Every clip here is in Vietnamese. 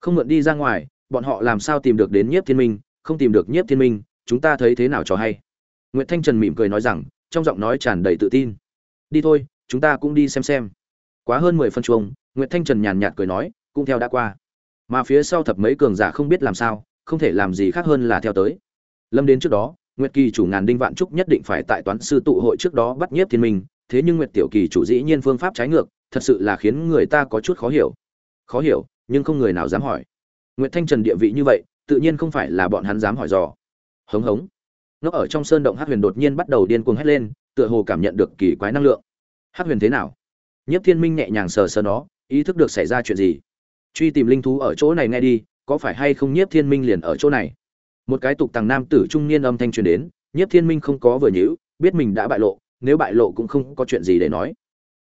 không mượn đi ra ngoài, bọn họ làm sao tìm được đến nhiếp thiên minh? Không tìm được nhiếp thiên minh, chúng ta thấy thế nào cho hay? Nguyễn thanh trần mỉm cười nói rằng, trong giọng nói tràn đầy tự tin. Đi thôi, chúng ta cũng đi xem xem. Quá hơn mười phân chuông nguyễn thanh trần nhàn nhạt cười nói, cũng theo đã qua. Mà phía sau thập mấy cường giả không biết làm sao, không thể làm gì khác hơn là theo tới. Lâm đến trước đó, nguyệt kỳ chủ ngàn đinh vạn trúc nhất định phải tại toán sư tụ hội trước đó bắt nhiếp thiên minh, thế nhưng nguyệt tiểu kỳ chủ dĩ nhiên phương pháp trái ngược, thật sự là khiến người ta có chút khó hiểu. Khó hiểu nhưng không người nào dám hỏi. Nguyệt thanh trần địa vị như vậy tự nhiên không phải là bọn hắn dám hỏi dò. Hống hống. Nó ở trong sơn động Hắc huyền đột nhiên bắt đầu điên cuồng hét lên tựa hồ cảm nhận được kỳ quái năng lượng. Hắc huyền thế nào? Nhiếp thiên minh nhẹ nhàng sờ sờ nó ý thức được xảy ra chuyện gì? Truy tìm linh thú ở chỗ này nghe đi có phải hay không nhiếp thiên minh liền ở chỗ này? Một cái tục tàng nam tử trung niên âm thanh truyền đến nhiếp thiên minh không có vừa nhíu, biết mình đã bại lộ nếu bại lộ cũng không có chuyện gì để nói.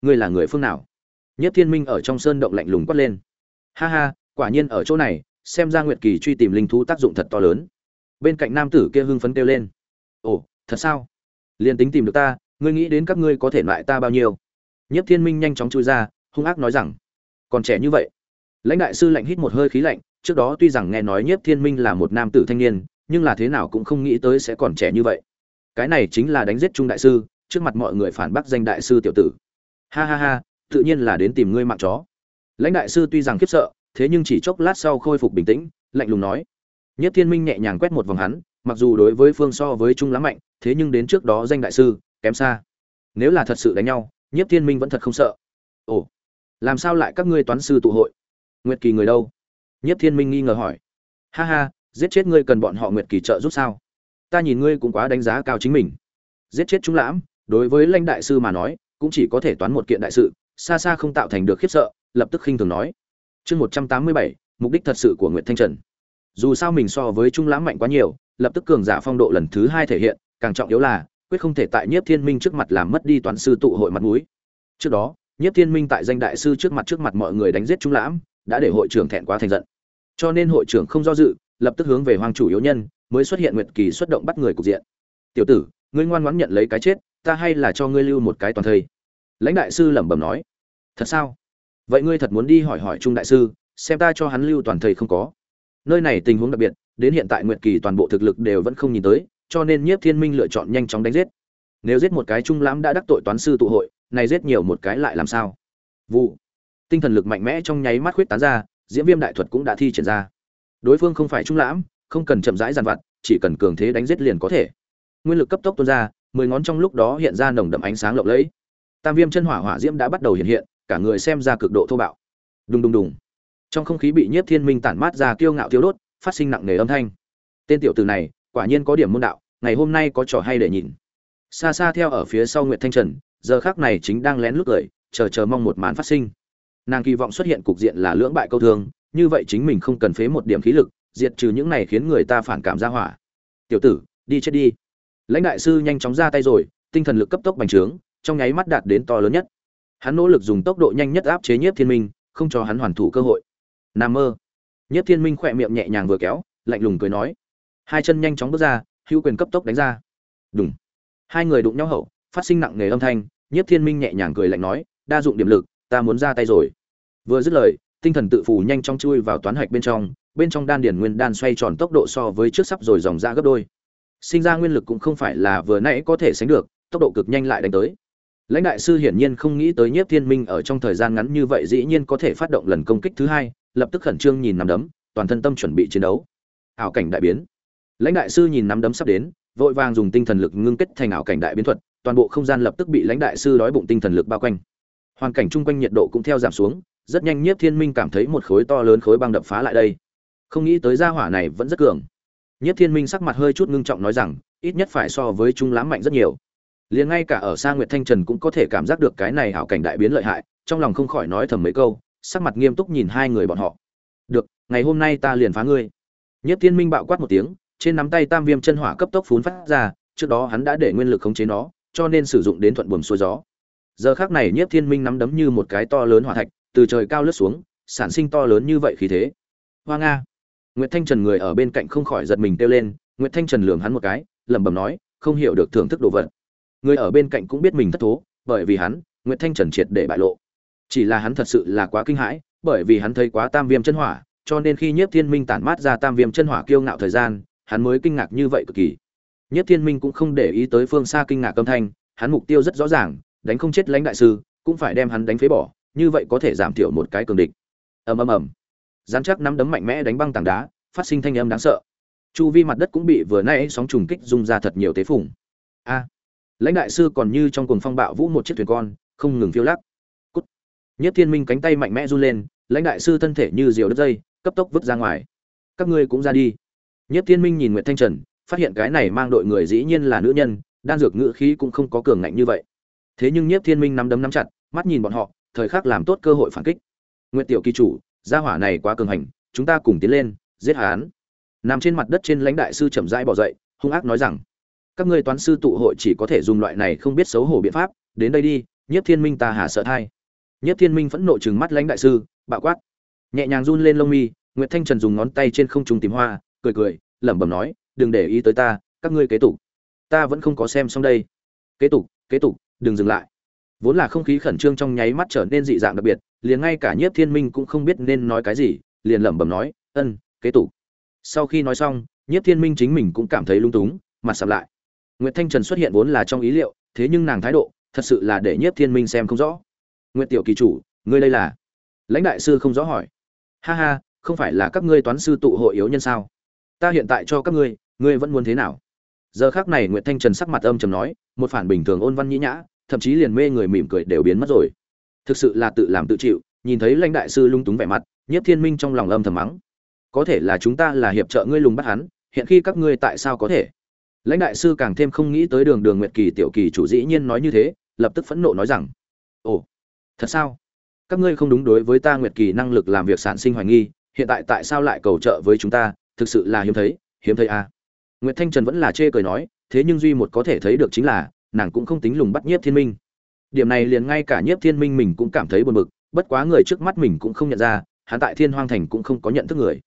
Ngươi là người phương nào? Nhiếp thiên minh ở trong sơn động lạnh lùng quát lên ha ha, quả nhiên ở chỗ này, xem ra nguyệt kỳ truy tìm linh thú tác dụng thật to lớn. Bên cạnh nam tử kia hưng phấn kêu lên. Ồ, thật sao? Liền tính tìm được ta, ngươi nghĩ đến các ngươi có thể loại ta bao nhiêu? Nhất thiên minh nhanh chóng chui ra, hung ác nói rằng, còn trẻ như vậy. Lãnh đại sư lạnh hít một hơi khí lạnh, trước đó tuy rằng nghe nói nhất thiên minh là một nam tử thanh niên, nhưng là thế nào cũng không nghĩ tới sẽ còn trẻ như vậy. Cái này chính là đánh giết trung đại sư, trước mặt mọi người phản bác danh đại sư tiểu tử. Ha ha ha, tự nhiên là đến tìm ngươi mạng chó lãnh đại sư tuy rằng khiếp sợ, thế nhưng chỉ chốc lát sau khôi phục bình tĩnh, lạnh lùng nói. Nhất thiên minh nhẹ nhàng quét một vòng hắn, mặc dù đối với phương so với trung lắm mạnh, thế nhưng đến trước đó danh đại sư, kém xa. Nếu là thật sự đánh nhau, nhất thiên minh vẫn thật không sợ. Ồ, làm sao lại các ngươi toán sư tụ hội? Nguyệt kỳ người đâu? Nhất thiên minh nghi ngờ hỏi. Ha ha, giết chết ngươi cần bọn họ nguyệt kỳ trợ giúp sao? Ta nhìn ngươi cũng quá đánh giá cao chính mình. Giết chết chúng lãm đối với lãnh đại sư mà nói, cũng chỉ có thể toán một kiện đại sự, xa xa không tạo thành được khiếp sợ lập tức khinh thường nói. Chương một trăm tám mươi bảy, mục đích thật sự của nguyễn thanh trần. Dù sao mình so với trung lãm mạnh quá nhiều, lập tức cường giả phong độ lần thứ hai thể hiện, càng trọng yếu là, quyết không thể tại nhiếp thiên minh trước mặt làm mất đi toán sư tụ hội mặt mũi. Trước đó, nhiếp thiên minh tại danh đại sư trước mặt trước mặt mọi người đánh giết trung lãm, đã để hội trưởng thẹn quá thành giận. Cho nên hội trưởng không do dự, lập tức hướng về hoàng chủ yếu nhân, mới xuất hiện nguyệt kỳ xuất động bắt người cục diện. Tiểu tử, ngươi ngoan ngoãn nhận lấy cái chết, ta hay là cho ngươi lưu một cái toàn thây. Lãnh đại sư lẩm bẩm nói. Thật sao? Vậy ngươi thật muốn đi hỏi hỏi trung đại sư, xem ta cho hắn lưu toàn thầy không có. Nơi này tình huống đặc biệt, đến hiện tại nguyệt kỳ toàn bộ thực lực đều vẫn không nhìn tới, cho nên nhiếp thiên minh lựa chọn nhanh chóng đánh giết. Nếu giết một cái trung lãm đã đắc tội toán sư tụ hội, này giết nhiều một cái lại làm sao? Vụ. Tinh thần lực mạnh mẽ trong nháy mắt khuyết tán ra, diễm viêm đại thuật cũng đã thi triển ra. Đối phương không phải trung lãm, không cần chậm rãi dàn vặt, chỉ cần cường thế đánh giết liền có thể. Nguyên lực cấp tốc tuôn ra, mười ngón trong lúc đó hiện ra nồng đậm ánh sáng lộng lẫy. Tam viêm chân hỏa hỏa diễm đã bắt đầu hiện hiện cả người xem ra cực độ thô bạo. Đùng đùng đùng. Trong không khí bị nhiếp thiên minh tản mát ra kiêu ngạo thiếu đốt, phát sinh nặng nề âm thanh. Tên tiểu từ này, quả nhiên có điểm môn đạo, ngày hôm nay có trò hay để nhìn. Xa xa theo ở phía sau nguyệt thanh trần, giờ khác này chính đang lén lút cười, chờ chờ mong một màn phát sinh. Nàng kỳ vọng xuất hiện cục diện là lưỡng bại câu thương, như vậy chính mình không cần phế một điểm khí lực, diệt trừ những này khiến người ta phản cảm ra hỏa. Tiểu tử, đi chết đi. Lãnh đại sư nhanh chóng ra tay rồi, tinh thần lực cấp tốc bành trướng, trong nháy mắt đạt đến to lớn nhất hắn nỗ lực dùng tốc độ nhanh nhất áp chế nhiếp thiên minh không cho hắn hoàn thủ cơ hội Nam mơ. Nhất Thiên Minh khỏe miệng nhẹ nhàng vừa kéo, lạnh lùng cười nói. Hai chân nhanh chóng bước ra, hữu quyền cấp tốc đánh ra. Đùng. Hai người đụng nhau hậu, phát sinh nặng nề âm thanh, Nhất Thiên Minh nhẹ nhàng cười lạnh nói, đa dụng điểm lực, ta muốn ra tay rồi. Vừa dứt lời, tinh thần tự phủ nhanh chóng chui vào toán hạch bên trong, bên trong đan điển nguyên đan xoay tròn tốc độ so với trước sắp rồi dòng ra gấp đôi. Sinh ra nguyên lực cũng không phải là vừa nãy có thể sánh được, tốc độ cực nhanh lại đánh tới. Lãnh đại sư hiển nhiên không nghĩ tới Nhiếp Thiên Minh ở trong thời gian ngắn như vậy dĩ nhiên có thể phát động lần công kích thứ hai, lập tức khẩn trương nhìn nắm đấm toàn thân tâm chuẩn bị chiến đấu. Ảo cảnh đại biến. Lãnh đại sư nhìn nắm đấm sắp đến vội vàng dùng tinh thần lực ngưng kết thành ảo cảnh đại biến thuật toàn bộ không gian lập tức bị lãnh đại sư đói bụng tinh thần lực bao quanh. Hoàn cảnh chung quanh nhiệt độ cũng theo giảm xuống rất nhanh nhiếp thiên minh cảm thấy một khối to lớn khối băng đập phá lại đây. Không nghĩ tới gia hỏa này vẫn rất cường. Nhiếp thiên minh sắc mặt hơi chút ngưng trọng nói rằng ít nhất phải so với trung lãm mạnh rất nhiều liền ngay cả ở xa nguyệt thanh trần cũng có thể cảm giác được cái này hảo cảnh đại biến lợi hại, trong lòng không khỏi nói thầm mấy câu, sắc mặt nghiêm túc nhìn hai người bọn họ. Được, ngày hôm nay ta liền phá ngươi. Nhất thiên minh bạo quát một tiếng, trên nắm tay tam viêm chân hỏa cấp tốc phún phát ra, trước đó hắn đã để nguyên lực khống chế nó, cho nên sử dụng đến thuận buồm xuôi gió. Giờ khác này nhất thiên minh nắm đấm như một cái to lớn hỏa thạch, từ trời cao lướt xuống, sản sinh to lớn như vậy khí thế. Hoa nga. Nguyễn thanh trần người ở bên cạnh không khỏi giật mình kêu lên nguyễn thanh trần lường hắn một cái, lẩm bẩm nói, không hiểu được thưởng thức đồ vật người ở bên cạnh cũng biết mình thất thố bởi vì hắn nguyễn thanh trần triệt để bại lộ chỉ là hắn thật sự là quá kinh hãi bởi vì hắn thấy quá tam viêm chân hỏa cho nên khi Nhiếp Thiên Minh tản mát ra tam viêm chân hỏa kiêu ngạo thời gian, hắn mới kinh ngạc như vậy cực kỳ. Nhiếp Thiên Minh cũng không để ý tới phương xa kinh ngạc âm thanh, hắn mục tiêu rất rõ ràng, đánh không chết lãnh đại sư, cũng phải đem hắn đánh phế bỏ, như vậy có thể giảm thiểu một cái cường địch. Ầm ầm ầm. Gián chắc nắm đấm mạnh mẽ đánh băng tảng đá, phát sinh thanh âm đáng sợ. Chu vi mặt đất cũng bị vừa nãy sóng trùng kích rung ra thật nhiều tế phủng. A lãnh đại sư còn như trong cuồng phong bạo vũ một chiếc thuyền con, không ngừng phiêu lắc. Cút. Nhất Thiên Minh cánh tay mạnh mẽ run lên, lãnh đại sư thân thể như diều đứt dây, cấp tốc vứt ra ngoài. Các ngươi cũng ra đi. Nhất Thiên Minh nhìn Nguyệt Thanh Trần, phát hiện cái này mang đội người dĩ nhiên là nữ nhân, đan dược ngữ khí cũng không có cường ngạnh như vậy. Thế nhưng Nhiếp Thiên Minh nắm đấm nắm chặt, mắt nhìn bọn họ, thời khắc làm tốt cơ hội phản kích. Nguyệt tiểu kỳ chủ, gia hỏa này quá cường hành, chúng ta cùng tiến lên, giết hắn. Nằm trên mặt đất trên lãnh đại sư chậm rãi bỏ dậy, hung ác nói rằng: "Các ngươi toán sư tụ hội chỉ có thể dùng loại này không biết xấu hổ biện pháp, đến đây đi, Nhiếp Thiên Minh ta hà sợ thai." Nhiếp Thiên Minh phẫn nộ trừng mắt lãnh đại sư, bạo quát. Nhẹ nhàng run lên lông mi, Nguyệt Thanh Trần dùng ngón tay trên không trung tìm hoa, cười cười, lẩm bẩm nói, "Đừng để ý tới ta, các ngươi kế tục. Ta vẫn không có xem xong đây." Kế tục, kế tục, đừng dừng lại. Vốn là không khí khẩn trương trong nháy mắt trở nên dị dạng đặc biệt, liền ngay cả Nhiếp Thiên Minh cũng không biết nên nói cái gì, liền lẩm bẩm nói, "Ân, kế tục." Sau khi nói xong, Nhiếp Thiên Minh chính mình cũng cảm thấy lung túng, mặt sập lại. Nguyệt Thanh Trần xuất hiện vốn là trong ý liệu, thế nhưng nàng thái độ, thật sự là để Nhiếp Thiên Minh xem không rõ. "Nguyệt tiểu kỳ chủ, ngươi đây là?" Lãnh đại sư không rõ hỏi. "Ha ha, không phải là các ngươi toán sư tụ hội yếu nhân sao? Ta hiện tại cho các ngươi, ngươi vẫn muốn thế nào?" Giờ khắc này Nguyệt Thanh Trần sắc mặt âm trầm nói, một phản bình thường ôn văn nhĩ nhã, thậm chí liền mê người mỉm cười đều biến mất rồi. Thực sự là tự làm tự chịu, nhìn thấy lãnh đại sư lung túng vẻ mặt, Nhiếp Thiên Minh trong lòng âm thầm mắng. Có thể là chúng ta là hiệp trợ ngươi lùng bắt hắn, hiện khi các ngươi tại sao có thể? Lãnh đại sư càng thêm không nghĩ tới Đường Đường Nguyệt Kỳ tiểu kỳ chủ dĩ nhiên nói như thế, lập tức phẫn nộ nói rằng: "Ồ, thật sao? Các ngươi không đúng đối với ta Nguyệt Kỳ năng lực làm việc sản sinh hoài nghi, hiện tại tại sao lại cầu trợ với chúng ta, thực sự là hiếm thấy, hiếm thấy à?" Nguyệt Thanh Trần vẫn là chê cười nói, thế nhưng duy một có thể thấy được chính là, nàng cũng không tính lùng bắt Nhiếp Thiên Minh. Điểm này liền ngay cả Nhiếp Thiên Minh mình cũng cảm thấy buồn bực, bất quá người trước mắt mình cũng không nhận ra, hắn tại Thiên Hoang Thành cũng không có nhận thức người.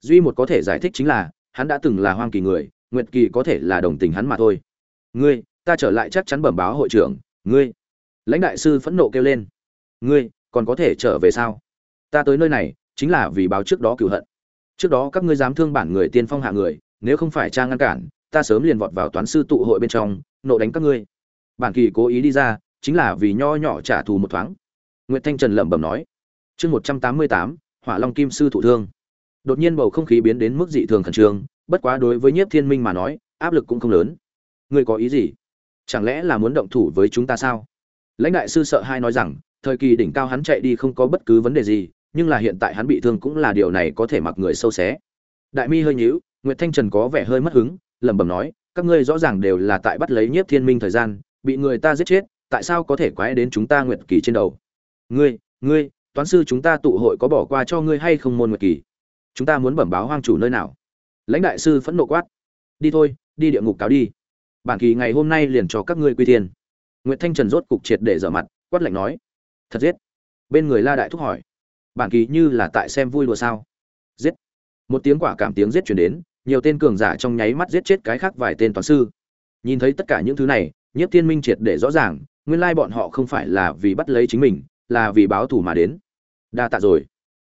Duy một có thể giải thích chính là, hắn đã từng là Hoang Kỳ người, Nguyệt Kỳ có thể là đồng tình hắn mà thôi. Ngươi, ta trở lại chắc chắn bẩm báo hội trưởng, ngươi. Lãnh đại sư phẫn nộ kêu lên. Ngươi, còn có thể trở về sao? Ta tới nơi này, chính là vì báo trước đó cửu hận. Trước đó các ngươi dám thương bản người tiên phong hạ người, nếu không phải trang ngăn cản, ta sớm liền vọt vào toán sư tụ hội bên trong, nộ đánh các ngươi. Bản kỳ cố ý đi ra, chính là vì nho nhỏ trả thù một thoáng. Nguyệt Thanh Trần lẩm bẩm nói. Chương một trăm tám mươi tám, Hỏa Long Kim sư thụ thương. Đột nhiên bầu không khí biến đến mức dị thường khẩn trương, bất quá đối với Nhiếp Thiên Minh mà nói, áp lực cũng không lớn. Ngươi có ý gì? Chẳng lẽ là muốn động thủ với chúng ta sao? Lãnh đại sư sợ hai nói rằng, thời kỳ đỉnh cao hắn chạy đi không có bất cứ vấn đề gì, nhưng là hiện tại hắn bị thương cũng là điều này có thể mặc người sâu xé. Đại Mi hơi nhíu, Nguyệt Thanh Trần có vẻ hơi mất hứng, lẩm bẩm nói, các ngươi rõ ràng đều là tại bắt lấy Nhiếp Thiên Minh thời gian, bị người ta giết chết, tại sao có thể quái đến chúng ta Nguyệt Kỳ trên đầu? Ngươi, ngươi, toán sư chúng ta tụ hội có bỏ qua cho ngươi hay không môn Nguyệt Kỳ? Chúng ta muốn bẩm báo hoang chủ nơi nào? Lãnh đại sư phẫn nộ quát, đi thôi, đi địa ngục cáo đi. Bản kỳ ngày hôm nay liền cho các ngươi quy thiên. Nguyệt Thanh Trần rốt cục triệt để dở mặt, quát lạnh nói, thật giết. Bên người La đại thúc hỏi, bản kỳ như là tại xem vui đùa sao? Giết. Một tiếng quả cảm tiếng giết truyền đến, nhiều tên cường giả trong nháy mắt giết chết cái khác vài tên toàn sư nhìn thấy tất cả những thứ này nhiếp thiên minh triệt để rõ ràng nguyên lai bọn họ không phải là vì bắt lấy chính mình là vì báo thù mà đến đa tạ rồi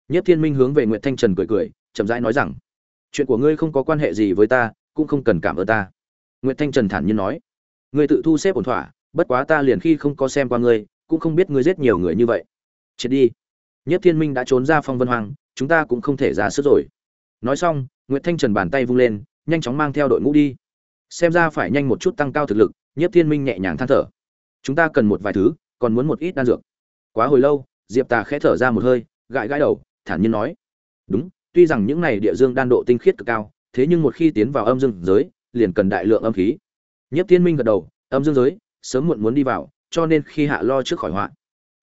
nhiếp thiên minh hướng về nguyễn thanh trần cười cười chậm rãi nói rằng chuyện của ngươi không có quan hệ gì với ta cũng không cần cảm ơn ta nguyễn thanh trần thản nhiên nói ngươi tự thu xếp ổn thỏa bất quá ta liền khi không có xem qua ngươi cũng không biết ngươi giết nhiều người như vậy chết đi nhất thiên minh đã trốn ra phong vân hoàng chúng ta cũng không thể ra sức rồi nói xong Nguyệt Thanh Trần bàn tay vung lên, nhanh chóng mang theo đội ngũ đi. Xem ra phải nhanh một chút tăng cao thực lực, nhất Thiên Minh nhẹ nhàng than thở. Chúng ta cần một vài thứ, còn muốn một ít đan dược. Quá hồi lâu, Diệp Tà khẽ thở ra một hơi, gãi gãi đầu, thản nhiên nói: "Đúng, tuy rằng những này địa dương đan độ tinh khiết cực cao, thế nhưng một khi tiến vào âm dương giới, liền cần đại lượng âm khí." Nhiếp Thiên Minh gật đầu, âm dương giới, sớm muộn muốn đi vào, cho nên khi hạ lo trước khỏi họa.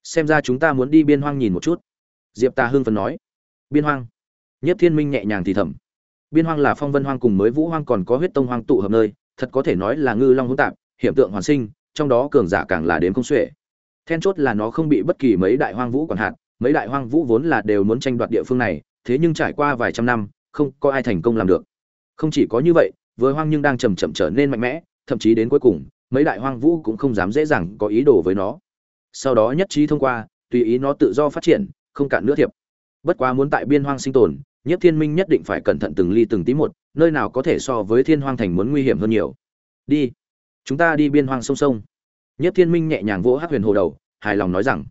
Xem ra chúng ta muốn đi biên hoang nhìn một chút." Diệp Tà hưng phấn nói. "Biên hoang?" Nhiếp Thiên Minh nhẹ nhàng thì thầm biên hoang là phong vân hoang cùng mới vũ hoang còn có huyết tông hoang tụ hợp nơi thật có thể nói là ngư long hỗn tạp hiểm tượng hoàn sinh trong đó cường giả càng là đến không xuể then chốt là nó không bị bất kỳ mấy đại hoang vũ quản hạt, mấy đại hoang vũ vốn là đều muốn tranh đoạt địa phương này thế nhưng trải qua vài trăm năm không có ai thành công làm được không chỉ có như vậy vừa hoang nhưng đang chậm chậm trở nên mạnh mẽ thậm chí đến cuối cùng mấy đại hoang vũ cũng không dám dễ dàng có ý đồ với nó sau đó nhất trí thông qua tùy ý nó tự do phát triển không cản nữa thiệp bất quá muốn tại biên hoang sinh tồn Nhiếp Thiên Minh nhất định phải cẩn thận từng ly từng tí một, nơi nào có thể so với Thiên Hoang thành muốn nguy hiểm hơn nhiều. Đi, chúng ta đi biên hoang sông sông. Nhiếp Thiên Minh nhẹ nhàng vỗ Hắc Huyền Hồ đầu, hài lòng nói rằng,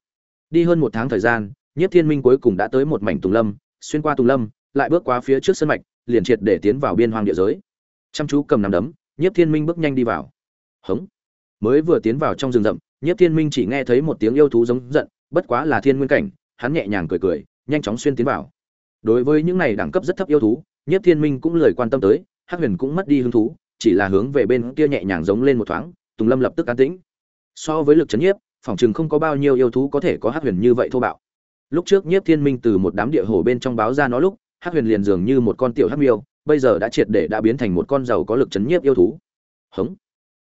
đi hơn một tháng thời gian, Nhiếp Thiên Minh cuối cùng đã tới một mảnh tùng lâm, xuyên qua tùng lâm, lại bước qua phía trước sân mạch, liền triệt để tiến vào biên hoang địa giới. Chăm chú cầm nắm đấm, Nhiếp Thiên Minh bước nhanh đi vào. Hống. Mới vừa tiến vào trong rừng rậm, Nhiếp Thiên Minh chỉ nghe thấy một tiếng yêu thú giống giận, bất quá là thiên nguyên cảnh, hắn nhẹ nhàng cười cười, nhanh chóng xuyên tiến vào. Đối với những này đẳng cấp rất thấp yêu thú, Nhiếp Thiên Minh cũng lời quan tâm tới, Hắc Huyền cũng mất đi hứng thú, chỉ là hướng về bên kia nhẹ nhàng giống lên một thoáng, Tùng Lâm lập tức an tĩnh. So với lực chấn nhiếp, phỏng trường không có bao nhiêu yêu thú có thể có Hắc Huyền như vậy thô bạo. Lúc trước Nhiếp Thiên Minh từ một đám địa hổ bên trong báo ra nó lúc, Hắc Huyền liền dường như một con tiểu hắc miêu, bây giờ đã triệt để đã biến thành một con giàu có lực chấn nhiếp yêu thú. Hống.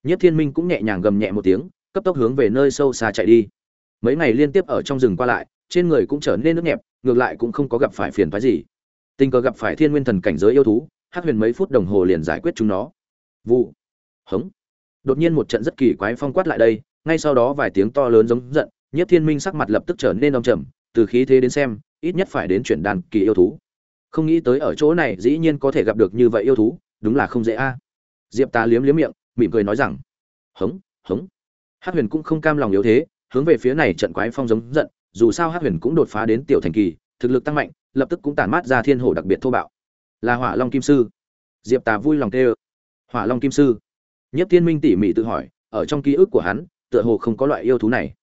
Nhiếp Thiên Minh cũng nhẹ nhàng gầm nhẹ một tiếng, cấp tốc hướng về nơi sâu xa chạy đi. Mấy ngày liên tiếp ở trong rừng qua lại, trên người cũng trở nên nước nhẹp, ngược lại cũng không có gặp phải phiền phái gì. Tình cờ gặp phải Thiên Nguyên Thần cảnh giới yêu thú, Hắc Huyền mấy phút đồng hồ liền giải quyết chúng nó. Vụ. Hống. Đột nhiên một trận rất kỳ quái phong quát lại đây, ngay sau đó vài tiếng to lớn giống giận, Nhiếp Thiên Minh sắc mặt lập tức trở nên đông trầm, từ khí thế đến xem, ít nhất phải đến chuyển đàn kỳ yêu thú. Không nghĩ tới ở chỗ này dĩ nhiên có thể gặp được như vậy yêu thú, đúng là không dễ a. Diệp Ta liếm liếm miệng, mỉm cười nói rằng: "Hống, hống." Hắc Huyền cũng không cam lòng yếu thế, hướng về phía này trận quái phong giống giận, dù sao Hắc Huyền cũng đột phá đến tiểu thành kỳ, thực lực tăng mạnh, lập tức cũng tản mát ra thiên hồ đặc biệt thô bạo. Là Hỏa Long Kim Sư. Diệp Tà vui lòng tê Hỏa Long Kim Sư. Nhất Tiên Minh tỉ mỉ tự hỏi, ở trong ký ức của hắn, tựa hồ không có loại yêu thú này.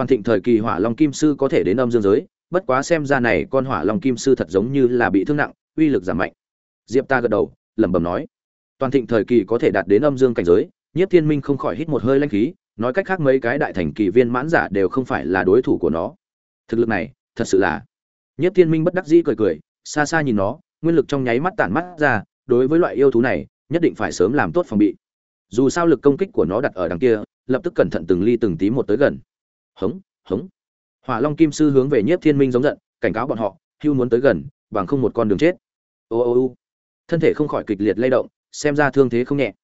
Toàn thịnh thời kỳ Hỏa Long Kim Sư có thể đến âm dương giới, bất quá xem ra này con Hỏa Long Kim Sư thật giống như là bị thương nặng, uy lực giảm mạnh. Diệp Ta gật đầu, lẩm bẩm nói, toàn thịnh thời kỳ có thể đạt đến âm dương cảnh giới, Nhất Thiên Minh không khỏi hít một hơi lanh khí, nói cách khác mấy cái đại thành kỳ viên mãn giả đều không phải là đối thủ của nó. Thực lực này, thật sự là. Nhất Thiên Minh bất đắc dĩ cười cười, xa xa nhìn nó, nguyên lực trong nháy mắt tản mắt ra, đối với loại yêu thú này, nhất định phải sớm làm tốt phòng bị dù sao lực công kích của nó đặt ở đằng kia lập tức cẩn thận từng ly từng tí một tới gần hống hống. Hỏa long kim sư hướng về nhiếp thiên minh giống giận, cảnh cáo bọn họ, hưu muốn tới gần, bằng không một con đường chết. Ô ô ô. Thân thể không khỏi kịch liệt lay động, xem ra thương thế không nhẹ.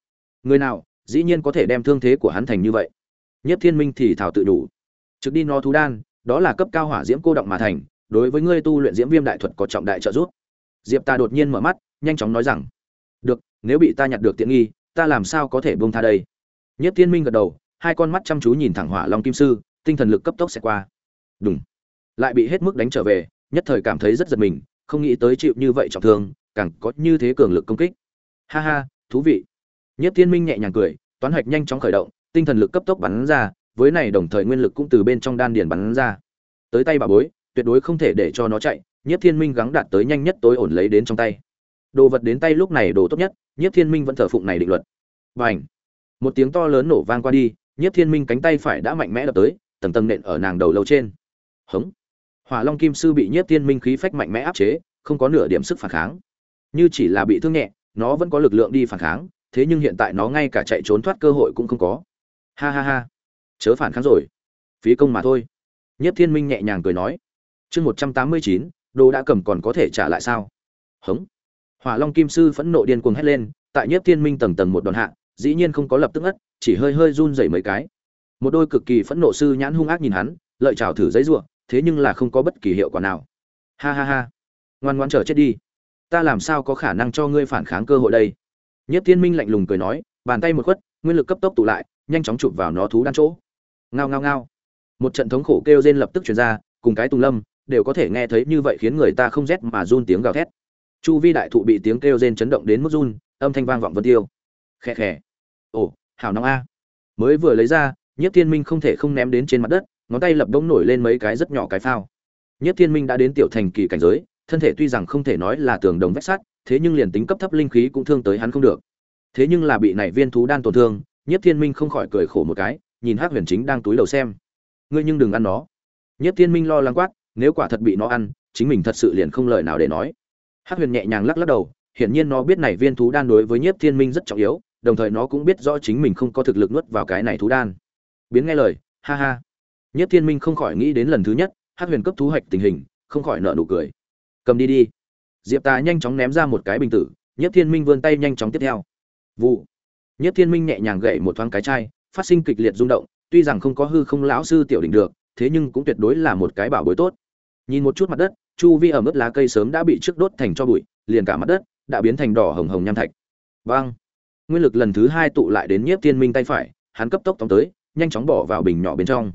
Người nào, dĩ nhiên có thể đem thương thế của hắn thành như vậy. Nhiếp thiên minh thì thảo tự đủ. Trực đi nó thú đan, đó là cấp cao hỏa diễm cô động mà thành, đối với ngươi tu luyện diễm viêm đại thuật có trọng đại trợ giúp. Diệp ta đột nhiên mở mắt, nhanh chóng nói rằng, được, nếu bị ta nhặt được tiện nghi, ta làm sao có thể buông tha đây? Nhất thiên minh gật đầu, hai con mắt chăm chú nhìn thẳng hỏa long kim sư tinh thần lực cấp tốc sẽ qua. Đúng lại bị hết mức đánh trở về, nhất thời cảm thấy rất giật mình, không nghĩ tới chịu như vậy trọng thương, càng có như thế cường lực công kích. Ha ha, thú vị. Nhất thiên minh nhẹ nhàng cười, toán hoạch nhanh chóng khởi động, tinh thần lực cấp tốc bắn ra, với này đồng thời nguyên lực cũng từ bên trong đan điền bắn ra. Tới tay bà bối, tuyệt đối không thể để cho nó chạy nhất thiên minh gắng đạt tới nhanh nhất tối ổn lấy đến trong tay. Đồ vật đến tay lúc này đồ tốt nhất Nhất thiên minh vẫn thờ phụng này định luật. Và ảnh một tiếng to lớn nổ vang qua đi, nhiếp thiên minh cánh tay phải đã mạnh mẽ đập tới tầng tầng nện ở nàng đầu lâu trên. Hống. Hỏa long kim sư bị nhiếp thiên minh khí phách mạnh mẽ áp chế, không có nửa điểm sức phản kháng. Như chỉ là bị thương nhẹ, nó vẫn có lực lượng đi phản kháng, thế nhưng hiện tại nó ngay cả chạy trốn thoát cơ hội cũng không có. Ha ha ha. Chớ phản kháng rồi. Phí công mà thôi. Nhiếp thiên minh nhẹ nhàng cười nói. Chương một trăm tám mươi chín, đồ đã cầm còn có thể trả lại sao? Hống. Hỏa long kim sư phẫn nộ điên cuồng hét lên, tại nhiếp thiên minh tầng tầng một đòn hạ, dĩ nhiên không có lập tức ngất, chỉ hơi hơi run rẩy mấy cái một đôi cực kỳ phẫn nộ sư nhãn hung ác nhìn hắn, lợi chào thử giấy ruộng thế nhưng là không có bất kỳ hiệu quả nào. Ha ha ha. Ngoan ngoan chờ chết đi. Ta làm sao có khả năng cho ngươi phản kháng cơ hội đây? Nhất thiên minh lạnh lùng cười nói, bàn tay một khuất, nguyên lực cấp tốc tụ lại, nhanh chóng chụp vào nó thú đan chỗ. Ngao ngao ngao. Một trận thống khổ kêu rên lập tức truyền ra, cùng cái tùng lâm, đều có thể nghe thấy như vậy khiến người ta không rét mà run tiếng gào thét. Chu vi đại thụ bị tiếng kêu rên chấn động đến mức run, âm thanh vang vọng vân tiêu. Khe khẽ ồ, hảo nóng a. Mới vừa lấy ra nhiếp thiên minh không thể không ném đến trên mặt đất ngón tay lập đống nổi lên mấy cái rất nhỏ cái phao. Nhiếp thiên minh đã đến tiểu thành kỳ cảnh giới thân thể tuy rằng không thể nói là tường đồng vách sắt thế nhưng liền tính cấp thấp linh khí cũng thương tới hắn không được. Thế nhưng là bị này viên thú đan tổn thương nhiếp thiên minh không khỏi cười khổ một cái nhìn hắc huyền chính đang túi đầu xem. Ngươi nhưng đừng ăn nó. Nhiếp thiên minh lo lắng quát nếu quả thật bị nó ăn chính mình thật sự liền không lời nào để nói. Hắc Huyền nhẹ nhàng lắc lắc đầu, hiển nhiên nó biết này viên thú đan đối với Nhiếp Thiên Minh rất trọng yếu, đồng thời nó cũng biết rõ chính mình không có thực lực nuốt vào cái này thú đan. Biến nghe lời, ha ha. nhất Thiên Minh không khỏi nghĩ đến lần thứ nhất, Hắc Huyền cấp thú hoạch tình hình, không khỏi nở nụ cười. Cầm đi đi. Diệp Tà nhanh chóng ném ra một cái bình tử, nhất Thiên Minh vươn tay nhanh chóng tiếp theo. Vụ. nhất Thiên Minh nhẹ nhàng gậy một thoáng cái chai, phát sinh kịch liệt rung động, tuy rằng không có hư không lão sư tiểu đỉnh được, thế nhưng cũng tuyệt đối là một cái bảo bối tốt. Nhìn một chút mặt đất, chu vi ở mức lá cây sớm đã bị trước đốt thành cho bụi liền cả mặt đất đã biến thành đỏ hồng hồng nham thạch vang nguyên lực lần thứ hai tụ lại đến nhiếp thiên minh tay phải hắn cấp tốc tóm tới nhanh chóng bỏ vào bình nhỏ bên trong.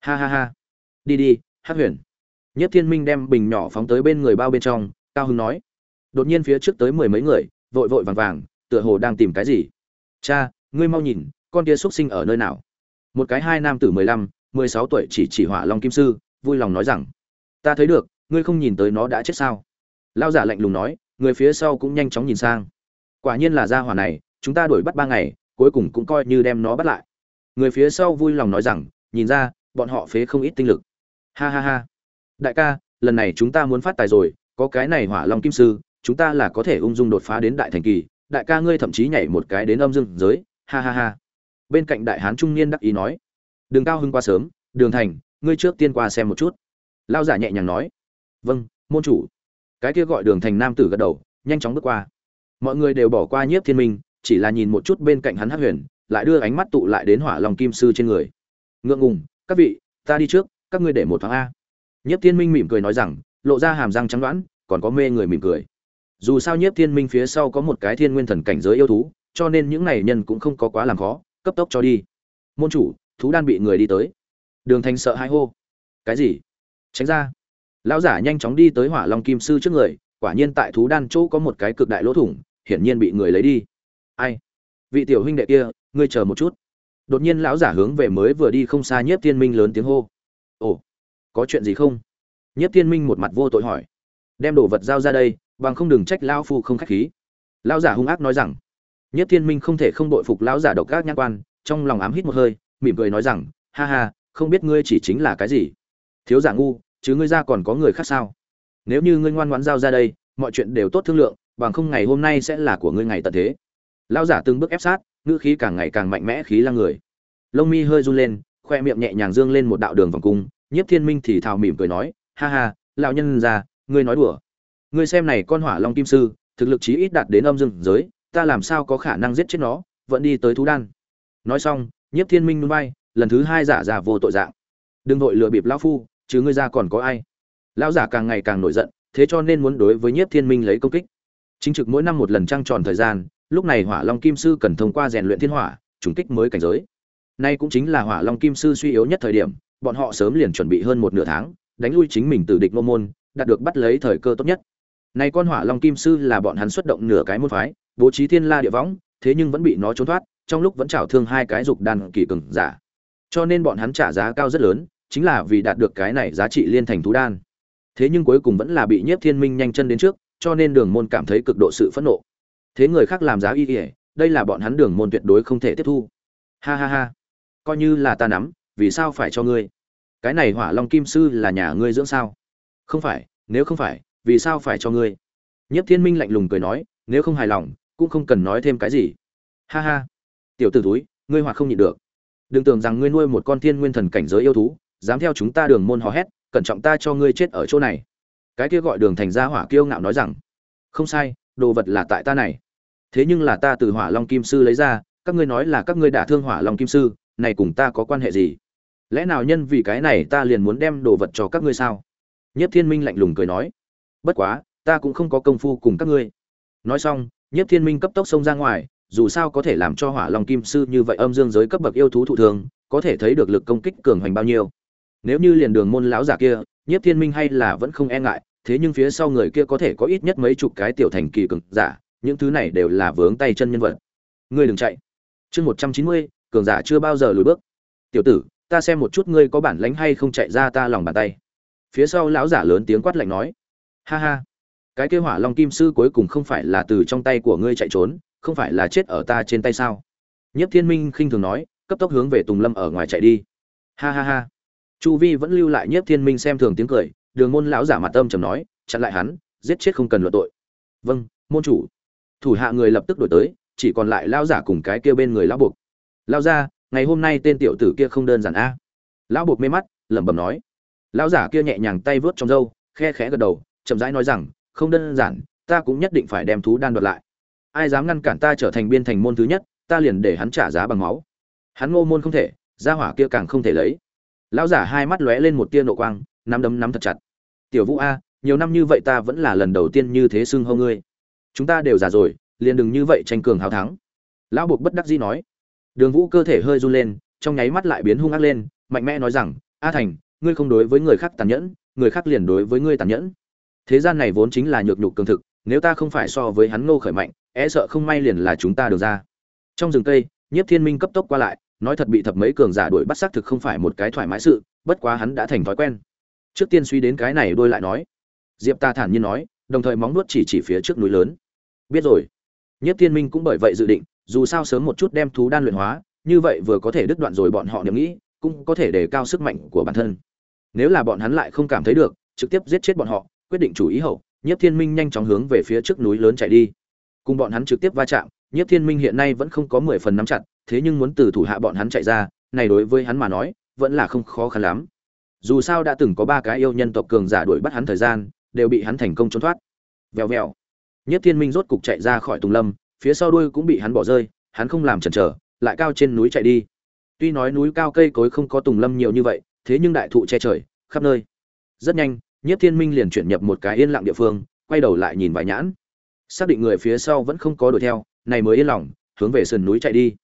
Ha ha ha. Đi đi hát huyền. Nhất thiên minh đem bình nhỏ phóng tới bên người bao bên trong, cao hưng nói. Đột nhiên phía trước tới mười mấy người, vội vội vàng vàng, tựa hồ đang tìm cái gì. Cha, ngươi mau nhìn, con kia xuất sinh ở nơi nào? Một cái hai nam tử mười lăm, mười sáu tuổi chỉ chỉ hỏa long kim sư, vui lòng nói rằng. Ta thấy được, ngươi không nhìn tới nó đã chết sao? Lao giả lạnh lùng nói, người phía sau cũng nhanh chóng nhìn sang. Quả nhiên là gia hỏa này, chúng ta đuổi bắt ba ngày, cuối cùng cũng coi như đem nó bắt lại người phía sau vui lòng nói rằng, nhìn ra, bọn họ phế không ít tinh lực. Ha ha ha. Đại ca, lần này chúng ta muốn phát tài rồi, có cái này hỏa long kim sư, chúng ta là có thể ung dung đột phá đến đại thành kỳ. Đại ca ngươi thậm chí nhảy một cái đến âm dương giới. Ha ha ha. Bên cạnh đại hán trung niên đắc ý nói, đường cao hưng qua sớm, đường thành, ngươi trước tiên qua xem một chút. Lao giả nhẹ nhàng nói vâng môn chủ. Cái kia gọi đường thành nam tử gật đầu, nhanh chóng bước qua. Mọi người đều bỏ qua nhiếp thiên minh, chỉ là nhìn một chút bên cạnh hắn hắc huyền lại đưa ánh mắt tụ lại đến hỏa lòng kim sư trên người. Ngượng ngùng, các vị, ta đi trước, các ngươi để một thoáng a. Nhiếp thiên minh mỉm cười nói rằng, lộ ra hàm răng trắng đoán, còn có mê người mỉm cười. Dù sao nhiếp thiên minh phía sau có một cái thiên nguyên thần cảnh giới yêu thú, cho nên những này nhân cũng không có quá làm khó, cấp tốc cho đi. Môn chủ, thú đan bị người đi tới. Đường thành sợ hãi hô. Cái gì? Tránh ra. Lão giả nhanh chóng đi tới hỏa long kim sư trước người, quả nhiên tại thú đan chỗ có một cái cực đại lỗ thủng, hiển nhiên bị người lấy đi. Ai? Vị tiểu huynh đệ kia ngươi chờ một chút. Đột nhiên lão giả hướng về mới vừa đi không xa nhiếp thiên minh lớn tiếng hô. Ồ, có chuyện gì không? Nhiếp thiên minh một mặt vô tội hỏi. Đem đồ vật giao ra đây, bằng không đừng trách lão phu không khách khí. Lão giả hung ác nói rằng. Nhiếp thiên minh không thể không đội phục lão giả độc ác nhãn quan, trong lòng ám hít một hơi, mỉm cười nói rằng, ha ha, không biết ngươi chỉ chính là cái gì? Thiếu giả ngu, chứ ngươi ra còn có người khác sao? Nếu như ngươi ngoan ngoãn giao ra đây, mọi chuyện đều tốt thương lượng, bằng không ngày hôm nay sẽ là của ngươi ngày tận thế. Lão giả từng bước ép sát ngữ khí càng ngày càng mạnh mẽ, khí lăng người. Lông mi hơi run lên, khoe miệng nhẹ nhàng dương lên một đạo đường vòng cung. Nhiếp thiên minh thì thào mỉm cười nói, ha ha, lão nhân già ngươi nói đùa. Ngươi xem này con hỏa long kim sư, thực lực chí ít đạt đến âm dương giới, ta làm sao có khả năng giết chết nó, vẫn đi tới thú đan. Nói xong, nhiếp thiên minh núi bay lần thứ hai giả giả vô tội dạng. Đừng vội lừa bịp lão phu, chứ ngươi ra còn có ai? Lão giả càng ngày càng nổi giận, thế cho nên muốn đối với nhiếp thiên minh lấy công kích. Chính trực mỗi năm một lần trăng tròn thời gian lúc này hỏa long kim sư cần thông qua rèn luyện thiên hỏa, trùng kích mới cảnh giới. Nay cũng chính là hỏa long kim sư suy yếu nhất thời điểm, bọn họ sớm liền chuẩn bị hơn một nửa tháng, đánh lui chính mình từ địch nô môn, đạt được bắt lấy thời cơ tốt nhất. Nay con hỏa long kim sư là bọn hắn xuất động nửa cái môn phái, bố trí thiên la địa võng, thế nhưng vẫn bị nó trốn thoát, trong lúc vẫn trào thương hai cái dục đàn kỳ cường giả. Cho nên bọn hắn trả giá cao rất lớn, chính là vì đạt được cái này giá trị liên thành thú đan. Thế nhưng cuối cùng vẫn là bị nhiếp thiên minh nhanh chân đến trước, cho nên đường môn cảm thấy cực độ sự phẫn nộ thế người khác làm giá y ỉa, đây là bọn hắn đường môn tuyệt đối không thể tiếp thu. Ha ha ha. Coi như là ta nắm, vì sao phải cho ngươi? Cái này hỏa long kim sư là nhà ngươi dưỡng sao? Không phải, nếu không phải, vì sao phải cho ngươi? Nhất thiên minh lạnh lùng cười nói, nếu không hài lòng, cũng không cần nói thêm cái gì. Ha ha. Tiểu t ử túi ngươi hoặc không nhịn được. Đừng tưởng rằng ngươi nuôi một con thiên nguyên thần cảnh giới yêu thú, dám theo chúng ta đường môn hò hét, cẩn trọng ta cho ngươi chết ở chỗ này. Cái kia gọi đường thành gia hỏa kiêu ngạo nói rằng, không sai, đồ vật là tại ta này thế nhưng là ta từ hỏa long kim sư lấy ra, các ngươi nói là các ngươi đả thương hỏa long kim sư, này cùng ta có quan hệ gì? Lẽ nào nhân vì cái này ta liền muốn đem đồ vật cho các ngươi sao? Nhất thiên minh lạnh lùng cười nói. Bất quá, ta cũng không có công phu cùng các ngươi. Nói xong, nhất thiên minh cấp tốc xông ra ngoài, dù sao có thể làm cho hỏa long kim sư như vậy âm dương giới cấp bậc yêu thú thụ thường có thể thấy được lực công kích cường hoành bao nhiêu. Nếu như liền đường môn lão giả kia, nhất thiên minh hay là vẫn không e ngại, thế nhưng phía sau người kia có thể có ít nhất mấy chục cái tiểu thành kỳ cường giả những thứ này đều là vướng tay chân nhân vật. Ngươi đừng chạy. Chương một trăm chín mươi, cường giả chưa bao giờ lùi bước. Tiểu tử, ta xem một chút ngươi có bản lánh hay không chạy ra ta lòng bàn tay. Phía sau lão giả lớn tiếng quát lạnh nói. Ha ha. Cái kêu hỏa long kim sư cuối cùng không phải là từ trong tay của ngươi chạy trốn, không phải là chết ở ta trên tay sao? Nhất thiên minh khinh thường nói, cấp tốc hướng về tùng lâm ở ngoài chạy đi. Ha ha ha. Chu vi vẫn lưu lại nhất thiên minh xem thường tiếng cười, đường môn lão giả mặt tâm trầm nói, chặn lại hắn, giết chết không cần luận tội. Vâng môn chủ thủ hạ người lập tức đổi tới, chỉ còn lại lão giả cùng cái kia bên người lão buộc. Lão ra ngày hôm nay tên tiểu tử kia không đơn giản a. Lão buộc mê mắt, lẩm bẩm nói. Lão giả kia nhẹ nhàng tay vớt trong râu, khe khẽ gật đầu, chậm rãi nói rằng, không đơn giản, ta cũng nhất định phải đem thú đan đoạt lại. Ai dám ngăn cản ta trở thành biên thành môn thứ nhất, ta liền để hắn trả giá bằng máu. Hắn ngô môn không thể, gia hỏa kia càng không thể lấy. Lão giả hai mắt lóe lên một tia nộ quang, nắm đấm nắm thật chặt. Tiểu vũ a, nhiều năm như vậy ta vẫn là lần đầu tiên như thế xưng hô ngươi chúng ta đều già rồi, liền đừng như vậy tranh cường hào thắng. Lão buộc bất đắc dĩ nói. Đường vũ cơ thể hơi run lên, trong nháy mắt lại biến hung ác lên, mạnh mẽ nói rằng, a thành, ngươi không đối với người khác tàn nhẫn, người khác liền đối với ngươi tàn nhẫn. Thế gian này vốn chính là nhược nhục cường thực, nếu ta không phải so với hắn ngô khởi mạnh e sợ không may liền là chúng ta được ra. Trong rừng cây, nhiếp thiên minh cấp tốc qua lại, nói thật bị thập mấy cường giả đuổi bắt xác thực không phải một cái thoải mái sự, bất quá hắn đã thành thói quen. Trước tiên suy đến cái này đôi lại nói. Diệp ta thản nhiên nói đồng thời móng nuốt chỉ chỉ phía trước núi lớn. Biết rồi. Nhất thiên minh cũng bởi vậy dự định, dù sao sớm một chút đem thú đan luyện hóa, như vậy vừa có thể đứt đoạn rồi bọn họ niệm nghĩ, cũng có thể đề cao sức mạnh của bản thân. Nếu là bọn hắn lại không cảm thấy được, trực tiếp giết chết bọn họ, quyết định chủ ý hậu nhất thiên minh nhanh chóng hướng về phía trước núi lớn chạy đi. Cùng bọn hắn trực tiếp va chạm nhất thiên minh hiện nay vẫn không có mười phần nắm chặt, thế nhưng muốn từ thủ hạ bọn hắn chạy ra, này đối với hắn mà nói, vẫn là không khó khăn lắm. Dù sao đã từng có ba cái yêu nhân tộc cường giả đuổi bắt hắn thời gian đều bị hắn thành công trốn thoát. Vèo vèo. Nhất thiên minh rốt cục chạy ra khỏi tùng lâm, phía sau đuôi cũng bị hắn bỏ rơi, hắn không làm chần chờ, lại cao trên núi chạy đi. Tuy nói núi cao cây cối không có tùng lâm nhiều như vậy, thế nhưng đại thụ che trời, khắp nơi. Rất nhanh, nhất thiên minh liền chuyển nhập một cái yên lặng địa phương, quay đầu lại nhìn vài nhãn. Xác định người phía sau vẫn không có đuổi theo, này mới yên lòng, hướng về sườn núi chạy đi.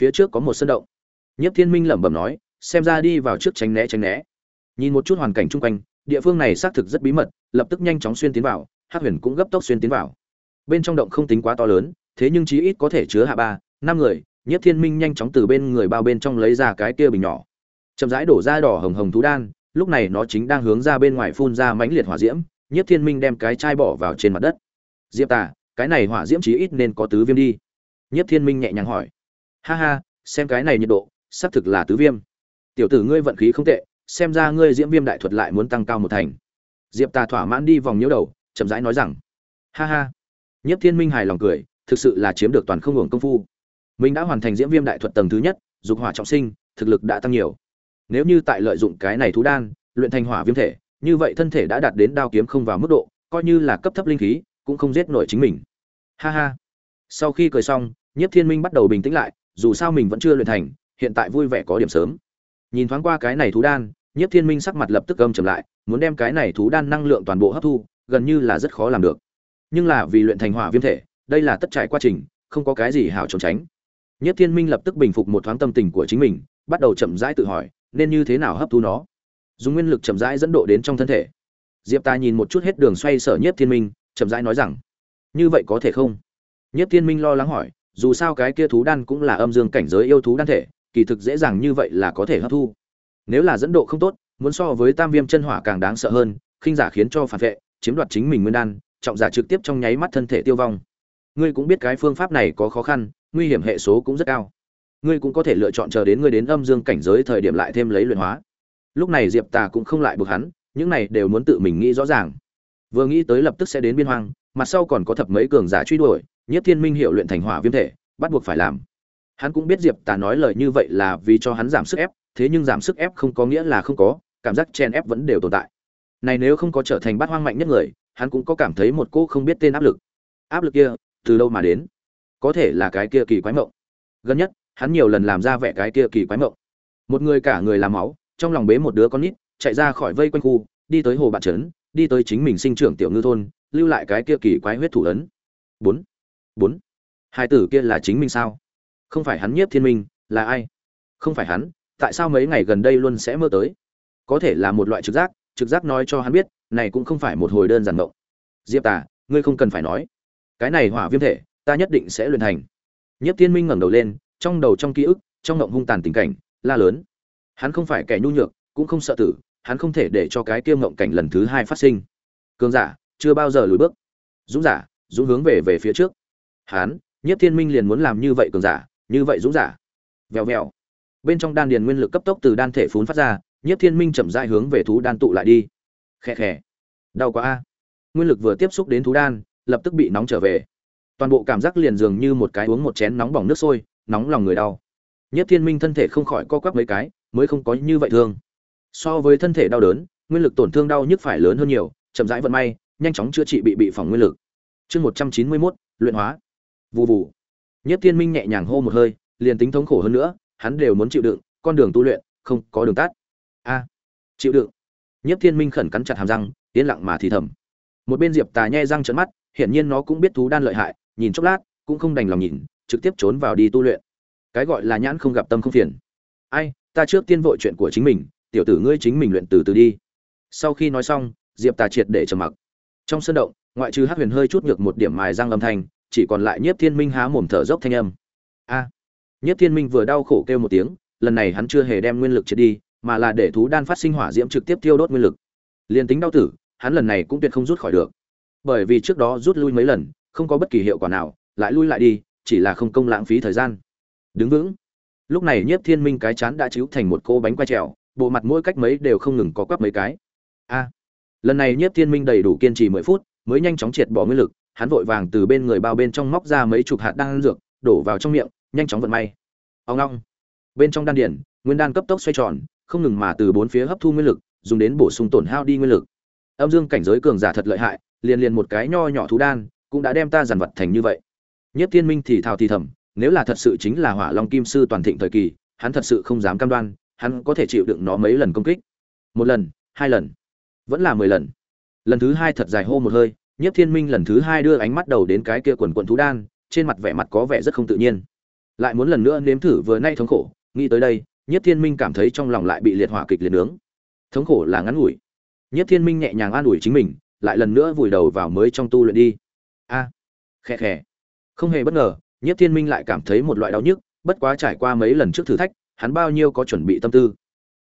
Phía trước có một sân động. Nhất thiên minh lẩm bẩm nói, xem ra đi vào trước tránh né tránh né. Nhìn một chút hoàn cảnh chung quanh địa phương này xác thực rất bí mật, lập tức nhanh chóng xuyên tiến vào, hắc huyền cũng gấp tốc xuyên tiến vào. Bên trong động không tính quá to lớn, thế nhưng chí ít có thể chứa hạ ba, năm người nhất thiên minh nhanh chóng từ bên người bao bên trong lấy ra cái kia bình nhỏ. Chậm rãi đổ ra đỏ hồng hồng thú đan, lúc này nó chính đang hướng ra bên ngoài phun ra mãnh liệt hỏa diễm nhất thiên minh đem cái chai bỏ vào trên mặt đất. Diệp tả cái này hỏa diễm chí ít nên có tứ viêm đi. Nhất thiên minh nhẹ nhàng hỏi. Ha ha, xem cái này nhiệt độ, xác thực là tứ viêm. Tiểu tử ngươi vận khí không tệ xem ra ngươi diễm viêm đại thuật lại muốn tăng cao một thành. Diệp tà thỏa mãn đi vòng nhiễu đầu, chậm rãi nói rằng, ha ha. Nhất thiên minh hài lòng cười, thực sự là chiếm được toàn không hưởng công phu. Mình đã hoàn thành diễm viêm đại thuật tầng thứ nhất, dục hỏa trọng sinh, thực lực đã tăng nhiều. Nếu như tại lợi dụng cái này thú đan, luyện thành hỏa viêm thể, như vậy thân thể đã đạt đến đao kiếm không vào mức độ, coi như là cấp thấp linh khí, cũng không giết nổi chính mình. Ha ha. Sau khi cười xong, nhiếp thiên minh bắt đầu bình tĩnh lại, dù sao mình vẫn chưa luyện thành, hiện tại vui vẻ có điểm sớm nhìn thoáng qua cái này thú đan, nhiếp thiên minh sắc mặt lập tức âm trầm lại, muốn đem cái này thú đan năng lượng toàn bộ hấp thu, gần như là rất khó làm được. Nhưng là vì luyện thành hỏa viêm thể, đây là tất trải quá trình, không có cái gì hảo trốn tránh. Nhiếp thiên minh lập tức bình phục một thoáng tâm tình của chính mình, bắt đầu chậm rãi tự hỏi, nên như thế nào hấp thu nó. Dùng nguyên lực chậm rãi dẫn độ đến trong thân thể. Diệp ta nhìn một chút hết đường xoay sở nhiếp thiên minh, chậm rãi nói rằng, như vậy có thể không? Nhiếp thiên minh lo lắng hỏi, dù sao cái kia thú đan cũng là âm dương cảnh giới yêu thú đan thể kỳ thực dễ dàng như vậy là có thể hấp thu. Nếu là dẫn độ không tốt, muốn so với tam viêm chân hỏa càng đáng sợ hơn, khinh giả khiến cho phản vệ, chiếm đoạt chính mình nguyên đan, trọng giả trực tiếp trong nháy mắt thân thể tiêu vong. Ngươi cũng biết cái phương pháp này có khó khăn, nguy hiểm hệ số cũng rất cao. Ngươi cũng có thể lựa chọn chờ đến ngươi đến âm dương cảnh giới thời điểm lại thêm lấy luyện hóa. Lúc này diệp tà cũng không lại buộc hắn, những này đều muốn tự mình nghĩ rõ ràng. Vừa nghĩ tới lập tức sẽ đến biên hoang, mặt sau còn có thập mấy cường giả truy đuổi, nhất thiên minh hiệu luyện thành hỏa viêm thể, bắt buộc phải làm hắn cũng biết diệp tà nói lời như vậy là vì cho hắn giảm sức ép, thế nhưng giảm sức ép không có nghĩa là không có, cảm giác chen ép vẫn đều tồn tại. Này nếu không có trở thành bát hoang mạnh nhất người, hắn cũng có cảm thấy một cô không biết tên áp lực. Áp lực kia, từ đâu mà đến? Có thể là cái kia kỳ quái mộng. Gần nhất, hắn nhiều lần làm ra vẻ cái kia kỳ quái mộng. Một người cả người làm máu, trong lòng bế một đứa con nít, chạy ra khỏi vây quanh khu, đi tới hồ bạn trấn, đi tới chính mình sinh trưởng tiểu ngư thôn, lưu lại cái kia kỳ quái huyết thủ ấn. Bốn. Bốn. Hai tử kia là chính mình sao? Không phải hắn nhiếp thiên minh, là ai? Không phải hắn, tại sao mấy ngày gần đây luôn sẽ mơ tới? Có thể là một loại trực giác trực giác nói cho hắn biết, này cũng không phải một hồi đơn giản mộng. Diệp tà, ngươi không cần phải nói. Cái này hỏa viêm thể, ta nhất định sẽ luyện thành. Nhiếp thiên minh ngẩng đầu lên, trong đầu trong ký ức, trong ngộng hung tàn tình cảnh, la lớn. Hắn không phải kẻ nhu nhược, cũng không sợ tử, hắn không thể để cho cái kia ngộng cảnh lần thứ hai phát sinh. Cường giả, chưa bao giờ lùi bước. Dũng giả, dũng hướng về về phía trước. Hắn nhất thiên minh liền muốn làm như vậy cường giả như vậy dũng giả. Vèo vèo. Bên trong đan điền nguyên lực cấp tốc từ đan thể phún phát ra nhất thiên minh chậm rãi hướng về thú đan tụ lại đi. Khẽ khẽ đau quá a. Nguyên lực vừa tiếp xúc đến thú đan, lập tức bị nóng trở về. Toàn bộ cảm giác liền dường như một cái uống một chén nóng bỏng nước sôi, nóng lòng người đau. Nhất thiên minh thân thể không khỏi co quắp mấy cái, mới không có như vậy thương. So với thân thể đau đớn, nguyên lực tổn thương đau nhức phải lớn hơn nhiều, chậm rãi vận may, nhanh chóng chữa trị bị bị phòng nguyên lực. Chương một trăm chín mươi mốt, luyện hóa. Vụ vụ nhất thiên minh nhẹ nhàng hô một hơi liền tính thống khổ hơn nữa hắn đều muốn chịu đựng con đường tu luyện không có đường tắt a à, chịu đựng Nhiếp Thiên Minh khẩn cắn chặt hàm răng, yên lặng mà thì thầm. Một bên Diệp Tà nhe răng trợn mắt, hiển nhiên nó cũng biết thú đan lợi hại, nhìn chốc lát, cũng không đành lòng nhìn, trực tiếp trốn vào đi tu luyện. Cái gọi là nhãn không gặp tâm không phiền. Ai, ta trước tiên vội chuyện của chính mình, tiểu tử ngươi chính mình luyện từ từ đi. Sau khi nói xong, Diệp Tà triệt để trầm mặc. Trong sân động, ngoại trừ Hắc Huyền hơi chút nhược một điểm mài răng âm thanh, chỉ còn lại Nhiếp Thiên Minh há mồm thở dốc thanh âm. A. Nhiếp Thiên Minh vừa đau khổ kêu một tiếng, lần này hắn chưa hề đem nguyên lực triệt đi, mà là để thú đan phát sinh hỏa diễm trực tiếp tiêu đốt nguyên lực. liền tính đau tử, hắn lần này cũng tuyệt không rút khỏi được. Bởi vì trước đó rút lui mấy lần, không có bất kỳ hiệu quả nào, lại lui lại đi, chỉ là không công lãng phí thời gian. Đứng vững. Lúc này Nhiếp Thiên Minh cái chán đã chiếu thành một cô bánh quay trèo, bộ mặt mỗi cách mấy đều không ngừng có quắp mấy cái. A. lần này Nhiếp Thiên Minh đầy đủ kiên trì mười phút, mới nhanh chóng triệt bỏ nguyên lực, hắn vội vàng từ bên người bao bên trong móc ra mấy chục hạt đan dược, đổ vào trong miệng, nhanh chóng vận may. Ông ngoong. Bên trong đan điển, nguyên đan cấp tốc xoay tròn, không ngừng mà từ bốn phía hấp thu nguyên lực, dùng đến bổ sung tổn hao đi nguyên lực. Âm dương cảnh giới cường giả thật lợi hại, liền liền một cái nho nhỏ thú đan, cũng đã đem ta giàn vật thành như vậy. Nhất Thiên Minh thì thào thì thầm, nếu là thật sự chính là Hỏa Long Kim sư toàn thịnh thời kỳ, hắn thật sự không dám cam đoan, hắn có thể chịu đựng nó mấy lần công kích. Một lần, hai lần, vẫn là mười lần. Lần thứ hai thật dài hô một hơi, Nhiếp Thiên Minh lần thứ hai đưa ánh mắt đầu đến cái kia quần quần thú đan, trên mặt vẻ mặt có vẻ rất không tự nhiên. Lại muốn lần nữa nếm thử vừa nay thống khổ, nghĩ tới đây, Nhiếp Thiên Minh cảm thấy trong lòng lại bị liệt hỏa kịch liệt nướng. Thống khổ là ngắn ngủi. Nhiếp Thiên Minh nhẹ nhàng an ủi chính mình, lại lần nữa vùi đầu vào mới trong tu luyện đi. A, à, khẽ khẽ. Không hề bất ngờ, Nhiếp Thiên Minh lại cảm thấy một loại đau nhức, bất quá trải qua mấy lần trước thử thách, hắn bao nhiêu có chuẩn bị tâm tư,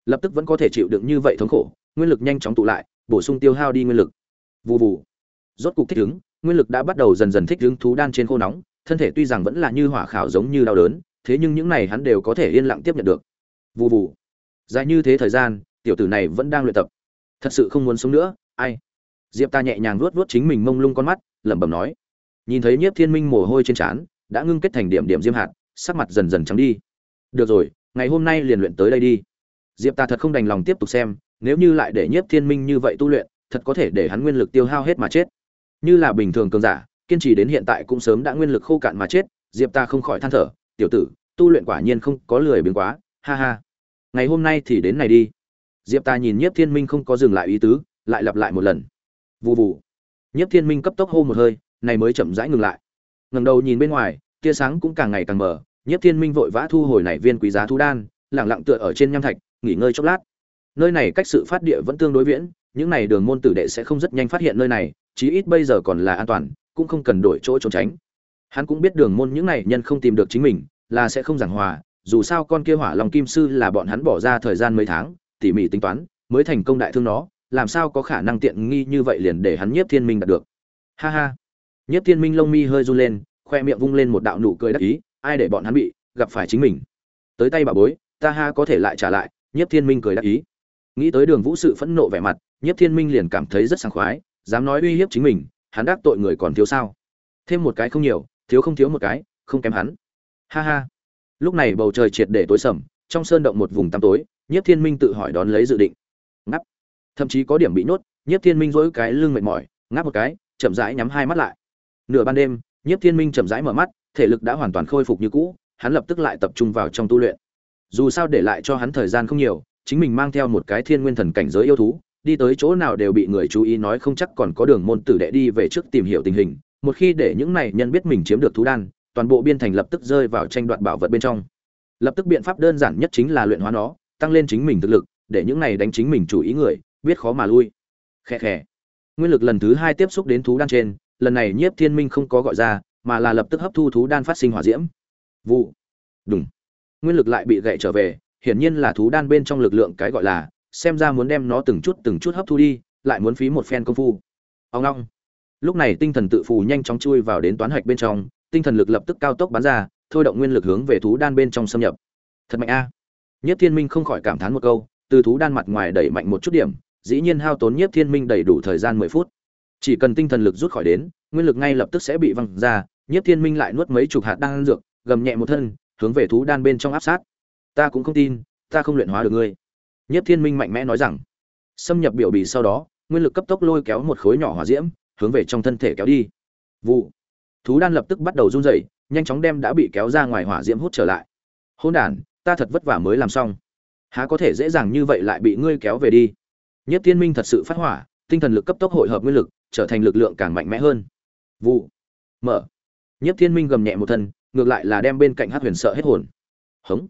lập tức vẫn có thể chịu đựng như vậy thống khổ, nguyên lực nhanh chóng tụ lại, bổ sung tiêu hao đi nguyên lực. Vù vù. Rốt cục thích ứng, nguyên lực đã bắt đầu dần dần thích ứng thú đan trên khô nóng, thân thể tuy rằng vẫn là như hỏa khảo giống như đau đớn, thế nhưng những này hắn đều có thể yên lặng tiếp nhận được. Vù vù. Dài như thế thời gian, tiểu tử này vẫn đang luyện tập. Thật sự không muốn sống nữa, ai? Diệp Ta nhẹ nhàng vuốt vuốt chính mình mông lung con mắt, lẩm bẩm nói. Nhìn thấy Nhiếp Thiên Minh mồ hôi trên trán, đã ngưng kết thành điểm điểm diêm hạt, sắc mặt dần dần trắng đi. Được rồi, ngày hôm nay liền luyện tới đây đi. Diệp Ta thật không đành lòng tiếp tục xem, nếu như lại để Nhiếp Thiên Minh như vậy tu luyện, thật có thể để hắn nguyên lực tiêu hao hết mà chết. Như là bình thường cường giả, kiên trì đến hiện tại cũng sớm đã nguyên lực khô cạn mà chết, Diệp Ta không khỏi than thở, tiểu tử, tu luyện quả nhiên không có lười biếng quá, ha ha. Ngày hôm nay thì đến này đi. Diệp Ta nhìn Nhiếp Thiên Minh không có dừng lại ý tứ, lại lặp lại một lần. Vù vù. Nhiếp Thiên Minh cấp tốc hô một hơi, này mới chậm rãi ngừng lại. Ngẩng đầu nhìn bên ngoài, tia sáng cũng càng ngày càng mờ, Nhiếp Thiên Minh vội vã thu hồi này viên quý giá thú đan, lặng lặng tựa ở trên nham thạch, nghỉ ngơi chốc lát. Nơi này cách sự phát địa vẫn tương đối viễn, những này đường môn tử đệ sẽ không rất nhanh phát hiện nơi này, chí ít bây giờ còn là an toàn, cũng không cần đổi chỗ trốn tránh. Hắn cũng biết đường môn những này nhân không tìm được chính mình, là sẽ không giảng hòa, dù sao con kia hỏa long kim sư là bọn hắn bỏ ra thời gian mấy tháng, tỉ mỉ tính toán, mới thành công đại thương nó, làm sao có khả năng tiện nghi như vậy liền để hắn nhiếp thiên minh đạt được. Ha ha. Nhiếp thiên minh lông mi hơi run lên, khoe miệng vung lên một đạo nụ cười đắc ý, ai để bọn hắn bị gặp phải chính mình. Tới tay bà bối, ta ha có thể lại trả lại, nhiếp thiên minh cười đắc ý. Nghĩ tới đường vũ sự phẫn nộ vẻ mặt, nhiếp thiên minh liền cảm thấy rất sảng khoái, dám nói uy hiếp chính mình, hắn đắc tội người còn thiếu sao? Thêm một cái không nhiều, thiếu không thiếu một cái, không kém hắn. Ha ha. Lúc này bầu trời triệt để tối sầm, trong sơn động một vùng tăm tối, Nhiếp Thiên Minh tự hỏi đón lấy dự định. Ngáp. Thậm chí có điểm bị nhốt, Nhiếp Thiên Minh dỗi cái lưng mệt mỏi, ngáp một cái, chậm rãi nhắm hai mắt lại. Nửa ban đêm, Nhiếp Thiên Minh chậm rãi mở mắt, thể lực đã hoàn toàn khôi phục như cũ, hắn lập tức lại tập trung vào trong tu luyện. Dù sao để lại cho hắn thời gian không nhiều, chính mình mang theo một cái Thiên Nguyên Thần cảnh giới yêu thú, đi tới chỗ nào đều bị người chú ý nói không chắc còn có đường môn tử đệ đi về trước tìm hiểu tình hình, một khi để những này nhân biết mình chiếm được thú đan, toàn bộ biên thành lập tức rơi vào tranh đoạt bảo vật bên trong. Lập tức biện pháp đơn giản nhất chính là luyện hóa nó, tăng lên chính mình thực lực, để những này đánh chính mình chủ ý người, biết khó mà lui. Khẽ khẽ. Nguyên lực lần thứ hai tiếp xúc đến thú đan trên, lần này Nhiếp Thiên Minh không có gọi ra, mà là lập tức hấp thu thú đan phát sinh hỏa diễm. Vụ. Đùng. Nguyên lực lại bị gãy trở về, hiển nhiên là thú đan bên trong lực lượng cái gọi là, xem ra muốn đem nó từng chút từng chút hấp thu đi, lại muốn phí một phen công phu. Ông ngoong. Lúc này tinh thần tự phù nhanh chóng chui vào đến toán hạch bên trong, tinh thần lực lập tức cao tốc bắn ra, thôi động nguyên lực hướng về thú đan bên trong xâm nhập. Thật mạnh a. Nhất Thiên Minh không khỏi cảm thán một câu, từ thú đan mặt ngoài đẩy mạnh một chút điểm, dĩ nhiên hao tốn Nhất Thiên Minh đầy đủ thời gian 10 phút. Chỉ cần tinh thần lực rút khỏi đến, nguyên lực ngay lập tức sẽ bị văng ra, Nhất Thiên Minh lại nuốt mấy chục hạt đan dược, gầm nhẹ một thân, hướng về thú đan bên trong áp sát. Ta cũng không tin, ta không luyện hóa được ngươi. Nhất Thiên Minh mạnh mẽ nói rằng, xâm nhập biểu bì sau đó, nguyên lực cấp tốc lôi kéo một khối nhỏ hỏa diễm, hướng về trong thân thể kéo đi. Vụ. Thú đan lập tức bắt đầu run rẩy, nhanh chóng đem đã bị kéo ra ngoài hỏa diễm hút trở lại. Hôn đản, ta thật vất vả mới làm xong. Há có thể dễ dàng như vậy lại bị ngươi kéo về đi. nhất thiên minh thật sự phát hỏa tinh thần lực cấp tốc hội hợp nguyên lực trở thành lực lượng càng mạnh mẽ hơn vụ mở nhất thiên minh gầm nhẹ một thân ngược lại là đem bên cạnh hát huyền sợ hết hồn hống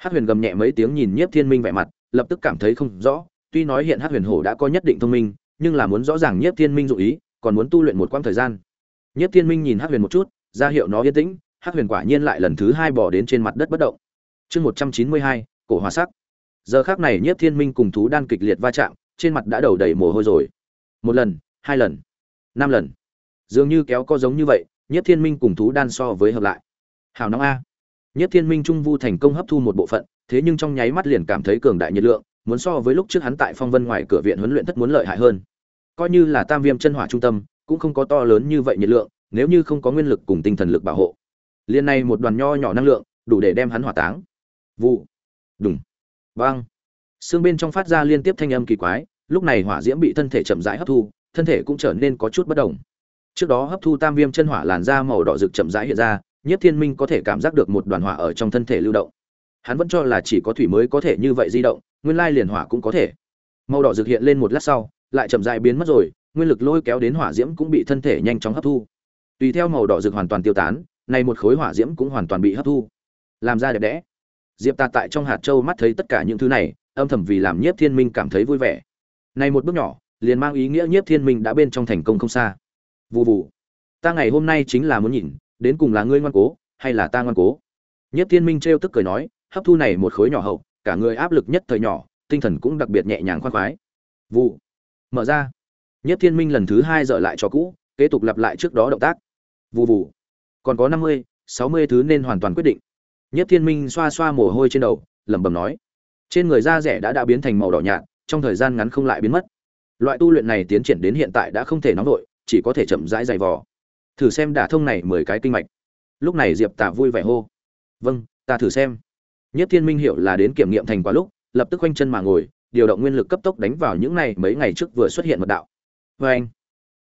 hát huyền gầm nhẹ mấy tiếng nhìn nhiếp thiên minh vẻ mặt, lập tức cảm thấy không rõ, tuy nói hiện hát huyền hổ đã có nhất định thông minh, nhưng là muốn rõ ràng nhiếp thiên minh dụ ý, còn muốn tu luyện một quãng thời gian. Nhiếp thiên minh nhìn hát huyền một chút, ra hiệu nó yên tĩnh hát huyền quả nhiên lại lần thứ hai bỏ đến trên mặt đất bất động. Chương một trăm chín mươi hai, cổ hòa sắc. Giờ khác này nhiếp thiên minh cùng thú đan kịch liệt va chạm, trên mặt đã đầu đầy mồ hôi rồi. Một lần, hai lần, năm lần. Dường như kéo co giống như vậy, nhiếp thiên minh cùng thú đan so với hợp lại. Hào nóng a nhất thiên minh trung vu thành công hấp thu một bộ phận, thế nhưng trong nháy mắt liền cảm thấy cường đại nhiệt lượng, muốn so với lúc trước hắn tại phong vân ngoài cửa viện huấn luyện thất muốn lợi hại hơn. Coi như là tam viêm chân hỏa trung tâm, cũng không có to lớn như vậy nhiệt lượng, nếu như không có nguyên lực cùng tinh thần lực bảo hộ. Liên này một đoàn nho nhỏ năng lượng, đủ để đem hắn hỏa táng. Vụ. Đùng. Bang. xương bên trong phát ra liên tiếp thanh âm kỳ quái, lúc này hỏa diễm bị thân thể chậm rãi hấp thu, thân thể cũng trở nên có chút bất động trước đó hấp thu tam viêm chân hỏa làn da màu đỏ rực chậm rãi hiện ra Nhiếp thiên minh có thể cảm giác được một đoàn hỏa ở trong thân thể lưu động. Hắn vẫn cho là chỉ có thủy mới có thể như vậy di động, nguyên lai liền hỏa cũng có thể. Màu đỏ rực hiện lên một lát sau, lại chậm rãi biến mất rồi, nguyên lực lôi kéo đến hỏa diễm cũng bị thân thể nhanh chóng hấp thu. Tùy theo màu đỏ rực hoàn toàn tiêu tán này một khối hỏa diễm cũng hoàn toàn bị hấp thu. Làm ra đẹp đẽ. Diệp ta tại trong hạt châu mắt thấy tất cả những thứ này, âm thầm vì làm nhiếp thiên minh cảm thấy vui vẻ. Này một bước nhỏ, liền mang ý nghĩa nhiếp thiên minh đã bên trong thành công không xa. Vụ vụ ta ngày hôm nay chính là muốn nhìn đến cùng là ngươi ngoan cố hay là ta ngoan cố? Nhất thiên minh trêu tức cười nói hấp thu này một khối nhỏ hậu cả người áp lực nhất thời nhỏ tinh thần cũng đặc biệt nhẹ nhàng khoan khoái. Vụ. Mở ra. Nhất thiên minh lần thứ hai dở lại cho cũ kế tục lặp lại trước đó động tác. Vụ vụ còn có năm mươi sáu mươi thứ nên hoàn toàn quyết định. Nhất Thiên Minh xoa xoa mồ hôi trên đầu, lẩm bẩm nói: "Trên người da rẻ đã đã biến thành màu đỏ nhạt, trong thời gian ngắn không lại biến mất. Loại tu luyện này tiến triển đến hiện tại đã không thể nóng vội, chỉ có thể chậm rãi dày vò. Thử xem đả thông này mười cái kinh mạch." Lúc này Diệp Tả vui vẻ hô: "Vâng, ta thử xem." Nhất Thiên Minh hiểu là đến kiểm nghiệm thành quả lúc, lập tức quanh chân mà ngồi, điều động nguyên lực cấp tốc đánh vào những này mấy ngày trước vừa xuất hiện mật đạo. Oeng!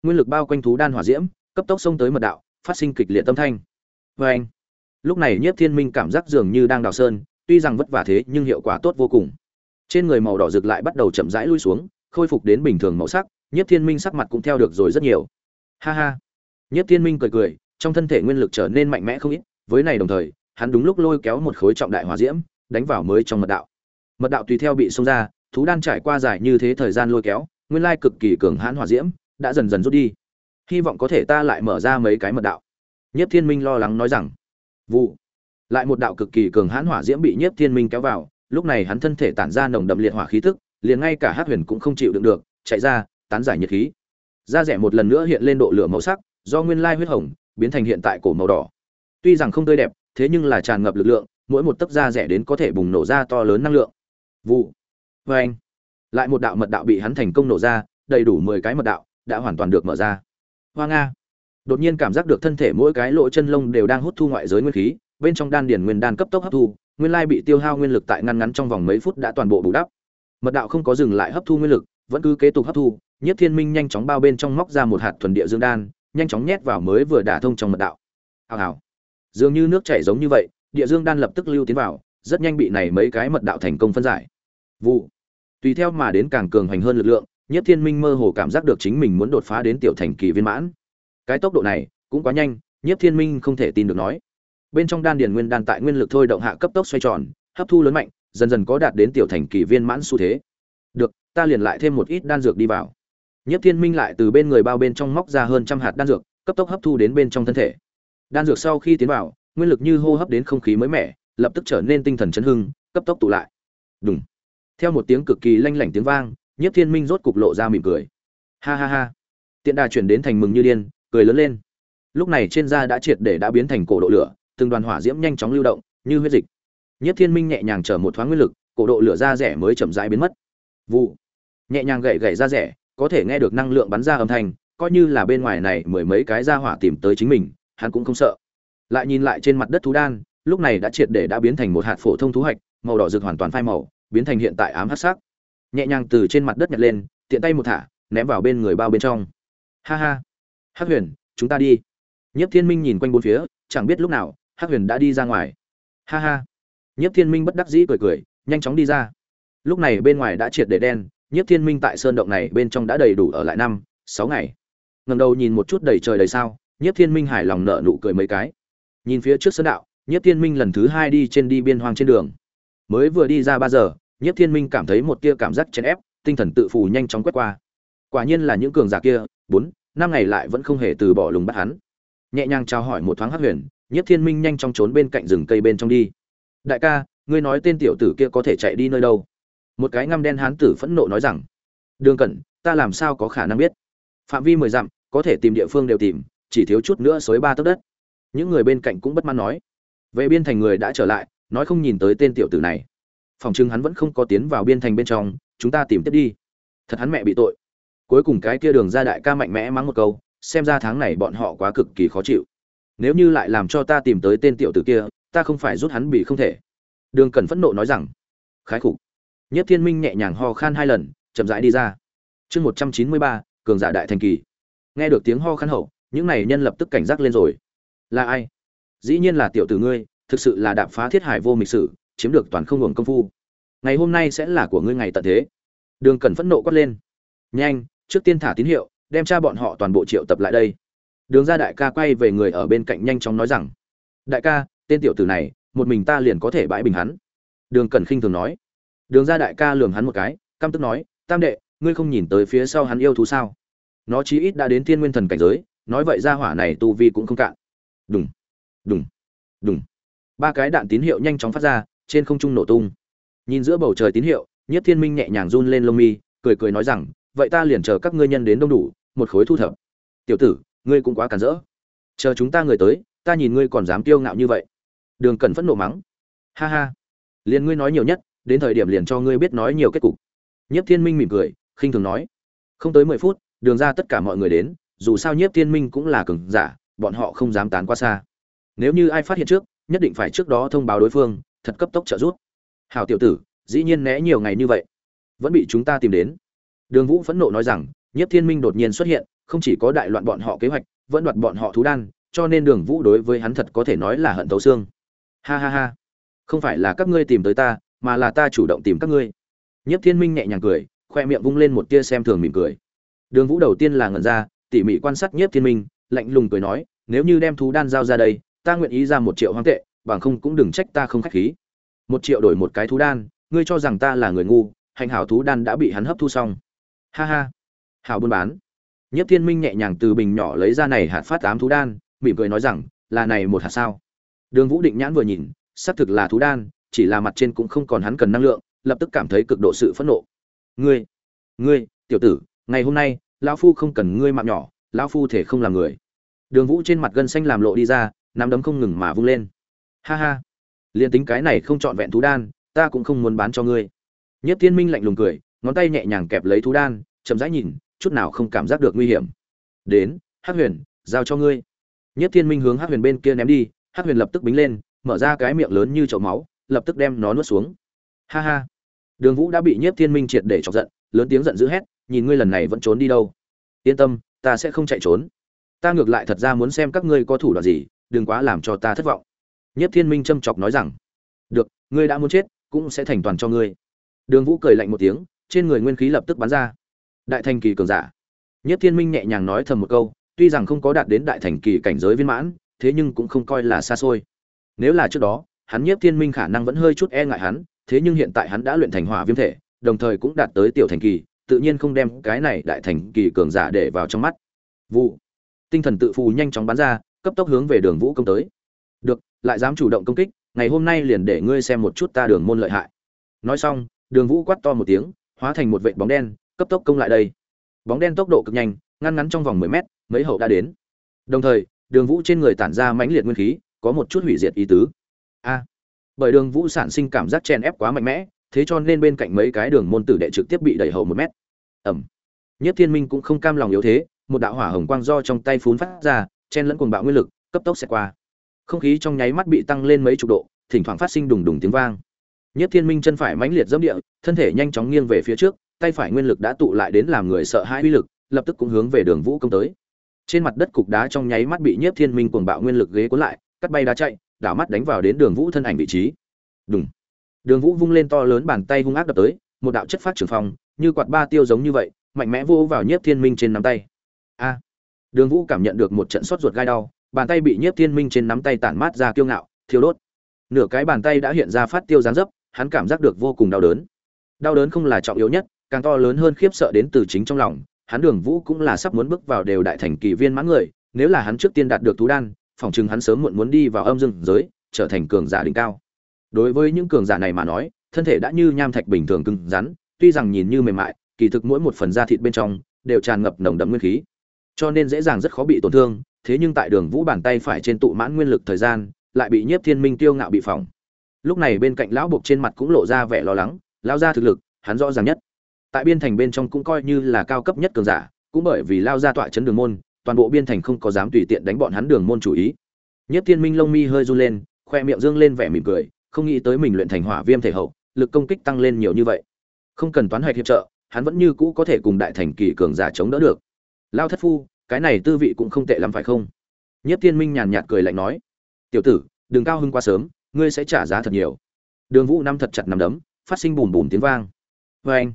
Nguyên lực bao quanh thú đan hỏa diễm, cấp tốc xông tới mật đạo, phát sinh kịch liệt tâm thanh. Oeng! lúc này nhiếp thiên minh cảm giác dường như đang đào sơn tuy rằng vất vả thế nhưng hiệu quả tốt vô cùng trên người màu đỏ rực lại bắt đầu chậm rãi lui xuống khôi phục đến bình thường màu sắc nhiếp thiên minh sắc mặt cũng theo được rồi rất nhiều ha ha nhiếp thiên minh cười cười, trong thân thể nguyên lực trở nên mạnh mẽ không ít, với này đồng thời, hắn đúng lúc lôi kéo một khối trọng đại hỏa diễm, đánh vào mới trong mật đạo. Mật đạo tùy theo bị xông ra, thú đan trải qua dài như thế thời gian lôi kéo, nguyên lai cực kỳ cường hãn hỏa diễm, đã dần dần rút đi. Hy vọng có thể ta lại mở ra mấy cái mật đạo. Nhiếp thiên minh lo lắng nói rằng, vụ. Lại một đạo cực kỳ cường hãn hỏa diễm bị nhiếp thiên minh kéo vào, lúc này hắn thân thể tản ra nồng đậm liệt hỏa khí tức, liền ngay cả Hắc huyền cũng không chịu đựng được, chạy ra, tán giải nhiệt khí. Da rẻ một lần nữa hiện lên độ lửa màu sắc do nguyên lai huyết hồng biến thành hiện tại cổ màu đỏ. Tuy rằng không tươi đẹp, thế nhưng là tràn ngập lực lượng, mỗi một tấc da rẻ đến có thể bùng nổ ra to lớn năng lượng. Vụ. Vê anh, lại một đạo mật đạo bị hắn thành công nổ ra, đầy đủ mười cái mật đạo, đã hoàn toàn được mở ra. Hoa nga. Đột nhiên cảm giác được thân thể mỗi cái lỗ chân lông đều đang hút thu ngoại giới nguyên khí, bên trong đan điền nguyên đan cấp tốc hấp thu, nguyên lai bị tiêu hao nguyên lực tại ngăn ngắn trong vòng mấy phút đã toàn bộ bù đắp. Mật đạo không có dừng lại hấp thu nguyên lực, vẫn cứ kế tục hấp thu nhất thiên minh nhanh chóng bao bên trong móc ra một hạt thuần địa dương đan nhanh chóng nhét vào mới vừa đả thông trong mật đạo. Hào hào. Dường như nước chảy giống như vậy, địa dương đan lập tức lưu tiến vào, rất nhanh bị này mấy cái mật đạo thành công phân giải. Vụ. Tùy theo mà đến càng cường hành hơn lực lượng nhất thiên minh mơ hồ cảm giác được chính mình muốn đột phá đến tiểu thành kỳ viên mãn. Cái tốc độ này, cũng quá nhanh, nhiếp thiên minh không thể tin được nói. Bên trong đan điền nguyên đan tại nguyên lực thôi động hạ cấp tốc xoay tròn, hấp thu lớn mạnh, dần dần có đạt đến tiểu thành kỳ viên mãn xu thế. Được, ta liền lại thêm một ít đan dược đi vào nhiếp thiên minh lại từ bên người bao bên trong móc ra hơn trăm hạt đan dược cấp tốc hấp thu đến bên trong thân thể. Đan dược sau khi tiến vào nguyên lực như hô hấp đến không khí mới mẻ lập tức trở nên tinh thần chấn hưng cấp tốc tụ lại. Đùng, theo một tiếng cực kỳ lanh lảnh tiếng vang nhiếp thiên minh rốt cục lộ ra mỉm cười. Ha ha ha. Tiện đà chuyển đến thành mừng như điên cười lớn lên. Lúc này trên da đã triệt để đã biến thành cổ độ lửa từng đoàn hỏa diễm nhanh chóng lưu động như huyết dịch. Nhiếp thiên minh nhẹ nhàng trở một thoáng nguyên lực cổ độ lửa da rẻ mới chậm rãi biến mất. Vụ. Nhẹ nhàng gậy gậy da rẻ có thể nghe được năng lượng bắn ra âm thanh, coi như là bên ngoài này mười mấy cái ra hỏa tìm tới chính mình, hắn cũng không sợ. Lại nhìn lại trên mặt đất thú đan, lúc này đã triệt để đã biến thành một hạt phổ thông thú hạch, màu đỏ rực hoàn toàn phai màu, biến thành hiện tại ám hắc sắc. Nhẹ nhàng từ trên mặt đất nhặt lên, tiện tay một thả, ném vào bên người bao bên trong. Ha ha. Hắc huyền, chúng ta đi. Nhất thiên minh nhìn quanh bốn phía, chẳng biết lúc nào, hắc huyền đã đi ra ngoài. Ha ha. Nhất thiên minh bất đắc dĩ cười cười, nhanh chóng đi ra. Lúc này bên ngoài đã triệt để đen nhiếp thiên minh tại sơn động này bên trong đã đầy đủ ở lại năm, sáu ngày. Ngầm đầu nhìn một chút đầy trời đầy sao, nhiếp thiên minh hài lòng nở nụ cười mấy cái. Nhìn phía trước sơn đạo, nhiếp thiên minh lần thứ hai đi trên đi biên hoang trên đường. Mới vừa đi ra ba giờ, nhiếp thiên minh cảm thấy một tia cảm giác chèn ép, tinh thần tự phù nhanh chóng quét qua. Quả nhiên là những cường giả kia, bốn, năm ngày lại vẫn không hề từ bỏ lùng bắt hắn. Nhẹ nhàng chào hỏi một thoáng hát huyền, nhiếp thiên minh nhanh chóng trốn bên cạnh rừng cây bên trong đi. Đại ca, ngươi nói tên tiểu tử kia có thể chạy đi nơi đâu? Một cái ngăm đen hán tử phẫn nộ nói rằng, đường cẩn, ta làm sao có khả năng biết? Phạm vi mười dặm, có thể tìm địa phương đều tìm, chỉ thiếu chút nữa xối ba tấc đất. Những người bên cạnh cũng bất mãn nói. Vệ biên thành người đã trở lại, nói không nhìn tới tên tiểu tử này. Phòng chừng hắn vẫn không có tiến vào biên thành bên trong, chúng ta tìm tiếp đi. Thật hắn mẹ bị tội. Cuối cùng cái kia đường ra đại ca mạnh mẽ mắng một câu, xem ra tháng này bọn họ quá cực kỳ khó chịu. Nếu như lại làm cho ta tìm tới tên tiểu tử kia, ta không phải rút hắn bị không thể. Đường cần phẫn nộ nói rằng, khái khục nhất thiên minh nhẹ nhàng ho khan hai lần, chậm rãi đi ra. Chương một trăm chín mươi ba, cường giả đại thành kỳ. Nghe được tiếng ho khan hậu, những này nhân lập tức cảnh giác lên rồi. Là ai? Dĩ nhiên là tiểu tử ngươi, thực sự là đạp phá thiết hải vô mịch sử, chiếm được toàn không hưởng công phu. Ngày hôm nay sẽ là của ngươi ngày tận thế. Đường Cẩn phẫn nộ quát lên. Nhanh, trước tiên thả tín hiệu, đem cha bọn họ toàn bộ triệu tập lại đây. Đường gia đại ca quay về người ở bên cạnh nhanh chóng nói rằng, đại ca, tên tiểu tử này, một mình ta liền có thể bãi bình hắn. Đường Cẩn khinh thường nói đường ra đại ca lườm hắn một cái, căm tức nói, tam đệ, ngươi không nhìn tới phía sau hắn yêu thú sao? Nó chí ít đã đến thiên nguyên thần cảnh giới, nói vậy ra hỏa này tu vi cũng không cạn. Đùng đùng đùng. Ba cái đạn tín hiệu nhanh chóng phát ra, trên không trung nổ tung. Nhìn giữa bầu trời tín hiệu nhất thiên minh nhẹ nhàng run lên lông mi, cười cười nói rằng, vậy ta liền chờ các ngươi nhân đến đông đủ, một khối thu thập. Tiểu tử, ngươi cũng quá cản rỡ. Chờ chúng ta người tới, ta nhìn ngươi còn dám kiêu ngạo như vậy. Đường cần phẫn nộ mắng. Ha ha, liền ngươi nói nhiều nhất đến thời điểm liền cho ngươi biết nói nhiều kết cục. Nhiếp thiên minh mỉm cười, khinh thường nói, không tới mười phút, đường ra tất cả mọi người đến, dù sao nhiếp thiên minh cũng là cường giả, bọn họ không dám tán qua xa. Nếu như ai phát hiện trước, nhất định phải trước đó thông báo đối phương, thật cấp tốc trợ giúp. Hào tiểu tử, dĩ nhiên né nhiều ngày như vậy, vẫn bị chúng ta tìm đến. Đường vũ phẫn nộ nói rằng, nhiếp thiên minh đột nhiên xuất hiện, không chỉ có đại loạn bọn họ kế hoạch, vẫn đoạt bọn họ thú đan, cho nên đường vũ đối với hắn thật có thể nói là hận thấu xương. Ha ha ha, không phải là các ngươi tìm tới ta mà là ta chủ động tìm các ngươi. Nhất thiên minh nhẹ nhàng cười, khoe miệng vung lên một tia xem thường mỉm cười. Đường vũ đầu tiên là ngẩn ra, tỉ mỉ quan sát nhất thiên minh, lạnh lùng cười nói, nếu như đem thú đan giao ra đây, ta nguyện ý ra một triệu hoang tệ, bằng không cũng đừng trách ta không khách khí. Một triệu đổi một cái thú đan, ngươi cho rằng ta là người ngu, hành hảo thú đan đã bị hắn hấp thu xong. Ha ha. Hảo buôn bán. Nhất thiên minh nhẹ nhàng từ bình nhỏ lấy ra này hạt phát tám thú đan, mỉm cười nói rằng, là này một hạt sao? Đường vũ định nhãn vừa nhìn, xác thực là thú đan chỉ là mặt trên cũng không còn hắn cần năng lượng, lập tức cảm thấy cực độ sự phẫn nộ. Ngươi ngươi, tiểu tử, ngày hôm nay, lão phu không cần ngươi mạng nhỏ, lão phu thể không làm người. Đường vũ trên mặt gân xanh làm lộ đi ra, nắm đấm không ngừng mà vung lên. Ha ha, liền tính cái này không trọn vẹn thú đan, ta cũng không muốn bán cho ngươi. Nhất thiên minh lạnh lùng cười, ngón tay nhẹ nhàng kẹp lấy thú đan, chậm rãi nhìn, chút nào không cảm giác được nguy hiểm. Đến, hắc huyền, giao cho ngươi. Nhất thiên minh hướng hắc huyền bên kia ném đi, hắc huyền lập tức bính lên, mở ra cái miệng lớn như chậu máu lập tức đem nó nuốt xuống. Ha ha. Đường vũ đã bị nhất thiên minh triệt để chọc giận, lớn tiếng giận dữ hét, nhìn ngươi lần này vẫn trốn đi đâu? Yên tâm, ta sẽ không chạy trốn. Ta ngược lại thật ra muốn xem các ngươi có thủ đoạn gì, đừng quá làm cho ta thất vọng. Nhất thiên minh châm chọc nói rằng, được, ngươi đã muốn chết, cũng sẽ thành toàn cho ngươi. Đường vũ cười lạnh một tiếng, trên người nguyên khí lập tức bắn ra. Đại thành kỳ cường giả. Nhất thiên minh nhẹ nhàng nói thầm một câu, tuy rằng không có đạt đến đại thành kỳ cảnh giới viên mãn, thế nhưng cũng không coi là xa xôi. Nếu là trước đó hắn nhiếp thiên minh khả năng vẫn hơi chút e ngại hắn, thế nhưng hiện tại hắn đã luyện thành hỏa viêm thể, đồng thời cũng đạt tới tiểu thành kỳ, tự nhiên không đem cái này đại thành kỳ cường giả để vào trong mắt. Vụ. Tinh thần tự phù nhanh chóng bắn ra, cấp tốc hướng về đường vũ công tới. Được, lại dám chủ động công kích, ngày hôm nay liền để ngươi xem một chút ta đường môn lợi hại. Nói xong, đường vũ quát to một tiếng, hóa thành một vệt bóng đen, cấp tốc công lại đây. Bóng đen tốc độ cực nhanh, ngăn ngắn trong vòng mười mét, mấy hậu đã đến. Đồng thời, đường vũ trên người tản ra mãnh liệt nguyên khí, có một chút hủy diệt ý tứ a. Bởi đường vũ sản sinh cảm giác chen ép quá mạnh mẽ, thế cho nên bên cạnh mấy cái đường môn tử đệ trực tiếp bị đẩy hậu một mét. Ẩm. Nhất thiên minh cũng không cam lòng yếu thế, một đạo hỏa hồng quang do trong tay phún phát ra, chen lẫn cuồng bạo nguyên lực, cấp tốc xẹt qua. Không khí trong nháy mắt bị tăng lên mấy chục độ, thỉnh thoảng phát sinh đùng đùng tiếng vang. Nhất thiên minh chân phải mãnh liệt dẫm địa, thân thể nhanh chóng nghiêng về phía trước, tay phải nguyên lực đã tụ lại đến làm người sợ hãi uy lực, lập tức cũng hướng về đường vũ công tới. Trên mặt đất cục đá trong nháy mắt bị nhiếp thiên minh cuồng bạo nguyên lực ghế cuốn lại, cắt bay đá chạy đảo mắt đánh vào đến đường vũ thân ảnh vị trí. Đúng đường vũ vung lên to lớn bàn tay hung ác đập tới, một đạo chất phát trưởng phong, như quạt ba tiêu giống như vậy, mạnh mẽ vô vào nhiếp thiên minh trên nắm tay. A. Đường vũ cảm nhận được một trận sốt ruột gai đau, bàn tay bị nhiếp thiên minh trên nắm tay tản mát ra kiêu ngạo, thiêu đốt. Nửa cái bàn tay đã hiện ra phát tiêu gián dấp, hắn cảm giác được vô cùng đau đớn. Đau đớn không là trọng yếu nhất, càng to lớn hơn khiếp sợ đến từ chính trong lòng, hắn đường vũ cũng là sắp muốn bước vào đều đại thành kỳ viên mãn người, nếu là hắn trước tiên đạt được thú đan phỏng chừng hắn sớm muộn muốn đi vào âm dương giới, trở thành cường giả đỉnh cao. Đối với những cường giả này mà nói, thân thể đã như nham thạch bình thường cứng rắn, tuy rằng nhìn như mềm mại, kỳ thực mỗi một phần da thịt bên trong đều tràn ngập nồng đậm nguyên khí. Cho nên dễ dàng rất khó bị tổn thương, thế nhưng tại đường vũ bàn tay phải trên tụ mãn nguyên lực thời gian, lại bị nhiếp thiên minh tiêu ngạo bị phỏng. Lúc này bên cạnh lão buộc trên mặt cũng lộ ra vẻ lo lắng, lao ra thực lực, hắn rõ ràng nhất. Tại biên thành bên trong cũng coi như là cao cấp nhất cường giả, cũng bởi vì lao ra tọa chấn đường môn toàn bộ biên thành không có dám tùy tiện đánh bọn hắn đường môn chủ ý. Nhất thiên minh lông mi hơi run lên, khoe miệng dương lên vẻ mỉm cười, không nghĩ tới mình luyện thành hỏa viêm thể hậu, lực công kích tăng lên nhiều như vậy. Không cần toán hoạch hiệp trợ, hắn vẫn như cũ có thể cùng đại thành kỳ cường giả chống đỡ được. Lao thất phu, cái này tư vị cũng không tệ lắm phải không? Nhất thiên minh nhàn nhạt cười lạnh nói. Tiểu tử, đừng cao hưng quá sớm, ngươi sẽ trả giá thật nhiều. Đường vũ năm thật chặt nằm đấm, phát sinh bùm bùm tiếng vang. Vê anh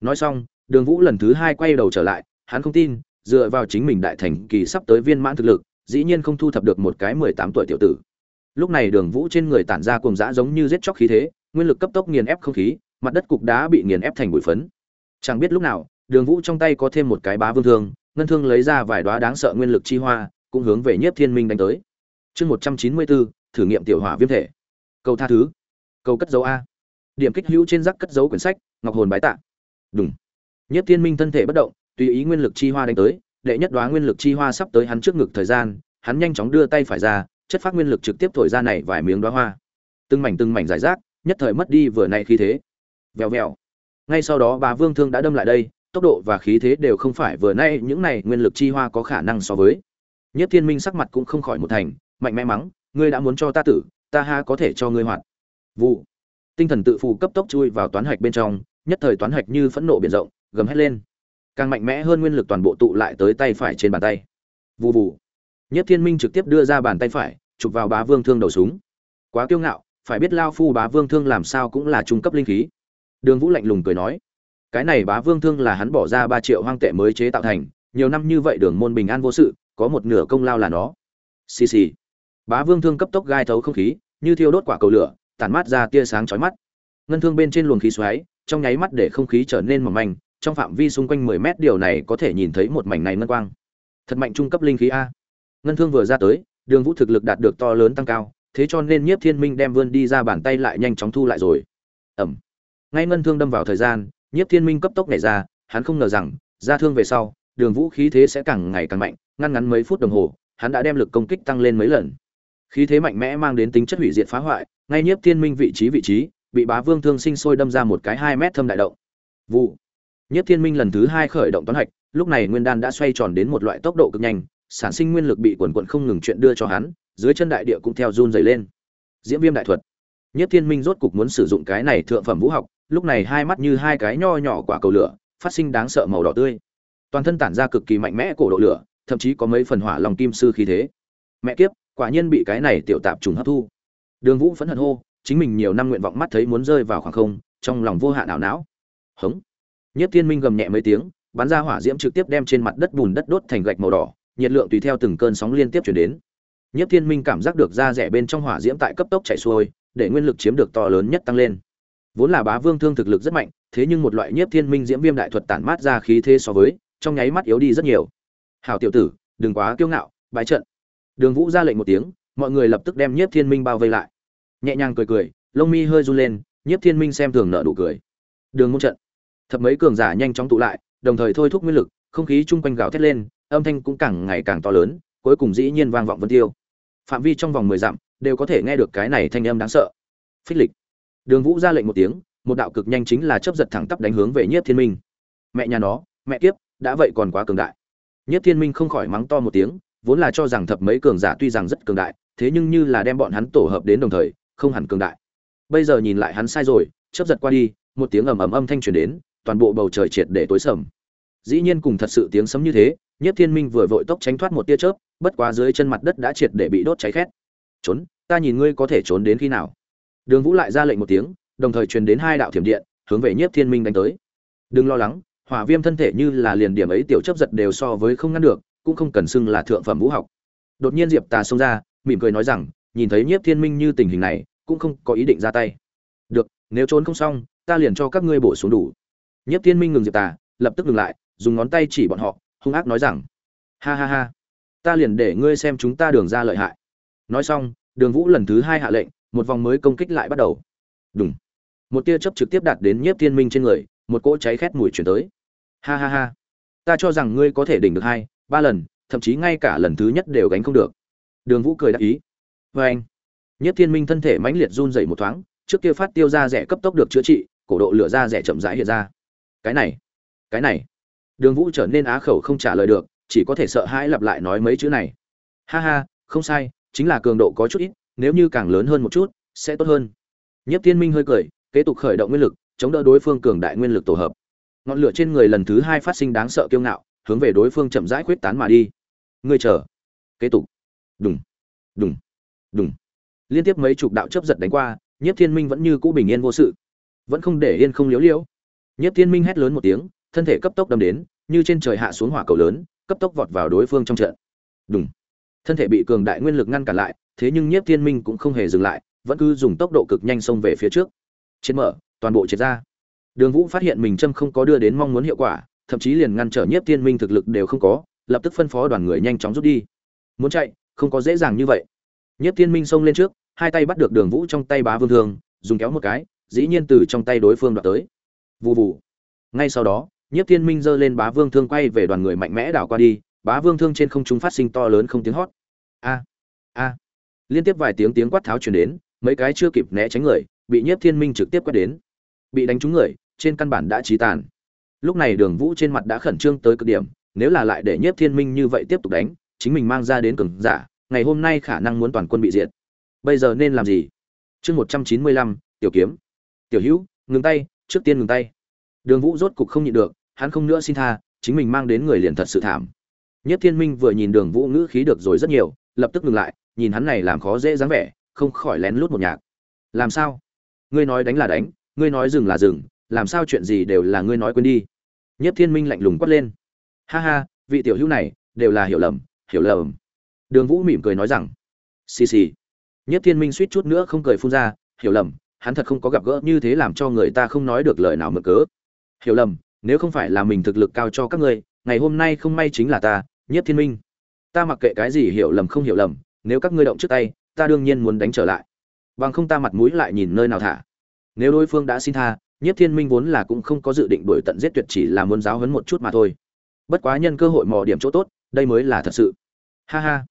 nói xong, đường vũ lần thứ hai quay đầu trở lại, hắn không tin dựa vào chính mình đại thành kỳ sắp tới viên mãn thực lực, dĩ nhiên không thu thập được một cái mười tám tuổi tiểu tử. Lúc này đường vũ trên người tản ra cuồng dã giống như giết chóc khí thế, nguyên lực cấp tốc nghiền ép không khí, mặt đất cục đá bị nghiền ép thành bụi phấn. Chẳng biết lúc nào, đường vũ trong tay có thêm một cái bá vương thương, ngân thương lấy ra vài đóa đáng sợ nguyên lực chi hoa, cũng hướng về nhiếp thiên minh đánh tới. Chương một trăm chín mươi bốn, thử nghiệm tiểu hỏa viêm thể. Câu tha thứ. Câu cất dấu a. Điểm kích hữu trên rắc cất dấu quyển sách, ngọc hồn bái tạ. Đùng. nhất thiên minh thân thể bất động tùy ý nguyên lực chi hoa đánh tới, đệ nhất đoá nguyên lực chi hoa sắp tới hắn trước ngực thời gian, hắn nhanh chóng đưa tay phải ra, chất phát nguyên lực trực tiếp thổi ra này vài miếng đoá hoa. Từng mảnh từng mảnh giải rác, nhất thời mất đi vừa nay khí thế. Vèo vèo. Ngay sau đó bà vương thương đã đâm lại đây, tốc độ và khí thế đều không phải vừa nay những này nguyên lực chi hoa có khả năng so với. Nhất thiên minh sắc mặt cũng không khỏi một thành, mạnh mẽ mắng, ngươi đã muốn cho ta tử, ta ha có thể cho ngươi hoạt. Vụ. Tinh thần tự phụ cấp tốc chui vào toán hạch bên trong, nhất thời toán hạch như phẫn nộ biển rộng, gầm hét lên càng mạnh mẽ hơn nguyên lực toàn bộ tụ lại tới tay phải trên bàn tay. Vụ vụ nhất thiên minh trực tiếp đưa ra bàn tay phải, chụp vào bá vương thương đầu súng. Quá kiêu ngạo, phải biết lao phu bá vương thương làm sao cũng là trung cấp linh khí. Đường vũ lạnh lùng cười nói, cái này bá vương thương là hắn bỏ ra ba triệu hoang tệ mới chế tạo thành, nhiều năm như vậy đường môn bình an vô sự, có một nửa công lao là nó. Xì xì. Bá vương thương cấp tốc gai thấu không khí, như thiêu đốt quả cầu lửa, tản mát ra tia sáng chói mắt. Ngân thương bên trên luồng khí xoáy, trong nháy mắt để không khí trở nên mỏng manh trong phạm vi xung quanh 10 mét điều này có thể nhìn thấy một mảnh này ngân quang. Thật mạnh trung cấp linh khí a. Ngân thương vừa ra tới, đường vũ thực lực đạt được to lớn tăng cao, thế cho nên nhiếp thiên minh đem vươn đi ra bàn tay lại nhanh chóng thu lại rồi. Ẩm. Ngay ngân thương đâm vào thời gian, nhiếp thiên minh cấp tốc nhảy ra, hắn không ngờ rằng, ra thương về sau, đường vũ khí thế sẽ càng ngày càng mạnh, ngăn ngắn mấy phút đồng hồ, hắn đã đem lực công kích tăng lên mấy lần. Khí thế mạnh mẽ mang đến tính chất hủy diệt phá hoại, ngay nhiếp thiên minh vị trí vị trí, bị bá vương thương sinh sôi đâm ra một cái hai mét thâm đại động. Vụ. Nhất thiên minh lần thứ hai khởi động toán hạch, lúc này nguyên đan đã xoay tròn đến một loại tốc độ cực nhanh, sản sinh nguyên lực bị quần quần không ngừng chuyện đưa cho hắn, dưới chân đại địa cũng theo run rẩy lên. Diễm viêm đại thuật. Nhất thiên minh rốt cục muốn sử dụng cái này thượng phẩm vũ học, lúc này hai mắt như hai cái nho nhỏ quả cầu lửa, phát sinh đáng sợ màu đỏ tươi. Toàn thân tản ra cực kỳ mạnh mẽ cổ độ lửa, thậm chí có mấy phần hỏa lòng kim sư khí thế. Mẹ kiếp, quả nhiên bị cái này tiểu tạp trùng hấp thu. Đường vũ phẫn hận hô, chính mình nhiều năm nguyện vọng mắt thấy muốn rơi vào khoảng không, trong lòng vô hạn ảo não. Hống. Nhiếp thiên minh gầm nhẹ mấy tiếng, bắn ra hỏa diễm trực tiếp đem trên mặt đất bùn đất đốt thành gạch màu đỏ, nhiệt lượng tùy theo từng cơn sóng liên tiếp chuyển đến. Nhiếp thiên minh cảm giác được da rẻ bên trong hỏa diễm tại cấp tốc chảy xuôi, để nguyên lực chiếm được to lớn nhất tăng lên. Vốn là bá vương thương thực lực rất mạnh, thế nhưng một loại nhiếp thiên minh diễm viêm đại thuật tản mát ra khí thế so với, trong nháy mắt yếu đi rất nhiều. Hảo tiểu tử, đừng quá kiêu ngạo bái trận. Đường vũ ra lệnh một tiếng, mọi người lập tức đem nhiếp thiên minh bao vây lại. Nhẹ nhàng cười cười, lông mi hơi run lên nhiếp thiên minh xem thường nợ đủ cười. Đường môn trận thập mấy cường giả nhanh chóng tụ lại, đồng thời thôi thúc nguyên lực, không khí chung quanh gào thét lên, âm thanh cũng càng ngày càng to lớn, cuối cùng dĩ nhiên vang vọng vân tiêu. Phạm vi trong vòng mười dặm đều có thể nghe được cái này thanh âm đáng sợ. Phích lịch. Đường vũ ra lệnh một tiếng, một đạo cực nhanh chính là chấp giật thẳng tắp đánh hướng về nhiếp thiên minh. Mẹ nhà nó, mẹ kiếp, đã vậy còn quá cường đại. Nhiếp thiên minh không khỏi mắng to một tiếng, vốn là cho rằng thập mấy cường giả tuy rằng rất cường đại, thế nhưng như là đem bọn hắn tổ hợp đến đồng thời, không hẳn cường đại. Bây giờ nhìn lại hắn sai rồi chấp giật qua đi, một tiếng ầm ầm âm thanh truyền đến toàn bộ bầu trời triệt để tối sầm. Dĩ nhiên cùng thật sự tiếng sấm như thế nhất thiên minh vừa vội tốc tránh thoát một tia chớp, bất quá dưới chân mặt đất đã triệt để bị đốt cháy khét. Trốn, ta nhìn ngươi có thể trốn đến khi nào? Đường vũ lại ra lệnh một tiếng, đồng thời truyền đến hai đạo thiểm điện, hướng về nhiếp thiên minh đánh tới. Đừng lo lắng, hỏa viêm thân thể như là liền điểm ấy tiểu chấp giật đều so với không ngăn được, cũng không cần xưng là thượng phẩm vũ học. Đột nhiên diệp tà xông ra, mỉm cười nói rằng, nhìn thấy nhiếp thiên minh như tình hình này, cũng không có ý định ra tay. Được, nếu trốn không xong, ta liền cho các ngươi bổ xuống đủ nhiếp thiên minh ngừng diệp tà lập tức ngừng lại dùng ngón tay chỉ bọn họ hung ác nói rằng ha ha ha ta liền để ngươi xem chúng ta đường ra lợi hại. Nói xong đường vũ lần thứ hai hạ lệnh một vòng mới công kích lại bắt đầu. Đùng, một tia chớp trực tiếp đạt đến nhiếp thiên minh trên người một cỗ cháy khét mùi chuyển tới. Ha ha ha ta cho rằng ngươi có thể đỉnh được hai ba lần thậm chí ngay cả lần thứ nhất đều gánh không được. Đường vũ cười đáp ý. Vê anh. Nhất thiên minh thân thể mãnh liệt run rẩy một thoáng trước kia phát tiêu ra rẻ cấp tốc được chữa trị cổ độ lửa ra rẻ chậm rãi hiện ra cái này cái này. Đường vũ trở nên á khẩu không trả lời được, chỉ có thể sợ hãi lặp lại nói mấy chữ này. Ha ha, không sai, chính là cường độ có chút ít, nếu như càng lớn hơn một chút, sẽ tốt hơn. Nhất thiên minh hơi cười, kế tục khởi động nguyên lực, chống đỡ đối phương cường đại nguyên lực tổ hợp. Ngọn lửa trên người lần thứ hai phát sinh đáng sợ kiêu ngạo, hướng về đối phương chậm rãi khuyết tán mà đi. Ngươi chờ. Kế tục. Đùng. Đùng. Đùng. Liên tiếp mấy chục đạo chấp giật đánh qua, nhiếp thiên minh vẫn như cũ bình yên vô sự. Vẫn không để yên không liếu liễu nhiếp thiên minh hét lớn một tiếng thân thể cấp tốc đâm đến như trên trời hạ xuống hỏa cầu lớn cấp tốc vọt vào đối phương trong trận. Đùng. Thân thể bị cường đại nguyên lực ngăn cản lại thế nhưng nhiếp thiên minh cũng không hề dừng lại vẫn cứ dùng tốc độ cực nhanh xông về phía trước. Chiến mở toàn bộ triệt ra. Đường vũ phát hiện mình châm không có đưa đến mong muốn hiệu quả thậm chí liền ngăn trở nhiếp thiên minh thực lực đều không có lập tức phân phó đoàn người nhanh chóng rút đi. Muốn chạy không có dễ dàng như vậy. Nhiếp thiên minh xông lên trước hai tay bắt được đường vũ trong tay bá vương thường, dùng kéo một cái dĩ nhiên từ trong tay đối phương đoạt tới. Vù vù. ngay sau đó, nhiếp thiên minh giơ lên bá vương thương quay về đoàn người mạnh mẽ đảo qua đi, bá vương thương trên không trung phát sinh to lớn không tiếng hót. A a. Liên tiếp vài tiếng tiếng quát tháo truyền đến, mấy cái chưa kịp né tránh người, bị nhiếp thiên minh trực tiếp quét đến. Bị đánh trúng người, trên căn bản đã chí tàn. Lúc này đường vũ trên mặt đã khẩn trương tới cực điểm, nếu là lại để nhiếp thiên minh như vậy tiếp tục đánh, chính mình mang ra đến cường giả, ngày hôm nay khả năng muốn toàn quân bị diệt. Bây giờ nên làm gì? Chương một trăm chín mươi lăm, tiểu kiếm. Tiểu hữu, ngừng tay trước tiên ngừng tay. Đường vũ rốt cục không nhịn được, hắn không nữa xin tha, chính mình mang đến người liền thật sự thảm. Nhất thiên minh vừa nhìn đường vũ ngữ khí được rồi rất nhiều, lập tức ngừng lại, nhìn hắn này làm khó dễ dáng vẻ, không khỏi lén lút một nhạc. Làm sao? Ngươi nói đánh là đánh, ngươi nói dừng là dừng, làm sao chuyện gì đều là ngươi nói quên đi. Nhất thiên minh lạnh lùng quát lên. Ha ha, vị tiểu hữu này, đều là hiểu lầm hiểu lầm. Đường vũ mỉm cười nói rằng, xì xì. Nhất thiên minh suýt chút nữa không cười phun ra, hiểu lầm hắn thật không có gặp gỡ như thế làm cho người ta không nói được lời nào mực cớ. Hiểu lầm, nếu không phải là mình thực lực cao cho các ngươi, ngày hôm nay không may chính là ta nhất thiên minh. Ta mặc kệ cái gì hiểu lầm không hiểu lầm, nếu các ngươi động trước tay, ta đương nhiên muốn đánh trở lại. Bằng không ta mặt mũi lại nhìn nơi nào thả. Nếu đối phương đã xin tha nhất thiên minh vốn là cũng không có dự định đuổi tận giết tuyệt chỉ là muốn giáo hấn một chút mà thôi. Bất quá nhân cơ hội mò điểm chỗ tốt, đây mới là thật sự. Ha ha.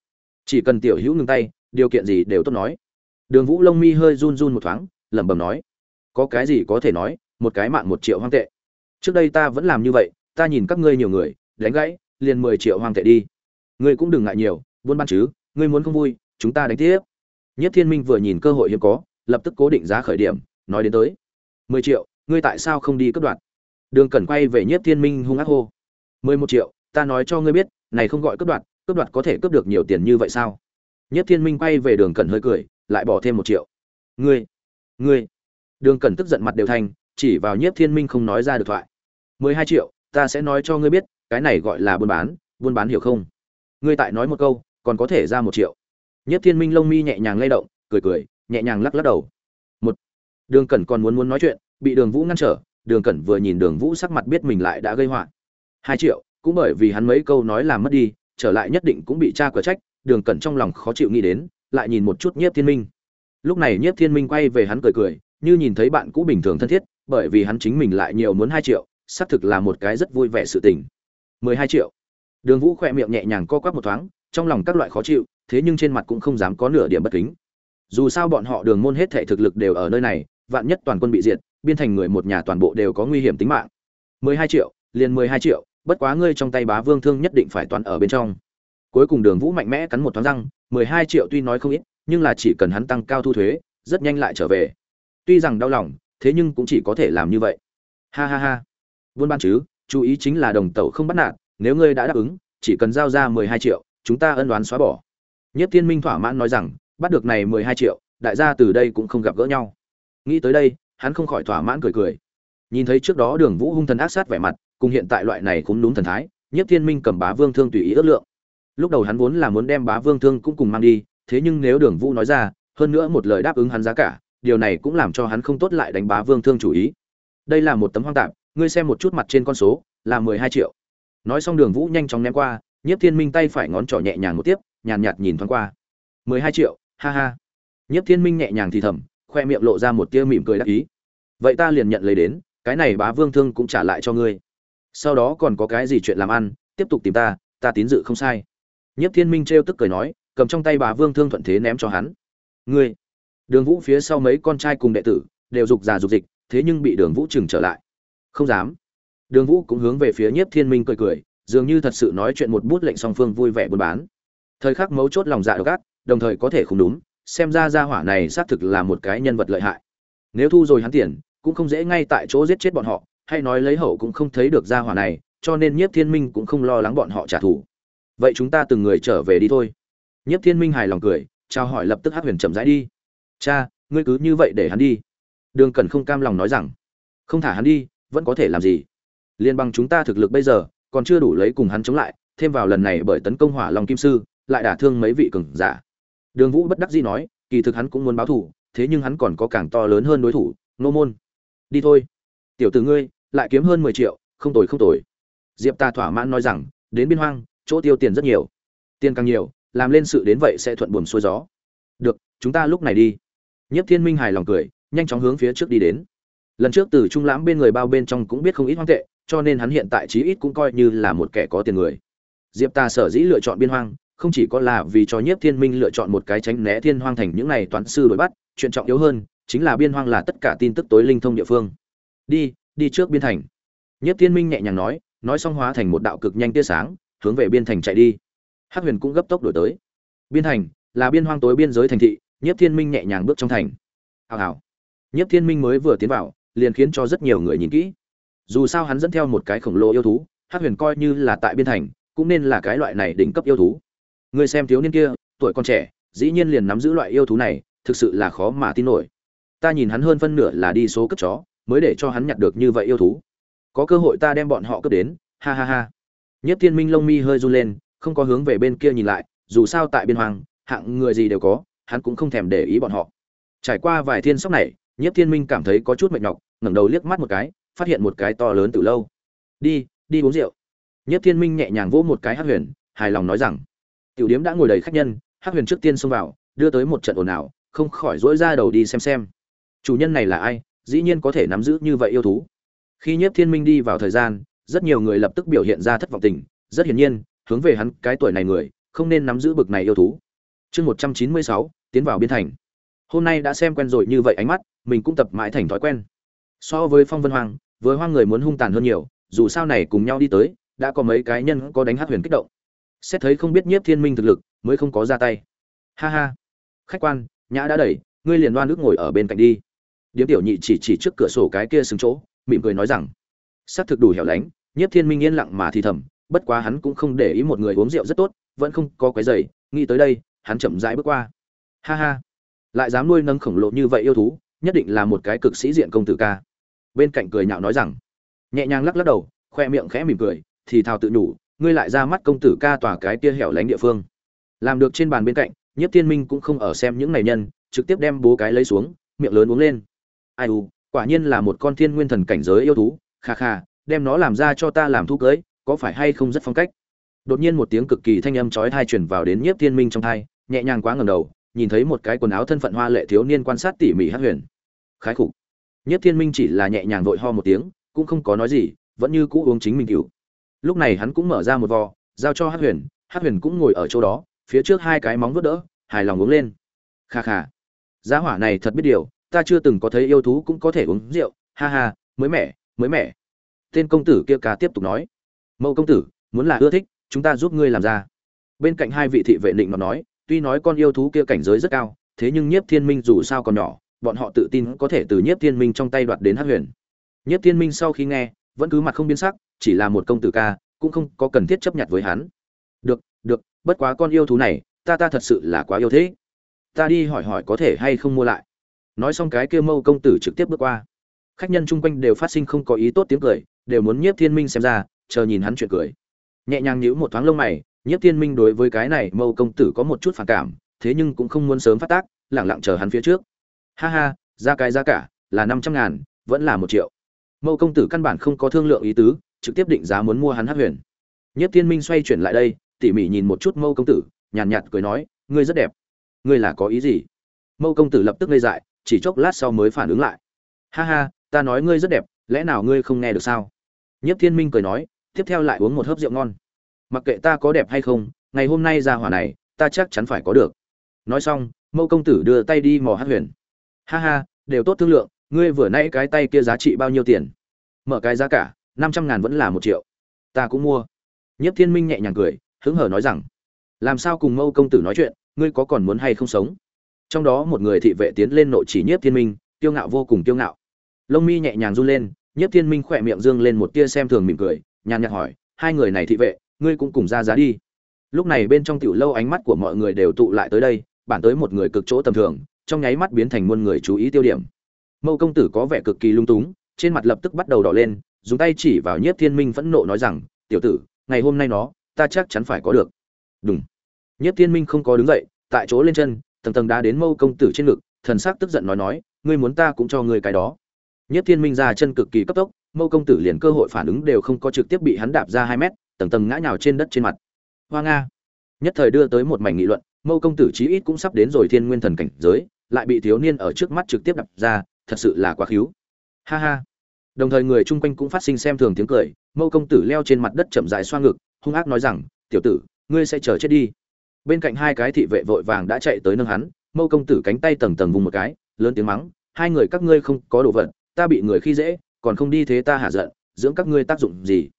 Chỉ cần tiểu hữu ngừng tay, điều kiện gì đều tốt nói. Đường vũ lông mi hơi run run một thoáng lẩm bẩm nói, có cái gì có thể nói, một cái mạng một triệu hoang tệ. Trước đây ta vẫn làm như vậy, ta nhìn các ngươi nhiều người, đánh gãy, liền mười triệu hoang tệ đi. Ngươi cũng đừng ngại nhiều, buôn ban chứ, ngươi muốn không vui, chúng ta đánh tiếp. Nhất thiên minh vừa nhìn cơ hội hiếm có, lập tức cố định giá khởi điểm, nói đến tới, mười triệu, ngươi tại sao không đi cướp đoạt? Đường cẩn quay về nhất thiên minh hung ác hô, mười một triệu, ta nói cho ngươi biết, này không gọi cướp đoạt cướp đoạt có thể cướp được nhiều tiền như vậy sao? Nhất thiên minh quay về đường cẩn hơi cười, lại bỏ thêm một triệu. Ngươi ngươi. Đường cẩn tức giận mặt đều thành, chỉ vào nhiếp thiên minh không nói ra được thoại. Mười hai triệu, ta sẽ nói cho ngươi biết, cái này gọi là buôn bán buôn bán hiểu không? Ngươi tại nói một câu, còn có thể ra một triệu. Nhất thiên minh lông mi nhẹ nhàng lay động, cười cười, nhẹ nhàng lắc lắc đầu. Một. Đường cẩn còn muốn muốn nói chuyện, bị đường vũ ngăn trở, đường cẩn vừa nhìn đường vũ sắc mặt biết mình lại đã gây họa. Hai triệu, cũng bởi vì hắn mấy câu nói làm mất đi, trở lại nhất định cũng bị cha cửa trách, đường cẩn trong lòng khó chịu nghĩ đến, lại nhìn một chút nhiếp thiên minh lúc này nhiếp thiên minh quay về hắn cười cười, như nhìn thấy bạn cũ bình thường thân thiết, bởi vì hắn chính mình lại nhiều muốn hai triệu, xác thực là một cái rất vui vẻ sự tình. Mười hai triệu. Đường vũ khỏe miệng nhẹ nhàng co quắp một thoáng, trong lòng các loại khó chịu, thế nhưng trên mặt cũng không dám có nửa điểm bất kính. Dù sao bọn họ đường môn hết thể thực lực đều ở nơi này, vạn nhất toàn quân bị diệt, biên thành người một nhà toàn bộ đều có nguy hiểm tính mạng. Mười hai triệu, liền mười hai triệu, bất quá ngươi trong tay bá vương thương nhất định phải toàn ở bên trong. Cuối cùng đường vũ mạnh mẽ cắn một thoáng răng, mười hai triệu tuy nói không ít nhưng là chỉ cần hắn tăng cao thu thuế, rất nhanh lại trở về. Tuy rằng đau lòng, thế nhưng cũng chỉ có thể làm như vậy. Ha ha ha. Buôn bán chứ, chú ý chính là đồng tẩu không bắt nạt, nếu ngươi đã đáp ứng, chỉ cần giao ra mười hai triệu, chúng ta ân đoán xóa bỏ. Nhất thiên minh thỏa mãn nói rằng, bắt được này mười hai triệu, đại gia từ đây cũng không gặp gỡ nhau. Nghĩ tới đây, hắn không khỏi thỏa mãn cười cười. Nhìn thấy trước đó đường vũ hung thần ác sát vẻ mặt, cùng hiện tại loại này cũng đúng thần thái, nhất thiên minh cầm bá vương thương tùy ý ước lượng. Lúc đầu hắn vốn là muốn đem bá vương thương cũng cùng mang đi thế nhưng nếu đường vũ nói ra, hơn nữa một lời đáp ứng hắn giá cả, điều này cũng làm cho hắn không tốt lại đánh bá vương thương chủ ý. Đây là một tấm hoang tạp, ngươi xem một chút mặt trên con số, là mười hai triệu. Nói xong đường vũ nhanh chóng ném qua, nhiếp thiên minh tay phải ngón trỏ nhẹ nhàng một tiếp, nhàn nhạt nhìn thoáng qua. mười hai triệu, ha ha. Nhiếp thiên minh nhẹ nhàng thì thầm, khoe miệng lộ ra một tia mỉm cười đắc ý. Vậy ta liền nhận lấy đến, cái này bá vương thương cũng trả lại cho ngươi. Sau đó còn có cái gì chuyện làm ăn, tiếp tục tìm ta ta tín dự không sai. Nhiếp thiên minh trêu tức cười nói cầm trong tay bà vương thương thuận thế ném cho hắn. Ngươi, đường vũ phía sau mấy con trai cùng đệ tử, đều dục già dục dịch, thế nhưng bị đường vũ trừng trở lại. Không dám. Đường vũ cũng hướng về phía nhiếp thiên minh cười cười, dường như thật sự nói chuyện một bút lệnh song phương vui vẻ buôn bán. Thời khắc mấu chốt lòng dạ độc ác, đồng thời có thể không đúng, xem ra gia hỏa này xác thực là một cái nhân vật lợi hại. Nếu thu rồi hắn tiền, cũng không dễ ngay tại chỗ giết chết bọn họ, hay nói lấy hậu cũng không thấy được gia hỏa này, cho nên nhiếp thiên minh cũng không lo lắng bọn họ trả thù. Vậy chúng ta từng người trở về đi thôi nhiếp thiên minh hài lòng cười, chào hỏi lập tức hát huyền chậm rãi đi. Cha, ngươi cứ như vậy để hắn đi. Đường Cẩn không cam lòng nói rằng. Không thả hắn đi, vẫn có thể làm gì? Liên bằng chúng ta thực lực bây giờ còn chưa đủ lấy cùng hắn chống lại, thêm vào lần này bởi tấn công hỏa long kim sư, lại đả thương mấy vị cường giả. Đường vũ bất đắc dĩ nói, kỳ thực hắn cũng muốn báo thù, thế nhưng hắn còn có càng to lớn hơn đối thủ nô môn. Đi thôi. Tiểu tử ngươi, lại kiếm hơn mười triệu, không tồi không tồi. Diệp ta thỏa mãn nói rằng, đến biên hoang, chỗ tiêu tiền rất nhiều. Tiền càng nhiều làm lên sự đến vậy sẽ thuận buồm xuôi gió. Được, chúng ta lúc này đi. Nhất thiên minh hài lòng cười, nhanh chóng hướng phía trước đi đến. Lần trước từ trung lãm bên người bao bên trong cũng biết không ít hoang tệ, cho nên hắn hiện tại chí ít cũng coi như là một kẻ có tiền người. Diệp ta sở dĩ lựa chọn biên hoang, không chỉ có là vì cho nhiếp thiên minh lựa chọn một cái tránh né thiên hoang thành những này toán sư đuổi bắt, chuyện trọng yếu hơn, chính là biên hoang là tất cả tin tức tối linh thông địa phương. Đi đi trước biên thành. Nhiếp thiên minh nhẹ nhàng nói nói xong hóa thành một đạo cực nhanh tia sáng, hướng về biên thành chạy đi hắc huyền cũng gấp tốc đổi tới. Biên thành, là biên hoang tối biên giới thành thị, nhiếp thiên minh nhẹ nhàng bước trong thành. Hào hào. Nhiếp thiên minh mới vừa tiến vào, liền khiến cho rất nhiều người nhìn kỹ. Dù sao hắn dẫn theo một cái khổng lồ yêu thú, hắc huyền coi như là tại biên thành, cũng nên là cái loại này đỉnh cấp yêu thú. Người xem thiếu niên kia, tuổi còn trẻ, dĩ nhiên liền nắm giữ loại yêu thú này, thực sự là khó mà tin nổi. Ta nhìn hắn hơn phân nửa là đi số cấp chó, mới để cho hắn nhặt được như vậy yêu thú. Có cơ hội ta đem bọn họ cướp đến, ha ha ha. Nhất thiên minh lông mi hơi run lên không có hướng về bên kia nhìn lại, dù sao tại biên hoàng hạng người gì đều có, hắn cũng không thèm để ý bọn họ. Trải qua vài thiên sóc này nhất thiên minh cảm thấy có chút mệt nhọc, ngẩng đầu liếc mắt một cái, phát hiện một cái to lớn từ lâu. Đi đi uống rượu. Nhất thiên minh nhẹ nhàng vỗ một cái hát huyền, hài lòng nói rằng, tiểu điếm đã ngồi đầy khách nhân hát huyền trước tiên xông vào, đưa tới một trận ồn ào, không khỏi dỗi ra đầu đi xem xem. Chủ nhân này là ai, dĩ nhiên có thể nắm giữ như vậy yêu thú. Khi nhiếp thiên minh đi vào thời gian, rất nhiều người lập tức biểu hiện ra thất vọng tình. Rất hiển nhiên hướng về hắn cái tuổi này người, không nên nắm giữ bực này yêu thú. Chương một trăm chín mươi sáu, tiến vào biên thành. Hôm nay đã xem quen rồi như vậy ánh mắt, mình cũng tập mãi thành thói quen. So với phong vân hoàng với hoang người muốn hung tàn hơn nhiều, dù sao này cùng nhau đi tới, đã có mấy cái nhân có đánh hát huyền kích động. Xét thấy không biết nhiếp thiên minh thực lực, mới không có ra tay. Ha ha. Khách quan, nhã đã đẩy, ngươi liền đoan nước ngồi ở bên cạnh đi. Điếm tiểu nhị chỉ chỉ trước cửa sổ cái kia xứng chỗ, mỉm cười nói rằng xác thực đủ hẻo lánh. Nhiếp thiên minh yên lặng mà thì thầm bất quá hắn cũng không để ý một người uống rượu rất tốt, vẫn không có quái dày nghĩ tới đây, hắn chậm rãi bước qua. Ha ha. Lại dám nuôi nâng khổng lồ như vậy yêu thú, nhất định là một cái cực sĩ diện công tử ca. Bên cạnh cười nhạo nói rằng, nhẹ nhàng lắc lắc đầu, khoe miệng khẽ mỉm cười, thì thào tự nhủ, ngươi lại ra mắt công tử ca tòa cái kia hẻo lánh địa phương. Làm được trên bàn bên cạnh, nhiếp thiên minh cũng không ở xem những này nhân, trực tiếp đem bố cái lấy xuống, miệng lớn uống lên. Ai u, quả nhiên là một con thiên nguyên thần cảnh giới yêu thú, kha kha, đem nó làm ra cho ta làm thú cưới có phải hay không rất phong cách? Đột nhiên một tiếng cực kỳ thanh âm chói tai truyền vào đến nhiếp thiên minh trong thai nhẹ nhàng quá ngầm đầu, nhìn thấy một cái quần áo thân phận hoa lệ thiếu niên quan sát tỉ mỉ hát huyền. Khái khục. Nhiếp thiên minh chỉ là nhẹ nhàng vội ho một tiếng, cũng không có nói gì, vẫn như cũ uống chính mình cựu lúc này hắn cũng mở ra một vò, giao cho hát huyền hát huyền cũng ngồi ở chỗ đó, phía trước hai cái móng vuốt đỡ, hài lòng uống lên. Kha kha. Giá hỏa này thật biết điều, ta chưa từng có thấy yêu thú cũng có thể uống rượu, ha ha, mới mẻ mới mẻ. Tên công tử kia ca tiếp tục nói mẫu công tử, muốn là ưa thích, chúng ta giúp ngươi làm ra. Bên cạnh hai vị thị vệ định mà nói, tuy nói con yêu thú kia cảnh giới rất cao, thế nhưng nhiếp thiên minh dù sao còn nhỏ, bọn họ tự tin có thể từ nhiếp thiên minh trong tay đoạt đến hát huyền. Nhiếp thiên minh sau khi nghe, vẫn cứ mặt không biến sắc, chỉ là một công tử ca, cũng không có cần thiết chấp nhận với hắn. Được được, bất quá con yêu thú này, ta ta thật sự là quá yêu thế. Ta đi hỏi hỏi có thể hay không mua lại. Nói xong cái kia mâu công tử trực tiếp bước qua. Khách nhân chung quanh đều phát sinh không có ý tốt tiếng cười, đều muốn nhiếp thiên minh xem ra chờ nhìn hắn chuyện cười. Nhẹ nhàng nhíu một thoáng lông mày nhiếp thiên minh đối với cái này mâu công tử có một chút phản cảm thế nhưng cũng không muốn sớm phát tác lẳng lặng chờ hắn phía trước. Ha ha ra cái giá cả là năm trăm ngàn vẫn là một triệu. Mâu công tử căn bản không có thương lượng ý tứ trực tiếp định giá muốn mua hắn hát huyền. Nhất thiên minh xoay chuyển lại đây tỉ mỉ nhìn một chút mâu công tử nhàn nhạt, nhạt cười nói ngươi rất đẹp. Ngươi là có ý gì? Mâu công tử lập tức ngây dại chỉ chốc lát sau mới phản ứng lại. Ha ha ta nói ngươi rất đẹp lẽ nào ngươi không nghe được sao? Nhất thiên minh cười nói tiếp theo lại uống một hớp rượu ngon. Mặc kệ ta có đẹp hay không, ngày hôm nay ra hỏa này, ta chắc chắn phải có được. Nói xong mâu công tử đưa tay đi mò hát huyền. Ha ha, đều tốt thương lượng, ngươi vừa nãy cái tay kia giá trị bao nhiêu tiền? Mở cái giá cả, năm trăm ngàn vẫn là một triệu. Ta cũng mua. Nhất thiên minh nhẹ nhàng cười, hứng hở nói rằng, làm sao cùng mâu công tử nói chuyện, ngươi có còn muốn hay không sống? Trong đó một người thị vệ tiến lên nội chỉ nhiếp thiên minh, kiêu ngạo vô cùng kiêu ngạo. Lông mi nhẹ nhàng run lên, nhiếp thiên minh khỏe miệng dương lên một tia xem thường mỉm cười nhàn nhạt hỏi, hai người này thị vệ, ngươi cũng cùng ra giá đi. Lúc này bên trong tiểu lâu ánh mắt của mọi người đều tụ lại tới đây, bản tới một người cực chỗ tầm thường, trong nháy mắt biến thành muôn người chú ý tiêu điểm. Mâu công tử có vẻ cực kỳ lung túng, trên mặt lập tức bắt đầu đỏ lên, dùng tay chỉ vào nhiếp thiên minh phẫn nộ nói rằng, tiểu tử, ngày hôm nay nó, ta chắc chắn phải có được. Đúng nhiếp thiên minh không có đứng dậy, tại chỗ lên chân, tầng tầng đá đến mâu công tử trên ngực, thần sắc tức giận nói nói, ngươi muốn ta cũng cho ngươi cái đó. Nhiếp thiên minh ra chân cực kỳ cấp tốc mâu công tử liền cơ hội phản ứng đều không có trực tiếp bị hắn đạp ra hai mét, tầng tầng ngã nhào trên đất trên mặt. Hoa nga. Nhất thời đưa tới một mảnh nghị luận mâu công tử chí ít cũng sắp đến rồi thiên nguyên thần cảnh giới, lại bị thiếu niên ở trước mắt trực tiếp đạp ra, thật sự là quá khíu ha ha. Đồng thời người chung quanh cũng phát sinh xem thường tiếng cười mâu công tử leo trên mặt đất chậm dài xoa ngực, hung ác nói rằng, tiểu tử, ngươi sẽ chờ chết đi. Bên cạnh hai cái thị vệ vội vàng đã chạy tới nâng hắn mâu công tử cánh tay tầng tầng vùng một cái, lớn tiếng mắng, hai người các ngươi không có đồ vật, ta bị người khi dễ còn không đi thế ta hạ giận, dưỡng các ngươi tác dụng gì?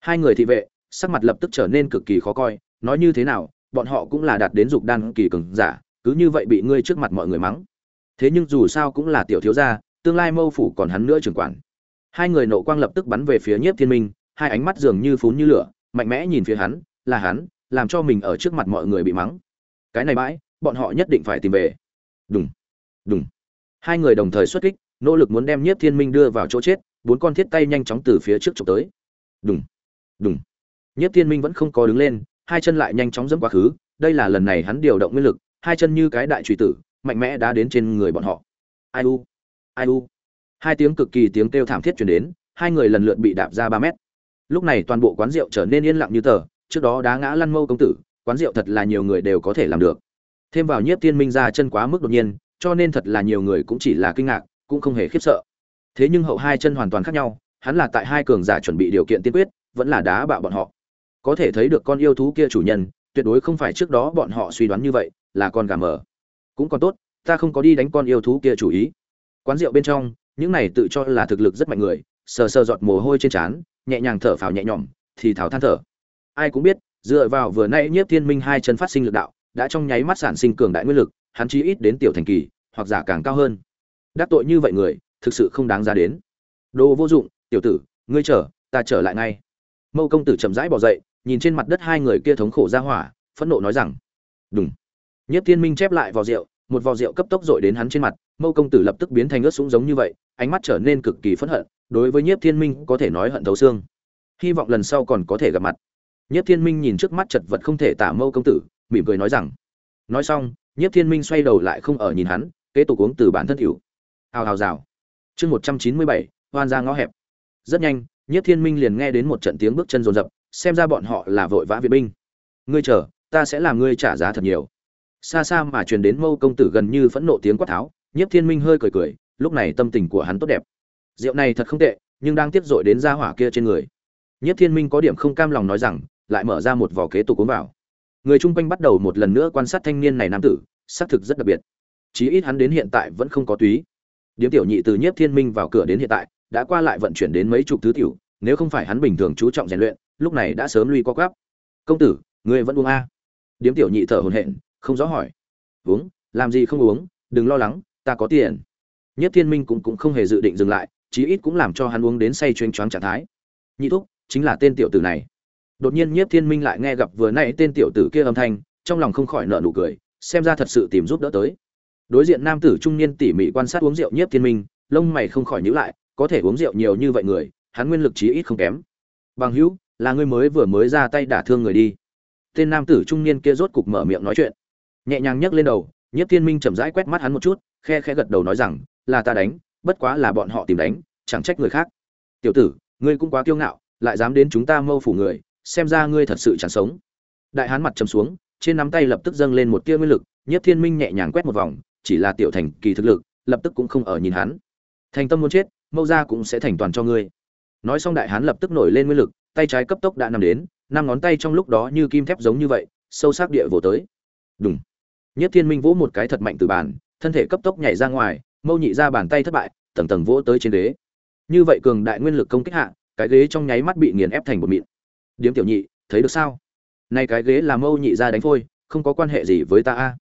Hai người thị vệ, sắc mặt lập tức trở nên cực kỳ khó coi, nói như thế nào, bọn họ cũng là đạt đến dục đan kỳ cường giả, cứ như vậy bị ngươi trước mặt mọi người mắng. Thế nhưng dù sao cũng là tiểu thiếu gia, tương lai mâu phủ còn hắn nữa trưởng quản. Hai người nộ quang lập tức bắn về phía nhiếp thiên minh, hai ánh mắt dường như phún như lửa, mạnh mẽ nhìn phía hắn, là hắn, làm cho mình ở trước mặt mọi người bị mắng. Cái này bãi, bọn họ nhất định phải tìm về. Đúng đúng hai người đồng thời xuất kích nỗ lực muốn đem nhiếp thiên minh đưa vào chỗ chết, bốn con thiết tay nhanh chóng từ phía trước trục tới. Đúng đúng nhiếp thiên minh vẫn không có đứng lên, hai chân lại nhanh chóng dẫm quá khứ, đây là lần này hắn điều động nguyên lực, hai chân như cái đại trùy tử, mạnh mẽ đã đến trên người bọn họ. Ai u ai u. Hai tiếng cực kỳ tiếng kêu thảm thiết chuyển đến, hai người lần lượt bị đạp ra ba mét. Lúc này toàn bộ quán rượu trở nên yên lặng như tờ, trước đó đá ngã lăn mâu công tử, quán rượu thật là nhiều người đều có thể làm được. Thêm vào nhiếp Thiên minh ra chân quá mức đột nhiên, cho nên thật là nhiều người cũng chỉ là kinh ngạc cũng không hề khiếp sợ. Thế nhưng hậu hai chân hoàn toàn khác nhau, hắn là tại hai cường giả chuẩn bị điều kiện tiên quyết, vẫn là đá bạo bọn họ. Có thể thấy được con yêu thú kia chủ nhân, tuyệt đối không phải trước đó bọn họ suy đoán như vậy, là con gà mờ. Cũng còn tốt, ta không có đi đánh con yêu thú kia chủ ý. Quán rượu bên trong, những này tự cho là thực lực rất mạnh người, sờ sờ giọt mồ hôi trên trán, nhẹ nhàng thở phào nhẹ nhõm, thì thảo than thở. Ai cũng biết, dựa vào vừa nay nhiếp thiên minh hai chân phát sinh lực đạo, đã trong nháy mắt sản sinh cường đại nguyên lực, hắn chí ít đến tiểu thành kỳ, hoặc giả càng cao hơn đắc tội như vậy người, thực sự không đáng ra đến. Đồ vô dụng, tiểu tử, ngươi chờ, ta trở lại ngay. Mâu công tử chậm rãi bỏ dậy, nhìn trên mặt đất hai người kia thống khổ ra hỏa, phẫn nộ nói rằng đúng nhất thiên minh chép lại vò rượu, một vò rượu cấp tốc dội đến hắn trên mặt, mâu công tử lập tức biến thành ướt sũng giống như vậy, ánh mắt trở nên cực kỳ phẫn hận, đối với nhiếp thiên minh có thể nói hận thấu xương. Hy vọng lần sau còn có thể gặp mặt. Nhiếp thiên minh nhìn trước mắt chật vật không thể tả mâu công tử, mỉm cười nói rằng, nói xong, nhiếp thiên minh xoay đầu lại không ở nhìn hắn, kế tục uống từ bản thân hữu hào hào rào. Chương một trăm chín mươi bảy, hoan ra ngõ hẹp. Rất nhanh nhất thiên minh liền nghe đến một trận tiếng bước chân rồn rập xem ra bọn họ là vội vã viện binh. Ngươi chờ, ta sẽ làm ngươi trả giá thật nhiều. Xa xa mà truyền đến mâu công tử gần như phẫn nộ tiếng quát tháo nhất thiên minh hơi cười cười, lúc này tâm tình của hắn tốt đẹp. Rượu này thật không tệ, nhưng đang tiếp dội đến ra hỏa kia trên người. Nhất thiên minh có điểm không cam lòng nói rằng, lại mở ra một vỏ kế tục uống vào. Người chung quanh bắt đầu một lần nữa quan sát thanh niên này nam tử xác thực rất đặc biệt. Chí ít hắn đến hiện tại vẫn không có túy điếm tiểu nhị từ nhiếp thiên minh vào cửa đến hiện tại, đã qua lại vận chuyển đến mấy chục thứ tiểu, nếu không phải hắn bình thường chú trọng rèn luyện, lúc này đã sớm lui co quắp. Công tử người vẫn uống a? Điếm tiểu nhị thở hổn hển, không rõ hỏi. Uống, làm gì không uống, đừng lo lắng, ta có tiền. Nhất thiên minh cũng cũng không hề dự định dừng lại, chí ít cũng làm cho hắn uống đến say chuyên choáng trạng thái. Nhị thúc, chính là tên tiểu tử này. Đột nhiên nhiếp thiên minh lại nghe gặp vừa nãy tên tiểu tử kia âm thanh, trong lòng không khỏi nợ nụ cười, xem ra thật sự tìm giúp đỡ tới đối diện nam tử trung niên tỉ mỉ quan sát uống rượu nhiếp thiên minh, lông mày không khỏi nhíu lại, có thể uống rượu nhiều như vậy người, hắn nguyên lực chí ít không kém. Bằng hữu, là ngươi mới vừa mới ra tay đả thương người đi. Tên nam tử trung niên kia rốt cục mở miệng nói chuyện. Nhẹ nhàng nhấc lên đầu, nhiếp thiên minh chậm rãi quét mắt hắn một chút, khe khẽ gật đầu nói rằng, là ta đánh, bất quá là bọn họ tìm đánh, chẳng trách người khác. Tiểu tử, ngươi cũng quá kiêu ngạo, lại dám đến chúng ta mâu phủ người, xem ra ngươi thật sự chẳng sống. Đại hán mặt trầm xuống, trên nắm tay lập tức dâng lên một tia nguyên lực, nhiếp thiên minh nhẹ nhàng quét một vòng chỉ là tiểu thành kỳ thực lực, lập tức cũng không ở nhìn hắn. Thành tâm muốn chết mâu gia cũng sẽ thành toàn cho ngươi. Nói xong đại hán lập tức nổi lên nguyên lực, tay trái cấp tốc đã nằm đến, năm ngón tay trong lúc đó như kim thép giống như vậy, sâu sắc địa vỗ tới. Đúng nhất thiên minh vỗ một cái thật mạnh từ bàn, thân thể cấp tốc nhảy ra ngoài, mâu nhị ra bàn tay thất bại, tầng tầng vỗ tới trên ghế. Như vậy cường đại nguyên lực công kích hạ, cái ghế trong nháy mắt bị nghiền ép thành một mịn. Điếm tiểu nhị, thấy được sao? Nay cái ghế là mâu nhị ra đánh phôi, không có quan hệ gì với ta a.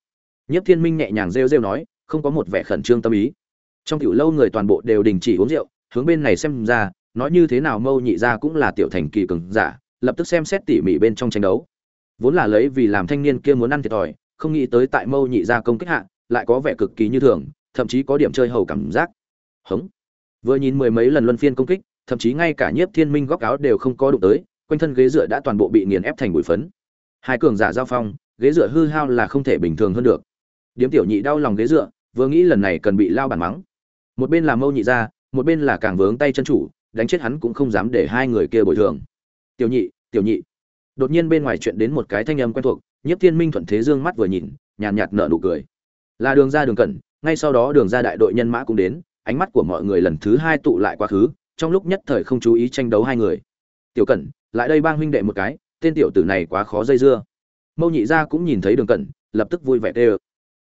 Nhiếp thiên minh nhẹ nhàng rêu rêu nói, không có một vẻ khẩn trương tâm ý. Trong tiểu lâu người toàn bộ đều đình chỉ uống rượu, hướng bên này xem ra, nói như thế nào mâu nhị gia cũng là tiểu thành kỳ cường giả, lập tức xem xét tỉ mỉ bên trong tranh đấu. Vốn là lấy vì làm thanh niên kia muốn ăn thiệt thòi, không nghĩ tới tại mâu nhị gia công kích hạ, lại có vẻ cực kỳ như thường, thậm chí có điểm chơi hầu cảm giác. Hững. vừa nhìn mười mấy lần luân phiên công kích, thậm chí ngay cả nhiếp thiên minh góc áo đều không có đụng tới, quanh thân ghế dựa đã toàn bộ bị nghiền ép thành bụi phấn. Hai cường giả giao phong, ghế dựa hư hao là không thể bình thường hơn được điếm tiểu nhị đau lòng ghế dựa, vừa nghĩ lần này cần bị lao bản mắng. Một bên là mâu nhị ra một bên là càng vướng tay chân chủ, đánh chết hắn cũng không dám để hai người kia bồi thường. Tiểu nhị tiểu nhị. Đột nhiên bên ngoài chuyện đến một cái thanh âm quen thuộc, nhiếp thiên minh thuận thế dương mắt vừa nhìn, nhàn nhạt nở nụ cười. Là đường ra đường cẩn, ngay sau đó đường ra đại đội nhân mã cũng đến, ánh mắt của mọi người lần thứ hai tụ lại quá khứ, trong lúc nhất thời không chú ý tranh đấu hai người. Tiểu cẩn, lại đây bang huynh đệ một cái, tên tiểu tử này quá khó dây dưa. Mâu nhị gia cũng nhìn thấy đường cẩn, lập tức vui vẻ tê ơ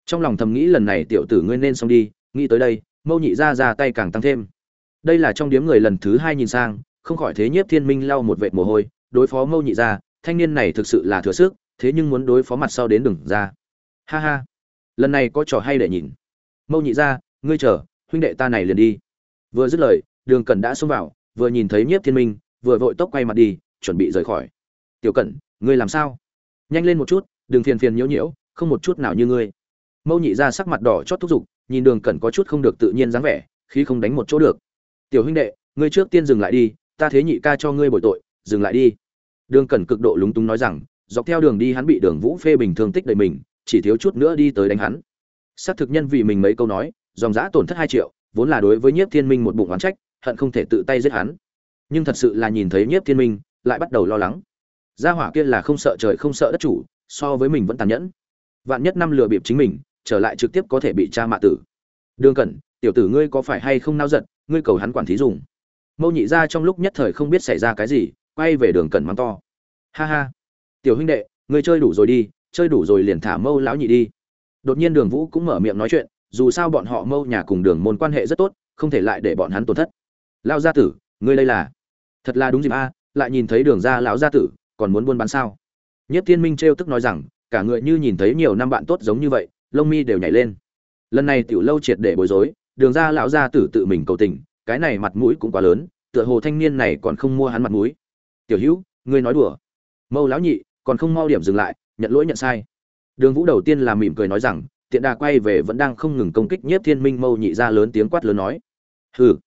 trong lòng thầm nghĩ lần này tiểu tử ngươi nên xong đi, nghĩ tới đây, mâu nhị gia ra tay càng tăng thêm. Đây là trong điếm người lần thứ hai nhìn sang, không khỏi thế nhiếp thiên minh lau một vệt mồ hôi, đối phó mâu nhị gia thanh niên này thực sự là thừa sức, thế nhưng muốn đối phó mặt sau đến đừng ra. Ha ha. Lần này có trò hay để nhìn. Mâu nhị gia ngươi chờ, huynh đệ ta này liền đi. Vừa dứt lời, đường cẩn đã xông vào, vừa nhìn thấy nhiếp thiên minh, vừa vội tốc quay mặt đi, chuẩn bị rời khỏi. Tiểu cẩn, ngươi làm sao? Nhanh lên một chút, đừng phiền phiền nhiễu nhiễu, không một chút nào như ngươi mâu nhị ra sắc mặt đỏ chót thúc giục, nhìn đường cẩn có chút không được tự nhiên dáng vẻ khi không đánh một chỗ được. Tiểu huynh đệ, ngươi trước tiên dừng lại đi, ta thế nhị ca cho ngươi bồi tội, dừng lại đi. Đường cẩn cực độ lúng túng nói rằng, dọc theo đường đi hắn bị đường vũ phê bình thương tích đầy mình, chỉ thiếu chút nữa đi tới đánh hắn. Xác thực nhân vì mình mấy câu nói, dòng giã tổn thất hai triệu, vốn là đối với nhiếp thiên minh một bụng oán trách, hận không thể tự tay giết hắn. Nhưng thật sự là nhìn thấy nhiếp thiên minh, lại bắt đầu lo lắng. Gia hỏa kia là không sợ trời không sợ đất chủ, so với mình vẫn tàn nhẫn. Vạn nhất năm lừa bịp chính mình trở lại trực tiếp có thể bị cha mạ tử. Đường cẩn, tiểu tử ngươi có phải hay không nao giận, ngươi cầu hắn quản thí dùng. Mâu nhị ra trong lúc nhất thời không biết xảy ra cái gì, quay về đường cẩn mắng to. Ha ha. Tiểu huynh đệ, ngươi chơi đủ rồi đi, chơi đủ rồi liền thả mâu lão nhị đi. Đột nhiên đường vũ cũng mở miệng nói chuyện, dù sao bọn họ mâu nhà cùng đường môn quan hệ rất tốt, không thể lại để bọn hắn tổn thất. Lao gia tử, ngươi đây là. Thật là đúng dịp a, lại nhìn thấy đường ra lão gia tử, còn muốn buôn bán sao? Nhất thiên minh trêu tức nói rằng, cả người như nhìn thấy nhiều năm bạn tốt giống như vậy lông mi đều nhảy lên. Lần này tiểu lâu triệt để bối rối, đường ra lão gia tử tự mình cầu tình, cái này mặt mũi cũng quá lớn, tựa hồ thanh niên này còn không mua hắn mặt mũi. Tiểu hữu, ngươi nói đùa. Mâu lão nhị, còn không mau điểm dừng lại, nhận lỗi nhận sai. Đường vũ đầu tiên là mỉm cười nói rằng, tiện đà quay về vẫn đang không ngừng công kích nhiếp thiên minh mâu nhị ra lớn tiếng quát lớn nói. Hừ.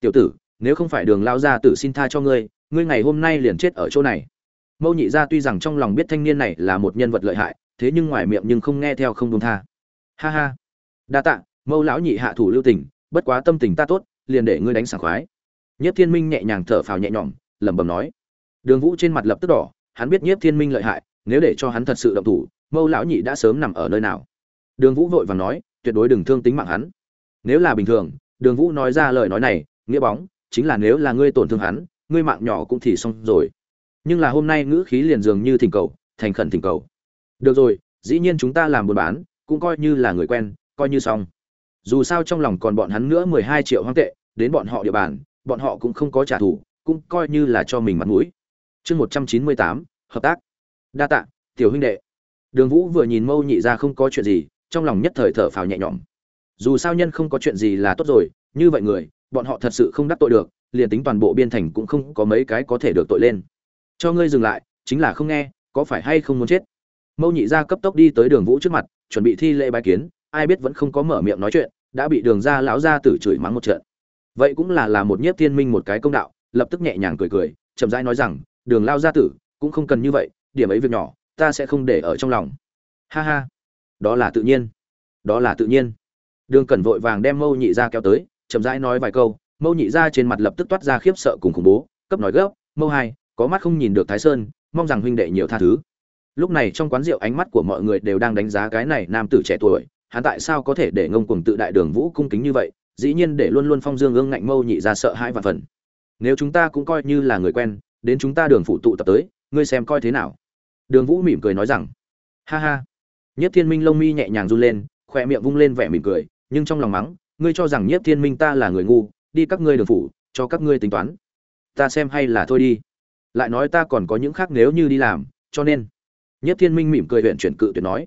Tiểu tử, nếu không phải đường lao gia tử xin tha cho ngươi ngươi ngày hôm nay liền chết ở chỗ này. Mâu nhị gia tuy rằng trong lòng biết thanh niên này là một nhân vật lợi hại, thế nhưng ngoài miệng nhưng không nghe theo không đúng tha ha ha. Đa tạ mâu lão nhị hạ thủ lưu tình, bất quá tâm tình ta tốt, liền để ngươi đánh sảng khoái. Nhất thiên minh nhẹ nhàng thở phào nhẹ nhõm, lẩm bẩm nói. Đường vũ trên mặt lập tức đỏ, hắn biết nhiếp thiên minh lợi hại, nếu để cho hắn thật sự động thủ mâu lão nhị đã sớm nằm ở nơi nào. Đường vũ vội vàng nói, tuyệt đối đừng thương tính mạng hắn. Nếu là bình thường, đường vũ nói ra lời nói này, nghĩa bóng, chính là nếu là ngươi tổn thương hắn, ngươi mạng nhỏ cũng thì xong rồi. Nhưng là hôm nay ngữ khí liền dường như thỉnh cầu, thành khẩn thỉnh cầu. Được rồi, dĩ nhiên chúng ta làm buôn bán cũng coi như là người quen, coi như xong. Dù sao trong lòng còn bọn hắn nữa mười hai triệu hoang tệ, đến bọn họ địa bàn, bọn họ cũng không có trả thù, cũng coi như là cho mình mặt mũi. Chương một trăm chín mươi tám, hợp tác. Đa tạ, tiểu huynh đệ. Đường vũ vừa nhìn mâu nhị ra không có chuyện gì, trong lòng nhất thời thở phào nhẹ nhõm. Dù sao nhân không có chuyện gì là tốt rồi, như vậy người, bọn họ thật sự không đắc tội được, liền tính toàn bộ biên thành cũng không có mấy cái có thể được tội lên. Cho ngươi dừng lại, chính là không nghe, có phải hay không muốn chết? Mâu nhị gia cấp tốc đi tới đường vũ trước mặt chuẩn bị thi lễ bài kiến, ai biết vẫn không có mở miệng nói chuyện, đã bị đường ra lão gia tử chửi mắng một trận. Vậy cũng là là một nhiếp thiên minh một cái công đạo, lập tức nhẹ nhàng cười cười, chậm rãi nói rằng, đường lao gia tử, cũng không cần như vậy, điểm ấy việc nhỏ, ta sẽ không để ở trong lòng. Ha ha. Đó là tự nhiên. Đó là tự nhiên. Đường cẩn vội vàng đem mâu nhị ra kéo tới, chậm rãi nói vài câu, mâu nhị ra trên mặt lập tức toát ra khiếp sợ cùng khủng bố, cấp nói gấp, mâu hai, có mắt không nhìn được thái sơn, mong rằng huynh đệ nhiều tha thứ lúc này trong quán rượu ánh mắt của mọi người đều đang đánh giá cái này nam tử trẻ tuổi, hắn tại sao có thể để ngông cuồng tự đại đường vũ cung kính như vậy, dĩ nhiên để luôn luôn phong dương ương ngạnh mâu nhị ra sợ hãi và phần. Nếu chúng ta cũng coi như là người quen, đến chúng ta đường phụ tụ tập tới, ngươi xem coi thế nào? Đường vũ mỉm cười nói rằng, ha ha. Nhất thiên minh lông mi nhẹ nhàng run lên khoe miệng vung lên vẻ mỉm cười, nhưng trong lòng mắng, ngươi cho rằng nhất thiên minh ta là người ngu, đi các ngươi đường phủ, cho các ngươi tính toán. Ta xem hay là thôi đi. Lại nói ta còn có những khác nếu như đi làm, cho nên nhất thiên minh mỉm cười huyện chuyển cự tuyệt nói,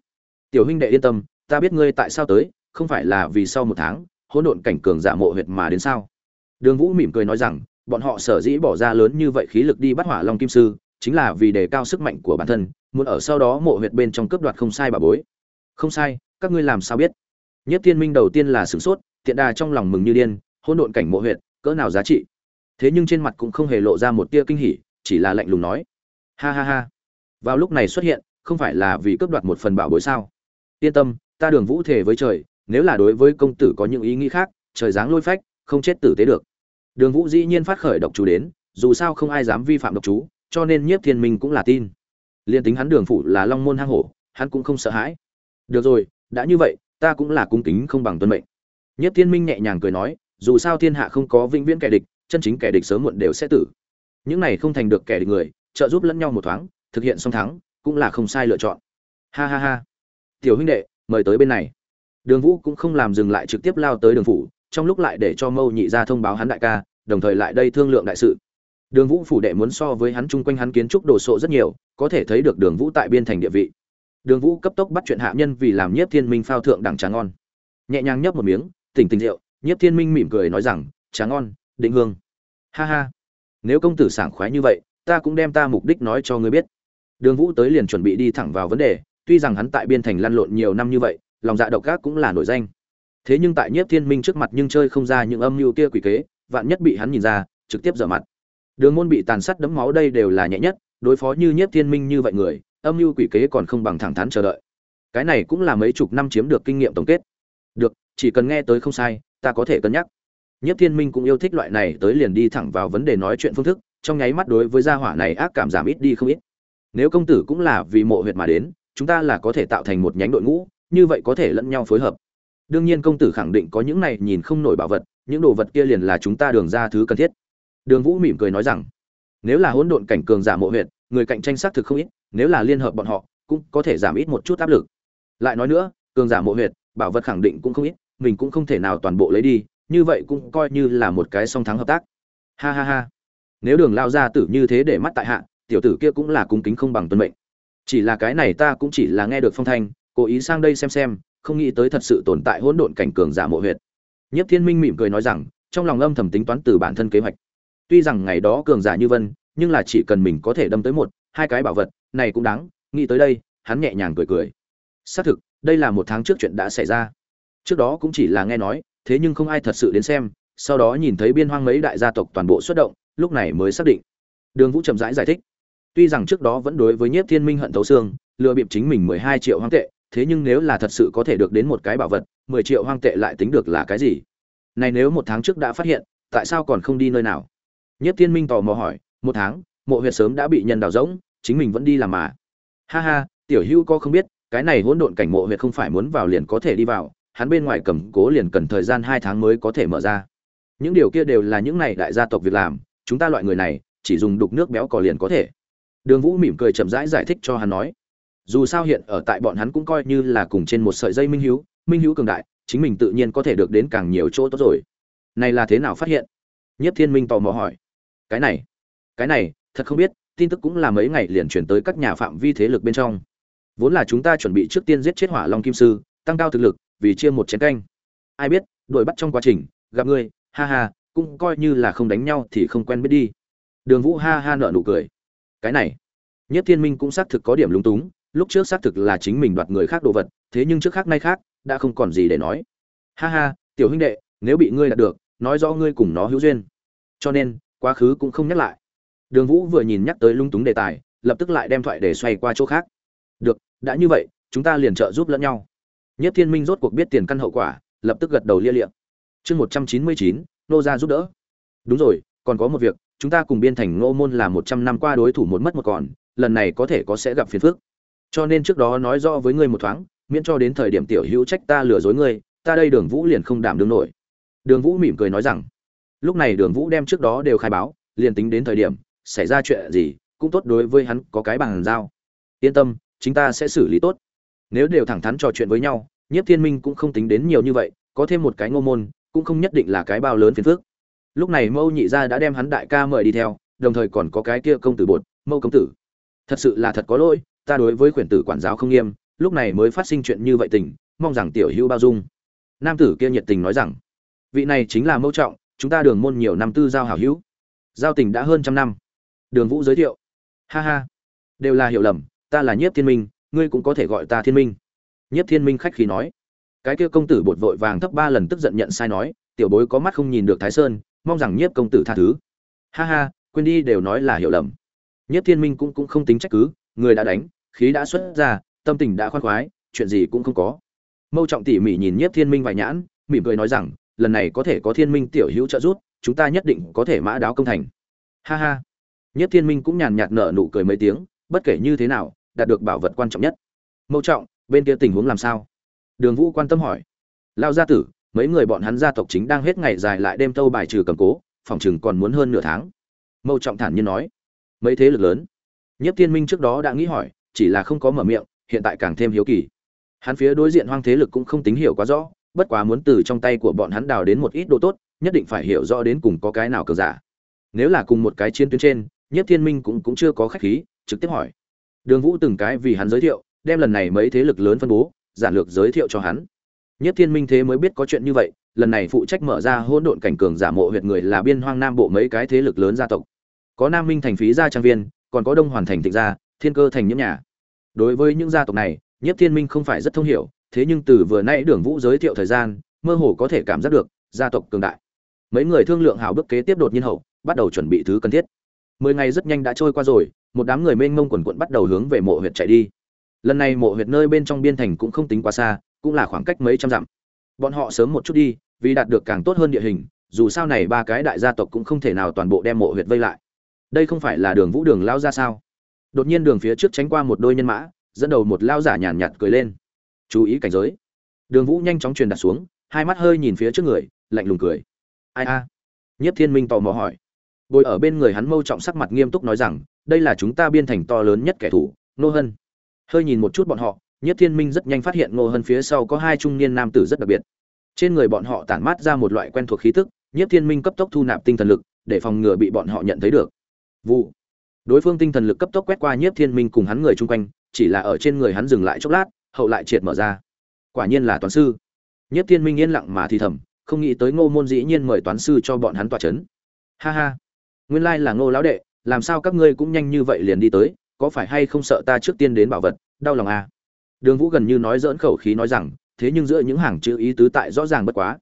tiểu huynh đệ yên tâm, ta biết ngươi tại sao tới, không phải là vì sau một tháng, hỗn độn cảnh cường giả mộ huyệt mà đến sao? Đường vũ mỉm cười nói rằng, bọn họ sở dĩ bỏ ra lớn như vậy khí lực đi bắt hỏa long kim sư, chính là vì đề cao sức mạnh của bản thân, muốn ở sau đó mộ huyệt bên trong cướp đoạt không sai bà bối. Không sai, các ngươi làm sao biết? Nhất thiên minh đầu tiên là sửng sốt tiện đà trong lòng mừng như điên, hỗn độn cảnh mộ huyệt, cỡ nào giá trị? Thế nhưng trên mặt cũng không hề lộ ra một tia kinh hỉ, chỉ là lạnh lùng nói, ha ha ha vào lúc này xuất hiện, không phải là vì cướp đoạt một phần bảo bối sao? Yên tâm, ta đường vũ thể với trời, nếu là đối với công tử có những ý nghĩ khác, trời giáng lôi phách, không chết tử tế được. Đường vũ dĩ nhiên phát khởi độc chú đến, dù sao không ai dám vi phạm độc chú, cho nên nhiếp thiên minh cũng là tin. Liền tính hắn đường phủ là long môn hang hổ, hắn cũng không sợ hãi. Được rồi, đã như vậy, ta cũng là cung kính không bằng tuân mệnh. Nhiếp thiên minh nhẹ nhàng cười nói, dù sao thiên hạ không có vĩnh viễn kẻ địch, chân chính kẻ địch sớm muộn đều sẽ tử. Những này không thành được kẻ địch người, trợ giúp lẫn nhau một thoáng thực hiện song thắng, cũng là không sai lựa chọn. Ha ha ha. Tiểu huynh đệ, mời tới bên này. Đường vũ cũng không làm dừng lại trực tiếp lao tới đường phủ, trong lúc lại để cho mâu nhị ra thông báo hắn đại ca, đồng thời lại đây thương lượng đại sự. Đường vũ phủ đệ muốn so với hắn chung quanh hắn kiến trúc đồ sộ rất nhiều, có thể thấy được đường vũ tại biên thành địa vị. Đường vũ cấp tốc bắt chuyện hạ nhân vì làm nhiếp thiên minh phao thượng đẳng trà ngon. Nhẹ nhàng nhấp một miếng, tỉnh tỉnh rượu, nhiếp thiên minh mỉm cười nói rằng, trà ngon, định hương. Ha ha. Nếu công tử sảng khoái như vậy, ta cũng đem ta mục đích nói cho ngươi biết đường vũ tới liền chuẩn bị đi thẳng vào vấn đề, tuy rằng hắn tại biên thành lăn lộn nhiều năm như vậy, lòng dạ độc ác cũng là nổi danh. Thế nhưng tại nhiếp thiên minh trước mặt nhưng chơi không ra những âm mưu kia quỷ kế, vạn nhất bị hắn nhìn ra, trực tiếp dở mặt. Đường môn bị tàn sát đẫm máu đây đều là nhẹ nhất, đối phó như nhiếp thiên minh như vậy người, âm mưu quỷ kế còn không bằng thẳng thắn chờ đợi. Cái này cũng là mấy chục năm chiếm được kinh nghiệm tổng kết. Được, chỉ cần nghe tới không sai, ta có thể cân nhắc. Nhiếp thiên minh cũng yêu thích loại này tới liền đi thẳng vào vấn đề nói chuyện phương thức, trong nháy mắt đối với gia hỏa này ác cảm giảm ít đi không ít nếu công tử cũng là vì mộ huyệt mà đến, chúng ta là có thể tạo thành một nhánh đội ngũ, như vậy có thể lẫn nhau phối hợp. Đương nhiên công tử khẳng định có những này nhìn không nổi bảo vật, những đồ vật kia liền là chúng ta đường ra thứ cần thiết. Đường vũ mỉm cười nói rằng, nếu là hỗn độn cảnh cường giả mộ huyệt, người cạnh tranh xác thực không ít, nếu là liên hợp bọn họ, cũng có thể giảm ít một chút áp lực. Lại nói nữa, cường giả mộ huyệt, bảo vật khẳng định cũng không ít, mình cũng không thể nào toàn bộ lấy đi, như vậy cũng coi như là một cái song thắng hợp tác. Ha ha ha. Nếu đường lao ra tử như thế để mắt tại hạ tiểu tử kia cũng là cung kính không bằng tuân mệnh. Chỉ là cái này ta cũng chỉ là nghe được phong thanh cố ý sang đây xem xem không nghĩ tới thật sự tồn tại hỗn độn cảnh cường giả mộ huyệt. Nhất thiên minh mỉm cười nói rằng trong lòng âm thầm tính toán từ bản thân kế hoạch. Tuy rằng ngày đó cường giả như vân nhưng là chỉ cần mình có thể đâm tới một hai cái bảo vật này cũng đáng nghĩ tới đây hắn nhẹ nhàng cười cười. Xác thực đây là một tháng trước chuyện đã xảy ra. Trước đó cũng chỉ là nghe nói thế nhưng không ai thật sự đến xem sau đó nhìn thấy biên hoang mấy đại gia tộc toàn bộ xuất động lúc này mới xác định. Đường vũ chậm rãi giải, giải thích tuy rằng trước đó vẫn đối với nhiếp thiên minh hận thấu xương, lừa bịp chính mình mười hai triệu hoang tệ, thế nhưng nếu là thật sự có thể được đến một cái bảo vật, mười triệu hoang tệ lại tính được là cái gì? Này nếu một tháng trước đã phát hiện, tại sao còn không đi nơi nào? Nhiếp thiên minh tò mò hỏi, một tháng, mộ huyệt sớm đã bị nhân đào rỗng, chính mình vẫn đi làm mà. Ha ha, tiểu hữu có không biết, cái này hỗn độn cảnh mộ huyệt không phải muốn vào liền có thể đi vào, hắn bên ngoài cầm cố liền cần thời gian hai tháng mới có thể mở ra. Những điều kia đều là những này đại gia tộc việc làm, chúng ta loại người này, chỉ dùng đục nước béo cò liền có thể đường vũ mỉm cười chậm rãi giải, giải thích cho hắn nói dù sao hiện ở tại bọn hắn cũng coi như là cùng trên một sợi dây minh hữu minh hữu cường đại chính mình tự nhiên có thể được đến càng nhiều chỗ tốt rồi. Này là thế nào phát hiện? Nhất thiên minh tò mò hỏi. Cái này cái này thật không biết tin tức cũng là mấy ngày liền chuyển tới các nhà phạm vi thế lực bên trong. Vốn là chúng ta chuẩn bị trước tiên giết chết hỏa long kim sư tăng cao thực lực vì chia một chén canh. Ai biết đuổi bắt trong quá trình gặp ngươi ha ha cũng coi như là không đánh nhau thì không quen biết đi. Đường vũ ha ha nở nụ cười cái này. Nhất thiên minh cũng xác thực có điểm lúng túng, lúc trước xác thực là chính mình đoạt người khác đồ vật, thế nhưng trước khác nay khác, đã không còn gì để nói. Ha ha, tiểu huynh đệ, nếu bị ngươi đạt được, nói rõ ngươi cùng nó hữu duyên. Cho nên, quá khứ cũng không nhắc lại. Đường vũ vừa nhìn nhắc tới lung túng đề tài, lập tức lại đem thoại để xoay qua chỗ khác. Được, đã như vậy, chúng ta liền trợ giúp lẫn nhau. Nhất thiên minh rốt cuộc biết tiền căn hậu quả, lập tức gật đầu lia liệm chương một trăm chín mươi chín, nô ra giúp đỡ. Đúng rồi, còn có một việc chúng ta cùng biên thành ngô môn là một trăm năm qua đối thủ một mất một còn, lần này có thể có sẽ gặp phiền phức. Cho nên trước đó nói rõ với ngươi một thoáng, miễn cho đến thời điểm tiểu hữu trách ta lừa dối ngươi, ta đây đường vũ liền không đảm đương nổi. Đường vũ mỉm cười nói rằng, lúc này đường vũ đem trước đó đều khai báo, liền tính đến thời điểm xảy ra chuyện gì, cũng tốt đối với hắn có cái bàn giao. Yên tâm chúng ta sẽ xử lý tốt. Nếu đều thẳng thắn trò chuyện với nhau, nhiếp thiên minh cũng không tính đến nhiều như vậy, có thêm một cái ngô môn, cũng không nhất định là cái bao lớn phiền phức lúc này mâu nhị gia đã đem hắn đại ca mời đi theo, đồng thời còn có cái kia công tử bột mâu công tử. Thật sự là thật có lỗi, ta đối với khuyển tử quản giáo không nghiêm, lúc này mới phát sinh chuyện như vậy tình, mong rằng tiểu hữu bao dung. Nam tử kia nhiệt tình nói rằng, vị này chính là mâu trọng, chúng ta đường môn nhiều năm tư giao hảo hữu. Giao tình đã hơn trăm năm. Đường vũ giới thiệu, ha ha, đều là hiểu lầm, ta là nhiếp thiên minh, ngươi cũng có thể gọi ta thiên minh. Nhiếp thiên minh khách khí nói, cái kia công tử bột vội vàng thấp ba lần tức giận nhận sai nói, tiểu bối có mắt không nhìn được thái sơn mong rằng nhiếp công tử tha thứ. Ha ha, quên đi đều nói là hiểu lầm. Nhiếp thiên minh cũng cũng không tính trách cứ, người đã đánh, khí đã xuất ra, tâm tình đã khoan khoái, chuyện gì cũng không có. Mâu trọng tỉ mỉ nhìn nhiếp thiên minh vài nhãn, mỉm cười nói rằng, lần này có thể có thiên minh tiểu hữu trợ giúp, chúng ta nhất định có thể mã đáo công thành. Ha ha. Nhiếp thiên minh cũng nhàn nhạt nở nụ cười mấy tiếng, bất kể như thế nào, đạt được bảo vật quan trọng nhất. Mâu trọng, bên kia tình huống làm sao? Đường vũ quan tâm hỏi. Lao gia tử mấy người bọn hắn gia tộc chính đang hết ngày dài lại đêm tâu bài trừ cầm cố, phòng chừng còn muốn hơn nửa tháng. Mâu trọng thản nhiên nói. Mấy thế lực lớn? Nhất thiên minh trước đó đã nghĩ hỏi, chỉ là không có mở miệng, hiện tại càng thêm hiếu kỳ. Hắn phía đối diện hoang thế lực cũng không tính hiểu quá rõ, bất quá muốn từ trong tay của bọn hắn đào đến một ít độ tốt, nhất định phải hiểu rõ đến cùng có cái nào cờ giả. Nếu là cùng một cái chiến tuyến trên nhất thiên minh cũng cũng chưa có khách khí, trực tiếp hỏi. Đường vũ từng cái vì hắn giới thiệu, đem lần này mấy thế lực lớn phân bố, giản lược giới thiệu cho hắn nhất thiên minh thế mới biết có chuyện như vậy, lần này phụ trách mở ra hỗn độn cảnh cường giả mộ huyệt người là biên hoang nam bộ mấy cái thế lực lớn gia tộc. Có nam minh thành phí gia trang viên, còn có đông hoàn thành thịnh gia, thiên cơ thành nhiễm nhà. Đối với những gia tộc này, nhất thiên minh không phải rất thông hiểu, thế nhưng từ vừa nãy đường vũ giới thiệu thời gian, mơ hồ có thể cảm giác được, gia tộc cường đại. Mấy người thương lượng hào bước kế tiếp đột nhiên hậu, bắt đầu chuẩn bị thứ cần thiết. Mười ngày rất nhanh đã trôi qua rồi, một đám người mênh mông quần quận bắt đầu hướng về mộ huyệt chạy đi. Lần này mộ huyệt nơi bên trong biên thành cũng không tính quá xa cũng là khoảng cách mấy trăm dặm. Bọn họ sớm một chút đi, vì đạt được càng tốt hơn địa hình, dù sao này ba cái đại gia tộc cũng không thể nào toàn bộ đem mộ huyệt vây lại. Đây không phải là đường vũ đường lao ra sao? Đột nhiên đường phía trước tránh qua một đôi nhân mã, dẫn đầu một lao giả nhàn nhạt cười lên. Chú ý cảnh giới. Đường vũ nhanh chóng truyền đặt xuống, hai mắt hơi nhìn phía trước người, lạnh lùng cười. Ai a? Nhất thiên minh tò mò hỏi. Bồi ở bên người hắn mâu trọng sắc mặt nghiêm túc nói rằng, đây là chúng ta biên thành to lớn nhất kẻ thù, nô hân. Hơi nhìn một chút bọn họ nhất thiên minh rất nhanh phát hiện ngô hân phía sau có hai trung niên nam tử rất đặc biệt. Trên người bọn họ tản mát ra một loại quen thuộc khí tức, nhất thiên minh cấp tốc thu nạp tinh thần lực, để phòng ngừa bị bọn họ nhận thấy được. Vụ. Đối phương tinh thần lực cấp tốc quét qua nhất thiên minh cùng hắn người chung quanh, chỉ là ở trên người hắn dừng lại chốc lát, hậu lại triệt mở ra. Quả nhiên là toán sư. Nhất thiên minh yên lặng mà thì thầm, không nghĩ tới ngô môn dĩ nhiên mời toán sư cho bọn hắn tỏa chấn. ha ha. Nguyên lai là ngô lão đệ, làm sao các ngươi cũng nhanh như vậy liền đi tới, có phải hay không sợ ta trước tiên đến bảo vật, đau lòng à? Đường vũ gần như nói dỡn khẩu khí nói rằng, thế nhưng giữa những hàng chữ ý tứ tại rõ ràng bất quá.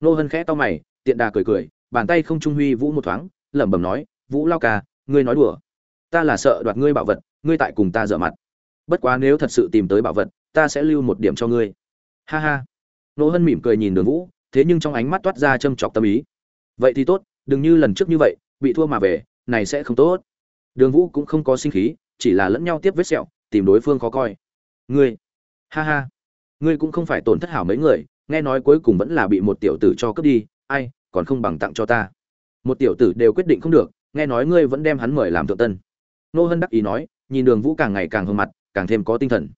Nô hân khẽ to mày, tiện đà cười cười, bàn tay không trung huy vũ một thoáng, lẩm bẩm nói, vũ lao ca, ngươi nói đùa. Ta là sợ đoạt ngươi bảo vật, ngươi tại cùng ta dở mặt. Bất quá nếu thật sự tìm tới bảo vật, ta sẽ lưu một điểm cho ngươi. Ha ha. Nô hân mỉm cười nhìn đường vũ, thế nhưng trong ánh mắt toát ra châm chọc tâm ý. Vậy thì tốt, đừng như lần trước như vậy, bị thua mà về, này sẽ không tốt. Đường vũ cũng không có sinh khí, chỉ là lẫn nhau tiếp vết sẹo, tìm đối phương khó coi. Ngươi ha ha. Ngươi cũng không phải tổn thất hảo mấy người, nghe nói cuối cùng vẫn là bị một tiểu tử cho cướp đi, ai, còn không bằng tặng cho ta. Một tiểu tử đều quyết định không được, nghe nói ngươi vẫn đem hắn mời làm thượng tân. Nô hân đắc ý nói, nhìn đường vũ càng ngày càng hơn mặt, càng thêm có tinh thần.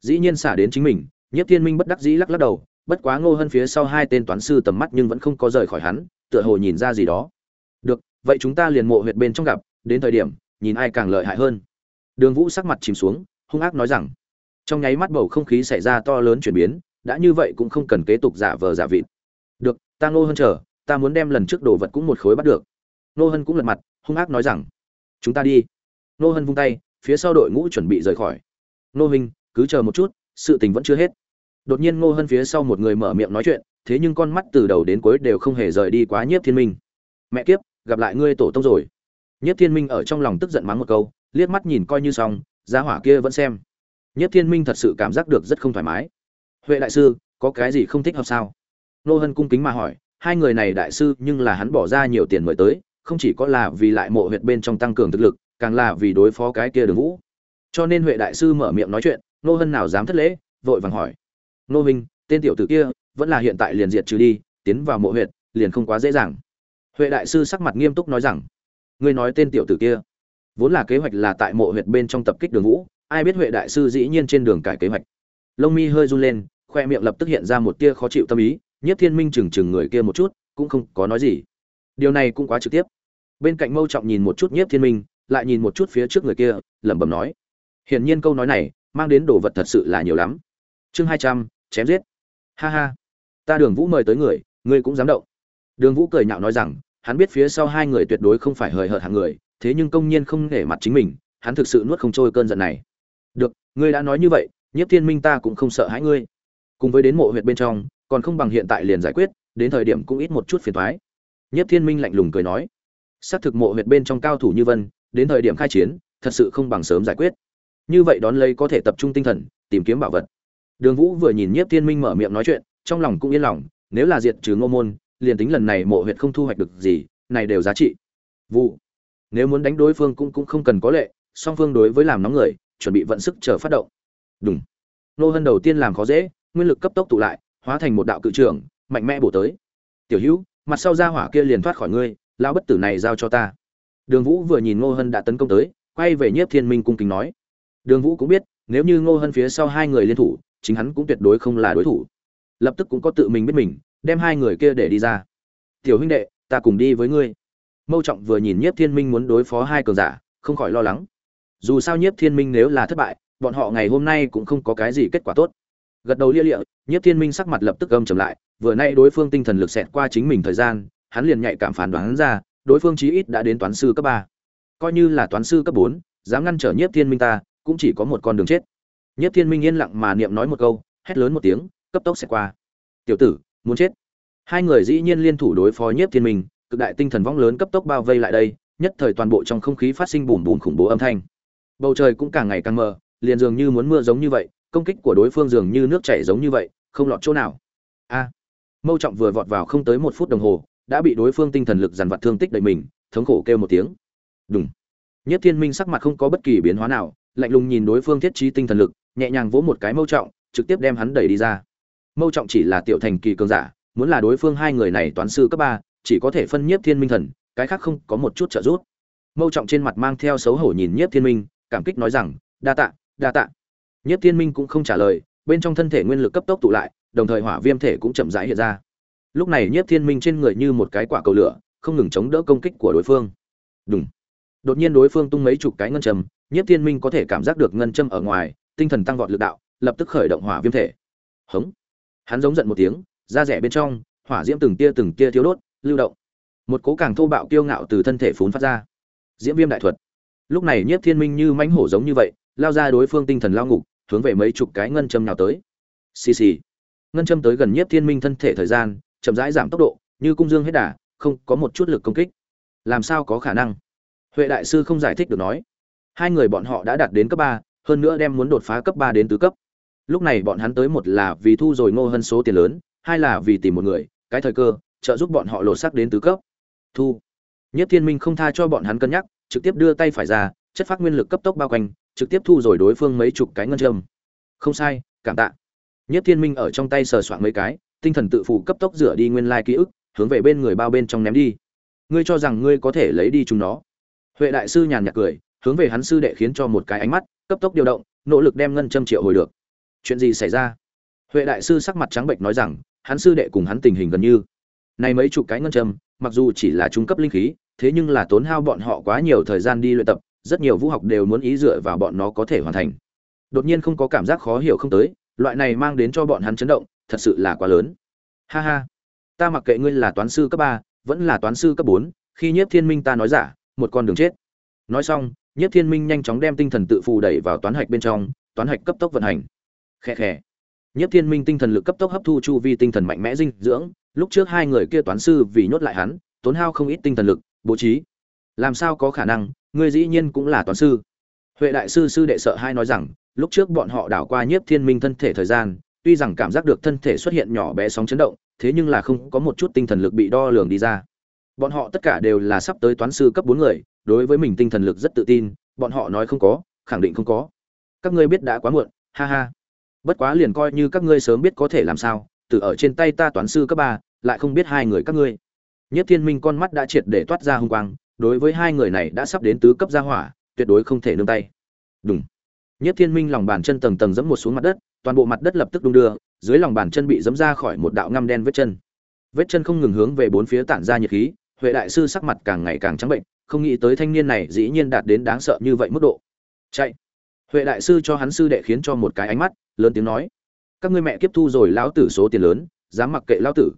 Dĩ nhiên xả đến chính mình nhất thiên minh bất đắc dĩ lắc lắc đầu, bất quá ngô hân phía sau hai tên toán sư tầm mắt nhưng vẫn không có rời khỏi hắn, tựa hồ nhìn ra gì đó. Được, vậy chúng ta liền mộ huyệt bên trong gặp, đến thời điểm, nhìn ai càng lợi hại hơn. Đường vũ sắc mặt chìm xuống, hung ác nói rằng trong nháy mắt bầu không khí xảy ra to lớn chuyển biến, đã như vậy cũng không cần kế tục giả vờ giả vịt. Được, ta ngô hân chờ, ta muốn đem lần trước đồ vật cũng một khối bắt được. Ngô hân cũng lật mặt, hung ác nói rằng, chúng ta đi. Ngô hân vung tay, phía sau đội ngũ chuẩn bị rời khỏi. Ngô hình cứ chờ một chút, sự tình vẫn chưa hết. Đột nhiên ngô hân phía sau một người mở miệng nói chuyện, thế nhưng con mắt từ đầu đến cuối đều không hề rời đi quá nhiếp thiên minh. Mẹ kiếp, gặp lại ngươi tổ tông rồi. Nhiếp thiên minh ở trong lòng tức giận mắng một câu, liếc mắt nhìn coi như xong giá hỏa kia vẫn xem. Nhất thiên minh thật sự cảm giác được rất không thoải mái. Huệ đại sư, có cái gì không thích hợp sao? Nô hân cung kính mà hỏi, hai người này đại sư nhưng là hắn bỏ ra nhiều tiền mời tới, không chỉ có là vì lại mộ huyệt bên trong tăng cường thực lực, càng là vì đối phó cái kia đường vũ. Cho nên huệ đại sư mở miệng nói chuyện, nô hân nào dám thất lễ, vội vàng hỏi. Nô minh, tên tiểu tử kia, vẫn là hiện tại liền diệt trừ đi, tiến vào mộ huyệt, liền không quá dễ dàng. Huệ đại sư sắc mặt nghiêm túc nói rằng, ngươi nói tên tiểu tử kia, vốn là kế hoạch là tại mộ huyệt bên trong tập kích đường vũ ai biết huệ đại sư dĩ nhiên trên đường cải kế hoạch. Lông mi hơi run lên, khoe miệng lập tức hiện ra một tia khó chịu tâm ý nhất thiên minh chừng chừng người kia một chút, cũng không có nói gì. Điều này cũng quá trực tiếp. Bên cạnh mâu trọng nhìn một chút nhiếp thiên minh, lại nhìn một chút phía trước người kia, lẩm bẩm nói. Hiển nhiên câu nói này mang đến đồ vật thật sự là nhiều lắm. Chương hai trăm, chém giết. Ha ha. Ta đường vũ mời tới người ngươi cũng dám động. Đường vũ cười nhạo nói rằng, hắn biết phía sau hai người tuyệt đối không phải hời hợt hàng người, thế nhưng công nhiên không nể mặt chính mình, hắn thực sự nuốt không trôi cơn giận này được, ngươi đã nói như vậy, nhiếp thiên minh ta cũng không sợ hãi ngươi. Cùng với đến mộ huyệt bên trong, còn không bằng hiện tại liền giải quyết, đến thời điểm cũng ít một chút phiền thoái nhiếp thiên minh lạnh lùng cười nói. Xác thực mộ huyệt bên trong cao thủ như vân, đến thời điểm khai chiến, thật sự không bằng sớm giải quyết. Như vậy đón lấy có thể tập trung tinh thần, tìm kiếm bảo vật. Đường vũ vừa nhìn nhiếp thiên minh mở miệng nói chuyện, trong lòng cũng yên lòng, nếu là diệt trừ ngô môn, liền tính lần này mộ huyệt không thu hoạch được gì, này đều giá trị. Vụ. Nếu muốn đánh đối phương cũng cũng không cần có lệ, song phương đối với làm nóng người chuẩn bị vận sức chờ phát động. Đúng nô hân đầu tiên làm khó dễ, nguyên lực cấp tốc tụ lại, hóa thành một đạo cự trưởng, mạnh mẽ bổ tới. Tiểu hữu, mặt sau ra hỏa kia liền thoát khỏi ngươi, lão bất tử này giao cho ta. Đường vũ vừa nhìn ngô hân đã tấn công tới, quay về nhiếp thiên minh cung kính nói. Đường vũ cũng biết, nếu như ngô hân phía sau hai người liên thủ, chính hắn cũng tuyệt đối không là đối thủ. Lập tức cũng có tự mình biết mình, đem hai người kia để đi ra. Tiểu huynh đệ, ta cùng đi với ngươi. Mâu trọng vừa nhìn nhiếp thiên minh muốn đối phó hai cường giả, không khỏi lo lắng dù sao nhiếp thiên minh nếu là thất bại, bọn họ ngày hôm nay cũng không có cái gì kết quả tốt. Gật đầu lia lịa, nhiếp thiên minh sắc mặt lập tức gầm trầm lại, vừa nay đối phương tinh thần lực xẹt qua chính mình thời gian, hắn liền nhạy cảm phán đoán ra, đối phương chí ít đã đến toán sư cấp ba. Coi như là toán sư cấp bốn, dám ngăn trở nhiếp thiên minh ta, cũng chỉ có một con đường chết. Nhiếp thiên minh yên lặng mà niệm nói một câu, hét lớn một tiếng, cấp tốc xẹt qua. Tiểu tử, muốn chết. Hai người dĩ nhiên liên thủ đối phó nhiếp thiên minh, cực đại tinh thần vong lớn cấp tốc bao vây lại đây, nhất thời toàn bộ trong không khí phát sinh bùn bùn khủng bố âm thanh bầu trời cũng càng ngày càng mờ, liền dường như muốn mưa giống như vậy, công kích của đối phương dường như nước chảy giống như vậy, không lọt chỗ nào. A. Mâu trọng vừa vọt vào không tới một phút đồng hồ, đã bị đối phương tinh thần lực dằn vặt thương tích đầy mình, thống khổ kêu một tiếng. Đúng nhất thiên minh sắc mặt không có bất kỳ biến hóa nào, lạnh lùng nhìn đối phương thiết trí tinh thần lực, nhẹ nhàng vỗ một cái mâu trọng, trực tiếp đem hắn đẩy đi ra. Mâu trọng chỉ là tiểu thành kỳ cường giả, muốn là đối phương hai người này toán sư cấp ba, chỉ có thể phân nhiếp thiên minh thần, cái khác không có một chút trợ giúp. Mâu trọng trên mặt mang theo xấu hổ nhìn nhiếp thiên minh cảm kích nói rằng, đa tạ đa tạ. Nhất thiên minh cũng không trả lời, bên trong thân thể nguyên lực cấp tốc tụ lại, đồng thời hỏa viêm thể cũng chậm rãi hiện ra. Lúc này nhất thiên minh trên người như một cái quả cầu lửa, không ngừng chống đỡ công kích của đối phương. Đúng đột nhiên đối phương tung mấy chục cái ngân châm nhất thiên minh có thể cảm giác được ngân châm ở ngoài, tinh thần tăng vọt lực đạo, lập tức khởi động hỏa viêm thể. Hống. Hắn giống giận một tiếng, da rẻ bên trong, hỏa diễm từng tia từng tia thiếu đốt, lưu động. Một cố càng thô bạo kiêu ngạo từ thân thể phún phát ra. Diễm viêm đại thuật lúc này nhiếp thiên minh như mãnh hổ giống như vậy, lao ra đối phương tinh thần lao ngục, hướng về mấy chục cái ngân châm nào tới. Xì xì. Ngân châm tới gần nhiếp thiên minh thân thể thời gian, chậm rãi giảm tốc độ, như cung dương hết đà, không có một chút lực công kích. Làm sao có khả năng? Huệ đại sư không giải thích được nói. Hai người bọn họ đã đạt đến cấp ba, hơn nữa đem muốn đột phá cấp ba đến tứ cấp. Lúc này bọn hắn tới một là vì thu rồi ngô hơn số tiền lớn, hai là vì tìm một người, cái thời cơ, trợ giúp bọn họ lột xác đến tứ cấp. Thu. Nhất thiên minh không tha cho bọn hắn cân nhắc trực tiếp đưa tay phải ra, chất phát nguyên lực cấp tốc bao quanh, trực tiếp thu rồi đối phương mấy chục cái ngân châm. Không sai, cảm tạ. Nhất thiên minh ở trong tay sờ soạn mấy cái, tinh thần tự phụ cấp tốc rửa đi nguyên lai ký ức, hướng về bên người bao bên trong ném đi. Ngươi cho rằng ngươi có thể lấy đi chúng nó? Huệ đại sư nhàn nhạt cười, hướng về hắn sư đệ khiến cho một cái ánh mắt, cấp tốc điều động, nỗ lực đem ngân châm triệu hồi được. Chuyện gì xảy ra? Huệ đại sư sắc mặt trắng bệnh nói rằng, hắn sư đệ cùng hắn tình hình gần như. Này mấy chục cái ngân châm, mặc dù chỉ là trung cấp linh khí thế nhưng là tốn hao bọn họ quá nhiều thời gian đi luyện tập rất nhiều vũ học đều muốn ý dựa vào bọn nó có thể hoàn thành. Đột nhiên không có cảm giác khó hiểu không tới loại này mang đến cho bọn hắn chấn động thật sự là quá lớn. Ha ha. Ta mặc kệ ngươi là toán sư cấp ba vẫn là toán sư cấp bốn khi nhiếp thiên minh ta nói giả một con đường chết. Nói xong nhiếp thiên minh nhanh chóng đem tinh thần tự phù đẩy vào toán hạch bên trong toán hạch cấp tốc vận hành. Khẽ khẽ Nhiếp Thiên Minh tinh thần lực cấp tốc hấp thu chu vi tinh thần mạnh mẽ dinh dưỡng, lúc trước hai người kia toán sư vì nhốt lại hắn, tốn hao không ít tinh thần lực, bố trí. Làm sao có khả năng, ngươi dĩ nhiên cũng là toán sư. Huệ đại sư sư đệ sợ hai nói rằng, lúc trước bọn họ đảo qua Nhiếp Thiên Minh thân thể thời gian, tuy rằng cảm giác được thân thể xuất hiện nhỏ bé sóng chấn động, thế nhưng là không có một chút tinh thần lực bị đo lường đi ra. Bọn họ tất cả đều là sắp tới toán sư cấp bốn người, đối với mình tinh thần lực rất tự tin, bọn họ nói không có, khẳng định không có. Các ngươi biết đã quá muộn, ha ha. Bất quá liền coi như các ngươi sớm biết có thể làm sao, từ ở trên tay ta toán sư cấp ba, lại không biết hai người các ngươi. Nhất Thiên Minh con mắt đã triệt để toát ra hung quang, đối với hai người này đã sắp đến tứ cấp gia hỏa, tuyệt đối không thể nương tay. Đùng. Nhất Thiên Minh lòng bàn chân tầng tầng giẫm một xuống mặt đất, toàn bộ mặt đất lập tức đung đưa, dưới lòng bàn chân bị giẫm ra khỏi một đạo ngăm đen vết chân. Vết chân không ngừng hướng về bốn phía tản ra nhiệt khí, Huệ đại sư sắc mặt càng ngày càng trắng bệnh, không nghĩ tới thanh niên này dĩ nhiên đạt đến đáng sợ như vậy mức độ. Chạy. Huệ đại sư cho hắn sư đệ khiến cho một cái ánh mắt, lớn tiếng nói: "Các ngươi mẹ kiếp thu rồi lão tử số tiền lớn, dám mặc kệ lão tử."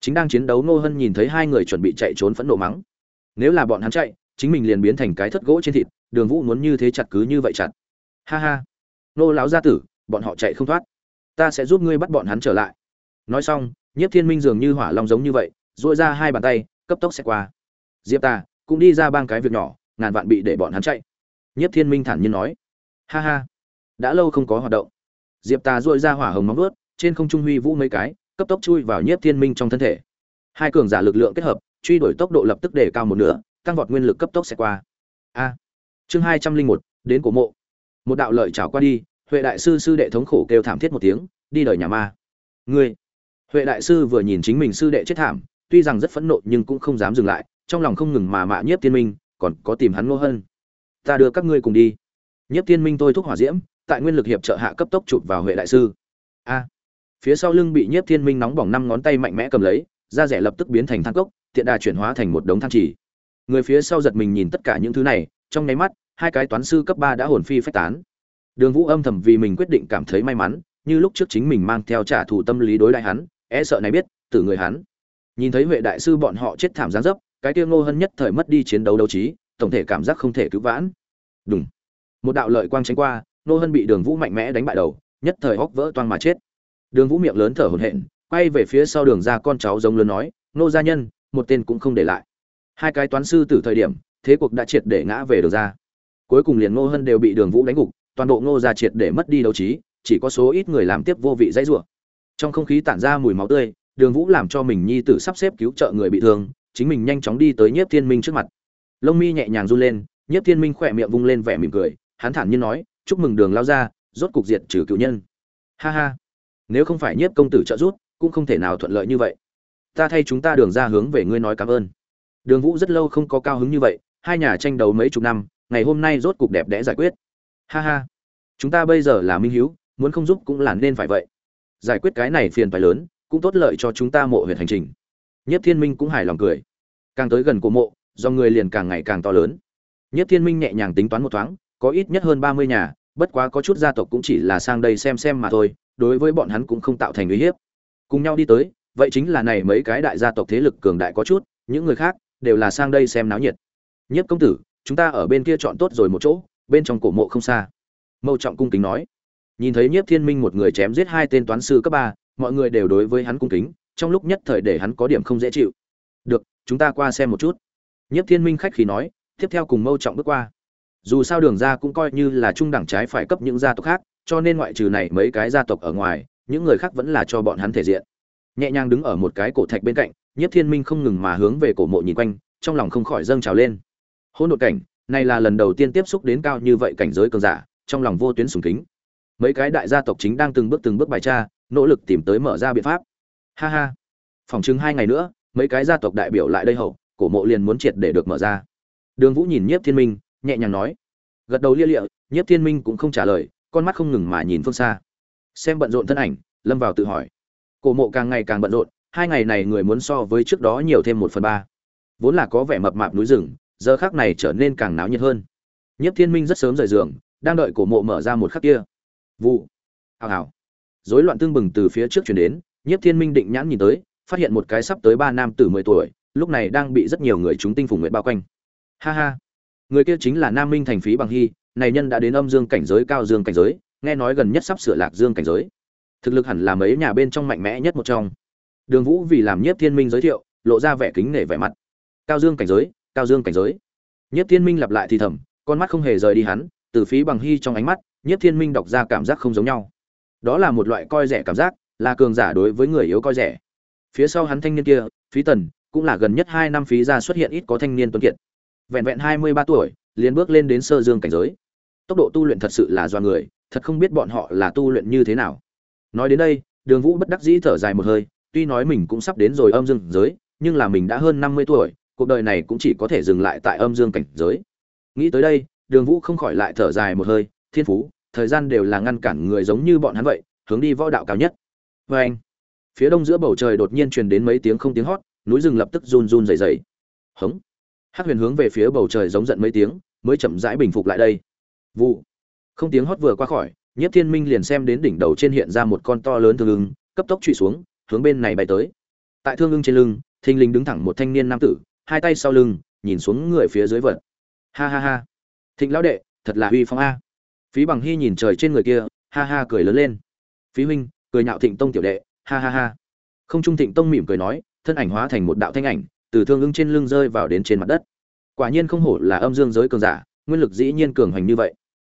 Chính đang chiến đấu Ngô Hân nhìn thấy hai người chuẩn bị chạy trốn phẫn nộ mắng: "Nếu là bọn hắn chạy, chính mình liền biến thành cái thất gỗ trên thịt, Đường Vũ muốn như thế chặt cứ như vậy chặt." Ha ha. Nô lão gia tử, bọn họ chạy không thoát. Ta sẽ giúp ngươi bắt bọn hắn trở lại. Nói xong, Nhiếp Thiên Minh dường như hỏa long giống như vậy, duỗi ra hai bàn tay, cấp tốc sẽ qua. Diệp Ta cũng đi ra bang cái việc nhỏ, ngàn vạn bị để bọn hắn chạy. Nhiếp Thiên Minh thản nhiên nói: "Ha ha, đã lâu không có hoạt động." Diệp Ta duỗi ra hỏa hồng móng vuốt, trên không trung huy vũ mấy cái, cấp tốc chui vào Nhiếp Thiên Minh trong thân thể. Hai cường giả lực lượng kết hợp, truy đuổi tốc độ lập tức để cao một nửa, tăng vọt nguyên lực cấp tốc sẽ qua. A. chương hai trăm linh một đến cổ mộ. Một đạo lợi chảo qua đi huệ đại sư sư đệ thống khổ kêu thảm thiết một tiếng đi đời nhà ma. Ngươi. Huệ đại sư vừa nhìn chính mình sư đệ chết thảm tuy rằng rất phẫn nộ nhưng cũng không dám dừng lại trong lòng không ngừng mà mạ nhiếp tiên minh còn có tìm hắn ngô hơn ta đưa các ngươi cùng đi. Nhiếp tiên minh tôi thúc hỏa diễm tại nguyên lực hiệp trợ hạ cấp tốc chụp vào huệ đại sư. A phía sau lưng bị nhiếp thiên minh nóng bỏng năm ngón tay mạnh mẽ cầm lấy, da rẻ lập tức biến thành than cốc, tiện đà chuyển hóa thành một đống than chỉ người phía sau giật mình nhìn tất cả những thứ này, trong nháy mắt, hai cái toán sư cấp ba đã hồn phi phách tán. Đường vũ âm thầm vì mình quyết định cảm thấy may mắn, như lúc trước chính mình mang theo trả thù tâm lý đối đại hắn e sợ này biết từ người hắn. Nhìn thấy huệ đại sư bọn họ chết thảm giáng dấp, cái tiêu ngô hân nhất thời mất đi chiến đấu đấu trí, tổng thể cảm giác không thể cứu vãn. Đúng một đạo lợi quang tránh qua, ngô hân bị đường vũ mạnh mẽ đánh bại đầu, nhất thời hóc vỡ toang mà chết đường vũ miệng lớn thở hổn hển, quay về phía sau đường ra con cháu giống lớn nói, nô gia nhân, một tên cũng không để lại. Hai cái toán sư từ thời điểm, thế cuộc đã triệt để ngã về đường ra. Cuối cùng liền ngô hân đều bị đường vũ đánh gục, toàn bộ ngô gia triệt để mất đi đấu trí, chỉ có số ít người làm tiếp vô vị dãy rủa. Trong không khí tản ra mùi máu tươi, đường vũ làm cho mình nhi tử sắp xếp cứu trợ người bị thương, chính mình nhanh chóng đi tới nhiếp thiên minh trước mặt. Lông mi nhẹ nhàng run lên, nhiếp thiên minh khỏe miệng vung lên vẻ mỉm cười, hắn thản nhiên nói, chúc mừng đường lao ra rốt cục diệt trừ cựu nhân. Ha ha nếu không phải nhiếp công tử trợ giúp, cũng không thể nào thuận lợi như vậy. Ta thay chúng ta đường ra hướng về ngươi nói cảm ơn. Đường vũ rất lâu không có cao hứng như vậy, hai nhà tranh đấu mấy chục năm, ngày hôm nay rốt cục đẹp đẽ giải quyết. Ha ha, chúng ta bây giờ là minh hiếu, muốn không giúp cũng là nên phải vậy. Giải quyết cái này phiền phải lớn, cũng tốt lợi cho chúng ta mộ huyện hành trình. Nhất thiên minh cũng hài lòng cười. Càng tới gần cổ mộ do người liền càng ngày càng to lớn. Nhất thiên minh nhẹ nhàng tính toán một thoáng, có ít nhất hơn ba mươi nhà, bất quá có chút gia tộc cũng chỉ là sang đây xem xem mà thôi đối với bọn hắn cũng không tạo thành uy hiếp. Cùng nhau đi tới, vậy chính là này mấy cái đại gia tộc thế lực cường đại có chút, những người khác đều là sang đây xem náo nhiệt. Nhất công tử, chúng ta ở bên kia chọn tốt rồi một chỗ, bên trong cổ mộ không xa. Mâu trọng cung kính nói. Nhìn thấy nhiếp thiên minh một người chém giết hai tên toán sư cấp ba, mọi người đều đối với hắn cung kính, trong lúc nhất thời để hắn có điểm không dễ chịu. Được, chúng ta qua xem một chút. Nhiếp thiên minh khách khí nói, tiếp theo cùng mâu trọng bước qua. Dù sao đường ra cũng coi như là trung đẳng trái phải cấp những gia tộc khác cho nên ngoại trừ này mấy cái gia tộc ở ngoài, những người khác vẫn là cho bọn hắn thể diện. Nhẹ nhàng đứng ở một cái cổ thạch bên cạnh, nhiếp thiên minh không ngừng mà hướng về cổ mộ nhìn quanh, trong lòng không khỏi dâng trào lên. Hỗn độn cảnh, này là lần đầu tiên tiếp xúc đến cao như vậy cảnh giới cường giả, trong lòng vô tuyến sùng kính. Mấy cái đại gia tộc chính đang từng bước từng bước bài tra, nỗ lực tìm tới mở ra biện pháp. Ha ha. Phòng chứng hai ngày nữa, mấy cái gia tộc đại biểu lại đây hậu, cổ mộ liền muốn triệt để được mở ra. Đường vũ nhìn nhiếp thiên minh, nhẹ nhàng nói. Gật đầu lia lịa, nhiếp thiên minh cũng không trả lời con mắt không ngừng mà nhìn phương xa. Xem bận rộn thân ảnh, lâm vào tự hỏi. Cổ mộ càng ngày càng bận rộn, hai ngày này người muốn so với trước đó nhiều thêm một phần ba. Vốn là có vẻ mập mạp núi rừng, giờ khác này trở nên càng náo nhiệt hơn. Nhiếp thiên minh rất sớm rời giường, đang đợi cổ mộ mở ra một khắc kia. Vụ. Hào hào. Rối loạn tương bừng từ phía trước chuyển đến, nhiếp thiên minh định nhãn nhìn tới, phát hiện một cái sắp tới ba nam tử mười tuổi, lúc này đang bị rất nhiều người chúng tinh phủ nguyện bao quanh. Ha ha. Người kia chính là nam minh thành phí bằng hy này nhân đã đến âm dương cảnh giới, cao dương cảnh giới, nghe nói gần nhất sắp sửa lạc dương cảnh giới. Thực lực hẳn là mấy nhà bên trong mạnh mẽ nhất một trong. Đường vũ vì làm nhiếp thiên minh giới thiệu, lộ ra vẻ kính nể vẻ mặt. Cao dương cảnh giới, cao dương cảnh giới. Nhiếp thiên minh lặp lại thì thầm, con mắt không hề rời đi hắn, từ phí bằng hy trong ánh mắt, nhiếp thiên minh đọc ra cảm giác không giống nhau. Đó là một loại coi rẻ cảm giác, là cường giả đối với người yếu coi rẻ. Phía sau hắn thanh niên kia, phí tần, cũng là gần nhất hai năm phí ra xuất hiện ít có thanh niên tuấn kiệt. Vẹn vẹn hai mươi ba tuổi liền bước lên đến sơ dương cảnh giới. Tốc độ tu luyện thật sự là do người, thật không biết bọn họ là tu luyện như thế nào. Nói đến đây, đường vũ bất đắc dĩ thở dài một hơi, tuy nói mình cũng sắp đến rồi âm dương giới, nhưng là mình đã hơn năm mươi tuổi, cuộc đời này cũng chỉ có thể dừng lại tại âm dương cảnh giới. Nghĩ tới đây, đường vũ không khỏi lại thở dài một hơi, thiên phú, thời gian đều là ngăn cản người giống như bọn hắn vậy, hướng đi võ đạo cao nhất. Vê anh, phía đông giữa bầu trời đột nhiên truyền đến mấy tiếng không tiếng hót, núi rừng lập tức run run dày dày hống. Hắc huyền hướng về phía bầu trời giống giận mấy tiếng mới chậm rãi bình phục lại đây. Vụ. Không tiếng hót vừa qua khỏi nhất thiên minh liền xem đến đỉnh đầu trên hiện ra một con to lớn thương ưng, cấp tốc trụy xuống, hướng bên này bay tới. Tại thương ưng trên lưng, thình lình đứng thẳng một thanh niên nam tử, hai tay sau lưng, nhìn xuống người phía dưới vật. Ha ha ha. Thịnh lão đệ, thật là uy phong a. Phí bằng hy nhìn trời trên người kia, ha ha cười lớn lên. Phí huynh, cười nhạo thịnh tông tiểu đệ, ha ha ha. Không trung thịnh tông mỉm cười nói, thân ảnh hóa thành một đạo thanh ảnh, từ thương ưng trên lưng rơi vào đến trên mặt đất quả nhiên không hổ là âm dương giới cường giả, nguyên lực dĩ nhiên cường hành như vậy.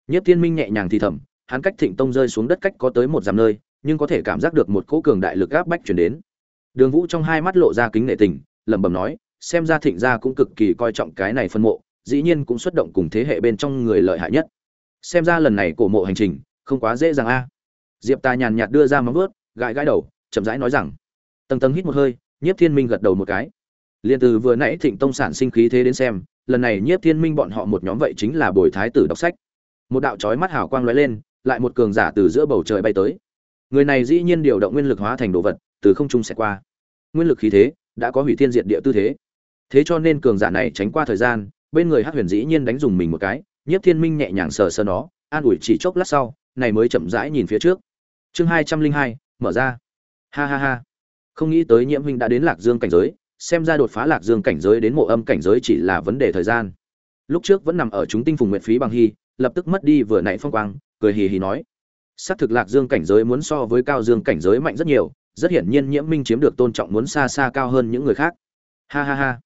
Nhất thiên minh nhẹ nhàng thì thầm, hắn cách thịnh tông rơi xuống đất cách có tới một dặm nơi, nhưng có thể cảm giác được một cỗ cường đại lực áp bách chuyển đến. Đường vũ trong hai mắt lộ ra kính nệ tình, lẩm bẩm nói, xem ra thịnh gia cũng cực kỳ coi trọng cái này phân mộ, dĩ nhiên cũng xuất động cùng thế hệ bên trong người lợi hại nhất. Xem ra lần này cổ mộ hành trình, không quá dễ dàng a. Diệp ta nhàn nhạt đưa ra móng vớt gãi gãi đầu, chậm rãi nói rằng, tầng tầng hít một hơi, nhiếp thiên minh gật đầu một cái liền từ vừa nãy thịnh tông sản sinh khí thế đến xem, lần này nhiếp thiên minh bọn họ một nhóm vậy chính là bồi thái tử đọc sách. Một đạo trói mắt hào quang lóe lên, lại một cường giả từ giữa bầu trời bay tới. Người này dĩ nhiên điều động nguyên lực hóa thành đồ vật, từ không trung sẽ qua. Nguyên lực khí thế đã có hủy thiên diệt địa tư thế. Thế cho nên cường giả này tránh qua thời gian, bên người hát huyền dĩ nhiên đánh dùng mình một cái, nhiếp thiên minh nhẹ nhàng sờ sờ nó, an ủi chỉ chốc lát sau, này mới chậm rãi nhìn phía trước. Chương hai trăm linh hai, mở ra. Ha ha ha. Không nghĩ tới nhiễm huynh đã đến lạc dương cảnh giới xem ra đột phá lạc dương cảnh giới đến mộ âm cảnh giới chỉ là vấn đề thời gian. Lúc trước vẫn nằm ở chúng tinh phùng nguyện phí bằng hy, lập tức mất đi vừa nãy phong quang, cười hì hì nói. Xác thực lạc dương cảnh giới muốn so với cao dương cảnh giới mạnh rất nhiều, rất hiển nhiên nhiễm minh chiếm được tôn trọng muốn xa xa cao hơn những người khác. Ha ha ha.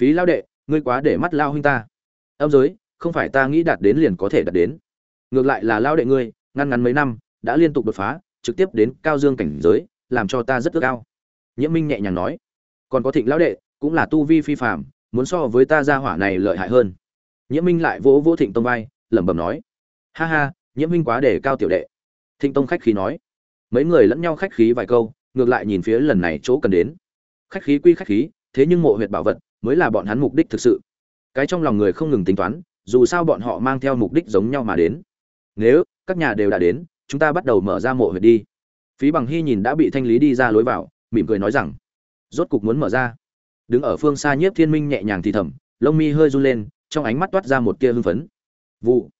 Phí lao đệ, ngươi quá để mắt lao huynh ta. Âm giới, không phải ta nghĩ đạt đến liền có thể đạt đến. Ngược lại là lao đệ ngươi, ngăn ngắn mấy năm, đã liên tục đột phá, trực tiếp đến cao dương cảnh giới, làm cho ta rất ước ao. Nhiễm minh nhẹ nhàng nói còn có thịnh lão đệ, cũng là tu vi phi phạm muốn so với ta ra hỏa này lợi hại hơn. Nhiễm minh lại vỗ vỗ thịnh tông vai, lẩm bẩm nói, ha ha, nhiễm minh quá để cao tiểu đệ. Thịnh tông khách khí nói. Mấy người lẫn nhau khách khí vài câu, ngược lại nhìn phía lần này chỗ cần đến. Khách khí quy khách khí, thế nhưng mộ huyệt bảo vật mới là bọn hắn mục đích thực sự. Cái trong lòng người không ngừng tính toán, dù sao bọn họ mang theo mục đích giống nhau mà đến. Nếu các nhà đều đã đến, chúng ta bắt đầu mở ra mộ huyệt đi. Phí bằng hy nhìn đã bị thanh lý đi ra lối vào, mỉm cười nói rằng rốt cục muốn mở ra. Đứng ở phương xa nhiếp thiên minh nhẹ nhàng thì thầm, lông mi hơi run lên, trong ánh mắt toát ra một tia hưng phấn. Vụ.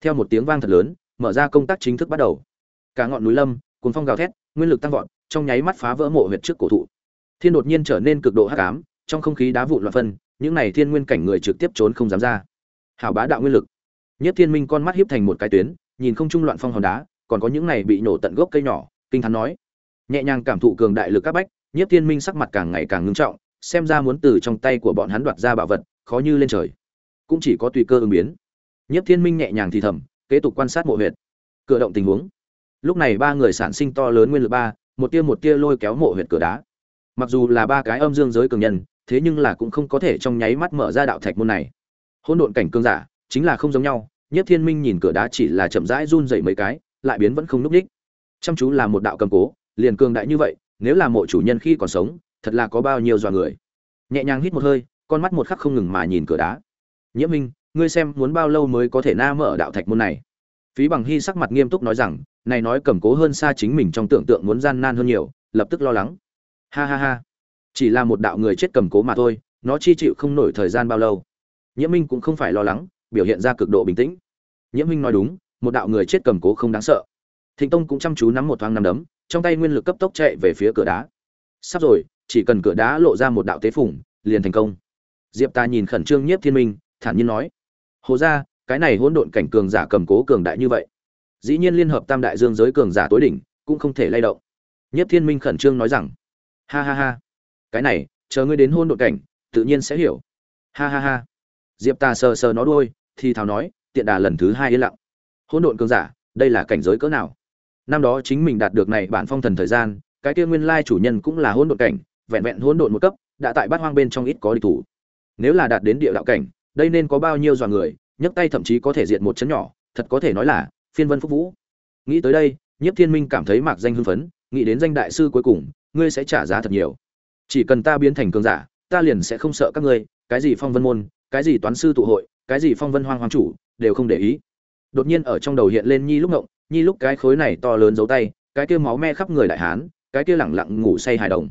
Theo một tiếng vang thật lớn, mở ra công tác chính thức bắt đầu. Cả ngọn núi lâm cuốn phong gào thét, nguyên lực tăng vọt, trong nháy mắt phá vỡ mộ huyệt trước cổ thụ. Thiên đột nhiên trở nên cực độ hắc ám, trong không khí đá vụn loạn phân, những này thiên nguyên cảnh người trực tiếp trốn không dám ra. Hảo bá đạo nguyên lực. Nhất thiên minh con mắt hiếp thành một cái tuyến, nhìn không trung loạn phong hòn đá, còn có những này bị nổ tận gốc cây nhỏ, kinh thắn nói. Nhẹ nhàng cảm thụ cường đại lực các bách Nhiếp thiên minh sắc mặt càng ngày càng ngưng trọng, xem ra muốn từ trong tay của bọn hắn đoạt ra bảo vật, khó như lên trời. Cũng chỉ có tùy cơ ứng biến. Nhiếp thiên minh nhẹ nhàng thì thầm, kế tục quan sát mộ huyệt. Cửa động tình huống. Lúc này ba người sản sinh to lớn nguyên lực ba, một tia một tia lôi kéo mộ huyệt cửa đá. Mặc dù là ba cái âm dương giới cường nhân, thế nhưng là cũng không có thể trong nháy mắt mở ra đạo thạch môn này. Hôn độn cảnh cương giả, chính là không giống nhau nhất thiên minh nhìn cửa đá chỉ là chậm rãi run dậy mấy cái, lại biến vẫn không núp đích chăm chú là một đạo cầm cố, liền cường đại như vậy nếu là mộ chủ nhân khi còn sống, thật là có bao nhiêu dọa người. Nhẹ nhàng hít một hơi, con mắt một khắc không ngừng mà nhìn cửa đá. Nhiễm minh, ngươi xem muốn bao lâu mới có thể na mở đạo thạch môn này? Phí bằng hy sắc mặt nghiêm túc nói rằng, này nói cầm cố hơn xa chính mình trong tưởng tượng muốn gian nan hơn nhiều, lập tức lo lắng. Ha ha ha. Chỉ là một đạo người chết cầm cố mà thôi, nó chi chịu không nổi thời gian bao lâu. Nhiễm minh cũng không phải lo lắng, biểu hiện ra cực độ bình tĩnh. Nhiễm minh nói đúng, một đạo người chết cầm cố không đáng sợ. Thịnh tông cũng chăm chú nắm một thoáng nắm đấm trong tay nguyên lực cấp tốc chạy về phía cửa đá. Sắp rồi, chỉ cần cửa đá lộ ra một đạo tế phủng liền thành công. Diệp ta nhìn khẩn trương nhiếp thiên minh, thản nhiên nói, hồ ra cái này hỗn độn cảnh cường giả cầm cố cường đại như vậy, dĩ nhiên liên hợp tam đại dương giới cường giả tối đỉnh, cũng không thể lay động. Nhất thiên minh khẩn trương nói rằng, ha ha ha, cái này, chờ ngươi đến hôn đột cảnh, tự nhiên sẽ hiểu. Ha ha ha. Diệp tà sờ sờ nó đuôi, thì thào nói, tiện đà lần thứ hai yên lặng. Hôn độn cường giả, đây là cảnh giới cỡ nào? Năm đó chính mình đạt được này bản phong thần thời gian, cái kia nguyên lai chủ nhân cũng là hỗn độn cảnh, vẹn vẹn hỗn độn một cấp, đã tại bát hoang bên trong ít có địch thủ. Nếu là đạt đến địa đạo cảnh, đây nên có bao nhiêu dọa người, nhấc tay thậm chí có thể diệt một chấn nhỏ, thật có thể nói là phiên vân phúc vũ. Nghĩ tới đây, nhiếp thiên minh cảm thấy mạc danh hưng phấn, nghĩ đến danh đại sư cuối cùng, ngươi sẽ trả giá thật nhiều. Chỉ cần ta biến thành cường giả, ta liền sẽ không sợ các ngươi, cái gì phong vân môn, cái gì toán sư tụ hội, cái gì phong vân hoang hoang chủ, đều không để ý. Đột nhiên ở trong đầu hiện lên nhi lúc ngộng nhi lúc cái khối này to lớn giấu tay, cái kia máu me khắp người đại hán, cái kia lẳng lặng ngủ say hài đồng.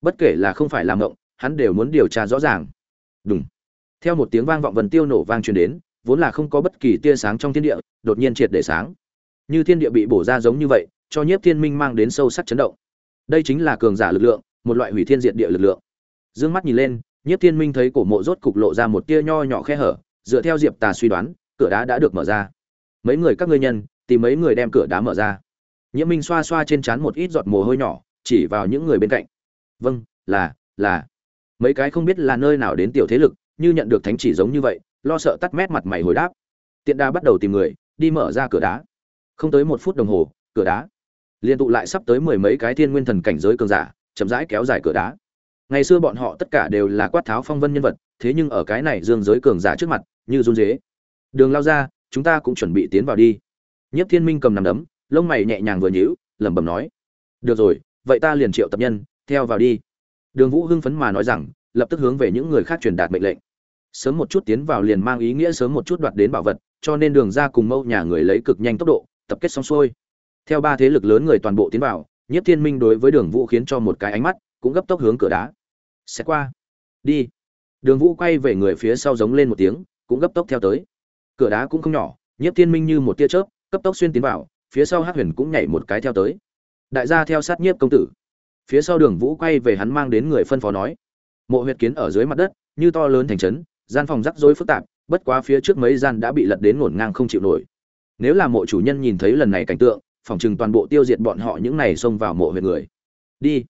Bất kể là không phải làm ngộng, hắn đều muốn điều tra rõ ràng. Đúng theo một tiếng vang vọng vần tiêu nổ vang truyền đến, vốn là không có bất kỳ tia sáng trong thiên địa, đột nhiên triệt để sáng. Như thiên địa bị bổ ra giống như vậy, cho nhiếp thiên minh mang đến sâu sắc chấn động. Đây chính là cường giả lực lượng, một loại hủy thiên diệt địa lực lượng. Dương mắt nhìn lên, nhiếp thiên minh thấy cổ mộ rốt cục lộ ra một tia nho nhỏ khe hở, dựa theo diệp tà suy đoán, cửa đá đã được mở ra. Mấy người các ngươi nhân tìm mấy người đem cửa đá mở ra. Nhiễm minh xoa xoa trên trán một ít giọt mồ hôi nhỏ, chỉ vào những người bên cạnh. Vâng là là. Mấy cái không biết là nơi nào đến tiểu thế lực, như nhận được thánh chỉ giống như vậy, lo sợ tắt mét mặt mày hồi đáp. Tiện đa bắt đầu tìm người, đi mở ra cửa đá. Không tới một phút đồng hồ, cửa đá liên tụ lại sắp tới mười mấy cái thiên nguyên thần cảnh giới cường giả, chậm rãi kéo dài cửa đá. Ngày xưa bọn họ tất cả đều là quát tháo phong vân nhân vật, thế nhưng ở cái này dương giới cường giả trước mặt, như run dế đường lao ra, chúng ta cũng chuẩn bị tiến vào đi. Nhiếp thiên minh cầm nằm đấm, lông mày nhẹ nhàng vừa nhíu, lẩm bẩm nói, được rồi, vậy ta liền triệu tập nhân, theo vào đi. Đường vũ hưng phấn mà nói rằng, lập tức hướng về những người khác truyền đạt mệnh lệnh. Sớm một chút tiến vào liền mang ý nghĩa sớm một chút đoạt đến bảo vật, cho nên đường ra cùng mâu nhà người lấy cực nhanh tốc độ, tập kết xong xuôi. Theo ba thế lực lớn người toàn bộ tiến vào, Nhiếp thiên minh đối với đường vũ khiến cho một cái ánh mắt, cũng gấp tốc hướng cửa đá. Sẽ qua. Đi. Đường vũ quay về người phía sau giống lên một tiếng, cũng gấp tốc theo tới. Cửa đá cũng không nhỏ, nhiếp thiên minh như một tia chớp cấp tốc xuyên tiến vào, phía sau hát huyền cũng nhảy một cái theo tới. Đại gia theo sát nhiếp công tử. Phía sau đường vũ quay về hắn mang đến người phân phó nói, mộ huyệt kiến ở dưới mặt đất, như to lớn thành trấn, gian phòng rắc rối phức tạp, bất quá phía trước mấy gian đã bị lật đến ngổn ngang không chịu nổi. Nếu là mộ chủ nhân nhìn thấy lần này cảnh tượng, phòng chừng toàn bộ tiêu diệt bọn họ những này xông vào mộ huyệt người. Đi.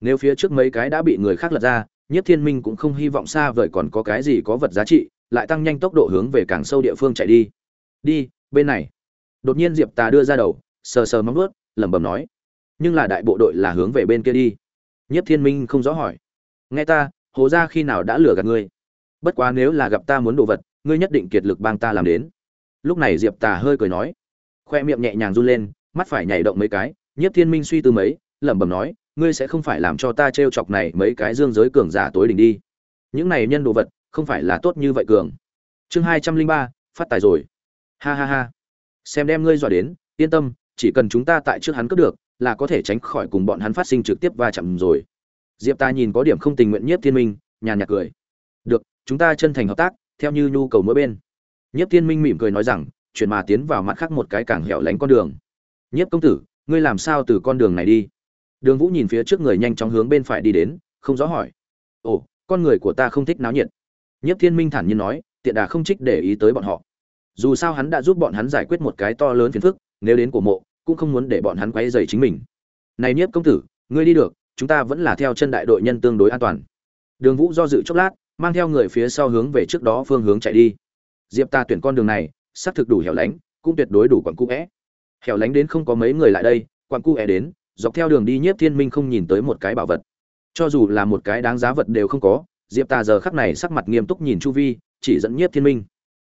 Nếu phía trước mấy cái đã bị người khác lật ra nhất thiên minh cũng không hy vọng xa vời còn có cái gì có vật giá trị, lại tăng nhanh tốc độ hướng về càng sâu địa phương chạy đi. Đi, bên này đột nhiên diệp tà đưa ra đầu, sờ sờ móng vuốt, lẩm bẩm nói, nhưng là đại bộ đội là hướng về bên kia đi. Nhất thiên minh không rõ hỏi, nghe ta, hồ ra khi nào đã lừa gạt ngươi? Bất quá nếu là gặp ta muốn đồ vật, ngươi nhất định kiệt lực bang ta làm đến. Lúc này diệp tà hơi cười nói, khoe miệng nhẹ nhàng run lên, mắt phải nhảy động mấy cái nhất thiên minh suy tư mấy, lẩm bẩm nói, ngươi sẽ không phải làm cho ta t chọc này mấy cái dương giới cường giả tối đỉnh đi. Những này nhân đồ vật, không phải là tốt như vậy cường. Chương hai trăm linh ba, phát tài rồi. Ha ha ha xem đem ngươi dọa đến, yên tâm, chỉ cần chúng ta tại trước hắn cướp được, là có thể tránh khỏi cùng bọn hắn phát sinh trực tiếp va chạm rồi. Diệp ta nhìn có điểm không tình nguyện nhất thiên minh, nhàn nhạt cười. Được, chúng ta chân thành hợp tác, theo như nhu cầu mỗi bên. Nhất thiên minh mỉm cười nói rằng, chuyện mà tiến vào mặt khác một cái càng hẻo lánh con đường. Nhất công tử, ngươi làm sao từ con đường này đi? Đường vũ nhìn phía trước người nhanh chóng hướng bên phải đi đến, không rõ hỏi. Ồ, con người của ta không thích náo nhiệt. Nhất thiên minh thản nhiên nói, tiện đà không trích để ý tới bọn họ dù sao hắn đã giúp bọn hắn giải quyết một cái to lớn phiền phức, nếu đến cổ mộ, cũng không muốn để bọn hắn quấy dày chính mình. Này nhiếp công tử, ngươi đi được, chúng ta vẫn là theo chân đại đội nhân tương đối an toàn. Đường vũ do dự chốc lát, mang theo người phía sau hướng về trước đó phương hướng chạy đi. Diệp ta tuyển con đường này, xác thực đủ hẻo lánh, cũng tuyệt đối đủ quặn cũ é hẻo lánh đến không có mấy người lại đây, quặn cũ é đến, dọc theo đường đi nhiếp thiên minh không nhìn tới một cái bảo vật. Cho dù là một cái đáng giá vật đều không có, diệp ta giờ khắc này sắc mặt nghiêm túc nhìn chu vi, chỉ dẫn nhiếp thiên minh.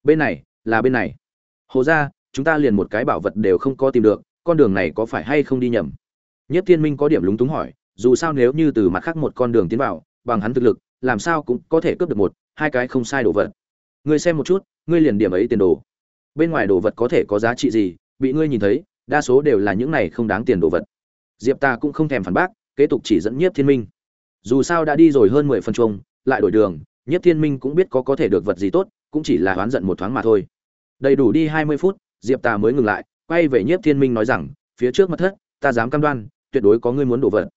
Bên này là bên này. Hồ ra chúng ta liền một cái bảo vật đều không có tìm được, con đường này có phải hay không đi nhầm? Nhất thiên minh có điểm lúng túng hỏi, dù sao nếu như từ mặt khác một con đường tiến vào, bằng hắn thực lực, làm sao cũng có thể cướp được một, hai cái không sai đồ vật. Ngươi xem một chút, ngươi liền điểm ấy tiền đồ. Bên ngoài đồ vật có thể có giá trị gì, bị ngươi nhìn thấy, đa số đều là những này không đáng tiền đồ vật. Diệp ta cũng không thèm phản bác, kế tục chỉ dẫn nhiếp thiên minh. Dù sao đã đi rồi hơn mười phần chung lại đổi đường, nhiếp thiên minh cũng biết có có thể được vật gì tốt cũng chỉ là oán giận một thoáng mà thôi. Đầy đủ đi hai mươi phút, diệp tà mới ngừng lại, quay về nhiếp thiên minh nói rằng, phía trước mặt thất, ta dám cam đoan, tuyệt đối có ngươi muốn đổ vật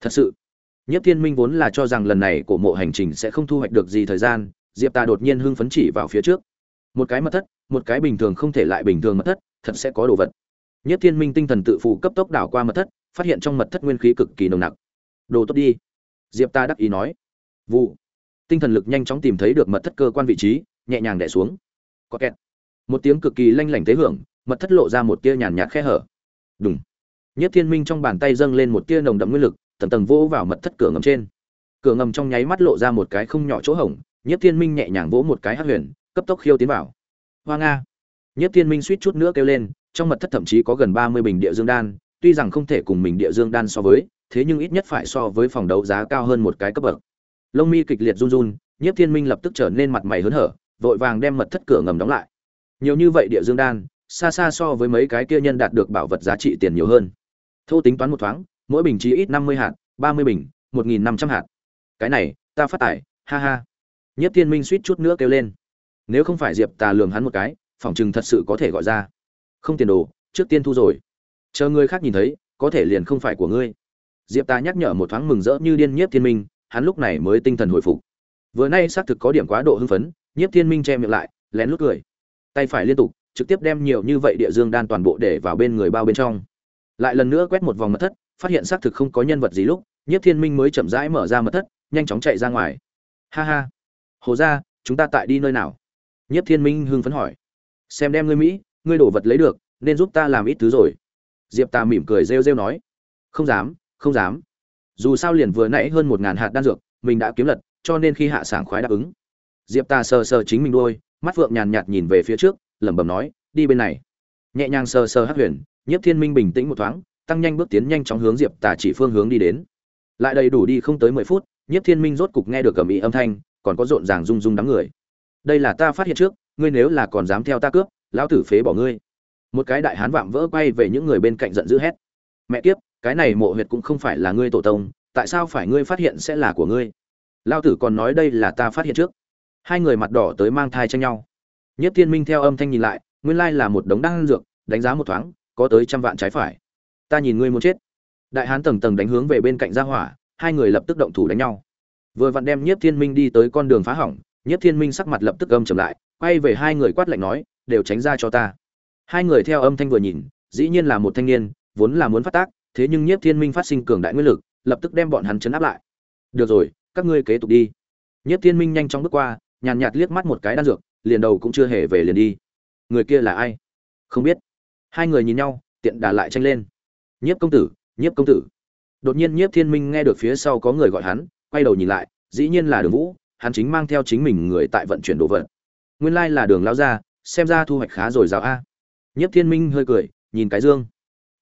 thật sự? Nhiếp thiên minh vốn là cho rằng lần này của mộ hành trình sẽ không thu hoạch được gì thời gian, diệp tà đột nhiên hưng phấn chỉ vào phía trước. Một cái mật thất, một cái bình thường không thể lại bình thường mật thất, thật sẽ có đồ vật. Nhất thiên minh tinh thần tự phụ cấp tốc đảo qua mật thất, phát hiện trong mật thất nguyên khí cực kỳ nồng nặc. Đồ tốt đi. Diệp ta đắc ý nói. Vụ. Tinh thần lực nhanh chóng tìm thấy được mật thất cơ quan vị trí nhẹ nhàng đè xuống. Có kẹt. Một tiếng cực kỳ lanh lảnh tế hưởng, mật thất lộ ra một tia nhàn nhạt khe hở. Đúng nhất thiên minh trong bàn tay dâng lên một tia nồng đậm nguyên lực, tầng tầng vỗ vào mật thất cửa ngầm trên. Cửa ngầm trong nháy mắt lộ ra một cái không nhỏ chỗ hổng nhất thiên minh nhẹ nhàng vỗ một cái hát huyền, cấp tốc khiêu tiến vào. Hoa nga. Nhất thiên minh suýt chút nữa kêu lên, trong mật thất thậm chí có gần ba mươi bình địa dương đan, tuy rằng không thể cùng mình địa dương đan so với, thế nhưng ít nhất phải so với phòng đấu giá cao hơn một cái cấp bậc. Lông mi kịch liệt run run nhất thiên minh lập tức trở nên mặt mày hớn hở vội vàng đem mật thất cửa ngầm đóng lại. Nhiều như vậy địa dương đan, xa xa so với mấy cái kia nhân đạt được bảo vật giá trị tiền nhiều hơn. Thô tính toán một thoáng, mỗi bình chỉ ít năm mươi hạt, ba mươi bình, một nghìn năm trăm hạt. Cái này, ta phát tải ha ha. Nhất thiên minh suýt chút nữa kêu lên. Nếu không phải diệp tà lường hắn một cái, phỏng chừng thật sự có thể gọi ra. Không tiền đồ, trước tiên thu rồi. Chờ người khác nhìn thấy, có thể liền không phải của ngươi. Diệp tà nhắc nhở một thoáng mừng rỡ như điên nhiếp thiên minh, hắn lúc này mới tinh thần hồi phục. Vừa nay xác thực có điểm quá độ hưng phấn nhiếp thiên minh che miệng lại, lén lút cười. Tay phải liên tục, trực tiếp đem nhiều như vậy địa dương đan toàn bộ để vào bên người bao bên trong. Lại lần nữa quét một vòng mật thất, phát hiện xác thực không có nhân vật gì lúc, nhiếp thiên minh mới chậm rãi mở ra mật thất, nhanh chóng chạy ra ngoài. Ha ha. Hồ ra chúng ta tại đi nơi nào? Nhiếp thiên minh hưng phấn hỏi. Xem đem ngươi mỹ, ngươi đổ vật lấy được, nên giúp ta làm ít thứ rồi. Diệp Tà mỉm cười rêu rêu nói. Không dám không dám. Dù sao liền vừa nãy hơn một ngàn hạt đan dược, mình đã kiếm lật, cho nên khi hạ sảng khoái đáp ứng diệp ta sờ sờ chính mình đôi mắt phượng nhàn nhạt nhìn về phía trước, lẩm bẩm nói, đi bên này. Nhẹ nhàng sờ sờ hát huyền, nhiếp thiên minh bình tĩnh một thoáng, tăng nhanh bước tiến nhanh chóng hướng diệp tà chỉ phương hướng đi đến. Lại đầy đủ đi không tới mười phút, nhiếp thiên minh rốt cục nghe được cầm ý âm thanh, còn có rộn ràng rung rung đám người. Đây là ta phát hiện trước, ngươi nếu là còn dám theo ta cướp, lão tử phế bỏ ngươi. Một cái đại hán vạm vỡ quay về những người bên cạnh giận dữ hét. Mẹ kiếp, cái này mộ huyệt cũng không phải là ngươi tổ tông, tại sao phải ngươi phát hiện sẽ là của ngươi? Lao tử còn nói đây là ta phát hiện trước hai người mặt đỏ tới mang thai tranh nhau. Nhất thiên minh theo âm thanh nhìn lại, nguyên lai là một đống đan dược, đánh giá một thoáng, có tới trăm vạn trái phải. Ta nhìn ngươi muốn chết. Đại hán tầng tầng đánh hướng về bên cạnh gia hỏa, hai người lập tức động thủ đánh nhau. Vừa vặn đem Nhất thiên minh đi tới con đường phá hỏng Nhất thiên minh sắc mặt lập tức âm chầm lại, quay về hai người quát lạnh nói, đều tránh ra cho ta. Hai người theo âm thanh vừa nhìn, dĩ nhiên là một thanh niên, vốn là muốn phát tác, thế nhưng nhiếp thiên minh phát sinh cường đại nguyên lực, lập tức đem bọn hắn chấn áp lại. Được rồi, các ngươi kế tục đi. Nhiếp thiên minh nhanh chóng bước qua nhàn nhạt liếc mắt một cái đan dược, liền đầu cũng chưa hề về liền đi. Người kia là ai? Không biết. Hai người nhìn nhau, tiện đà lại tranh lên. Nhiếp công tử, nhiếp công tử. Đột nhiên nhiếp thiên minh nghe được phía sau có người gọi hắn, quay đầu nhìn lại, dĩ nhiên là đường vũ, hắn chính mang theo chính mình người tại vận chuyển đồ vật. Nguyên lai là đường lao ra xem ra thu hoạch khá rồi rào a. Nhiếp thiên minh hơi cười, nhìn cái dương.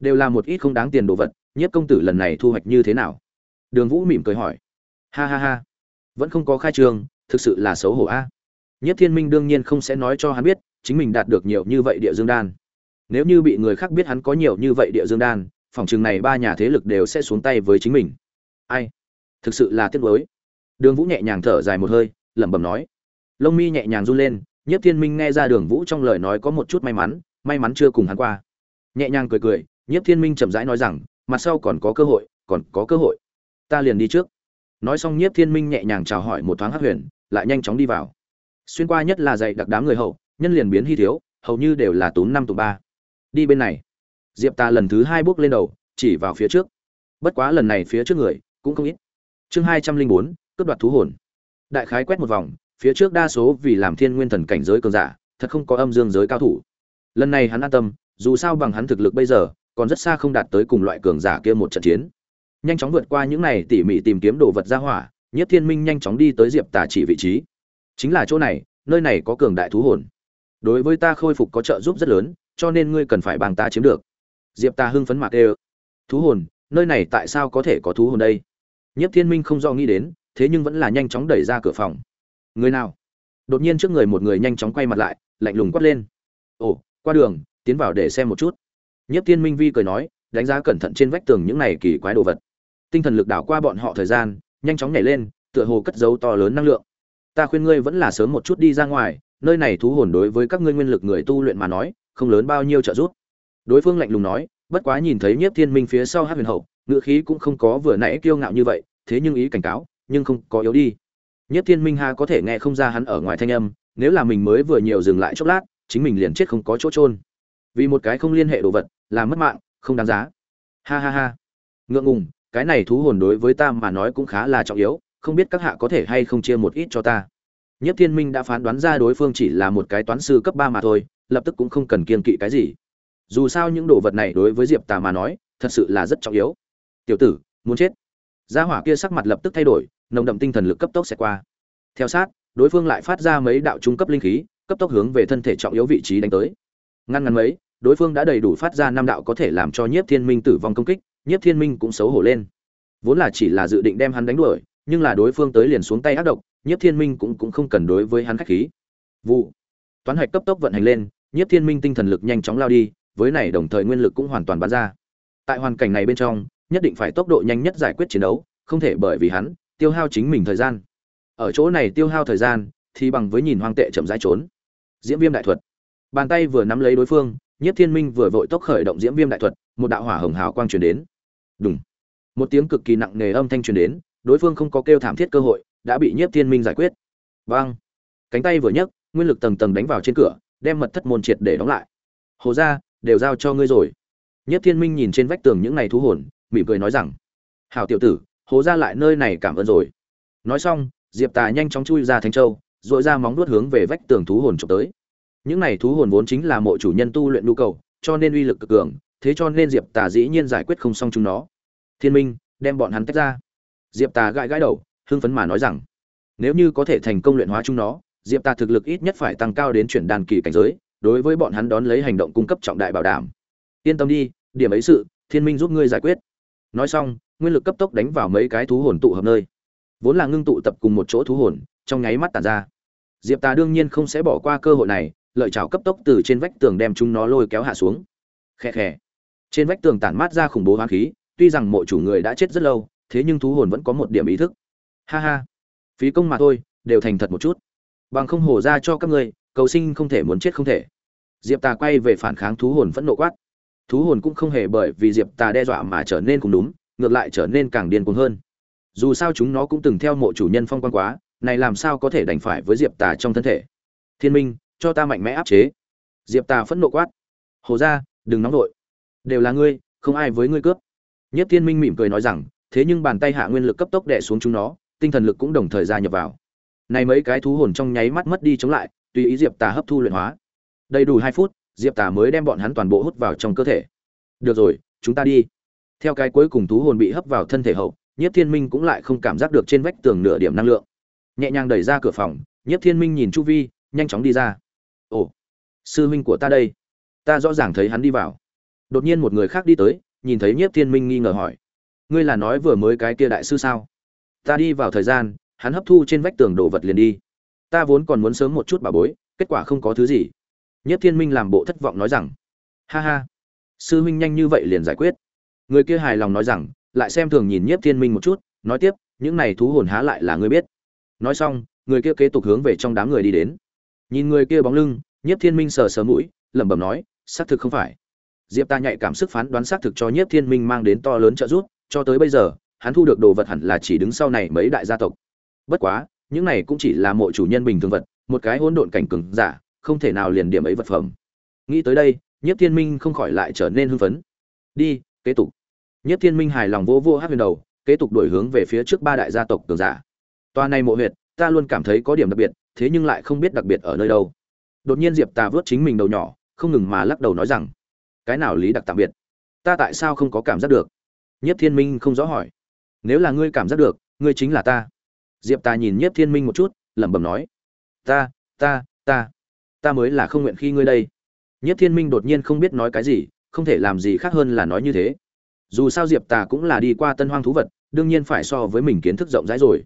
Đều là một ít không đáng tiền đồ vật, nhiếp công tử lần này thu hoạch như thế nào? Đường vũ mỉm cười hỏi. Ha ha ha. Vẫn không có khai trương thực sự là xấu hổ a. Nhiếp thiên minh đương nhiên không sẽ nói cho hắn biết, chính mình đạt được nhiều như vậy địa dương đan. Nếu như bị người khác biết hắn có nhiều như vậy địa dương đan, phòng chừng này ba nhà thế lực đều sẽ xuống tay với chính mình. Ai? Thực sự là tiếc nuối. Đường vũ nhẹ nhàng thở dài một hơi, lẩm bẩm nói. Lông mi nhẹ nhàng run lên, nhất thiên minh nghe ra đường vũ trong lời nói có một chút may mắn may mắn chưa cùng hắn qua. Nhẹ nhàng cười cười, nhất thiên minh chậm rãi nói rằng, mặt sau còn có cơ hội, còn có cơ hội. Ta liền đi trước. Nói xong nhiếp thiên minh nhẹ nhàng chào hỏi một thoáng hắc huyền lại nhanh chóng đi vào. Xuyên qua nhất là dạy đặc đám người hậu, nhân liền biến hy thiếu, hầu như đều là túm năm tụ ba. Đi bên này. Diệp ta lần thứ hai bước lên đầu, chỉ vào phía trước. Bất quá lần này phía trước người, cũng không ít. Chương hai trăm linh bốn, cướp đoạt thú hồn. Đại khái quét một vòng, phía trước đa số vì làm thiên nguyên thần cảnh giới cường giả, thật không có âm dương giới cao thủ. Lần này hắn an tâm, dù sao bằng hắn thực lực bây giờ, còn rất xa không đạt tới cùng loại cường giả kia một trận chiến. Nhanh chóng vượt qua những này tỉ mỉ tìm kiếm đồ vật ra hỏa nhất thiên minh nhanh chóng đi tới diệp tà chỉ vị trí. Chính là chỗ này, nơi này có cường đại thú hồn. Đối với ta khôi phục có trợ giúp rất lớn, cho nên ngươi cần phải bằng ta chiếm được. Diệp Tả hưng phấn mạc ê thú hồn, nơi này tại sao có thể có thú hồn đây? Nhất thiên minh không do nghĩ đến, thế nhưng vẫn là nhanh chóng đẩy ra cửa phòng. Người nào? Đột nhiên trước người một người nhanh chóng quay mặt lại, lạnh lùng quát lên. Ồ, qua đường, tiến vào để xem một chút. Nhất thiên minh vi cười nói, đánh giá cẩn thận trên vách tường những này kỳ quái đồ vật. Tinh thần lực đảo qua bọn họ thời gian nhanh chóng nhảy lên, tựa hồ cất dấu to lớn năng lượng. Ta khuyên ngươi vẫn là sớm một chút đi ra ngoài, nơi này thú hồn đối với các ngươi nguyên lực người tu luyện mà nói, không lớn bao nhiêu trợ giúp. Đối phương lạnh lùng nói, bất quá nhìn thấy nhiếp thiên minh phía sau hát huyền hậu ngựa khí cũng không có vừa nãy kiêu ngạo như vậy, thế nhưng ý cảnh cáo, nhưng không có yếu đi. Nhiếp thiên minh ha có thể nghe không ra hắn ở ngoài thanh âm, nếu là mình mới vừa nhiều dừng lại chốc lát, chính mình liền chết không có chỗ trôn vì một cái không liên hệ đồ vật, là mất mạng, không đáng giá. Ha ha ha. Ngượng ngùng cái này thú hồn đối với ta mà nói cũng khá là trọng yếu, không biết các hạ có thể hay không chia một ít cho ta. Nhất thiên minh đã phán đoán ra đối phương chỉ là một cái toán sư cấp ba mà thôi, lập tức cũng không cần kiên kỵ cái gì. Dù sao những đồ vật này đối với diệp tà mà nói, thật sự là rất trọng yếu. Tiểu tử, muốn chết. Gia hỏa kia sắc mặt lập tức thay đổi, nồng đậm tinh thần lực cấp tốc sẽ qua. Theo sát, đối phương lại phát ra mấy đạo trung cấp linh khí, cấp tốc hướng về thân thể trọng yếu vị trí đánh tới. Ngăn ngắn mấy, đối phương đã đầy đủ phát ra năm đạo có thể làm cho nhiếp thiên minh tử vong công kích nhiếp thiên minh cũng xấu hổ lên. Vốn là chỉ là dự định đem hắn đánh đuổi, nhưng là đối phương tới liền xuống tay ác độc, nhiếp thiên minh cũng cũng không cần đối với hắn khách khí. Vụ. Toán hạch cấp tốc vận hành lên, nhiếp thiên minh tinh thần lực nhanh chóng lao đi, với này đồng thời nguyên lực cũng hoàn toàn bắn ra. Tại hoàn cảnh này bên trong, nhất định phải tốc độ nhanh nhất giải quyết chiến đấu, không thể bởi vì hắn, tiêu hao chính mình thời gian. Ở chỗ này tiêu hao thời gian, thì bằng với nhìn hoang tệ chậm rãi trốn. Diễm viêm đại thuật. Bàn tay vừa nắm lấy đối phương, nhiếp thiên minh vừa vội tốc khởi động diễm viêm đại thuật, một đạo hỏa hồng hào quang truyền đến đúng một tiếng cực kỳ nặng nề âm thanh truyền đến đối phương không có kêu thảm thiết cơ hội đã bị nhiếp thiên minh giải quyết. Bang, cánh tay vừa nhấc nguyên lực tầng tầng đánh vào trên cửa đem mật thất môn triệt để đóng lại. Hồ ra đều giao cho ngươi rồi. Nhiếp thiên minh nhìn trên vách tường những này thú hồn mỉm cười nói rằng hảo tiểu tử hồ ra lại nơi này cảm ơn rồi. Nói xong diệp tà nhanh chóng chui ra thành châu rồi ra móng nuốt hướng về vách tường thú hồn chụp tới. Những này thú hồn vốn chính là mộ chủ nhân tu luyện nhu cầu cho nên uy lực cực cường thế cho nên diệp tà dĩ nhiên giải quyết không xong chúng nó. Thiên minh, đem bọn hắn tách ra. Diệp tà gãi gãi đầu, hưng phấn mà nói rằng, nếu như có thể thành công luyện hóa chúng nó, diệp tà thực lực ít nhất phải tăng cao đến chuyển đàn kỳ cảnh giới, đối với bọn hắn đón lấy hành động cung cấp trọng đại bảo đảm. Yên tâm đi, điểm ấy sự, thiên minh giúp ngươi giải quyết. Nói xong, nguyên lực cấp tốc đánh vào mấy cái thú hồn tụ hợp nơi. Vốn là ngưng tụ tập cùng một chỗ thú hồn, trong nháy mắt tàn ra. Diệp tà đương nhiên không sẽ bỏ qua cơ hội này, lợi chảo cấp tốc từ trên vách tường đem chúng nó lôi kéo hạ xuống. Khe khẽ trên vách tường tản mát ra khủng bố hoang khí, tuy rằng mộ chủ người đã chết rất lâu, thế nhưng thú hồn vẫn có một điểm ý thức. Ha ha, phí công mà thôi, đều thành thật một chút. Bằng không hổ ra cho các ngươi, cầu sinh không thể muốn chết không thể. Diệp tà quay về phản kháng thú hồn phẫn nộ quát. Thú hồn cũng không hề bởi vì diệp tà đe dọa mà trở nên cùng đúng, ngược lại trở nên càng điên cuồng hơn. Dù sao chúng nó cũng từng theo mộ chủ nhân phong quan quá, này làm sao có thể đành phải với diệp tà trong thân thể? Thiên minh, cho ta mạnh mẽ áp chế. Diệp tà phẫn nộ quát. Hồ ra, đừng nóng vội đều là ngươi, không ai với ngươi cướp. Nhất thiên minh mỉm cười nói rằng, thế nhưng bàn tay hạ nguyên lực cấp tốc đè xuống chúng nó, tinh thần lực cũng đồng thời gia nhập vào. Này mấy cái thú hồn trong nháy mắt mất đi chống lại, tùy ý diệp tà hấp thu luyện hóa. Đầy đủ hai phút, diệp tà mới đem bọn hắn toàn bộ hút vào trong cơ thể. Được rồi, chúng ta đi. Theo cái cuối cùng thú hồn bị hấp vào thân thể hậu, nhất thiên minh cũng lại không cảm giác được trên vách tường nửa điểm năng lượng. Nhẹ nhàng đẩy ra cửa phòng, nhất thiên minh nhìn chu vi, nhanh chóng đi ra. Ồ, sư huynh của ta đây. Ta rõ ràng thấy hắn đi vào đột nhiên một người khác đi tới, nhìn thấy nhiếp thiên minh nghi ngờ hỏi, ngươi là nói vừa mới cái kia đại sư sao? Ta đi vào thời gian, hắn hấp thu trên vách tường đồ vật liền đi. Ta vốn còn muốn sớm một chút bà bối, kết quả không có thứ gì. Nhất thiên minh làm bộ thất vọng nói rằng, ha ha, sư huynh nhanh như vậy liền giải quyết. Người kia hài lòng nói rằng, lại xem thường nhìn nhiếp thiên minh một chút, nói tiếp, những này thú hồn há lại là ngươi biết. Nói xong, người kia kế tục hướng về trong đám người đi đến. Nhìn người kia bóng lưng, nhiếp thiên minh sờ sờ mũi, lẩm bẩm nói, xác thực không phải diệp ta nhạy cảm sức phán đoán xác thực cho nhiếp thiên minh mang đến to lớn trợ giúp, cho tới bây giờ, hắn thu được đồ vật hẳn là chỉ đứng sau này mấy đại gia tộc. Bất quá, những này cũng chỉ là mộ chủ nhân bình thường vật, một cái hỗn độn cảnh cừng giả, không thể nào liền điểm ấy vật phẩm. Nghĩ tới đây, nhiếp thiên minh không khỏi lại trở nên hưng phấn. Đi, kế tục. Nhiếp thiên minh hài lòng vô vô hát huyền đầu, kế tục đổi hướng về phía trước ba đại gia tộc cường giả. Toa này mộ huyệt, ta luôn cảm thấy có điểm đặc biệt, thế nhưng lại không biết đặc biệt ở nơi đâu. Đột nhiên diệp tà vớt chính mình đầu nhỏ, không ngừng mà lắc đầu nói rằng cái nào lý đặc tạm biệt? Ta tại sao không có cảm giác được? Nhiếp thiên minh không rõ hỏi. Nếu là ngươi cảm giác được, ngươi chính là ta. Diệp tà nhìn nhiếp thiên minh một chút, lẩm bẩm nói. Ta ta ta. Ta mới là không nguyện khi ngươi đây. Nhiếp thiên minh đột nhiên không biết nói cái gì, không thể làm gì khác hơn là nói như thế. Dù sao diệp tà cũng là đi qua tân hoang thú vật, đương nhiên phải so với mình kiến thức rộng rãi rồi.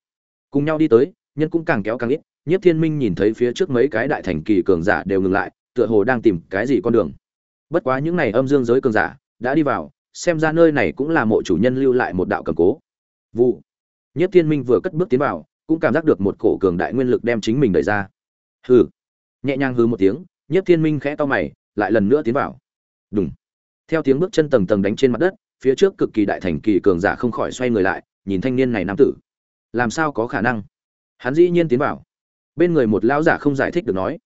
Cùng nhau đi tới, nhân cũng càng kéo càng ít, nhiếp thiên minh nhìn thấy phía trước mấy cái đại thành kỳ cường giả đều ngừng lại, tựa hồ đang tìm cái gì con đường bất quá những này âm dương giới cường giả đã đi vào, xem ra nơi này cũng là mộ chủ nhân lưu lại một đạo cầm cố. Vụ. Nhất thiên minh vừa cất bước tiến vào, cũng cảm giác được một cổ cường đại nguyên lực đem chính mình đẩy ra. Hừ. Nhẹ nhàng hừ một tiếng, nhất thiên minh khẽ to mày, lại lần nữa tiến vào. Đúng theo tiếng bước chân tầng tầng đánh trên mặt đất, phía trước cực kỳ đại thành kỳ cường giả không khỏi xoay người lại, nhìn thanh niên này nam tử. Làm sao có khả năng? Hắn dĩ nhiên tiến vào. Bên người một lão giả không giải thích được nói.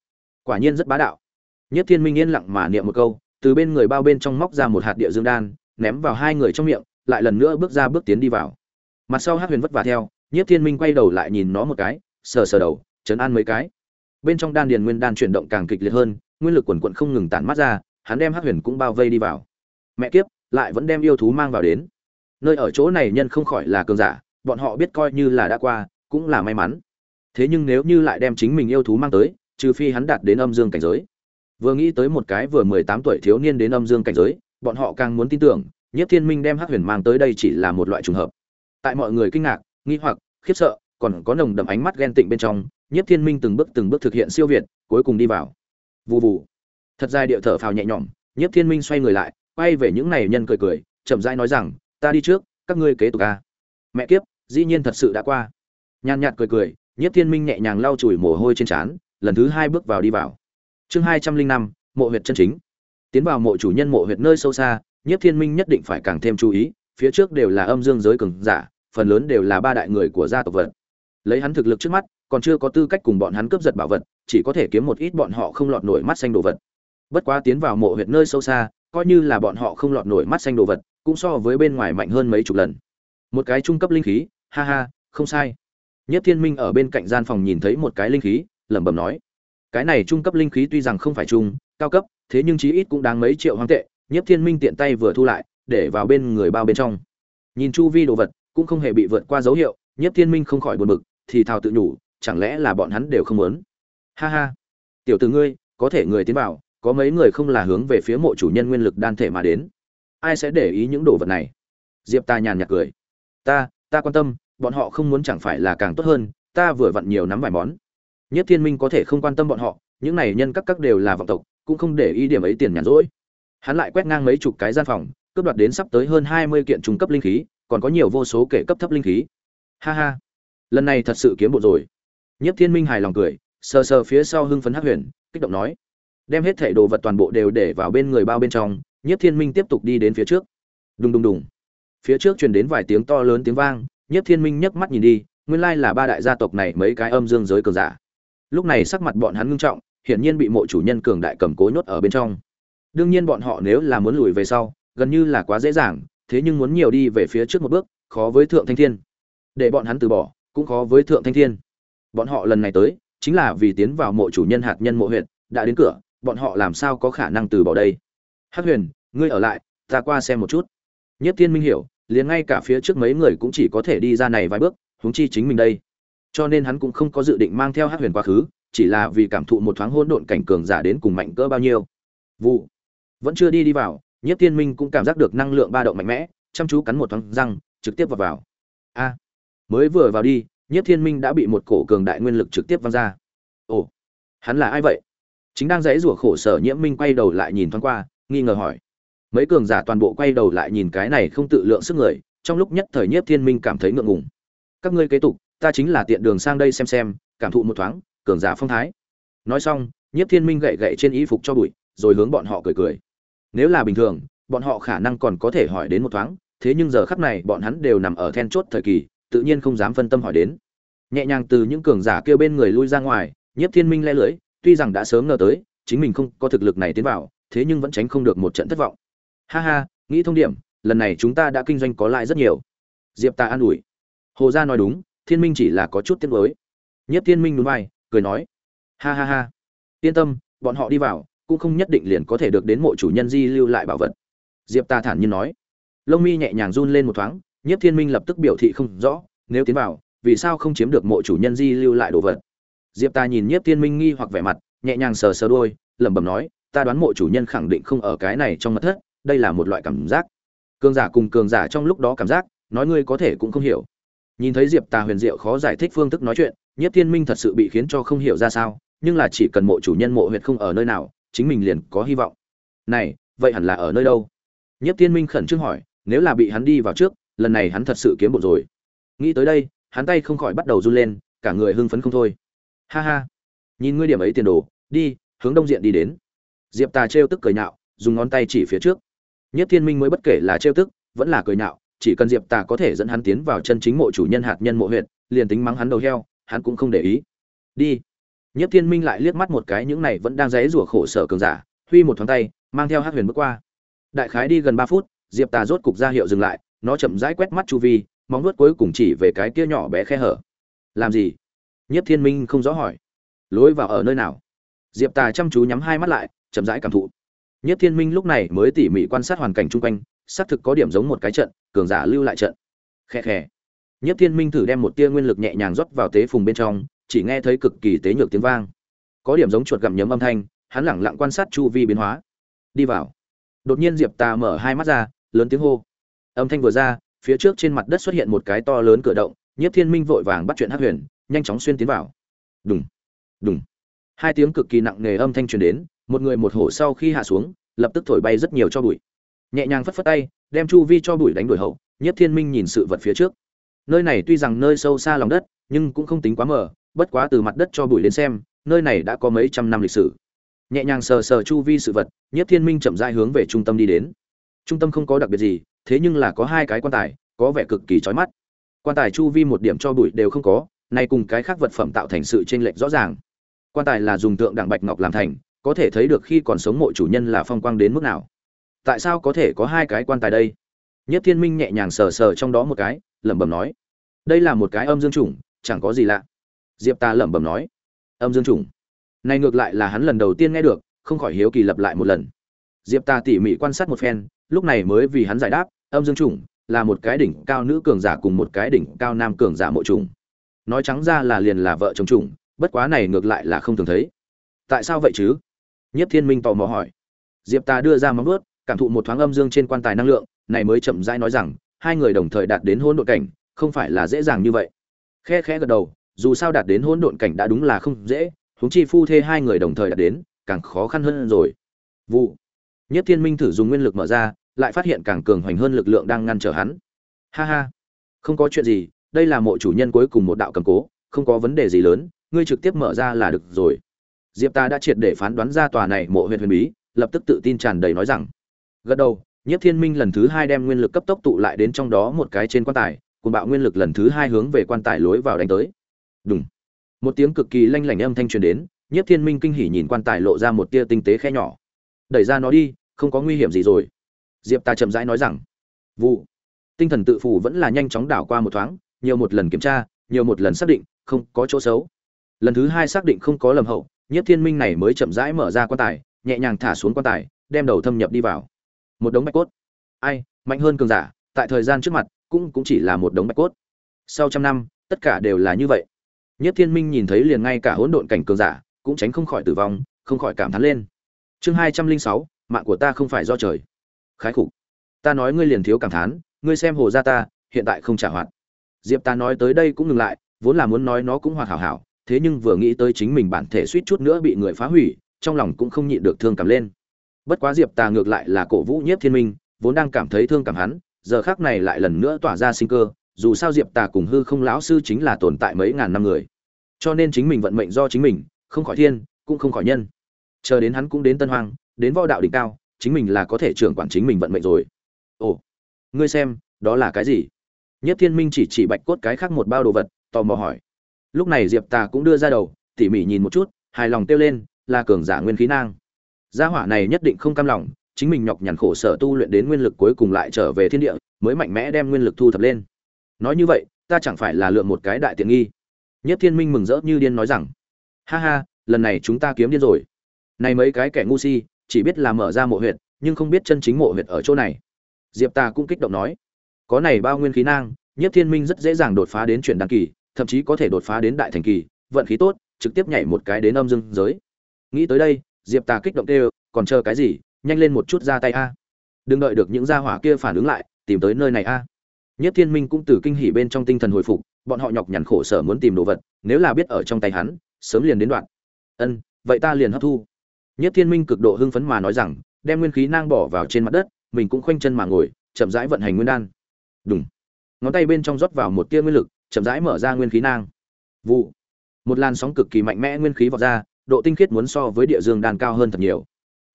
Quả nhiên rất bá đạo. Nhất thiên minh yên lặng mà niệm một câu từ bên người bao bên trong móc ra một hạt địa dương đan, ném vào hai người trong miệng, lại lần nữa bước ra bước tiến đi vào. Mặt sau hắc huyền vất vả theo, nhiếp thiên minh quay đầu lại nhìn nó một cái, sờ sờ đầu, chấn an mấy cái. Bên trong đan điền nguyên đan chuyển động càng kịch liệt hơn, nguyên lực quần quận không ngừng tản mắt ra, hắn đem hắc huyền cũng bao vây đi vào. Mẹ kiếp, lại vẫn đem yêu thú mang vào đến. Nơi ở chỗ này nhân không khỏi là cường giả, bọn họ biết coi như là đã qua, cũng là may mắn. Thế nhưng nếu như lại đem chính mình yêu thú mang tới, trừ phi hắn đạt đến âm dương cảnh giới vừa nghĩ tới một cái vừa mười tám tuổi thiếu niên đến âm dương cảnh giới, bọn họ càng muốn tin tưởng nhất thiên minh đem hắc huyền mang tới đây chỉ là một loại trùng hợp. Tại mọi người kinh ngạc, nghi hoặc, khiếp sợ, còn có nồng đậm ánh mắt ghen tịnh bên trong nhất thiên minh từng bước từng bước thực hiện siêu việt, cuối cùng đi vào. Vù vù. Thật dài điệu thở phào nhẹ nhõm nhất thiên minh xoay người lại, quay về những này nhân cười cười, chậm rãi nói rằng, ta đi trước, các ngươi kế tục a. mẹ kiếp, dĩ nhiên thật sự đã qua. Nhàn nhạt cười cười nhất thiên minh nhẹ nhàng lau chùi mồ hôi trên trán, lần thứ hai bước vào đi vào chương hai trăm linh năm, mộ huyệt chân chính. Tiến vào mộ chủ nhân mộ huyệt nơi sâu xa nhất thiên minh nhất định phải càng thêm chú ý, phía trước đều là âm dương giới cường giả, phần lớn đều là ba đại người của gia tộc vật. Lấy hắn thực lực trước mắt, còn chưa có tư cách cùng bọn hắn cướp giật bảo vật, chỉ có thể kiếm một ít bọn họ không lọt nổi mắt xanh đồ vật. Bất quá tiến vào mộ huyệt nơi sâu xa, coi như là bọn họ không lọt nổi mắt xanh đồ vật, cũng so với bên ngoài mạnh hơn mấy chục lần. Một cái trung cấp linh khí, ha ha, không sai. Nhất thiên minh ở bên cạnh gian phòng nhìn thấy một cái linh khí, lẩm bẩm nói cái này trung cấp linh khí tuy rằng không phải trung, cao cấp, thế nhưng chí ít cũng đáng mấy triệu hoang tệ nhất thiên minh tiện tay vừa thu lại, để vào bên người bao bên trong. Nhìn chu vi đồ vật, cũng không hề bị vượt qua dấu hiệu nhất thiên minh không khỏi buồn bực, thì thào tự nhủ, chẳng lẽ là bọn hắn đều không muốn? Ha ha. Tiểu tử ngươi, có thể người tiến vào, có mấy người không là hướng về phía mộ chủ nhân nguyên lực đan thể mà đến. Ai sẽ để ý những đồ vật này? Diệp ta nhàn nhạt cười. Ta ta quan tâm, bọn họ không muốn chẳng phải là càng tốt hơn, ta vừa vặn nhiều nắm vài món nhất thiên minh có thể không quan tâm bọn họ, những này nhân các các đều là vọng tộc, cũng không để ý điểm ấy tiền nhàn rỗi. Hắn lại quét ngang mấy chục cái gian phòng, cướp đoạt đến sắp tới hơn hai mươi kiện trung cấp linh khí, còn có nhiều vô số kể cấp thấp linh khí. Ha ha, lần này thật sự kiếm bộ rồi. Nhất thiên minh hài lòng cười, sờ sờ phía sau hưng phấn hắc huyền, kích động nói, đem hết thảy đồ vật toàn bộ đều để vào bên người bao bên trong, nhất thiên minh tiếp tục đi đến phía trước. Đùng đùng đùng. Phía trước truyền đến vài tiếng to lớn tiếng vang, nhất thiên minh nhấc mắt nhìn đi, nguyên lai là ba đại gia tộc này mấy cái âm dương giới cường giả lúc này sắc mặt bọn hắn ngưng trọng, hiển nhiên bị mộ chủ nhân cường đại cầm cố nhốt ở bên trong. Đương nhiên bọn họ nếu là muốn lùi về sau, gần như là quá dễ dàng, thế nhưng muốn nhiều đi về phía trước một bước, khó với thượng thanh thiên. Để bọn hắn từ bỏ, cũng khó với thượng thanh thiên. Bọn họ lần này tới, chính là vì tiến vào mộ chủ nhân hạt nhân mộ huyện đã đến cửa, bọn họ làm sao có khả năng từ bỏ đây? Hắc huyền, ngươi ở lại, ta qua xem một chút. Nhất thiên minh hiểu, liền ngay cả phía trước mấy người cũng chỉ có thể đi ra này vài bước, huống chi chính mình đây cho nên hắn cũng không có dự định mang theo hắc huyền quá khứ, chỉ là vì cảm thụ một thoáng hỗn độn cảnh cường giả đến cùng mạnh cỡ bao nhiêu. Vụ. Vẫn chưa đi đi vào nhất thiên minh cũng cảm giác được năng lượng ba động mạnh mẽ, chăm chú cắn một thoáng răng, trực tiếp vào vào. A. Mới vừa vào đi nhất thiên minh đã bị một cổ cường đại nguyên lực trực tiếp văng ra. Ồ, hắn là ai vậy? Chính đang dãy rủa khổ sở nhiễm minh quay đầu lại nhìn thoáng qua, nghi ngờ hỏi. Mấy cường giả toàn bộ quay đầu lại nhìn cái này không tự lượng sức người, trong lúc nhất thời nhiếp thiên minh cảm thấy ngượng ngùng. Các ngươi kế tục ta chính là tiện đường sang đây xem xem, cảm thụ một thoáng, cường giả phong thái. Nói xong, nhiếp thiên minh gậy gậy trên y phục cho bụi, rồi hướng bọn họ cười cười. Nếu là bình thường, bọn họ khả năng còn có thể hỏi đến một thoáng, thế nhưng giờ khắp này bọn hắn đều nằm ở then chốt thời kỳ, tự nhiên không dám phân tâm hỏi đến. Nhẹ nhàng từ những cường giả kêu bên người lui ra ngoài, nhiếp thiên minh le lưỡi, tuy rằng đã sớm ngờ tới, chính mình không có thực lực này tiến vào, thế nhưng vẫn tránh không được một trận thất vọng. Ha ha, nghĩ thông điểm, lần này chúng ta đã kinh doanh có lại rất nhiều. Diệp ta an ủi. Hồ gia nói đúng thiên minh chỉ là có chút tiếc nuối. Nhất thiên minh núi vai, cười nói, ha ha ha, yên tâm, bọn họ đi vào, cũng không nhất định liền có thể được đến mộ chủ nhân di lưu lại bảo vật. Diệp ta thản nhiên nói. Lông mi nhẹ nhàng run lên một thoáng nhất thiên minh lập tức biểu thị không rõ, nếu tiến vào, vì sao không chiếm được mộ chủ nhân di lưu lại đồ vật? Diệp ta nhìn nhất thiên minh nghi hoặc vẻ mặt, nhẹ nhàng sờ sờ đôi, lẩm bẩm nói, ta đoán mộ chủ nhân khẳng định không ở cái này trong mật thất, đây là một loại cảm giác. Cường giả cùng cường giả trong lúc đó cảm giác, nói ngươi có thể cũng không hiểu nhìn thấy diệp tà huyền diệu khó giải thích phương thức nói chuyện nhất thiên minh thật sự bị khiến cho không hiểu ra sao, nhưng là chỉ cần mộ chủ nhân mộ huyệt không ở nơi nào, chính mình liền có hy vọng. Này, vậy hẳn là ở nơi đâu? Nhất thiên minh khẩn trương hỏi, nếu là bị hắn đi vào trước, lần này hắn thật sự kiếm bộ rồi. Nghĩ tới đây, hắn tay không khỏi bắt đầu run lên, cả người hưng phấn không thôi. Ha ha. Nhìn ngươi điểm ấy tiền đồ, đi, hướng đông diện đi đến. Diệp tà trêu tức cười nhạo, dùng ngón tay chỉ phía trước. Nhất thiên minh mới bất kể là trêu tức, vẫn là cười nhạo chỉ cần diệp tà có thể dẫn hắn tiến vào chân chính mộ chủ nhân hạt nhân mộ huyện liền tính mắng hắn đầu heo, hắn cũng không để ý. Đi. Nhất thiên minh lại liếc mắt một cái, những này vẫn đang dãy rủa khổ sở cường giả, huy một thoáng tay, mang theo hát huyền bước qua. Đại khái đi gần ba phút, diệp tà rốt cục ra hiệu dừng lại, nó chậm rãi quét mắt chu vi, móng nuốt cuối cùng chỉ về cái kia nhỏ bé khe hở. Làm gì? Nhất thiên minh không rõ hỏi. Lối vào ở nơi nào? Diệp tà chăm chú nhắm hai mắt lại, chậm rãi cảm thụ. Nhất thiên minh lúc này mới tỉ mỉ quan sát hoàn cảnh chung quanh xác thực có điểm giống một cái trận, cường giả lưu lại trận. Khe khe nhất thiên minh thử đem một tia nguyên lực nhẹ nhàng rót vào tế phùng bên trong, chỉ nghe thấy cực kỳ tế nhược tiếng vang. Có điểm giống chuột gặm nhấm âm thanh, hắn lẳng lặng quan sát chu vi biến hóa. Đi vào. Đột nhiên diệp tà mở hai mắt ra, lớn tiếng hô. Âm thanh vừa ra, phía trước trên mặt đất xuất hiện một cái to lớn cửa động, nhất thiên minh vội vàng bắt chuyện hắc huyền, nhanh chóng xuyên tiến vào. Đùng đùng. Hai tiếng cực kỳ nặng nề âm thanh truyền đến, một người một hổ sau khi hạ xuống, lập tức thổi bay rất nhiều cho bụi nhẹ nhàng phất phất tay, đem chu vi cho bụi đánh đuổi hậu nhất thiên minh nhìn sự vật phía trước. Nơi này tuy rằng nơi sâu xa lòng đất, nhưng cũng không tính quá mờ, bất quá từ mặt đất cho bụi đến xem, nơi này đã có mấy trăm năm lịch sử. Nhẹ nhàng sờ sờ chu vi sự vật nhất thiên minh chậm rãi hướng về trung tâm đi đến. Trung tâm không có đặc biệt gì, thế nhưng là có hai cái quan tài, có vẻ cực kỳ chói mắt. Quan tài chu vi một điểm cho bụi đều không có, nay cùng cái khác vật phẩm tạo thành sự chênh lệch rõ ràng. Quan tài là dùng tượng đặng bạch ngọc làm thành, có thể thấy được khi còn sống mộ chủ nhân là phong quang đến mức nào tại sao có thể có hai cái quan tài đây? Nhất thiên minh nhẹ nhàng sờ sờ trong đó một cái, lẩm bẩm nói, đây là một cái âm dương chủng, chẳng có gì lạ. Diệp ta lẩm bẩm nói, âm dương chủng. Này ngược lại là hắn lần đầu tiên nghe được, không khỏi hiếu kỳ lập lại một lần. Diệp ta tỉ mỉ quan sát một phen, lúc này mới vì hắn giải đáp, âm dương chủng là một cái đỉnh cao nữ cường giả cùng một cái đỉnh cao nam cường giả mộ trùng nói trắng ra là liền là vợ chồng trùng bất quá này ngược lại là không thường thấy. Tại sao vậy chứ? Nhất thiên minh tò mò hỏi. Diệp ta đưa ra móng ướt cảm thụ một thoáng âm dương trên quan tài năng lượng, này mới chậm rãi nói rằng, hai người đồng thời đạt đến hỗn độn cảnh, không phải là dễ dàng như vậy. Khe khẽ gật đầu, dù sao đạt đến hỗn độn cảnh đã đúng là không dễ, huống chi phu thê hai người đồng thời đạt đến, càng khó khăn hơn rồi. Vụ. Nhất thiên minh thử dùng nguyên lực mở ra, lại phát hiện càng cường hoành hơn lực lượng đang ngăn trở hắn. Ha ha. Không có chuyện gì, đây là mộ chủ nhân cuối cùng một đạo cầm cố, không có vấn đề gì lớn, ngươi trực tiếp mở ra là được rồi. Diệp ta đã triệt để phán đoán ra tòa này mộ huyệt huyền bí, lập tức tự tin tràn đầy nói rằng gật đầu nhất thiên minh lần thứ hai đem nguyên lực cấp tốc tụ lại đến trong đó một cái trên quan tài cùng bạo nguyên lực lần thứ hai hướng về quan tài lối vào đánh tới. Đúng một tiếng cực kỳ lanh lảnh âm thanh truyền đến nhất thiên minh kinh hỉ nhìn quan tài lộ ra một tia tinh tế khe nhỏ. Đẩy ra nó đi, không có nguy hiểm gì rồi. Diệp ta chậm rãi nói rằng, vụ. Tinh thần tự phủ vẫn là nhanh chóng đảo qua một thoáng, nhiều một lần kiểm tra, nhiều một lần xác định, không có chỗ xấu. Lần thứ hai xác định không có lầm hậu nhất thiên minh này mới chậm rãi mở ra quan tài, nhẹ nhàng thả xuống quan tài, đem đầu thâm nhập đi vào một đống bạch cốt. Ai, mạnh hơn cường giả, tại thời gian trước mặt, cũng cũng chỉ là một đống bạch cốt. Sau trăm năm, tất cả đều là như vậy. Nhất thiên minh nhìn thấy liền ngay cả hỗn độn cảnh cường giả, cũng tránh không khỏi tử vong, không khỏi cảm thán lên. Chương hai trăm linh sáu, mạng của ta không phải do trời. Khái khục. Ta nói ngươi liền thiếu cảm thán, ngươi xem hồ gia ta, hiện tại không trả hoạt. Diệp ta nói tới đây cũng ngừng lại, vốn là muốn nói nó cũng hoạt hảo hảo, thế nhưng vừa nghĩ tới chính mình bản thể suýt chút nữa bị người phá hủy, trong lòng cũng không nhịn được thương cảm lên bất quá diệp ta ngược lại là cổ vũ nhiếp thiên minh, vốn đang cảm thấy thương cảm hắn, giờ khác này lại lần nữa tỏa ra sinh cơ, dù sao diệp ta cùng hư không lão sư chính là tồn tại mấy ngàn năm người. Cho nên chính mình vận mệnh do chính mình, không khỏi thiên, cũng không khỏi nhân. Chờ đến hắn cũng đến tân hoang, đến võ đạo đỉnh cao, chính mình là có thể trưởng quản chính mình vận mệnh rồi. Ồ, ngươi xem, đó là cái gì? Nhất thiên minh chỉ chỉ bạch cốt cái khác một bao đồ vật, tò mò hỏi. Lúc này diệp tà cũng đưa ra đầu, tỉ mỉ nhìn một chút, hài lòng kêu lên, là cường giả nguyên khí nang gia hỏa này nhất định không cam lòng, chính mình nhọc nhằn khổ sở tu luyện đến nguyên lực cuối cùng lại trở về thiên địa, mới mạnh mẽ đem nguyên lực thu thập lên. Nói như vậy, ta chẳng phải là lượm một cái đại tiện nghi. Nhất thiên minh mừng rỡ như điên nói rằng, ha ha, lần này chúng ta kiếm điên rồi. Này mấy cái kẻ ngu si, chỉ biết là mở ra mộ huyệt, nhưng không biết chân chính mộ huyệt ở chỗ này. Diệp ta cũng kích động nói, có này bao nguyên khí nang nhất thiên minh rất dễ dàng đột phá đến chuyển đăng kỳ, thậm chí có thể đột phá đến đại thành kỳ, vận khí tốt, trực tiếp nhảy một cái đến âm dương giới. Nghĩ tới đây diệp Tà kích động kêu, còn chờ cái gì? Nhanh lên một chút ra tay a. Đừng đợi được những gia hỏa kia phản ứng lại, tìm tới nơi này a. Nhất thiên minh cũng từ kinh hỉ bên trong tinh thần hồi phục, bọn họ nhọc nhằn khổ sở muốn tìm đồ vật, nếu là biết ở trong tay hắn, sớm liền đến đoạn. Ân, vậy ta liền hấp thu. Nhất thiên minh cực độ hưng phấn mà nói rằng, đem nguyên khí nang bỏ vào trên mặt đất, mình cũng khoanh chân mà ngồi, chậm rãi vận hành nguyên đan. Đúng ngón tay bên trong rót vào một tia nguyên lực, chậm rãi mở ra nguyên khí nang. Vụ. Một làn sóng cực kỳ mạnh mẽ nguyên khí vọt ra độ tinh khiết muốn so với địa dương đan cao hơn thật nhiều.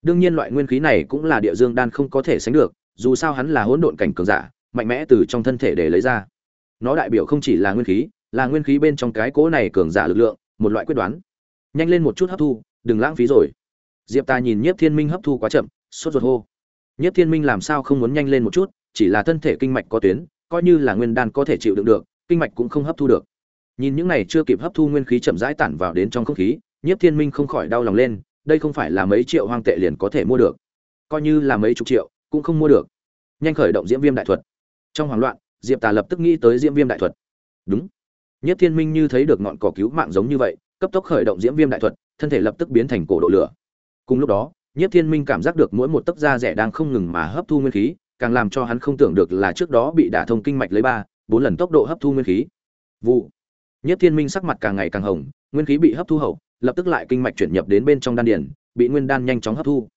Đương nhiên loại nguyên khí này cũng là địa dương đan không có thể sánh được, dù sao hắn là hỗn độn cảnh cường giả, mạnh mẽ từ trong thân thể để lấy ra. Nó đại biểu không chỉ là nguyên khí, là nguyên khí bên trong cái cỗ này cường giả lực lượng, một loại quyết đoán. Nhanh lên một chút hấp thu, đừng lãng phí rồi. Diệp ta nhìn nhiếp thiên minh hấp thu quá chậm, sốt ruột hô. Nhiếp thiên minh làm sao không muốn nhanh lên một chút, chỉ là thân thể kinh mạch có tuyến, coi như là nguyên đan có thể chịu đựng được, kinh mạch cũng không hấp thu được. Nhìn những này chưa kịp hấp thu nguyên khí chậm rãi tản vào đến trong không khí nhiếp thiên minh không khỏi đau lòng lên, đây không phải là mấy triệu hoang tệ liền có thể mua được. Coi như là mấy chục triệu, cũng không mua được. Nhanh khởi động diễm viêm đại thuật. Trong hoảng loạn, diệp tà lập tức nghĩ tới diễm viêm đại thuật. Đúng. Nhất thiên minh như thấy được ngọn cỏ cứu mạng giống như vậy, cấp tốc khởi động diễm viêm đại thuật, thân thể lập tức biến thành cổ độ lửa. Cùng lúc đó nhất thiên minh cảm giác được mỗi một tấc da rẻ đang không ngừng mà hấp thu nguyên khí, càng làm cho hắn không tưởng được là trước đó bị đả thông kinh mạch lấy ba, bốn lần tốc độ hấp thu nguyên khí. Vụ nhất thiên minh sắc mặt càng ngày càng hồng, nguyên khí bị hấp thu hậu, lập tức lại kinh mạch chuyển nhập đến bên trong đan điền, bị nguyên đan nhanh chóng hấp thu.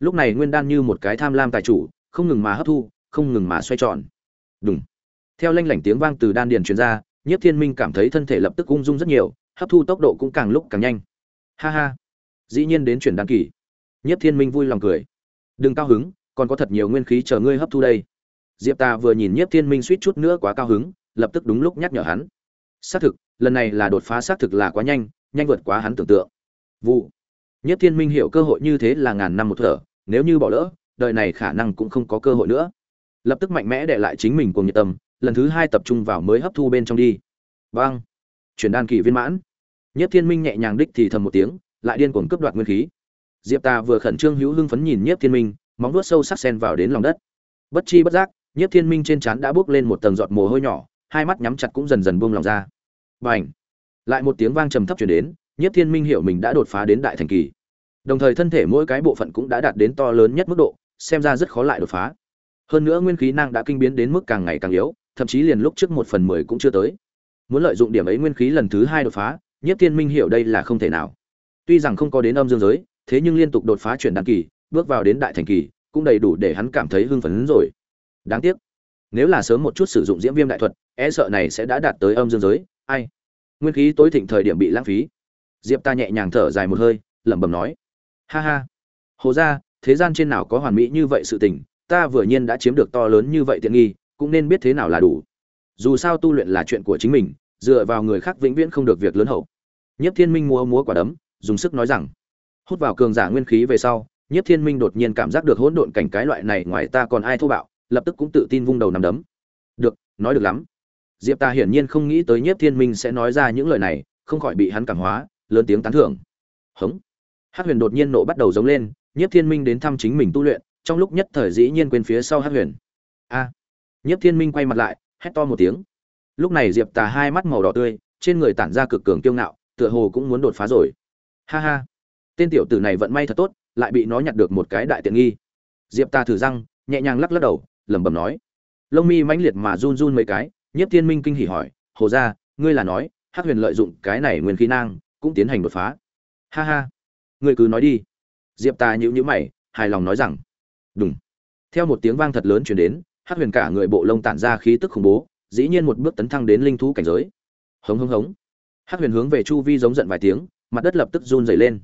Lúc này nguyên đan như một cái tham lam tài chủ, không ngừng mà hấp thu, không ngừng mà xoay tròn. Đùng. theo lanh lảnh tiếng vang từ đan điền truyền ra nhiếp thiên minh cảm thấy thân thể lập tức ung dung rất nhiều, hấp thu tốc độ cũng càng lúc càng nhanh. Ha ha. Dĩ nhiên đến chuyển đan kỳ. Nhiếp thiên minh vui lòng cười. Đừng cao hứng, còn có thật nhiều nguyên khí chờ ngươi hấp thu đây. Diệp ta vừa nhìn nhiếp thiên minh suýt chút nữa quá cao hứng, lập tức đúng lúc nhắc nhở hắn xác thực lần này là đột phá xác thực là quá nhanh nhanh vượt quá hắn tưởng tượng. Vụ. Nhất thiên minh hiểu cơ hội như thế là ngàn năm một thở nếu như bỏ lỡ đời này khả năng cũng không có cơ hội nữa. Lập tức mạnh mẽ để lại chính mình cùng nhiệt tâm lần thứ hai tập trung vào mới hấp thu bên trong đi. Bang, chuyển đan kỳ viên mãn. Nhất thiên minh nhẹ nhàng đích thì thầm một tiếng lại điên cuồng cướp đoạt nguyên khí. Diệp ta vừa khẩn trương hữu hưng phấn nhìn Nhất thiên minh móng vuốt sâu sắc sen vào đến lòng đất. Bất chi bất giác Nhất thiên minh trên trán đã bước lên một tầng giọt mồ hôi nhỏ hai mắt nhắm chặt cũng dần dần buông lòng ra. Bành! Lại một tiếng vang trầm thấp truyền đến, nhiếp thiên minh hiểu mình đã đột phá đến đại thành kỳ. Đồng thời thân thể mỗi cái bộ phận cũng đã đạt đến to lớn nhất mức độ, xem ra rất khó lại đột phá. Hơn nữa nguyên khí năng đã kinh biến đến mức càng ngày càng yếu, thậm chí liền lúc trước một phần mười cũng chưa tới. Muốn lợi dụng điểm ấy nguyên khí lần thứ hai đột phá nhất thiên minh hiểu đây là không thể nào. Tuy rằng không có đến âm dương giới, thế nhưng liên tục đột phá chuyển đăng kỳ, bước vào đến đại thành kỳ, cũng đầy đủ để hắn cảm thấy hưng phấn rồi. Đáng tiếc, nếu là sớm một chút sử dụng diễm viêm đại thuật e sợ này sẽ đã đạt tới âm dương giới, ai? Nguyên khí tối thịnh thời điểm bị lãng phí. Diệp ta nhẹ nhàng thở dài một hơi, lẩm bẩm nói. Ha ha. Hồ ra thế gian trên nào có hoàn mỹ như vậy sự tình? Ta vừa nhiên đã chiếm được to lớn như vậy tiện nghi, cũng nên biết thế nào là đủ. Dù sao tu luyện là chuyện của chính mình, dựa vào người khác vĩnh viễn không được việc lớn hậu. Nhất thiên minh múa múa quả đấm, dùng sức nói rằng, hút vào cường giả nguyên khí về sau nhất thiên minh đột nhiên cảm giác được hỗn độn cảnh cái loại này ngoài ta còn ai thô bạo, lập tức cũng tự tin vung đầu nằm đấm. Được, nói được lắm diệp ta hiển nhiên không nghĩ tới nhất thiên minh sẽ nói ra những lời này không khỏi bị hắn cảm hóa lớn tiếng tán thưởng hống hắc huyền đột nhiên nộ bắt đầu giống lên nhất thiên minh đến thăm chính mình tu luyện trong lúc nhất thời dĩ nhiên quên phía sau hắc huyền a Nhiếp Thiên Minh quay mặt lại, hét to một tiếng. Lúc này Diệp Tà hai mắt màu đỏ tươi, trên người tản ra cực cường kiêu ngạo, tựa hồ cũng muốn đột phá rồi. Ha ha, tên tiểu tử này vận may thật tốt, lại bị nó nhặt được một cái đại tiện nghi. Diệp Tà thử răng, nhẹ nhàng lắc lắc đầu, lẩm bẩm nói. Lông mi mãnh liệt mà run run mấy cái, Nhiếp Thiên Minh kinh hỉ hỏi, "Hồ gia, ngươi là nói, Hắc Huyền lợi dụng cái này nguyên khí năng, cũng tiến hành đột phá?" Ha ha, ngươi cứ nói đi. Diệp Tà nhíu nhíu mày, hài lòng nói rằng, Đừng. Theo một tiếng vang thật lớn truyền đến, hát huyền cả người bộ lông tản ra khí tức khủng bố dĩ nhiên một bước tấn thăng đến linh thú cảnh giới hống hống hống hát huyền hướng về chu vi giống giận vài tiếng mặt đất lập tức run rẩy lên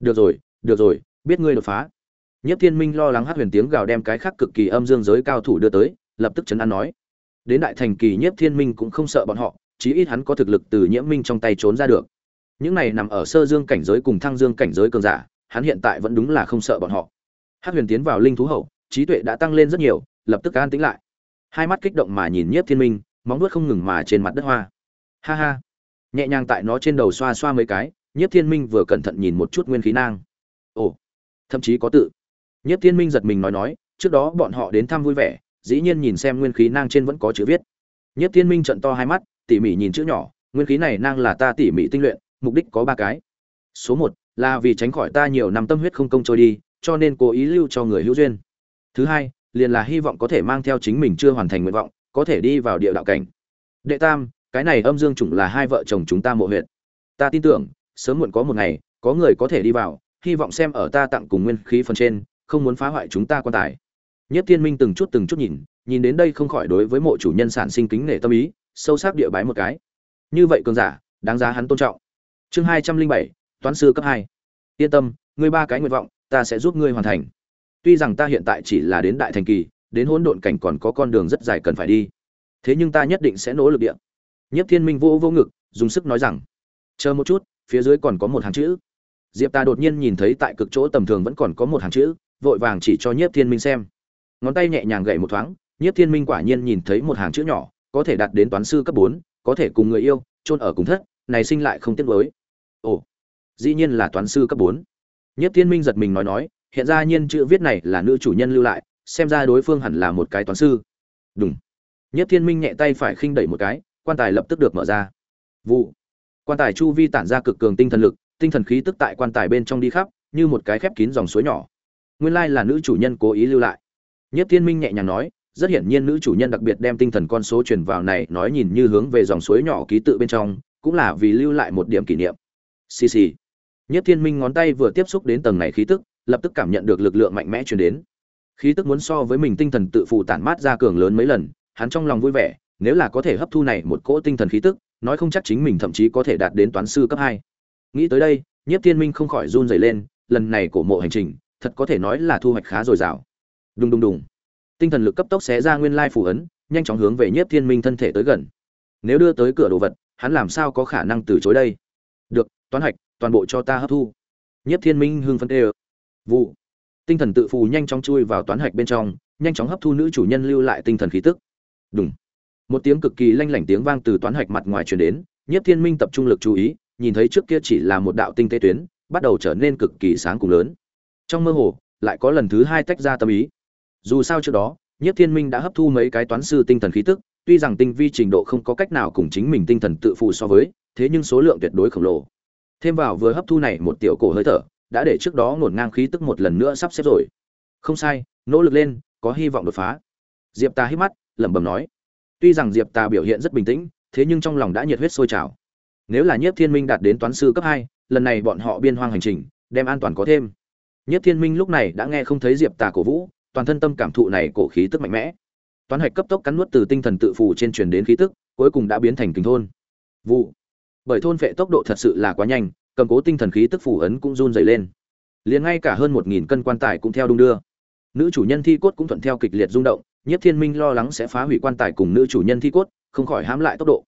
được rồi được rồi biết ngươi đột phá nhất thiên minh lo lắng hát huyền tiếng gào đem cái khác cực kỳ âm dương giới cao thủ đưa tới lập tức chấn an nói đến đại thành kỳ nhiếp thiên minh cũng không sợ bọn họ, chí ít hắn có thực lực từ nhiễm minh trong tay trốn ra được. Những này nằm ở sơ dương cảnh giới cùng thăng dương cảnh giới cường giả, hắn hiện tại vẫn đúng là không sợ bọn họ. Hát huyền tiến vào linh thú hậu, trí tuệ đã tăng lên rất nhiều, lập tức an tĩnh lại. Hai mắt kích động mà nhìn nhiếp thiên minh, móng nuốt không ngừng mà trên mặt đất hoa. Ha ha. Nhẹ nhàng tại nó trên đầu xoa xoa mấy cái, nhiếp thiên minh vừa cẩn thận nhìn một chút nguyên khí nang. Ồ. Thậm chí có tự. Nhiếp thiên minh giật mình nói nói, trước đó bọn họ đến thăm vui vẻ dĩ nhiên nhìn xem nguyên khí nang trên vẫn có chữ viết. Nhất thiên minh trận to hai mắt, tỉ mỉ nhìn chữ nhỏ, nguyên khí này nang là ta tỉ mỉ tinh luyện, mục đích có ba cái. Số một, là vì tránh khỏi ta nhiều năm tâm huyết không công trôi đi, cho nên cố ý lưu cho người hữu duyên. Thứ hai, liền là hy vọng có thể mang theo chính mình chưa hoàn thành nguyện vọng, có thể đi vào địa đạo cảnh. Đệ tam, cái này âm dương chủng là hai vợ chồng chúng ta mộ huyện ta tin tưởng, sớm muộn có một ngày, có người có thể đi vào, hy vọng xem ở ta tặng cùng nguyên khí phần trên, không muốn phá hoại chúng ta quan tài nhất thiên minh từng chút từng chút nhìn nhìn đến đây không khỏi đối với mộ chủ nhân sản sinh kính nể tâm ý sâu sắc địa bái một cái như vậy cường giả đáng giá hắn tôn trọng chương hai trăm linh bảy toán sư cấp hai yên tâm ngươi ba cái nguyện vọng ta sẽ giúp ngươi hoàn thành Tuy rằng ta hiện tại chỉ là đến đại thành kỳ, đến hỗn độn cảnh còn có con đường rất dài cần phải đi. Thế nhưng ta nhất định sẽ nỗ lực địa. Nhất Thiên Minh vô vô ngực, dùng sức nói rằng: "Chờ một chút, phía dưới còn có một hàng chữ." Diệp Ta đột nhiên nhìn thấy tại cực chỗ tầm thường vẫn còn có một hàng chữ, vội vàng chỉ cho Nhiếp Thiên Minh xem. Ngón tay nhẹ nhàng gậy một thoáng, Nhiếp Thiên Minh quả nhiên nhìn thấy một hàng chữ nhỏ, có thể đạt đến toán sư cấp bốn, có thể cùng người yêu, chôn ở cùng thất, này sinh lại không tiếc nuối. Ồ, dĩ nhiên là toán sư cấp bốn. Nhiếp Thiên Minh giật mình nói nói, hiện ra nhiên chữ viết này là nữ chủ nhân lưu lại, xem ra đối phương hẳn là một cái toán sư. Đúng. Nhiếp Thiên Minh nhẹ tay phải khinh đẩy một cái, quan tài lập tức được mở ra. Vụ. Quan tài chu vi tản ra cực cường tinh thần lực, tinh thần khí tức tại quan tài bên trong đi khắp, như một cái khép kín dòng suối nhỏ. Nguyên lai là nữ chủ nhân cố ý lưu lại. Nhiếp Thiên Minh nhẹ nhàng nói, rất hiển nhiên nữ chủ nhân đặc biệt đem tinh thần con số truyền vào này nói nhìn như hướng về dòng suối nhỏ ký tự bên trong, cũng là vì lưu lại một điểm kỷ niệm. Xì xì. Nhất Thiên Minh ngón tay vừa tiếp xúc đến tầng này khí tức, lập tức cảm nhận được lực lượng mạnh mẽ truyền đến. Khí tức muốn so với mình tinh thần tự phụ tản mát ra cường lớn mấy lần, hắn trong lòng vui vẻ, nếu là có thể hấp thu này một cỗ tinh thần khí tức, nói không chắc chính mình thậm chí có thể đạt đến toán sư cấp hai. Nghĩ tới đây, Nhất Thiên Minh không khỏi run rẩy lên, lần này cổ mộ hành trình, thật có thể nói là thu hoạch khá dồi dào. Đùng đùng đùng. Tinh thần lực cấp tốc xé ra nguyên lai phù ấn, nhanh chóng hướng về Nhất Thiên Minh thân thể tới gần. Nếu đưa tới cửa đồ vật, hắn làm sao có khả năng từ chối đây? Được, toán hạch, toàn bộ cho ta hấp thu. Nhất thiên minh hưng phân tê vụ. Tinh thần tự phù nhanh chóng chui vào toán hạch bên trong nhanh chóng hấp thu nữ chủ nhân lưu lại tinh thần khí tức. Đúng một tiếng cực kỳ lanh lảnh tiếng vang từ toán hạch mặt ngoài truyền đến nhất thiên minh tập trung lực chú ý nhìn thấy trước kia chỉ là một đạo tinh tế tuyến bắt đầu trở nên cực kỳ sáng cùng lớn. Trong mơ hồ lại có lần thứ hai tách ra tâm ý dù sao trước đó nhất thiên minh đã hấp thu mấy cái toán sư tinh thần khí tức, tuy rằng tinh vi trình độ không có cách nào cùng chính mình tinh thần tự phụ so với, thế nhưng số lượng tuyệt đối khổng lồ. Thêm vào vừa hấp thu này một tiểu cổ hơi thở, đã để trước đó ngổn ngang khí tức một lần nữa sắp xếp rồi. Không sai, nỗ lực lên, có hy vọng đột phá. Diệp ta hít mắt, lẩm bẩm nói. Tuy rằng diệp ta biểu hiện rất bình tĩnh, thế nhưng trong lòng đã nhiệt huyết sôi trào. Nếu là nhiếp thiên minh đạt đến toán sư cấp hai, lần này bọn họ biên hoang hành trình, đem an toàn có thêm. Nhiếp thiên minh lúc này đã nghe không thấy diệp tà cổ vũ toàn thân tâm cảm thụ này cổ khí tức mạnh mẽ. Toán hạch cấp tốc cắn nuốt từ tinh thần tự phủ trên truyền đến khí tức, cuối cùng đã biến thành kính thôn. Vụ. Bởi thôn phệ tốc độ thật sự là quá nhanh, cầm cố tinh thần khí tức phủ ấn cũng run dày lên. Liền ngay cả hơn một nghìn cân quan tài cũng theo đung đưa. Nữ chủ nhân thi cốt cũng thuận theo kịch liệt rung động nhất thiên minh lo lắng sẽ phá hủy quan tài cùng nữ chủ nhân thi cốt, không khỏi hãm lại tốc độ.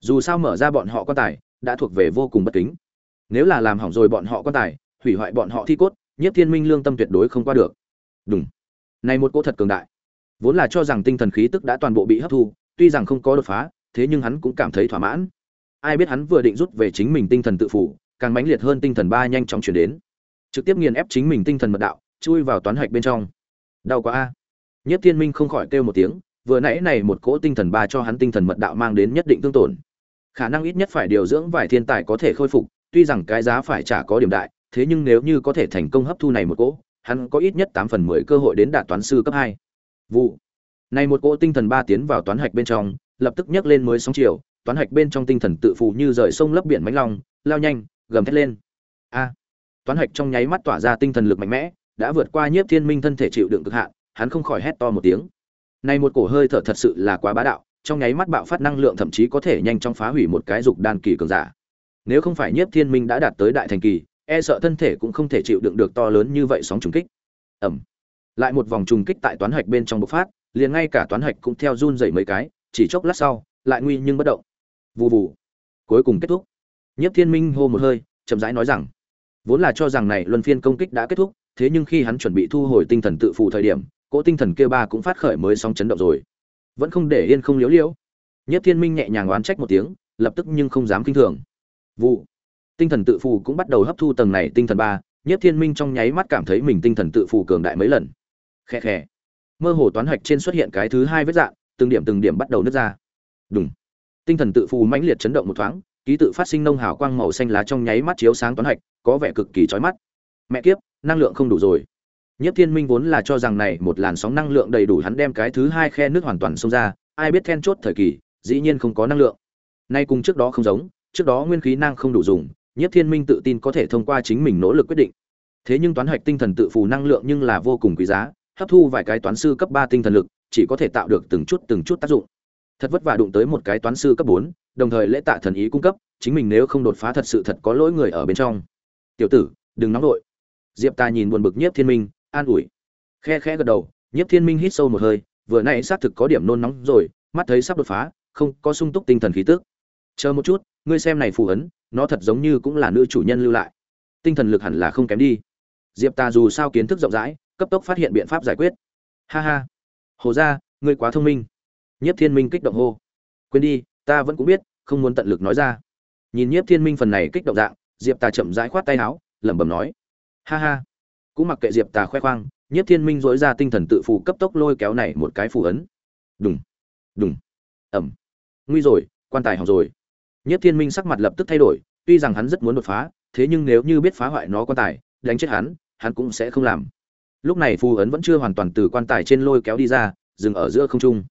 Dù sao mở ra bọn họ quan tài, đã thuộc về vô cùng bất kính. Nếu là làm hỏng rồi bọn họ quan tài, hủy hoại bọn họ thi cốt nhất thiên minh lương tâm tuyệt đối không qua được. Đúng này một cỗ thật cường đại. Vốn là cho rằng tinh thần khí tức đã toàn bộ bị hấp thu, tuy rằng không có đột phá, thế nhưng hắn cũng cảm thấy thỏa mãn. Ai biết hắn vừa định rút về chính mình tinh thần tự phủ, càng mãnh liệt hơn tinh thần ba nhanh chóng chuyển đến. Trực tiếp nghiền ép chính mình tinh thần mật đạo, chui vào toán hạch bên trong. Đau quá a. Nhất thiên minh không khỏi kêu một tiếng, vừa nãy này một cỗ tinh thần ba cho hắn tinh thần mật đạo mang đến nhất định tương tổn. Khả năng ít nhất phải điều dưỡng vài thiên tài có thể khôi phục, tuy rằng cái giá phải trả có điểm đại, thế nhưng nếu như có thể thành công hấp thu này một cỗ hắn có ít nhất tám phần mười cơ hội đến đạt toán sư cấp hai. Vụ. Này một cỗ tinh thần ba tiến vào toán hạch bên trong, lập tức nhấc lên mới sóng chiều, toán hạch bên trong tinh thần tự phụ như rời sông lấp biển mãnh long, lao nhanh, gầm thét lên. A. Toán hạch trong nháy mắt tỏa ra tinh thần lực mạnh mẽ, đã vượt qua nhiếp thiên minh thân thể chịu đựng cực hạn, hắn không khỏi hét to một tiếng. Này một cổ hơi thở thật sự là quá bá đạo, trong nháy mắt bạo phát năng lượng thậm chí có thể nhanh chóng phá hủy một cái dục đan kỳ cường giả. Nếu không phải nhiếp thiên minh đã đạt tới đại thành kỳ e sợ thân thể cũng không thể chịu đựng được to lớn như vậy sóng trùng kích ẩm lại một vòng trùng kích tại toán hạch bên trong bộc phát liền ngay cả toán hạch cũng theo run rẩy mấy cái chỉ chốc lát sau lại nguy nhưng bất động vù vù cuối cùng kết thúc Nhiếp Thiên Minh hô một hơi, chậm rãi nói rằng, vốn là cho rằng này luân phiên công kích đã kết thúc, thế nhưng khi hắn chuẩn bị thu hồi tinh thần tự phụ thời điểm, cỗ tinh thần kia ba cũng phát khởi mới sóng chấn động rồi. Vẫn không để yên không liếu liếu. Nhiếp Thiên Minh nhẹ nhàng oán trách một tiếng, lập tức nhưng không dám kinh thường. Vụ. Tinh thần tự phụ cũng bắt đầu hấp thu tầng này tinh thần ba, nhất Thiên Minh trong nháy mắt cảm thấy mình tinh thần tự phụ cường đại mấy lần. Khẽ khẽ. Mơ hồ toán hạch trên xuất hiện cái thứ hai vết dạng, từng điểm từng điểm bắt đầu nứt ra. Đùng. Tinh thần tự phụ mãnh liệt chấn động một thoáng, ký tự phát sinh nông hào quang màu xanh lá trong nháy mắt chiếu sáng toán hạch có vẻ cực kỳ chói mắt mẹ kiếp năng lượng không đủ rồi nhất thiên minh vốn là cho rằng này một làn sóng năng lượng đầy đủ hắn đem cái thứ hai khe nước hoàn toàn xông ra ai biết then chốt thời kỳ dĩ nhiên không có năng lượng nay cùng trước đó không giống trước đó nguyên khí năng không đủ dùng nhất thiên minh tự tin có thể thông qua chính mình nỗ lực quyết định. Thế nhưng toán hạch tinh thần tự phù năng lượng nhưng là vô cùng quý giá, hấp thu vài cái toán sư cấp ba tinh thần lực, chỉ có thể tạo được từng chút từng chút tác dụng. Thật vất vả đụng tới một cái toán sư cấp bốn, đồng thời lễ tạ thần ý cung cấp, chính mình nếu không đột phá thật sự thật có lỗi người ở bên trong. Tiểu tử, đừng nóng vội. Diệp ta nhìn buồn bực nhiếp thiên minh, an ủi. Khe khẽ gật đầu, nhiếp thiên minh hít sâu một hơi, vừa nãy xác thực có điểm nôn nóng rồi, mắt thấy sắp đột phá, không có sung túc tinh thần khí tức. Chờ một chút, ngươi xem này phù ấn nó thật giống như cũng là nữ chủ nhân lưu lại. Tinh thần lực hẳn là không kém đi. Diệp ta dù sao kiến thức rộng rãi, cấp tốc phát hiện biện pháp giải quyết. Ha ha. Hồ ra ngươi quá thông minh. Nhiếp thiên minh kích động hô. Quên đi, ta vẫn cũng biết, không muốn tận lực nói ra. Nhìn nhiếp thiên minh phần này kích động dạng, diệp ta chậm rãi khoát tay áo, lẩm bẩm nói. Ha ha. Cũng mặc kệ diệp ta khoe khoang, nhiếp thiên minh dối ra tinh thần tự phù cấp tốc lôi kéo này một cái phù ấn. Đùng. Đùng. Ẩm. Nguy rồi, quan tài hỏng rồi nhiếp thiên minh sắc mặt lập tức thay đổi, tuy rằng hắn rất muốn đột phá, thế nhưng nếu như biết phá hoại nó quan tài, đánh chết hắn hắn cũng sẽ không làm. Lúc này phù ấn vẫn chưa hoàn toàn từ quan tài trên lôi kéo đi ra, dừng ở giữa không trung.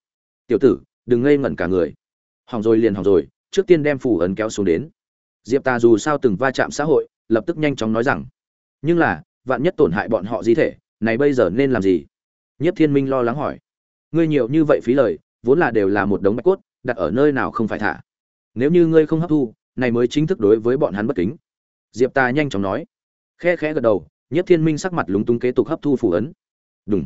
Tiểu tử, đừng ngây ngẩn cả người. Hỏng rồi liền hỏng rồi, trước tiên đem phù ấn kéo xuống đến. Diệp ta dù sao từng va chạm xã hội, lập tức nhanh chóng nói rằng, nhưng là, vạn nhất tổn hại bọn họ di thể, này bây giờ nên làm gì? Nhất thiên minh lo lắng hỏi. Ngươi nhiều như vậy phí lời, vốn là đều là một đống bạch cốt, đặt ở nơi nào không phải thả? Nếu như ngươi không hấp thu này mới chính thức đối với bọn hắn bất kính diệp ta nhanh chóng nói khe khẽ gật đầu Nhiếp Thiên Minh sắc mặt lúng túng kế tục hấp thu phù ấn. Đúng.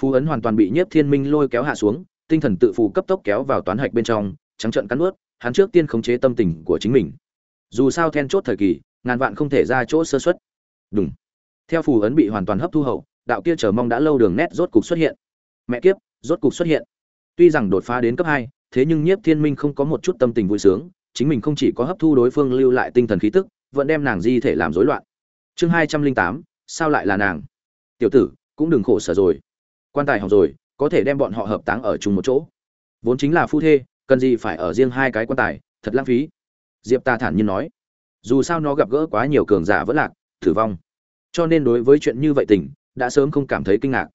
Phù ấn hoàn toàn bị Nhiếp Thiên Minh lôi kéo hạ xuống, tinh thần tự phù cấp tốc kéo vào toán hạch bên trong, trắng trợn cắn ướt hắn trước tiên khống chế tâm tình của chính mình. Dù sao then chốt thời kỳ, ngàn vạn không thể ra chỗ sơ suất. Đúng. Theo phù ấn bị hoàn toàn hấp thu hậu, đạo kia chờ mong đã lâu đường nét rốt cục xuất hiện. Mẹ kiếp, rốt cục xuất hiện. Tuy rằng đột phá đến cấp hai, thế nhưng Nhiếp Thiên Minh không có một chút tâm tình vui sướng, chính mình không chỉ có hấp thu đối phương lưu lại tinh thần khí tức, vẫn đem nàng di thể làm rối loạn. Chương hai trăm linh tám sao lại là nàng? Tiểu tử cũng đừng khổ sở rồi. Quan tài hỏng rồi có thể đem bọn họ hợp táng ở chung một chỗ. Vốn chính là phu thê cần gì phải ở riêng hai cái quan tài thật lãng phí. Diệp ta thản nhiên nói. Dù sao nó gặp gỡ quá nhiều cường giả vẫn lạc tử vong. Cho nên đối với chuyện như vậy tình đã sớm không cảm thấy kinh ngạc.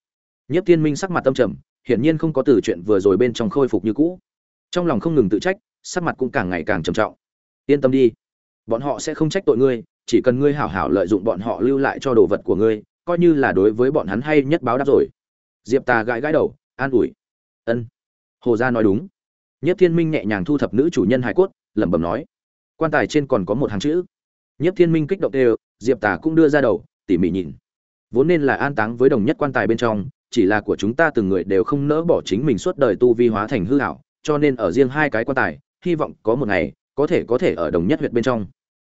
Nhiếp thiên minh sắc mặt tâm trầm hiển nhiên không có từ chuyện vừa rồi bên trong khôi phục như cũ trong lòng không ngừng tự trách, sắc mặt cũng càng ngày càng trầm trọng. Yên tâm đi, bọn họ sẽ không trách tội ngươi, chỉ cần ngươi hảo hảo lợi dụng bọn họ lưu lại cho đồ vật của ngươi, coi như là đối với bọn hắn hay nhất báo đáp rồi. Diệp tà gãi gãi đầu, an ủi. Ân. Hồ gia nói đúng. Nhất thiên minh nhẹ nhàng thu thập nữ chủ nhân hải cốt, lẩm bẩm nói. Quan tài trên còn có một hàng chữ. Nhất thiên minh kích động đều, diệp tà cũng đưa ra đầu, tỉ mỉ nhìn. Vốn nên là an táng với đồng nhất quan tài bên trong, chỉ là của chúng ta từng người đều không nỡ bỏ chính mình suốt đời tu vi hóa thành hư hảo cho nên ở riêng hai cái quan tài, hy vọng có một ngày, có thể có thể ở đồng nhất huyệt bên trong.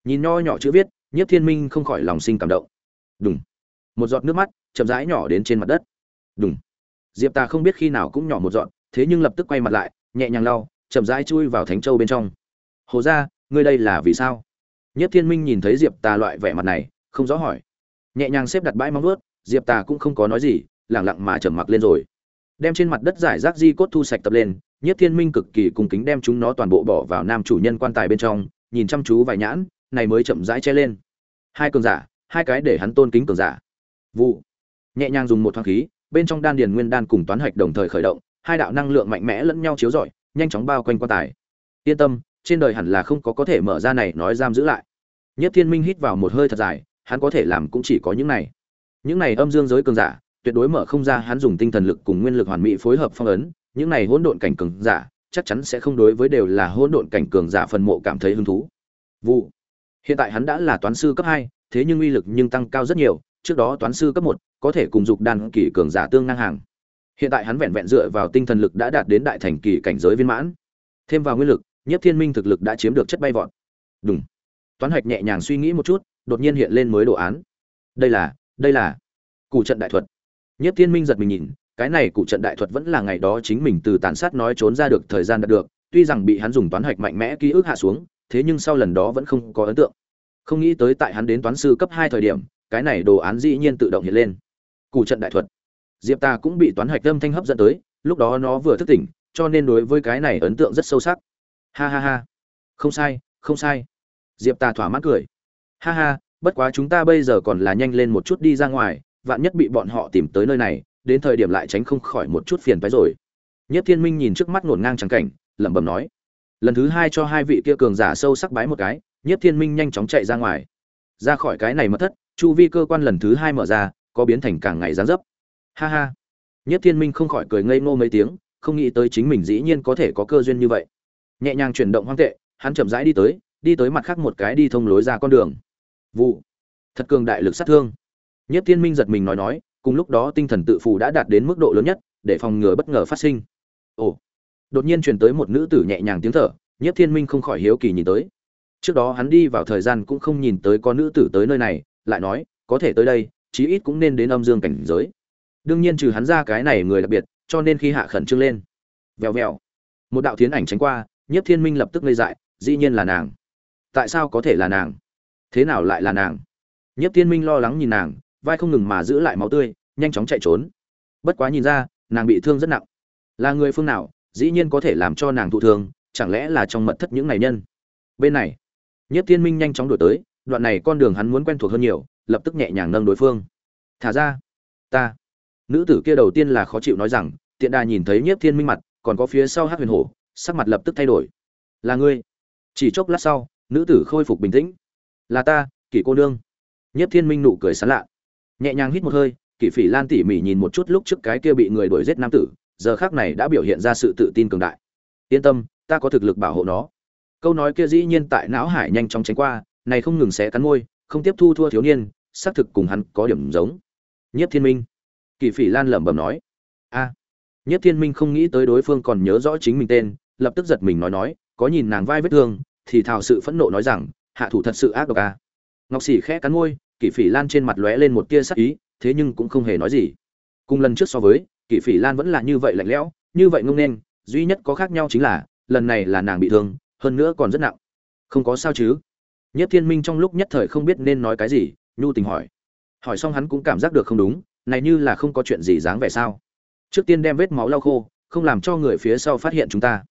Nhìn nho nhỏ chữ viết, nhiếp thiên minh không khỏi lòng sinh cảm động. Đúng một giọt nước mắt chậm rãi nhỏ đến trên mặt đất. Đúng diệp tà không biết khi nào cũng nhỏ một giọt, thế nhưng lập tức quay mặt lại, nhẹ nhàng lau, chậm rãi chui vào thánh châu bên trong. Hồ ra ngươi đây là vì sao? Nhất thiên minh nhìn thấy diệp tà loại vẻ mặt này, không rõ hỏi. Nhẹ nhàng xếp đặt bãi móng ướt diệp tà cũng không có nói gì, lẳng lặng mà trầm mặc lên rồi. Đem trên mặt đất giải rác di cốt thu sạch tập lên nhất thiên minh cực kỳ cung kính đem chúng nó toàn bộ bỏ vào nam chủ nhân quan tài bên trong, nhìn chăm chú vài nhãn, này mới chậm rãi che lên. Hai cường giả, hai cái để hắn tôn kính cường giả. Vụ. Nhẹ nhàng dùng một thoáng khí, bên trong đan điền nguyên đan cùng toán hạch đồng thời khởi động, hai đạo năng lượng mạnh mẽ lẫn nhau chiếu rọi, nhanh chóng bao quanh quan tài. Yên tâm, trên đời hẳn là không có có thể mở ra này nói giam giữ lại. Nhất thiên minh hít vào một hơi thật dài, hắn có thể làm cũng chỉ có những này. Những này âm dương giới cường giả, tuyệt đối mở không ra hắn dùng tinh thần lực cùng nguyên lực hoàn mỹ phối hợp phong ấn những này hỗn độn cảnh cường giả chắc chắn sẽ không đối với đều là hỗn độn cảnh cường giả phần mộ cảm thấy hứng thú vụ Hiện tại hắn đã là toán sư cấp hai, thế nhưng uy lực nhưng tăng cao rất nhiều, trước đó toán sư cấp một có thể cùng dục đan kỳ cường giả tương ngang hàng. Hiện tại hắn vẹn vẹn dựa vào tinh thần lực đã đạt đến đại thành kỳ cảnh giới viên mãn. Thêm vào nguyên lực, Nhiếp Thiên Minh thực lực đã chiếm được chất bay vọt. Đúng. Toán Hạch nhẹ nhàng suy nghĩ một chút, đột nhiên hiện lên mới đồ án. Đây là, đây là cụ trận đại thuật. Nhiếp Thiên Minh giật mình nhìn, cái này cụ trận đại thuật vẫn là ngày đó chính mình từ tàn sát nói trốn ra được thời gian đạt được, tuy rằng bị hắn dùng toán hạch mạnh mẽ ký ức hạ xuống, thế nhưng sau lần đó vẫn không có ấn tượng. Không nghĩ tới tại hắn đến toán sư cấp hai thời điểm cái này đồ án dĩ nhiên tự động hiện lên. Cụ trận đại thuật. Diệp ta cũng bị toán hạch âm thanh hấp dẫn tới lúc đó nó vừa thức tỉnh cho nên đối với cái này ấn tượng rất sâu sắc. Ha ha ha. Không sai không sai. Diệp ta thỏa mãn cười. Ha ha bất quá chúng ta bây giờ còn là nhanh lên một chút đi ra ngoài vạn nhất bị bọn họ tìm tới nơi này đến thời điểm lại tránh không khỏi một chút phiền phái rồi. Nhất thiên minh nhìn trước mắt ngổn ngang trắng cảnh, lẩm bẩm nói, lần thứ hai cho hai vị kia cường giả sâu sắc bái một cái. Nhất thiên minh nhanh chóng chạy ra ngoài. Ra khỏi cái này mất thất, chu vi cơ quan lần thứ hai mở ra, có biến thành càng ngày gián dấp. Ha ha. Nhất thiên minh không khỏi cười ngây ngô mấy tiếng, không nghĩ tới chính mình dĩ nhiên có thể có cơ duyên như vậy. Nhẹ nhàng chuyển động hoang tệ, hắn chậm rãi đi tới đi tới mặt khác một cái đi thông lối ra con đường. Vụ. Thật cường đại lực sát thương. Nhất thiên minh giật mình nói nói cùng lúc đó tinh thần tự phù đã đạt đến mức độ lớn nhất, để phòng ngừa bất ngờ phát sinh. Ồ, đột nhiên truyền tới một nữ tử nhẹ nhàng tiếng thở, nhiếp thiên minh không khỏi hiếu kỳ nhìn tới. Trước đó hắn đi vào thời gian cũng không nhìn tới có nữ tử tới nơi này, lại nói, có thể tới đây, chí ít cũng nên đến âm dương cảnh giới. Đương nhiên trừ hắn ra cái này người đặc biệt, cho nên khi hạ khẩn trương lên, vèo vèo, một đạo thiến ảnh tránh qua, nhiếp thiên minh lập tức ngây dại, dĩ nhiên là nàng. Tại sao có thể là nàng? Thế nào lại là nàng? Nhiếp thiên minh lo lắng nhìn nàng vai không ngừng mà giữ lại máu tươi, nhanh chóng chạy trốn. Bất quá nhìn ra, nàng bị thương rất nặng. Là người phương nào, dĩ nhiên có thể làm cho nàng thụ thương, chẳng lẽ là trong mật thất những này nhân? Bên này nhất thiên minh nhanh chóng đổi tới, đoạn này con đường hắn muốn quen thuộc hơn nhiều, lập tức nhẹ nhàng nâng đối phương. Thả ra, ta. Nữ tử kia đầu tiên là khó chịu nói rằng, tiện đà nhìn thấy nhiếp thiên minh mặt, còn có phía sau hát huyền hổ, sắc mặt lập tức thay đổi. Là ngươi. Chỉ chốc lát sau, nữ tử khôi phục bình tĩnh. Là ta, kỷ cô nương. Nhiếp thiên minh nụ cười sán lạ nhẹ nhàng hít một hơi, kỷ phỉ lan tỉ mỉ nhìn một chút lúc trước cái kia bị người đuổi giết nam tử, giờ khác này đã biểu hiện ra sự tự tin cường đại. Yên tâm, ta có thực lực bảo hộ nó. Câu nói kia dĩ nhiên tại não hải nhanh chóng tránh qua, này không ngừng xé cắn môi, không tiếp thu thua thiếu niên, xác thực cùng hắn có điểm giống. Nhất thiên minh. Kỷ phỉ lan lẩm bẩm nói. A. Nhất thiên minh không nghĩ tới đối phương còn nhớ rõ chính mình tên, lập tức giật mình nói nói, có nhìn nàng vai vết thương, thì thào sự phẫn nộ nói rằng, hạ thủ thật sự ác độc a ngọc sĩ khẽ cắn môi kỳ phỉ lan trên mặt lóe lên một tia sắc ý, thế nhưng cũng không hề nói gì. Cùng lần trước so với kỳ phỉ lan vẫn là như vậy lạnh lẽo, như vậy ngông nên duy nhất có khác nhau chính là, lần này là nàng bị thương, hơn nữa còn rất nặng. Không có sao chứ? Nhất thiên minh trong lúc nhất thời không biết nên nói cái gì, nhu tình hỏi. Hỏi xong hắn cũng cảm giác được không đúng, này như là không có chuyện gì dáng vẻ sao? Trước tiên đem vết máu lau khô, không làm cho người phía sau phát hiện chúng ta.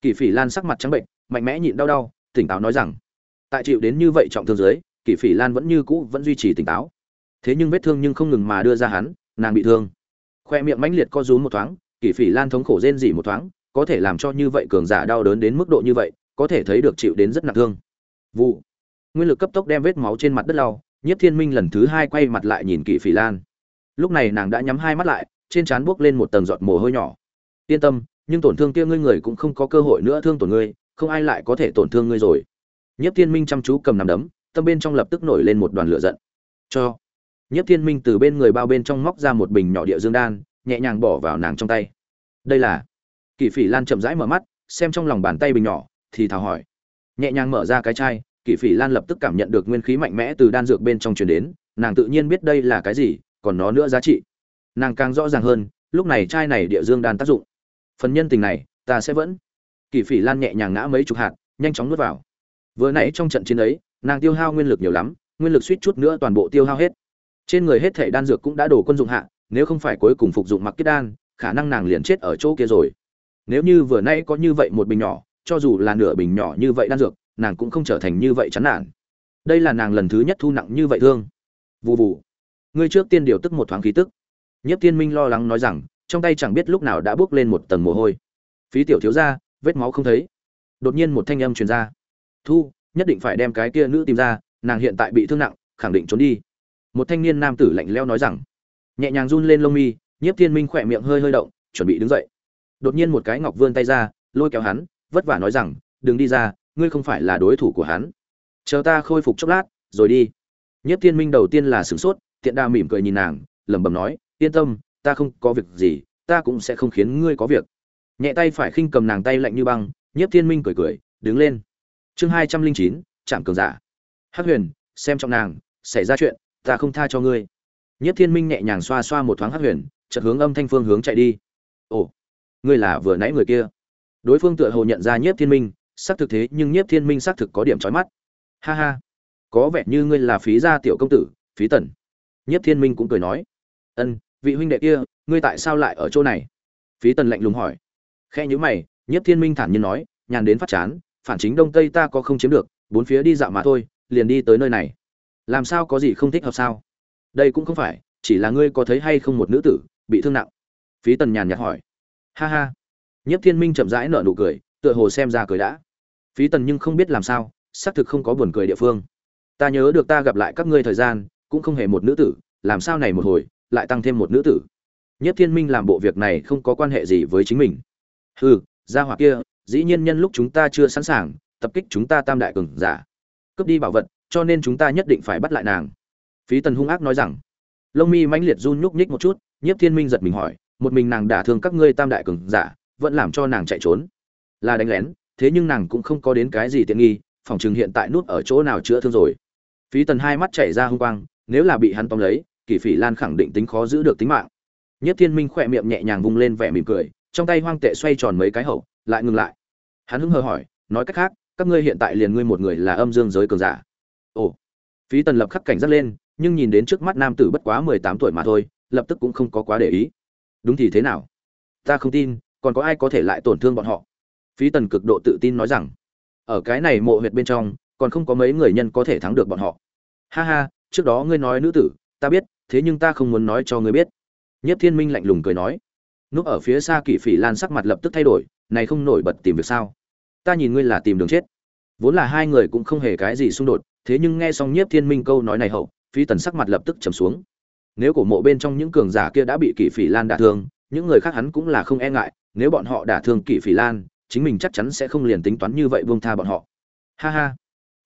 Kỳ phỉ lan sắc mặt trắng bệnh mạnh mẽ nhịn đau đau, tỉnh táo nói rằng, tại chịu đến như vậy trọng thương dưới kỳ phỉ lan vẫn như cũ vẫn duy trì tỉnh táo. Thế nhưng vết thương nhưng không ngừng mà đưa ra hắn, nàng bị thương. Khoe miệng mãnh liệt co rúm một thoáng, kỳ phỉ lan thống khổ rên dỉ một thoáng, có thể làm cho như vậy cường giả đau đớn đến mức độ như vậy, có thể thấy được chịu đến rất nặng thương. Vụ. Nguyên lực cấp tốc đem vết máu trên mặt đất lau, nhiếp thiên minh lần thứ hai quay mặt lại nhìn kỳ phỉ lan. Lúc này nàng đã nhắm hai mắt lại, trên trán buốc lên một tầng giọt mồ hôi nhỏ. Yên tâm, nhưng tổn thương kia ngươi người cũng không có cơ hội nữa thương tổn ngươi, không ai lại có thể tổn thương ngươi rồi. Nhiếp thiên minh chăm chú cầm nằm đấm tâm bên trong lập tức nổi lên một đoàn lửa giận. Cho. Nhiếp thiên minh từ bên người bao bên trong móc ra một bình nhỏ địa dương đan, nhẹ nhàng bỏ vào nàng trong tay. Đây là. Kỳ phỉ lan chậm rãi mở mắt, xem trong lòng bàn tay bình nhỏ, thì thào hỏi. Nhẹ nhàng mở ra cái chai, kỳ phỉ lan lập tức cảm nhận được nguyên khí mạnh mẽ từ đan dược bên trong truyền đến, nàng tự nhiên biết đây là cái gì, còn nó nữa giá trị. Nàng càng rõ ràng hơn, lúc này chai này địa dương đan tác dụng. Phần nhân tình này, ta sẽ vẫn. Kỳ phỉ lan nhẹ nhàng ngã mấy chục hạt, nhanh chóng nuốt vào. Vừa nãy trong trận chiến ấy nàng tiêu hao nguyên lực nhiều lắm, nguyên lực suýt chút nữa toàn bộ tiêu hao hết. Trên người hết thể đan dược cũng đã đổ quân dụng hạ, nếu không phải cuối cùng phục dụng mặc kết đan, khả năng nàng liền chết ở chỗ kia rồi. Nếu như vừa nay có như vậy một bình nhỏ, cho dù là nửa bình nhỏ như vậy đan dược, nàng cũng không trở thành như vậy chán nản. Đây là nàng lần thứ nhất thu nặng như vậy thương. Vụ vụ ngươi trước tiên điều tức một thoáng khí tức. Nhất tiên minh lo lắng nói rằng, trong tay chẳng biết lúc nào đã bước lên một tầng mồ hôi. Phí tiểu thiếu ra vết máu không thấy. Đột nhiên một thanh âm truyền ra. Thu nhất định phải đem cái kia nữ tìm ra, nàng hiện tại bị thương nặng, khẳng định trốn đi. Một thanh niên nam tử lạnh leo nói rằng. Nhẹ nhàng run lên lông mi, nhiếp thiên minh khỏe miệng hơi hơi động, chuẩn bị đứng dậy. Đột nhiên một cái ngọc vươn tay ra, lôi kéo hắn, vất vả nói rằng, đừng đi ra, ngươi không phải là đối thủ của hắn. Chờ ta khôi phục chốc lát, rồi đi. Nhiếp thiên minh đầu tiên là sửng sốt, Tiện đa mỉm cười nhìn nàng, lẩm bẩm nói, yên tâm, ta không có việc gì, ta cũng sẽ không khiến ngươi có việc. Nhẹ tay phải khinh cầm nàng tay lạnh như băng, nhiếp thiên minh cười cười, đứng lên chương hai trăm linh chín, trạm cường giả. Hắc huyền, xem trong nàng, xảy ra chuyện, ta không tha cho ngươi. Nhất thiên minh nhẹ nhàng xoa xoa một thoáng hắc huyền, chợt hướng âm thanh phương hướng chạy đi. Ồ, ngươi là vừa nãy người kia. Đối phương tựa hồ nhận ra nhiếp thiên minh, xác thực thế, nhưng nhiếp thiên minh xác thực có điểm trói mắt. Ha ha, có vẻ như ngươi là phí gia tiểu công tử, phí tần. Nhiếp thiên minh cũng cười nói. Ân, vị huynh đệ kia, ngươi tại sao lại ở chỗ này? Phí tần lạnh lùng hỏi. Khe nhữ mày nhiếp thiên minh thản nhiên nói, nhàn đến phát chán phản chính đông tây ta có không chiếm được, bốn phía đi dạo mà thôi, liền đi tới nơi này. Làm sao có gì không thích hợp sao? Đây cũng không phải, chỉ là ngươi có thấy hay không một nữ tử, bị thương nặng. Phí tần nhàn nhạt hỏi. Ha ha. Nhất thiên minh chậm rãi nở nụ cười, tựa hồ xem ra cười đã. Phí tần nhưng không biết làm sao, xác thực không có buồn cười địa phương. Ta nhớ được ta gặp lại các ngươi thời gian, cũng không hề một nữ tử, làm sao này một hồi, lại tăng thêm một nữ tử. Nhất thiên minh làm bộ việc này không có quan hệ gì với chính mình. Hừ, gia hỏa kia dĩ nhiên nhân lúc chúng ta chưa sẵn sàng, tập kích chúng ta tam đại cường giả. Cướp đi bảo vật, cho nên chúng ta nhất định phải bắt lại nàng. Phí tần hung ác nói rằng. Lông mi mãnh liệt run nhúc nhích một chút, nhiếp thiên minh giật mình hỏi, một mình nàng đả thương các ngươi tam đại cường giả, vẫn làm cho nàng chạy trốn? Là đánh lén, thế nhưng nàng cũng không có đến cái gì tiện nghi, phòng chừng hiện tại nút ở chỗ nào chữa thương rồi. Phí tần hai mắt chảy ra hung quang, nếu là bị hắn tóm lấy, kỳ phỉ lan khẳng định tính khó giữ được tính mạng. Nhất thiên minh khỏe miệng nhẹ nhàng vung lên vẻ mỉm cười, trong tay hoang tệ xoay tròn mấy cái hậu, lại ngừng lại hắn hứng hờ hỏi, nói cách khác, các ngươi hiện tại liền ngươi một người là âm dương giới cường giả. Ồ. Phí tần lập khắc cảnh giác lên, nhưng nhìn đến trước mắt nam tử bất quá mười tám tuổi mà thôi, lập tức cũng không có quá để ý. Đúng thì thế nào? Ta không tin, còn có ai có thể lại tổn thương bọn họ? Phí tần cực độ tự tin nói rằng, ở cái này mộ huyệt bên trong, còn không có mấy người nhân có thể thắng được bọn họ. Ha ha, trước đó ngươi nói nữ tử, ta biết, thế nhưng ta không muốn nói cho ngươi biết. Nhất thiên minh lạnh lùng cười nói. Núp ở phía xa kỷ phỉ lan sắc mặt lập tức thay đổi, này không nổi bật tìm việc sao? Ta nhìn ngươi là tìm đường chết. Vốn là hai người cũng không hề cái gì xung đột, thế nhưng nghe xong nhiếp thiên minh câu nói này hậu, phi tần sắc mặt lập tức trầm xuống. Nếu cổ mộ bên trong những cường giả kia đã bị kỷ phỉ lan đả thương, những người khác hắn cũng là không e ngại, nếu bọn họ đả thương kỷ phỉ lan, chính mình chắc chắn sẽ không liền tính toán như vậy buông tha bọn họ. Ha ha.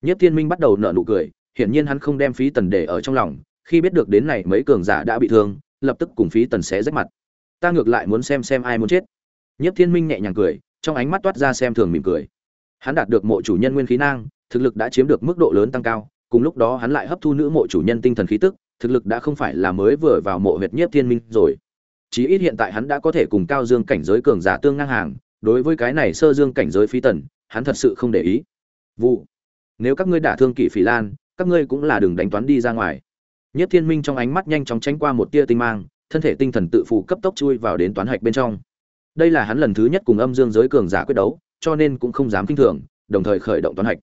Nhiếp thiên minh bắt đầu nở nụ cười, hiển nhiên hắn không đem phí tần để ở trong lòng, khi biết được đến này mấy cường giả đã bị thương, lập tức cùng phí tần xé rách mặt. Ta ngược lại muốn xem xem ai muốn chết. Nhiếp thiên minh nhẹ nhàng cười, trong ánh mắt toát ra xem thường mỉm cười hắn đạt được mộ chủ nhân nguyên khí nang, thực lực đã chiếm được mức độ lớn tăng cao, cùng lúc đó hắn lại hấp thu nữ mộ chủ nhân tinh thần khí tức, thực lực đã không phải là mới vừa vào mộ huyệt nhiếp thiên minh rồi. Chí ít hiện tại hắn đã có thể cùng cao dương cảnh giới cường giả tương ngang hàng, đối với cái này sơ dương cảnh giới phí tần, hắn thật sự không để ý. Vụ, nếu các ngươi đả thương kỷ phỉ lan, các ngươi cũng là đừng đánh toán đi ra ngoài. Nhất thiên minh trong ánh mắt nhanh chóng tránh qua một tia tinh mang, thân thể tinh thần tự phụ cấp tốc chui vào đến toán hạch bên trong. Đây là hắn lần thứ nhất cùng âm dương giới cường giả quyết đấu cho nên cũng không dám kinh thường, đồng thời khởi động toán hạch.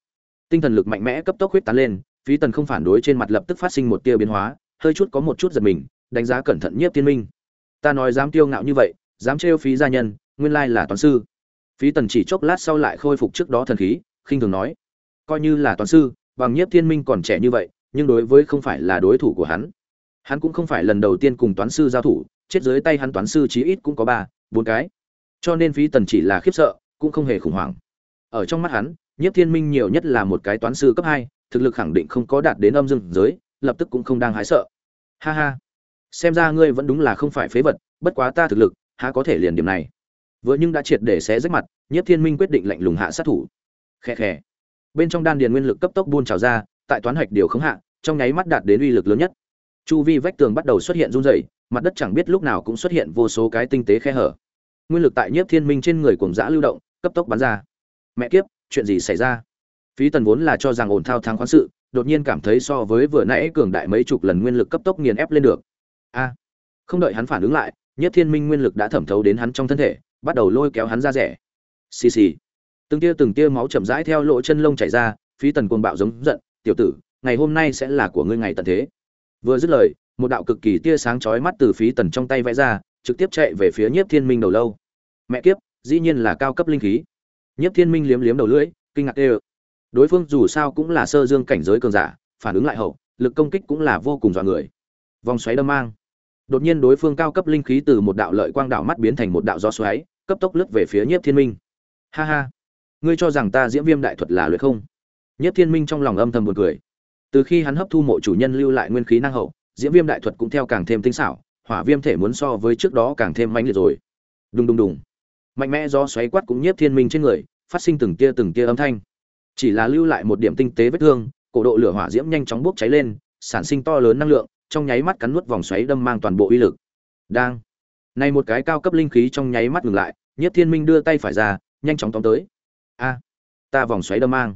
Tinh thần lực mạnh mẽ cấp tốc huyết tán lên, phí tần không phản đối trên mặt lập tức phát sinh một tia biến hóa, hơi chút có một chút giật mình, đánh giá cẩn thận nhiếp thiên minh. Ta nói dám tiêu ngạo như vậy, dám trêu phí gia nhân, nguyên lai là toán sư. Phí tần chỉ chốc lát sau lại khôi phục trước đó thần khí, khinh thường nói, coi như là toán sư, bằng nhiếp thiên minh còn trẻ như vậy, nhưng đối với không phải là đối thủ của hắn. Hắn cũng không phải lần đầu tiên cùng toán sư giao thủ, chết dưới tay hắn toán sư chí ít cũng có ba, bốn cái. Cho nên phí tần chỉ là khiếp sợ cũng không hề khủng hoảng. Ở trong mắt hắn, nhiếp thiên minh nhiều nhất là một cái toán sư cấp hai, thực lực khẳng định không có đạt đến âm dương giới, lập tức cũng không đang hái sợ. Ha ha. Xem ra ngươi vẫn đúng là không phải phế vật, bất quá ta thực lực, há có thể liền điểm này. Vừa nhưng đã triệt để xé rách mặt, nhiếp thiên minh quyết định lạnh lùng hạ sát thủ. Khe khẽ bên trong đan điền nguyên lực cấp tốc buôn trào ra, tại toán hạch điều khống hạ, trong nháy mắt đạt đến uy lực lớn nhất. Chu vi vách tường bắt đầu xuất hiện run rẩy, mặt đất chẳng biết lúc nào cũng xuất hiện vô số cái tinh tế khe hở. Nguyên lực tại nhiếp thiên minh trên người cuồng dã lưu động cấp tốc bắn ra. Mẹ kiếp, chuyện gì xảy ra? Phí tần vốn là cho rằng ổn thao thắng khoán sự, đột nhiên cảm thấy so với vừa nãy cường đại mấy chục lần nguyên lực cấp tốc nghiền ép lên được. A, không đợi hắn phản ứng lại, nhất thiên minh nguyên lực đã thẩm thấu đến hắn trong thân thể, bắt đầu lôi kéo hắn ra rẻ. Xì xì. Từng tia từng tia máu chậm rãi theo lỗ chân lông chảy ra, phí tần cuồng bạo giống giận, tiểu tử, ngày hôm nay sẽ là của ngươi ngày tận thế. Vừa dứt lời, một đạo cực kỳ tia sáng chói mắt từ phí tần trong tay vẽ ra, trực tiếp chạy về phía nhiếp thiên minh đầu lâu. Mẹ kiếp dĩ nhiên là cao cấp linh khí. Nhiếp thiên minh liếm liếm đầu lưỡi, kinh ngạc ê đối phương dù sao cũng là sơ dương cảnh giới cường giả, phản ứng lại hậu, lực công kích cũng là vô cùng dọa người. Vòng xoáy đâm mang. Đột nhiên đối phương cao cấp linh khí từ một đạo lợi quang đạo mắt biến thành một đạo gió xoáy, cấp tốc lướt về phía nhiếp thiên minh. Ha ha. Ngươi cho rằng ta diễm viêm đại thuật là luyện không? Nhiếp thiên minh trong lòng âm thầm buồn cười. Từ khi hắn hấp thu mộ chủ nhân lưu lại nguyên khí năng hậu, diễm viêm đại thuật cũng theo càng thêm tinh xảo, hỏa viêm thể muốn so với trước đó càng thêm mãnh liệt rồi. Đùng đùng đùng mạnh mẽ do xoáy quát cũng nhiếp thiên minh trên người, phát sinh từng tia từng tia âm thanh. Chỉ là lưu lại một điểm tinh tế vết thương, cổ độ lửa hỏa diễm nhanh chóng bốc cháy lên, sản sinh to lớn năng lượng, trong nháy mắt cắn nuốt vòng xoáy đâm mang toàn bộ uy lực. Đang. Này một cái cao cấp linh khí trong nháy mắt ngừng lại, nhiếp thiên minh đưa tay phải ra, nhanh chóng tóm tới. A. Ta vòng xoáy đâm mang.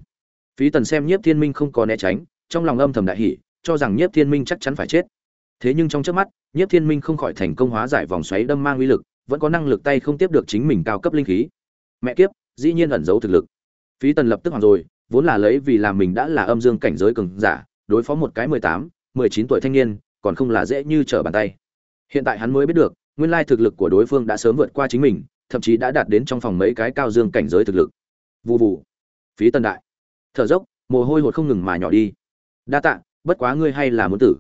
Phí tần xem nhiếp thiên minh không có né tránh, trong lòng âm thầm đại hỉ, cho rằng nhiếp thiên minh chắc chắn phải chết. Thế nhưng trong trước mắt, nhiếp thiên minh không khỏi thành công hóa giải vòng xoáy đâm mang uy lực vẫn có năng lực tay không tiếp được chính mình cao cấp linh khí. Mẹ kiếp, dĩ nhiên ẩn giấu thực lực. Phí tần lập tức hoàng rồi, vốn là lấy vì làm mình đã là âm dương cảnh giới cường giả, đối phó một cái mười tám, mười chín tuổi thanh niên, còn không là dễ như trở bàn tay. Hiện tại hắn mới biết được, nguyên lai thực lực của đối phương đã sớm vượt qua chính mình, thậm chí đã đạt đến trong phòng mấy cái cao dương cảnh giới thực lực. Vụ vụ phí tần đại. Thở dốc, mồ hôi hột không ngừng mà nhỏ đi. Đa tạ, bất quá ngươi hay là muốn tử.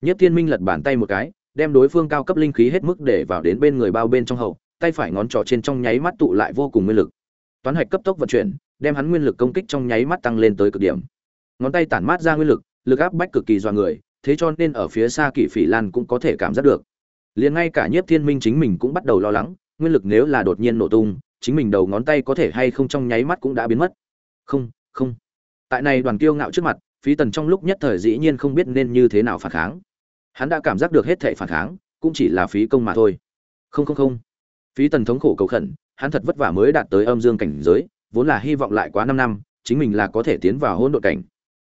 Nhất thiên minh lật bàn tay một cái đem đối phương cao cấp linh khí hết mức để vào đến bên người bao bên trong hậu, tay phải ngón trỏ trên trong nháy mắt tụ lại vô cùng nguyên lực. Toán hạch cấp tốc vận chuyển, đem hắn nguyên lực công kích trong nháy mắt tăng lên tới cực điểm. Ngón tay tản mát ra nguyên lực lực áp bách cực kỳ dọa người, thế cho nên ở phía xa kỷ phỉ lan cũng có thể cảm giác được. Liền ngay cả nhiếp thiên minh chính mình cũng bắt đầu lo lắng, nguyên lực nếu là đột nhiên nổ tung, chính mình đầu ngón tay có thể hay không trong nháy mắt cũng đã biến mất. Không không. Tại này đoàn kiêu ngạo trước mặt, phí tần trong lúc nhất thời dĩ nhiên không biết nên như thế nào phản kháng hắn đã cảm giác được hết thệ phản kháng, cũng chỉ là phí công mà thôi. Không không không. Phí tần thống khổ cầu khẩn, hắn thật vất vả mới đạt tới âm dương cảnh giới, vốn là hy vọng lại quá năm năm, chính mình là có thể tiến vào hôn đội cảnh.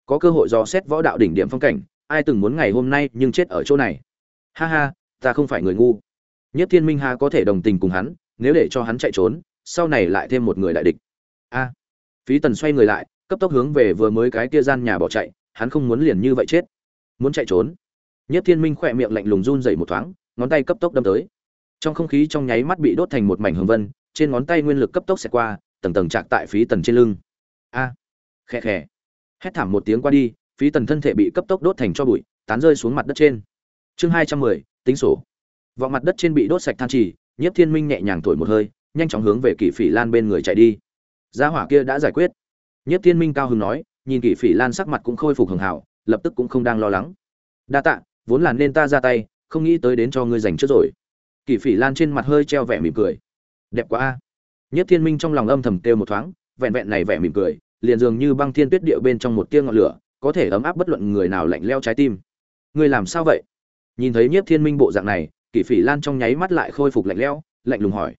Có cơ hội do xét võ đạo đỉnh điểm phong cảnh, ai từng muốn ngày hôm nay nhưng chết ở chỗ này. Ha ha, ta không phải người ngu. Nhất thiên minh ha có thể đồng tình cùng hắn, nếu để cho hắn chạy trốn, sau này lại thêm một người đại địch. A. Phí tần xoay người lại, cấp tốc hướng về vừa mới cái kia gian nhà bỏ chạy, hắn không muốn liền như vậy chết. Muốn chạy trốn nhất thiên minh khỏe miệng lạnh lùng run rẩy một thoáng ngón tay cấp tốc đâm tới. Trong không khí trong nháy mắt bị đốt thành một mảnh hồng vân trên ngón tay nguyên lực cấp tốc xẹt qua tầng tầng chạc tại phí tần trên lưng. A! À, khẽ khẽ hét thảm một tiếng qua đi phí tần thân thể bị cấp tốc đốt thành cho bụi tán rơi xuống mặt đất trên. Chương hai trăm mười tính sổ. Vọng mặt đất trên bị đốt sạch than trì nhiếp thiên minh nhẹ nhàng thổi một hơi nhanh chóng hướng về kỷ phỉ lan bên người chạy đi. Gia hỏa kia đã giải quyết. Nhiếp thiên minh cao hứng nói nhìn kỷ phỉ lan sắc mặt cũng khôi phục hường hảo lập tức cũng không đang lo lắng. Đa tạ vốn là nên ta ra tay, không nghĩ tới đến cho ngươi dành trước rồi. Kỷ phỉ lan trên mặt hơi treo vẻ mỉm cười. Đẹp quá a. Nhất thiên minh trong lòng âm thầm têu một thoáng, vẹn vẹn này vẻ mỉm cười, liền dường như băng thiên tuyết địa bên trong một tia ngọn lửa, có thể ấm áp bất luận người nào lạnh leo trái tim. Ngươi làm sao vậy? Nhìn thấy nhiếp thiên minh bộ dạng này kỷ phỉ lan trong nháy mắt lại khôi phục lạnh lẽo, lạnh lùng hỏi.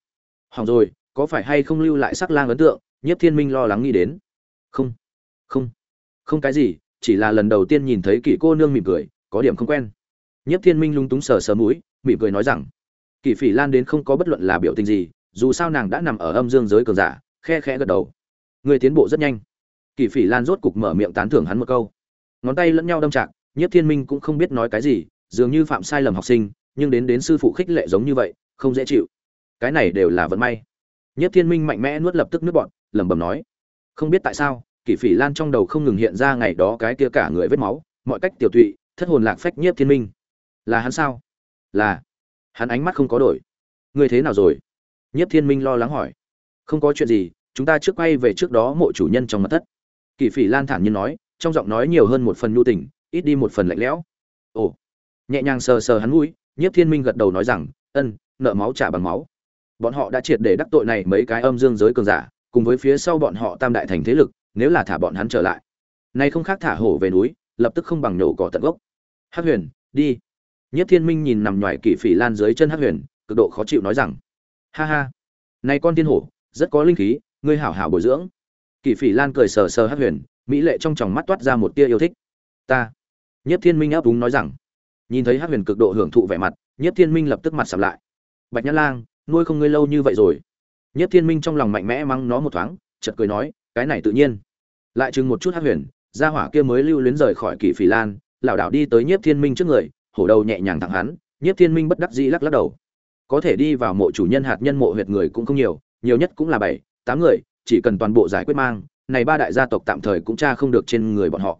Hỏng rồi, có phải hay không lưu lại sắc lang ấn tượng? Nhiếp thiên minh lo lắng nghĩ đến. Không. Không. Không cái gì, chỉ là lần đầu tiên nhìn thấy kỷ cô nương mỉm cười, có điểm không quen nhiếp thiên minh lung túng sờ sờ mũi mỉm cười nói rằng kỷ phỉ lan đến không có bất luận là biểu tình gì dù sao nàng đã nằm ở âm dương giới cường giả khe khẽ gật đầu. Người tiến bộ rất nhanh. Kỷ phỉ lan rốt cục mở miệng tán thưởng hắn một câu. Ngón tay lẫn nhau đâm chặt, nhiếp thiên minh cũng không biết nói cái gì dường như phạm sai lầm học sinh nhưng đến đến sư phụ khích lệ giống như vậy không dễ chịu. Cái này đều là vận may. Nhất thiên minh mạnh mẽ nuốt lập tức nước bọt, lẩm bẩm nói không biết tại sao kỷ phỉ lan trong đầu không ngừng hiện ra ngày đó cái kia cả người vết máu mọi cách tiểu tụy thất hồn lạc phách nhiếp thiên minh là hắn sao? Là. Hắn ánh mắt không có đổi. Ngươi thế nào rồi? Nhất thiên minh lo lắng hỏi. Không có chuyện gì, chúng ta trước quay về trước đó mộ chủ nhân trong mặt thất. Kỳ phỉ lan thản nhiên nói, trong giọng nói nhiều hơn một phần nhu tình, ít đi một phần lạnh lẽo. Ồ. Nhẹ nhàng sờ sờ hắn mũi, nhiếp thiên minh gật đầu nói rằng, ân, nợ máu trả bằng máu. Bọn họ đã triệt để đắc tội này mấy cái âm dương giới cường giả, cùng với phía sau bọn họ tam đại thành thế lực, nếu là thả bọn hắn trở lại. Nay không khác thả hổ về núi, lập tức không bằng nhổ cỏ tận gốc. Hắc huyền, đi nhất thiên minh nhìn nằm ngoài kỵ phỉ lan dưới chân hắc huyền, cực độ khó chịu nói rằng, ha ha, này con tiên hổ, rất có linh khí, ngươi hảo hảo bồi dưỡng. Kỵ phỉ lan cười sờ sờ hắc huyền, mỹ lệ trong tròng mắt toát ra một tia yêu thích. Ta. Nhất thiên minh áp úng nói rằng, nhìn thấy hắc huyền cực độ hưởng thụ vẻ mặt, nhất thiên minh lập tức mặt sầm lại. Bạch nhã lang, nuôi không ngươi lâu như vậy rồi. Nhất thiên minh trong lòng mạnh mẽ mắng nó một thoáng, chợt cười nói, cái này tự nhiên. Lại chừng một chút hắc huyền, gia hỏa kia mới lưu luyến rời khỏi kỷ phỉ lan, lảo đảo đi tới nhiếp thiên minh trước người hổ đầu nhẹ nhàng thẳng hắn, nhiếp thiên minh bất đắc dĩ lắc lắc đầu. Có thể đi vào mộ chủ nhân hạt nhân mộ huyệt người cũng không nhiều nhiều nhất cũng là bảy, tám người, chỉ cần toàn bộ giải quyết mang, này ba đại gia tộc tạm thời cũng tra không được trên người bọn họ.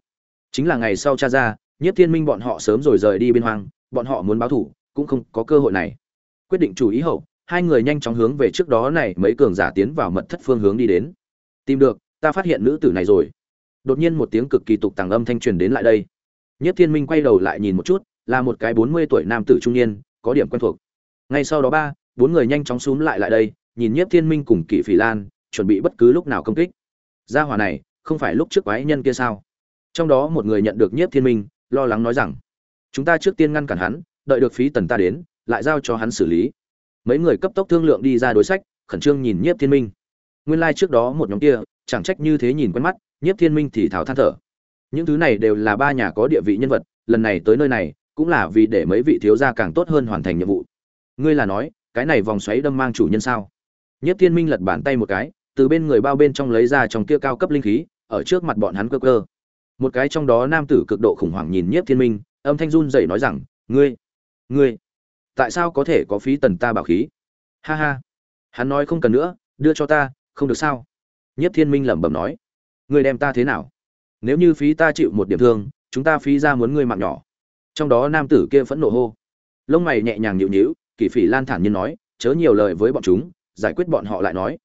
Chính là ngày sau cha ra, nhiếp thiên minh bọn họ sớm rồi rời đi biên hoang, bọn họ muốn báo thủ, cũng không có cơ hội này. Quyết định chủ ý hậu, hai người nhanh chóng hướng về trước đó này mấy cường giả tiến vào mật thất phương hướng đi đến. Tìm được, ta phát hiện nữ tử này rồi. Đột nhiên một tiếng cực kỳ tục tàng âm thanh truyền đến lại đây. Nhất thiên minh quay đầu lại nhìn một chút là một cái bốn mươi tuổi nam tử trung niên, có điểm quen thuộc. Ngay sau đó ba, bốn người nhanh chóng xúm lại lại đây, nhìn nhiếp thiên minh cùng kỷ phỉ lan, chuẩn bị bất cứ lúc nào công kích. Gia hỏa này, không phải lúc trước quái nhân kia sao? Trong đó một người nhận được nhiếp thiên minh, lo lắng nói rằng, chúng ta trước tiên ngăn cản hắn, đợi được phí tần ta đến, lại giao cho hắn xử lý. Mấy người cấp tốc thương lượng đi ra đối sách, khẩn trương nhìn nhiếp thiên minh. Nguyên lai trước đó một nhóm kia, chẳng trách như thế nhìn quen mắt, nhiếp thiên minh thì thào than thở. Những thứ này đều là ba nhà có địa vị nhân vật, lần này tới nơi này cũng là vì để mấy vị thiếu gia càng tốt hơn hoàn thành nhiệm vụ. Ngươi là nói, cái này vòng xoáy đâm mang chủ nhân sao? Nhất thiên minh lật bàn tay một cái, từ bên người bao bên trong lấy ra trong kia cao cấp linh khí, ở trước mặt bọn hắn cơ cơ một cái trong đó nam tử cực độ khủng hoảng nhìn nhiếp thiên minh, âm thanh run dậy nói rằng, ngươi ngươi, tại sao có thể có phí tần ta bảo khí? Ha ha, hắn nói không cần nữa, đưa cho ta, không được sao? Nhất thiên minh lẩm bẩm nói, ngươi đem ta thế nào? Nếu như phí ta chịu một điểm thương, chúng ta phí ra muốn ngươi mạng nhỏ trong đó nam tử kia phẫn nộ hô. Lông mày nhẹ nhàng nhịu nhịu kỷ phỉ lan thản nhiên nói, chớ nhiều lời với bọn chúng, giải quyết bọn họ lại nói.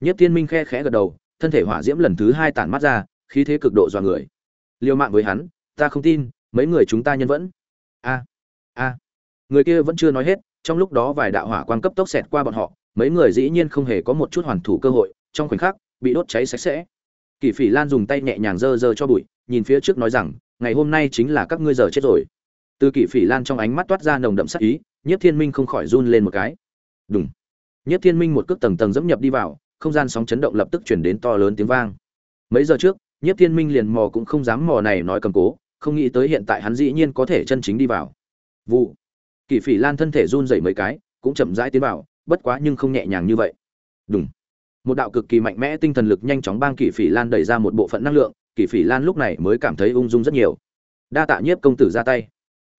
Nhất thiên minh khe khẽ gật đầu, thân thể hỏa diễm lần thứ hai tản mắt ra, khí thế cực độ dọa người. Liều mạng với hắn, ta không tin, mấy người chúng ta nhân vẫn. A a. Người kia vẫn chưa nói hết, trong lúc đó vài đạo hỏa quan cấp tốc xẹt qua bọn họ, mấy người dĩ nhiên không hề có một chút hoàn thủ cơ hội, trong khoảnh khắc, bị đốt cháy sạch sẽ. Kỳ phỉ lan dùng tay nhẹ nhàng dơ dơ cho bụi, nhìn phía trước nói rằng, ngày hôm nay chính là các ngươi giờ chết rồi từ kỳ phỉ lan trong ánh mắt toát ra nồng đậm sắc ý nhiếp thiên minh không khỏi run lên một cái Đùng. Nhất Thiên Minh một cước tầng tầng dẫm nhập đi vào, không gian sóng chấn động lập tức truyền đến to lớn tiếng vang. Mấy giờ trước, Nhất Thiên Minh liền mò cũng không dám mò này nói cầm cố, không nghĩ tới hiện tại hắn dĩ nhiên có thể chân chính đi vào. Vụ. Kỷ Phỉ Lan thân thể run rẩy mấy cái, cũng chậm rãi tiến vào, bất quá nhưng không nhẹ nhàng như vậy. Đùng. Một đạo cực kỳ mạnh mẽ tinh thần lực nhanh chóng bang Kỷ Phỉ Lan đẩy ra một bộ phận năng lượng, Kỷ Phỉ Lan lúc này mới cảm thấy ung dung rất nhiều. Đa tạ Nhiếp công tử ra tay.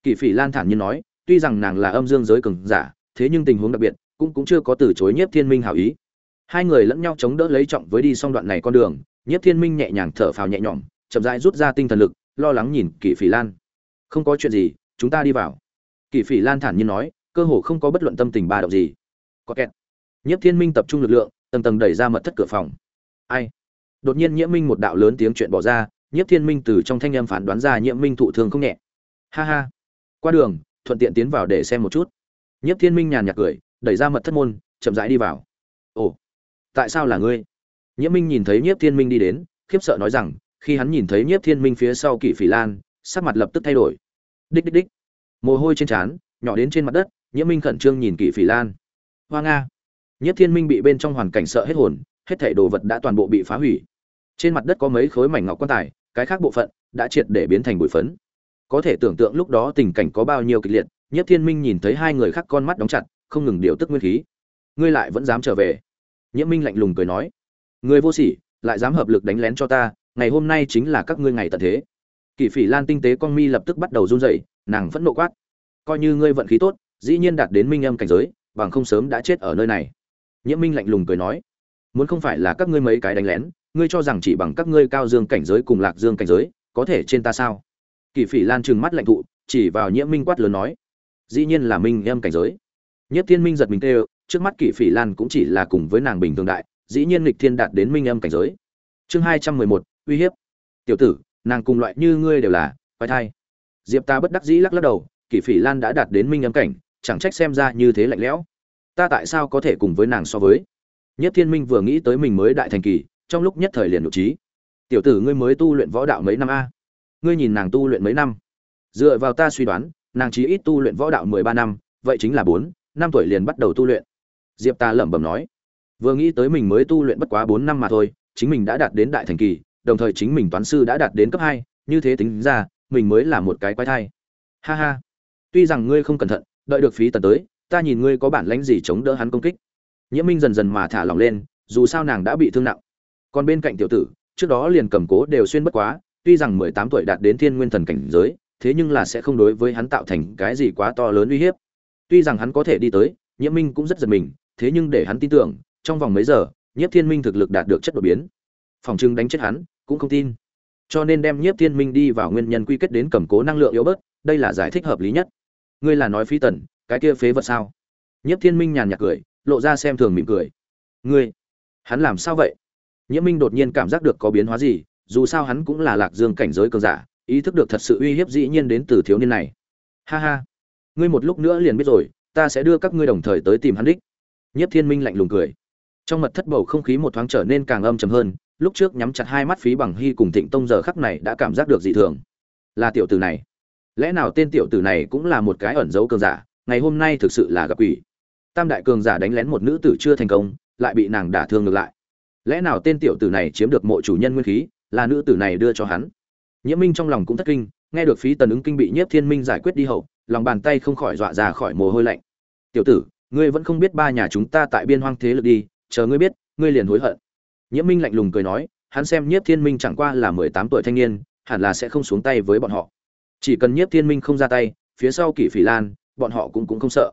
Kỷ Phỉ Lan thản nhiên nói, tuy rằng nàng là âm dương giới cường giả, thế nhưng tình huống đặc biệt, cũng cũng chưa có từ chối Nhiếp Thiên Minh hảo ý. Hai người lẫn nhau chống đỡ lấy trọng với đi xong đoạn này con đường, Nhiếp Thiên Minh nhẹ nhàng thở phào nhẹ nhõm, chậm rãi rút ra tinh thần lực, lo lắng nhìn Kỷ Phỉ Lan. "Không có chuyện gì, chúng ta đi vào." Kỷ Phỉ Lan thản nhiên nói, cơ hồ không có bất luận tâm tình ba động gì. Có kẹt. Nhiếp Thiên Minh tập trung lực lượng, tầng tầng đẩy ra mật thất cửa phòng. Ai? Đột nhiên Nhiễm Minh một đạo lớn tiếng chuyện bỏ ra, Nhiếp Thiên Minh từ trong thanh âm phán đoán ra Nhiễm Minh thụ thương không nhẹ. Ha ha. Qua đường, thuận tiện tiến vào để xem một chút. Nhiếp Thiên Minh nhàn nhạt cười, đẩy ra mật thất môn, chậm rãi đi vào. Ồ, tại sao là ngươi? Nhiễm Minh nhìn thấy Nhiếp Thiên Minh đi đến, khiếp sợ nói rằng, khi hắn nhìn thấy Nhiếp Thiên Minh phía sau Kỷ Phỉ Lan, sắc mặt lập tức thay đổi. Đích đích đích. Mồ hôi trên trán, nhỏ đến trên mặt đất, Nhiễm Minh khẩn trương nhìn Kỷ Phỉ Lan. Hoa nga. Nhiếp Thiên Minh bị bên trong hoàn cảnh sợ hết hồn, hết thảy đồ vật đã toàn bộ bị phá hủy. Trên mặt đất có mấy khối mảnh ngọc quan tài, cái khác bộ phận đã triệt để biến thành bụi phấn. Có thể tưởng tượng lúc đó tình cảnh có bao nhiêu kịch liệt, nhất Thiên Minh nhìn thấy hai người khác con mắt đóng chặt, không ngừng điều tức nguyên khí. Ngươi lại vẫn dám trở về? Nhiễm Minh lạnh lùng cười nói, ngươi vô sỉ, lại dám hợp lực đánh lén cho ta, ngày hôm nay chính là các ngươi ngày tận thế. Kỷ Phỉ Lan tinh tế con mi lập tức bắt đầu run rẩy, nàng vẫn nộ quát, coi như ngươi vận khí tốt, dĩ nhiên đạt đến minh âm cảnh giới, bằng không sớm đã chết ở nơi này. Nhiễm Minh lạnh lùng cười nói, muốn không phải là các ngươi mấy cái đánh lén, ngươi cho rằng chỉ bằng các ngươi cao dương cảnh giới cùng lạc dương cảnh giới, có thể trên ta sao? Kỷ Phỉ Lan trừng mắt lạnh thụ, chỉ vào Nhiễm Minh quát lớn nói, dĩ nhiên là minh âm cảnh giới. Nhất Thiên Minh giật mình kêu, trước mắt Kỷ Phỉ Lan cũng chỉ là cùng với nàng bình thường đại, dĩ nhiên lịch thiên đạt đến minh âm cảnh giới. Chương hai trăm mười một uy hiếp. Tiểu tử, nàng cùng loại như ngươi đều là quái thai. Diệp Ta bất đắc dĩ lắc lắc đầu, Kỷ Phỉ Lan đã đạt đến minh âm cảnh, chẳng trách xem ra như thế lạnh lẽo. Ta tại sao có thể cùng với nàng so với? Nhất Thiên Minh vừa nghĩ tới mình mới đại thành kỳ, trong lúc nhất thời liền nội trí. Tiểu tử ngươi mới tu luyện võ đạo mấy năm a? Ngươi nhìn nàng tu luyện mấy năm? Dựa vào ta suy đoán, nàng chỉ ít tu luyện võ đạo mười ba năm, vậy chính là bốn năm tuổi liền bắt đầu tu luyện. Diệp Ta lẩm bẩm nói, vừa nghĩ tới mình mới tu luyện bất quá bốn năm mà thôi, chính mình đã đạt đến đại thành kỳ, đồng thời chính mình toán sư đã đạt đến cấp hai, như thế tính ra, mình mới là một cái quái thai. Ha ha. Tuy rằng ngươi không cẩn thận, đợi được phí tần tới, ta nhìn ngươi có bản lánh gì chống đỡ hắn công kích. Nhiễm Minh dần dần mà thả lỏng lên, dù sao nàng đã bị thương nặng. Còn bên cạnh tiểu tử, trước đó liền cầm cố đều xuyên bất quá, tuy rằng mười tám tuổi đạt đến thiên nguyên thần cảnh giới, thế nhưng là sẽ không đối với hắn tạo thành cái gì quá to lớn uy hiếp. Tuy rằng hắn có thể đi tới, Nhiễm Minh cũng rất giật mình, thế nhưng để hắn tin tưởng, trong vòng mấy giờ, Nhiếp Thiên Minh thực lực đạt được chất đột biến. Phòng trưng đánh chết hắn, cũng không tin. Cho nên đem Nhiếp Thiên Minh đi vào nguyên nhân quy kết đến cầm cố năng lượng yếu bớt, đây là giải thích hợp lý nhất. Ngươi là nói phi tần, cái kia phế vật sao? Nhiếp Thiên Minh nhàn nhạt cười, lộ ra xem thường mỉm cười. Ngươi, hắn làm sao vậy? Nhiễm Minh đột nhiên cảm giác được có biến hóa gì, dù sao hắn cũng là Lạc Dương cảnh giới cường giả, ý thức được thật sự uy hiếp dĩ nhiên đến từ thiếu niên này. Ha ha, ngươi một lúc nữa liền biết rồi, ta sẽ đưa các ngươi đồng thời tới tìm hắn đích. nhất Thiên Minh lạnh lùng cười. Trong mật thất bầu không khí một thoáng trở nên càng âm trầm hơn, lúc trước nhắm chặt hai mắt phí bằng hy cùng Thịnh Tông giờ khắc này đã cảm giác được dị thường. Là tiểu tử này. Lẽ nào tên tiểu tử này cũng là một cái ẩn dấu cường giả, ngày hôm nay thực sự là gặp quỷ. Tam đại cường giả đánh lén một nữ tử chưa thành công, lại bị nàng đả thương ngược lại. Lẽ nào tên tiểu tử này chiếm được mộ chủ nhân nguyên khí, là nữ tử này đưa cho hắn? Nhiễm Minh trong lòng cũng thất kinh, nghe được phí tần ứng kinh bị Nhiếp Thiên Minh giải quyết đi hậu, lòng bàn tay không khỏi dọa ra khỏi mồ hôi lạnh. "Tiểu tử, ngươi vẫn không biết ba nhà chúng ta tại biên hoang thế lực đi, chờ ngươi biết, ngươi liền hối hận." Nhiễm Minh lạnh lùng cười nói, hắn xem Nhiếp Thiên Minh chẳng qua là mười tám tuổi thanh niên, hẳn là sẽ không xuống tay với bọn họ. Chỉ cần Nhiếp Thiên Minh không ra tay, phía sau Kỷ Phỉ Lan, bọn họ cũng cũng không sợ.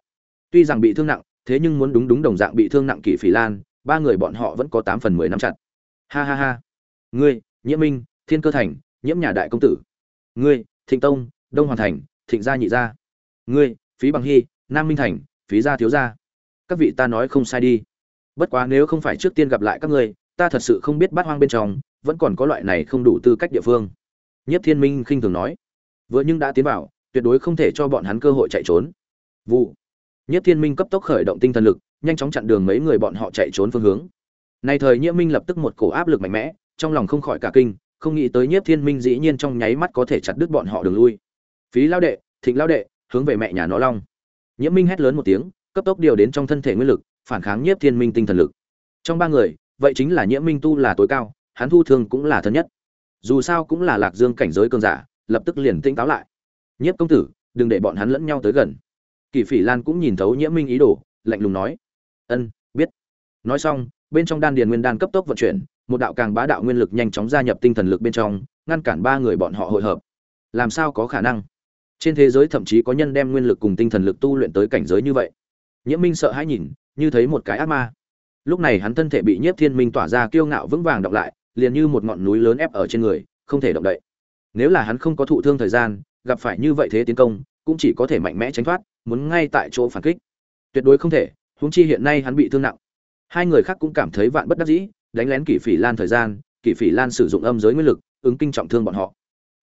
Tuy rằng bị thương nặng, thế nhưng muốn đúng đúng đồng dạng bị thương nặng Kỷ Phỉ Lan, ba người bọn họ vẫn có tám phần mười năm chặt. Ha ha ha. Ngươi, Nhiễm Minh, Thiên Cơ Thành, Nhiễm nhà đại công tử. Ngươi, Thịnh Tông, Đông Hoàn Thành, Thịnh gia nhị gia. Ngươi, Phí Bằng Hy, Nam Minh Thành, Phí gia thiếu gia. Các vị ta nói không sai đi. Bất quá nếu không phải trước tiên gặp lại các ngươi, ta thật sự không biết bát hoang bên trong vẫn còn có loại này không đủ tư cách địa phương. Nhất Thiên Minh khinh thường nói, vừa nhưng đã tiến vào, tuyệt đối không thể cho bọn hắn cơ hội chạy trốn. Vụ. Nhất Thiên Minh cấp tốc khởi động tinh thần lực, nhanh chóng chặn đường mấy người bọn họ chạy trốn phương hướng. Nay thời Nhiễm Minh lập tức một cổ áp lực mạnh mẽ, trong lòng không khỏi cả kinh, không nghĩ tới Nhiếp Thiên Minh dĩ nhiên trong nháy mắt có thể chặt đứt bọn họ đường lui. Phí lão đệ, Thịnh lão đệ, hướng về mẹ nhà nó long. Nhiễm Minh hét lớn một tiếng, cấp tốc điều đến trong thân thể nguyên lực phản kháng nhiếp thiên minh tinh thần lực. Trong ba người vậy chính là nhiễm minh tu là tối cao hắn thu thương cũng là thân nhất. Dù sao cũng là lạc dương cảnh giới cường giả lập tức liền tinh táo lại. Nhiếp công tử đừng để bọn hắn lẫn nhau tới gần. Kỳ phỉ lan cũng nhìn thấu nhiễm minh ý đồ lạnh lùng nói. Ân biết. Nói xong bên trong đan điền nguyên đan cấp tốc vận chuyển một đạo càng bá đạo nguyên lực nhanh chóng gia nhập tinh thần lực bên trong, ngăn cản ba người bọn họ hội hợp. Làm sao có khả năng? Trên thế giới thậm chí có nhân đem nguyên lực cùng tinh thần lực tu luyện tới cảnh giới như vậy. Nhiễm minh sợ hãi nhìn, như thấy một cái ác ma. Lúc này hắn thân thể bị nhiếp thiên minh tỏa ra kiêu ngạo vững vàng đọc lại, liền như một ngọn núi lớn ép ở trên người, không thể động đậy. Nếu là hắn không có thụ thương thời gian, gặp phải như vậy thế tiến công, cũng chỉ có thể mạnh mẽ tránh thoát, muốn ngay tại chỗ phản kích. Tuyệt đối không thể, huống chi hiện nay hắn bị thương nặng. Hai người khác cũng cảm thấy vạn bất đắc dĩ đánh lén kỷ phỉ lan thời gian, kỷ phỉ lan sử dụng âm giới nguyên lực, ứng kinh trọng thương bọn họ.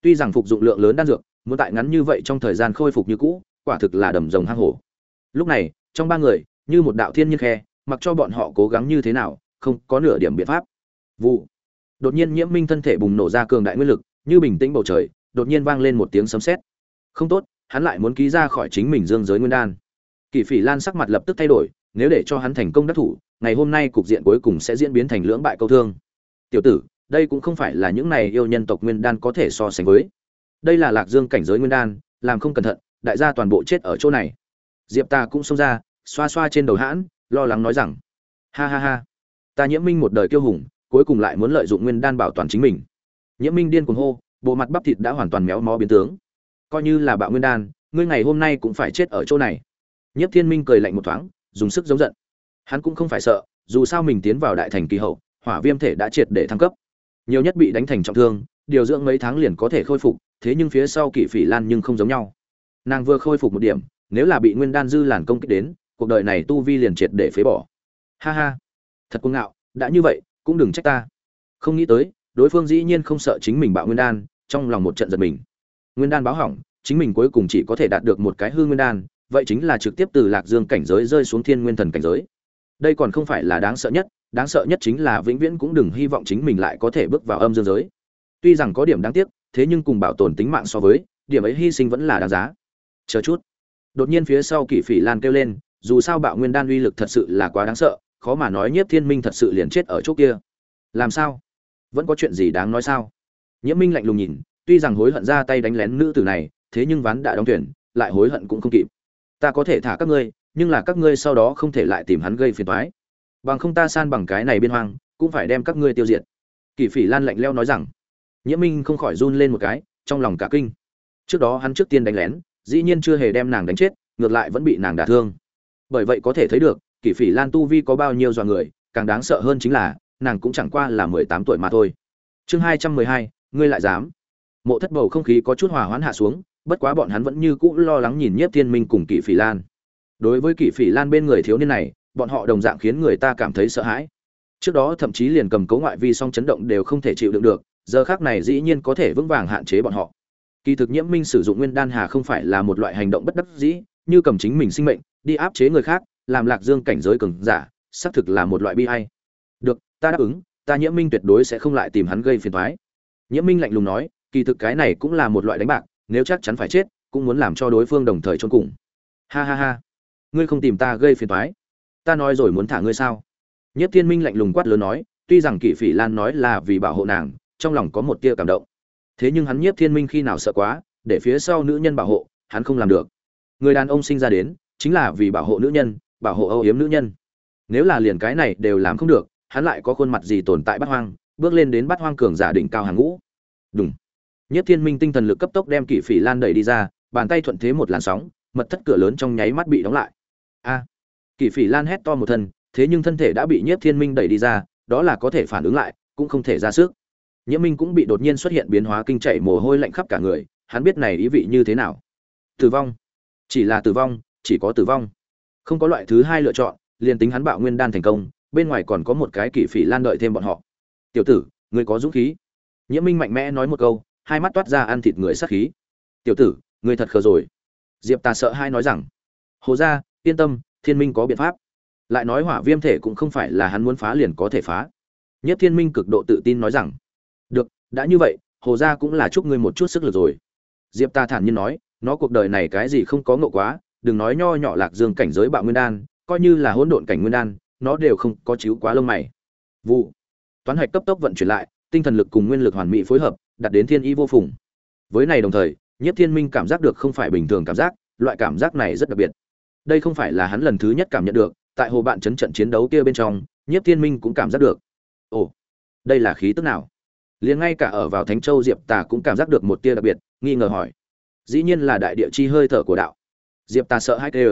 Tuy rằng phục dụng lượng lớn đan dược, muốn tại ngắn như vậy trong thời gian khôi phục như cũ, quả thực là đầm rồng hang hổ. Lúc này, trong ba người, như một đạo thiên nhiên khe, mặc cho bọn họ cố gắng như thế nào, không có nửa điểm biện pháp. Vụ. Đột nhiên nhiễm minh thân thể bùng nổ ra cường đại nguyên lực, như bình tĩnh bầu trời, đột nhiên vang lên một tiếng sấm sét. Không tốt, hắn lại muốn ký ra khỏi chính mình dương giới nguyên đan. Kỳ phỉ lan sắc mặt lập tức thay đổi, nếu để cho hắn thành công đắc thủ ngày hôm nay cục diện cuối cùng sẽ diễn biến thành lưỡng bại câu thương. Tiểu tử, đây cũng không phải là những này yêu nhân tộc nguyên đan có thể so sánh với. Đây là lạc dương cảnh giới nguyên đan, làm không cẩn thận, đại gia toàn bộ chết ở chỗ này. Diệp ta cũng xông ra, xoa xoa trên đầu hãn, lo lắng nói rằng, ha ha ha, ta nhiễm minh một đời kiêu hùng, cuối cùng lại muốn lợi dụng nguyên đan bảo toàn chính mình. Nhiễm minh điên cuồng hô, bộ mặt bắp thịt đã hoàn toàn méo mó biến tướng. Coi như là bạo nguyên đan, ngươi ngày hôm nay cũng phải chết ở chỗ này. Nhiếp thiên minh cười lạnh một thoáng, dùng sức giống giận hắn cũng không phải sợ, dù sao mình tiến vào đại thành kỳ hậu, hỏa viêm thể đã triệt để thăng cấp. Nhiều nhất bị đánh thành trọng thương, điều dưỡng mấy tháng liền có thể khôi phục, thế nhưng phía sau kỷ phỉ lan nhưng không giống nhau. Nàng vừa khôi phục một điểm, nếu là bị nguyên đan dư làn công kích đến, cuộc đời này tu vi liền triệt để phế bỏ. Ha ha. Thật cuồng ngạo, đã như vậy, cũng đừng trách ta. Không nghĩ tới, đối phương dĩ nhiên không sợ chính mình bạo nguyên đan, trong lòng một trận giật mình. Nguyên đan báo hỏng, chính mình cuối cùng chỉ có thể đạt được một cái hư nguyên đan, vậy chính là trực tiếp từ lạc dương cảnh giới rơi xuống thiên nguyên thần cảnh giới đây còn không phải là đáng sợ nhất, đáng sợ nhất chính là vĩnh viễn cũng đừng hy vọng chính mình lại có thể bước vào âm dương giới. Tuy rằng có điểm đáng tiếc, thế nhưng cùng bảo tồn tính mạng so với, điểm ấy hy sinh vẫn là đáng giá. Chờ chút. Đột nhiên phía sau kỷ phỉ lan kêu lên, dù sao bạo nguyên đan uy lực thật sự là quá đáng sợ, khó mà nói nhiếp thiên minh thật sự liền chết ở chỗ kia. Làm sao? Vẫn có chuyện gì đáng nói sao? Nhiễm minh lạnh lùng nhìn, tuy rằng hối hận ra tay đánh lén nữ tử này, thế nhưng ván đã đóng tuyển lại hối hận cũng không kịp. Ta có thể thả các ngươi nhưng là các ngươi sau đó không thể lại tìm hắn gây phiền toái. Bằng không ta san bằng cái này biên hoang, cũng phải đem các ngươi tiêu diệt. Kỷ phỉ lan lạnh lẽo nói rằng. Nhiễm minh không khỏi run lên một cái, trong lòng cả kinh. Trước đó hắn trước tiên đánh lén, dĩ nhiên chưa hề đem nàng đánh chết, ngược lại vẫn bị nàng đả thương. Bởi vậy có thể thấy được kỷ phỉ lan tu vi có bao nhiêu dọa người, càng đáng sợ hơn chính là, nàng cũng chẳng qua là mười tám tuổi mà thôi. Chương hai trăm mười hai, ngươi lại dám. Mộ thất bầu không khí có chút hòa hoãn hạ xuống, bất quá bọn hắn vẫn như cũ lo lắng nhìn nhiếp thiên minh cùng kỷ phỉ lan đối với kỷ phỉ lan bên người thiếu niên này, bọn họ đồng dạng khiến người ta cảm thấy sợ hãi. Trước đó thậm chí liền cầm cấu ngoại vi song chấn động đều không thể chịu đựng được, giờ khác này dĩ nhiên có thể vững vàng hạn chế bọn họ. Kỳ thực nhiễm minh sử dụng nguyên đan hà không phải là một loại hành động bất đắc dĩ, như cầm chính mình sinh mệnh, đi áp chế người khác, làm lạc dương cảnh giới cường giả, xác thực là một loại bi hay được, ta đáp ứng, ta nhiễm minh tuyệt đối sẽ không lại tìm hắn gây phiền toái. Nhiễm minh lạnh lùng nói, kỳ thực cái này cũng là một loại đánh bạc, nếu chắc chắn phải chết, cũng muốn làm cho đối phương đồng thời trốn cùng. Ha ha ha ngươi không tìm ta gây phiền toái. Ta nói rồi muốn thả ngươi sao? Nhất thiên minh lạnh lùng quát lớn nói, tuy rằng kỷ phỉ lan nói là vì bảo hộ nàng, trong lòng có một tia cảm động. Thế nhưng hắn nhiếp thiên minh khi nào sợ quá, để phía sau nữ nhân bảo hộ, hắn không làm được. Người đàn ông sinh ra đến, chính là vì bảo hộ nữ nhân, bảo hộ âu yếm nữ nhân. Nếu là liền cái này đều làm không được, hắn lại có khuôn mặt gì tồn tại bắt hoang, bước lên đến bắt hoang cường giả đỉnh cao hàng ngũ. Đúng nhất thiên minh tinh thần lực cấp tốc đem kỷ phỉ lan đẩy đi ra, bàn tay thuận thế một làn sóng, mật thất cửa lớn trong nháy mắt bị đóng lại a à, kỷ phỉ lan hét to một thân thế nhưng thân thể đã bị nhất thiên minh đẩy đi ra đó là có thể phản ứng lại cũng không thể ra sức. Nhiễm minh cũng bị đột nhiên xuất hiện biến hóa kinh chảy mồ hôi lạnh khắp cả người hắn biết này ý vị như thế nào. Tử vong. Chỉ là tử vong chỉ có tử vong. Không có loại thứ hai lựa chọn liền tính hắn bạo nguyên đan thành công bên ngoài còn có một cái kỷ phỉ lan đợi thêm bọn họ. Tiểu tử người có dũng khí. Nhiễm minh mạnh mẽ nói một câu hai mắt toát ra ăn thịt người sát khí. Tiểu tử người thật khờ rồi. Diệp tà sợ hai nói rằng hồ ra yên tâm, thiên minh có biện pháp. Lại nói hỏa viêm thể cũng không phải là hắn muốn phá liền có thể phá. Nhất thiên minh cực độ tự tin nói rằng, được, đã như vậy, hồ gia cũng là chúc ngươi một chút sức lực rồi. Diệp ta thản nhiên nói, nó cuộc đời này cái gì không có ngộ quá, đừng nói nho nhỏ lạc dương cảnh giới bạo nguyên đan, coi như là hỗn độn cảnh nguyên đan, nó đều không có chiếu quá lông mày. Vụ. Toán hạch cấp tốc vận chuyển lại, tinh thần lực cùng nguyên lực hoàn mỹ phối hợp, đạt đến thiên y vô phùng. Với này đồng thời nhất thiên minh cảm giác được không phải bình thường cảm giác, loại cảm giác này rất đặc biệt đây không phải là hắn lần thứ nhất cảm nhận được, tại hồ bạn chấn trận chiến đấu kia bên trong, Nhiếp thiên minh cũng cảm giác được. Ồ, đây là khí tức nào? Liền ngay cả ở vào thánh châu diệp tà cũng cảm giác được một tia đặc biệt, nghi ngờ hỏi. Dĩ nhiên là đại địa chi hơi thở của đạo. Diệp tà sợ hai tê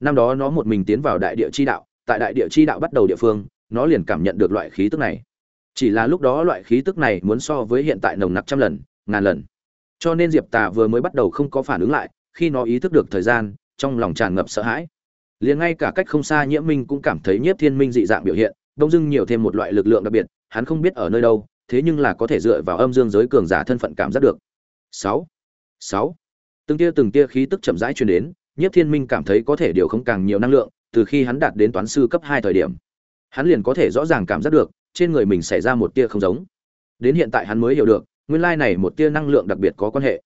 năm đó nó một mình tiến vào đại địa chi đạo, tại đại địa chi đạo bắt đầu địa phương, nó liền cảm nhận được loại khí tức này. Chỉ là lúc đó loại khí tức này muốn so với hiện tại nồng nặc trăm lần, ngàn lần. Cho nên diệp tà vừa mới bắt đầu không có phản ứng lại, khi nó ý thức được thời gian trong lòng tràn ngập sợ hãi. Liền ngay cả cách không xa nhiễm minh cũng cảm thấy nhiếp thiên minh dị dạng biểu hiện, đông dưng nhiều thêm một loại lực lượng đặc biệt, hắn không biết ở nơi đâu, thế nhưng là có thể dựa vào âm dương giới cường giả thân phận cảm giác được. Sáu sáu. Từng tia từng tia khí tức chậm rãi truyền đến, nhiếp thiên minh cảm thấy có thể điều không càng nhiều năng lượng, từ khi hắn đạt đến toán sư cấp hai thời điểm, hắn liền có thể rõ ràng cảm giác được, trên người mình xảy ra một tia không giống. Đến hiện tại hắn mới hiểu được, nguyên lai này một tia năng lượng đặc biệt có quan hệ.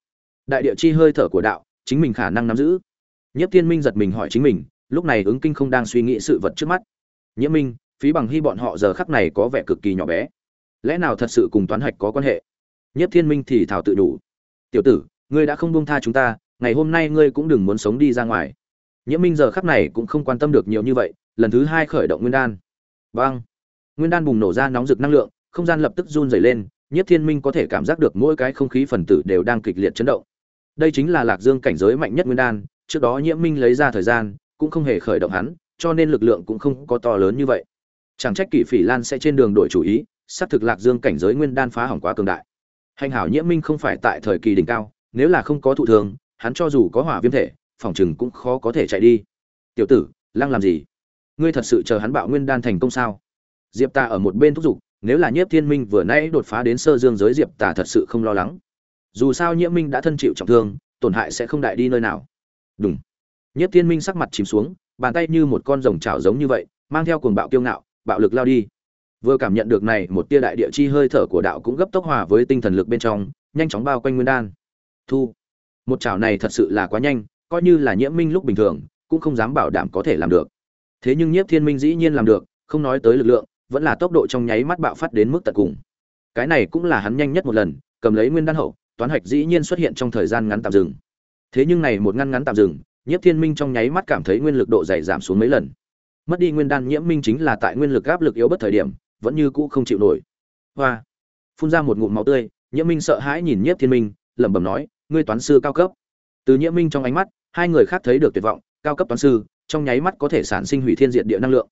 Đại địa chi hơi thở của đạo, chính mình khả năng nắm giữ nhiếp thiên minh giật mình hỏi chính mình, lúc này ứng kinh không đang suy nghĩ sự vật trước mắt. Nhiễm minh, phí bằng hy bọn họ giờ khắc này có vẻ cực kỳ nhỏ bé. Lẽ nào thật sự cùng toán hạch có quan hệ? Nhiếp thiên minh thì thảo tự đủ. Tiểu tử, ngươi đã không buông tha chúng ta, ngày hôm nay ngươi cũng đừng muốn sống đi ra ngoài. Nhiễm minh giờ khắc này cũng không quan tâm được nhiều như vậy, lần thứ hai khởi động nguyên đan. Bang! nguyên đan bùng nổ ra nóng rực năng lượng, không gian lập tức run rẩy lên, nhiếp thiên minh có thể cảm giác được mỗi cái không khí phần tử đều đang kịch liệt chấn động. Đây chính là lạc dương cảnh giới mạnh nhất nguyên đan trước đó nhiễm minh lấy ra thời gian, cũng không hề khởi động hắn, cho nên lực lượng cũng không có to lớn như vậy. Chẳng trách kỷ phỉ lan sẽ trên đường đổi chủ ý, xác thực lạc dương cảnh giới nguyên đan phá hỏng quá cường đại. Hành hảo nhiễm minh không phải tại thời kỳ đỉnh cao, nếu là không có thụ thường, hắn cho dù có hỏa viêm thể, phòng chừng cũng khó có thể chạy đi. Tiểu tử, lăng làm gì? Ngươi thật sự chờ hắn bạo nguyên đan thành công sao? Diệp ta ở một bên thúc giục, nếu là nhiếp thiên minh vừa nãy đột phá đến sơ dương giới, diệp ta thật sự không lo lắng. Dù sao nhiễm minh đã thân chịu trọng thương, tổn hại sẽ không đại đi nơi nào đúng nhiếp thiên minh sắc mặt chìm xuống, bàn tay như một con rồng chảo giống như vậy, mang theo cuồng bạo kiêu ngạo, bạo lực lao đi. Vừa cảm nhận được này, một tia đại địa chi hơi thở của đạo cũng gấp tốc hòa với tinh thần lực bên trong, nhanh chóng bao quanh nguyên đan. Thu. Một chảo này thật sự là quá nhanh, coi như là nhiễm minh lúc bình thường, cũng không dám bảo đảm có thể làm được. Thế nhưng nhiếp thiên minh dĩ nhiên làm được, không nói tới lực lượng, vẫn là tốc độ trong nháy mắt bạo phát đến mức tận cùng. Cái này cũng là hắn nhanh nhất một lần, cầm lấy nguyên đan hậu, toán hạch dĩ nhiên xuất hiện trong thời gian ngắn tạm dừng thế nhưng này một ngăn ngắn tạm dừng nhiếp thiên minh trong nháy mắt cảm thấy nguyên lực độ dày giảm xuống mấy lần. Mất đi nguyên đan nhiễm minh chính là tại nguyên lực áp lực yếu bất thời điểm vẫn như cũ không chịu nổi. Hoa! Phun ra một ngụm máu tươi nhiễm minh sợ hãi nhìn nhiếp thiên minh lẩm bẩm nói ngươi toán sư cao cấp. Từ nhiễm minh trong ánh mắt hai người khác thấy được tuyệt vọng cao cấp toán sư trong nháy mắt có thể sản sinh hủy thiên diệt địa năng lượng.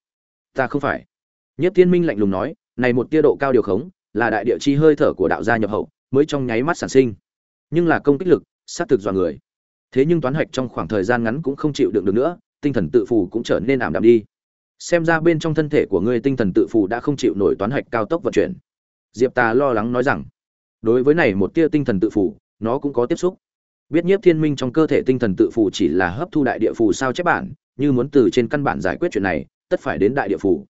Ta không phải. Nhiếp Thiên Minh lạnh lùng nói, này một tia độ cao điều khống, là đại địa chi hơi thở của đạo gia nhập hậu, mới trong nháy mắt sản sinh. Nhưng là công kích lực, sát thực dọa người. Thế nhưng toán hạch trong khoảng thời gian ngắn cũng không chịu đựng được nữa, tinh thần tự phủ cũng trở nên ảm đạm đi. Xem ra bên trong thân thể của ngươi tinh thần tự phủ đã không chịu nổi toán hạch cao tốc vận chuyển. Diệp Tà lo lắng nói rằng, đối với này một tia tinh thần tự phủ nó cũng có tiếp xúc. Biết Nhiếp Thiên Minh trong cơ thể tinh thần tự phủ chỉ là hấp thu đại địa phù sao chép bản, như muốn từ trên căn bản giải quyết chuyện này, tất phải đến đại địa phù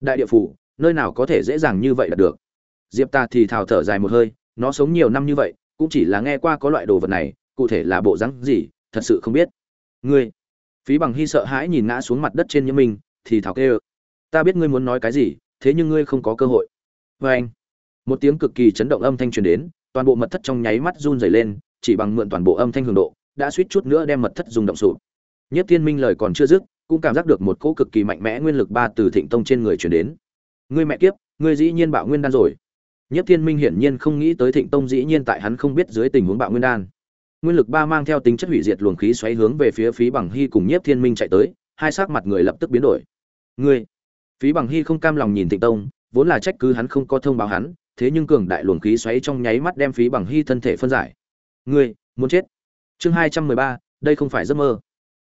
đại địa phủ nơi nào có thể dễ dàng như vậy đạt được diệp ta thì thào thở dài một hơi nó sống nhiều năm như vậy cũng chỉ là nghe qua có loại đồ vật này cụ thể là bộ rắn gì, thật sự không biết. Ngươi, phí bằng hy sợ hãi nhìn ngã xuống mặt đất trên nhiễm minh, thì thào kêu. Ta biết ngươi muốn nói cái gì, thế nhưng ngươi không có cơ hội. Vê anh, một tiếng cực kỳ chấn động âm thanh truyền đến, toàn bộ mật thất trong nháy mắt run rẩy lên, chỉ bằng mượn toàn bộ âm thanh hưởng độ, đã suýt chút nữa đem mật thất dùng động sụp. Nhất thiên minh lời còn chưa dứt, cũng cảm giác được một cỗ cực kỳ mạnh mẽ nguyên lực ba từ thịnh tông trên người truyền đến. Ngươi mẹ kiếp, ngươi dĩ nhiên bạo nguyên đan rồi. Nhất thiên minh hiển nhiên không nghĩ tới thịnh tông dĩ nhiên tại hắn không biết dưới tình huống bạo nguyên đan nguyên lực ba mang theo tính chất hủy diệt luồng khí xoáy hướng về phía phí bằng hy cùng nhiếp thiên minh chạy tới, hai sắc mặt người lập tức biến đổi. Ngươi, phí bằng hy không cam lòng nhìn tịnh tông, vốn là trách cứ hắn không có thông báo hắn, thế nhưng cường đại luồng khí xoáy trong nháy mắt đem phí bằng hy thân thể phân giải. Ngươi, muốn chết. Chương hai trăm mười ba, đây không phải giấc mơ.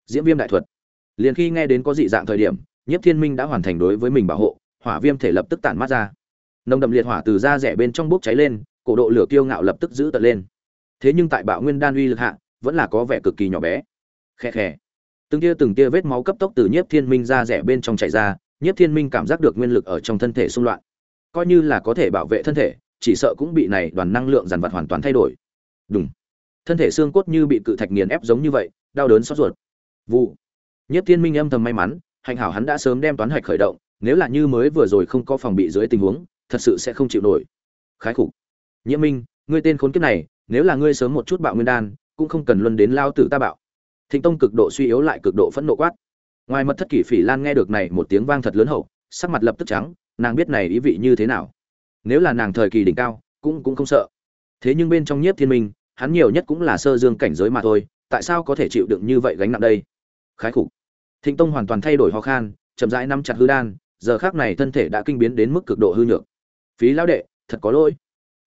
Diễm viêm đại thuật. Liền khi nghe đến có dị dạng thời điểm, nhiếp thiên minh đã hoàn thành đối với mình bảo hộ, hỏa viêm thể lập tức tản mát ra. Nồng đậm liệt hỏa từ da rẻ bên trong bốc cháy lên, cổ độ lửa kiêu ngạo lập tức giữ tận lên thế nhưng tại bạo nguyên đan uy lực hạ vẫn là có vẻ cực kỳ nhỏ bé. Khe khẽ từng tia từng tia vết máu cấp tốc từ nhiếp thiên minh ra rẻ bên trong chảy ra nhiếp thiên minh cảm giác được nguyên lực ở trong thân thể xung loạn. Coi như là có thể bảo vệ thân thể chỉ sợ cũng bị này đoàn năng lượng dàn vật hoàn toàn thay đổi. Đúng thân thể xương cốt như bị cự thạch nghiền ép giống như vậy đau đớn xót ruột. Vụ. Nhất Thiên Minh âm thầm may mắn, hành hảo hắn đã sớm đem toán hạch khởi động, nếu là như mới vừa rồi không có phòng bị dưới tình huống, thật sự sẽ không chịu nổi. Khái khục. Nhiễm Minh, ngươi tên khốn kiếp này, nếu là ngươi sớm một chút bạo nguyên đan, cũng không cần luân đến lao tử ta bạo. Thịnh Tông cực độ suy yếu lại cực độ phẫn nộ quát. Ngoài mật thất kỷ Phỉ Lan nghe được này một tiếng vang thật lớn hậu, sắc mặt lập tức trắng, nàng biết này ý vị như thế nào. Nếu là nàng thời kỳ đỉnh cao, cũng cũng không sợ. Thế nhưng bên trong Nhiếp Thiên Minh, hắn nhiều nhất cũng là sơ dương cảnh giới mà thôi, tại sao có thể chịu đựng như vậy gánh nặng đây? Khái khục Thịnh Tông hoàn toàn thay đổi ho khan, chậm rãi nắm chặt hư đan, giờ khắc này thân thể đã kinh biến đến mức cực độ hư nhược. Phí lão đệ, thật có lỗi.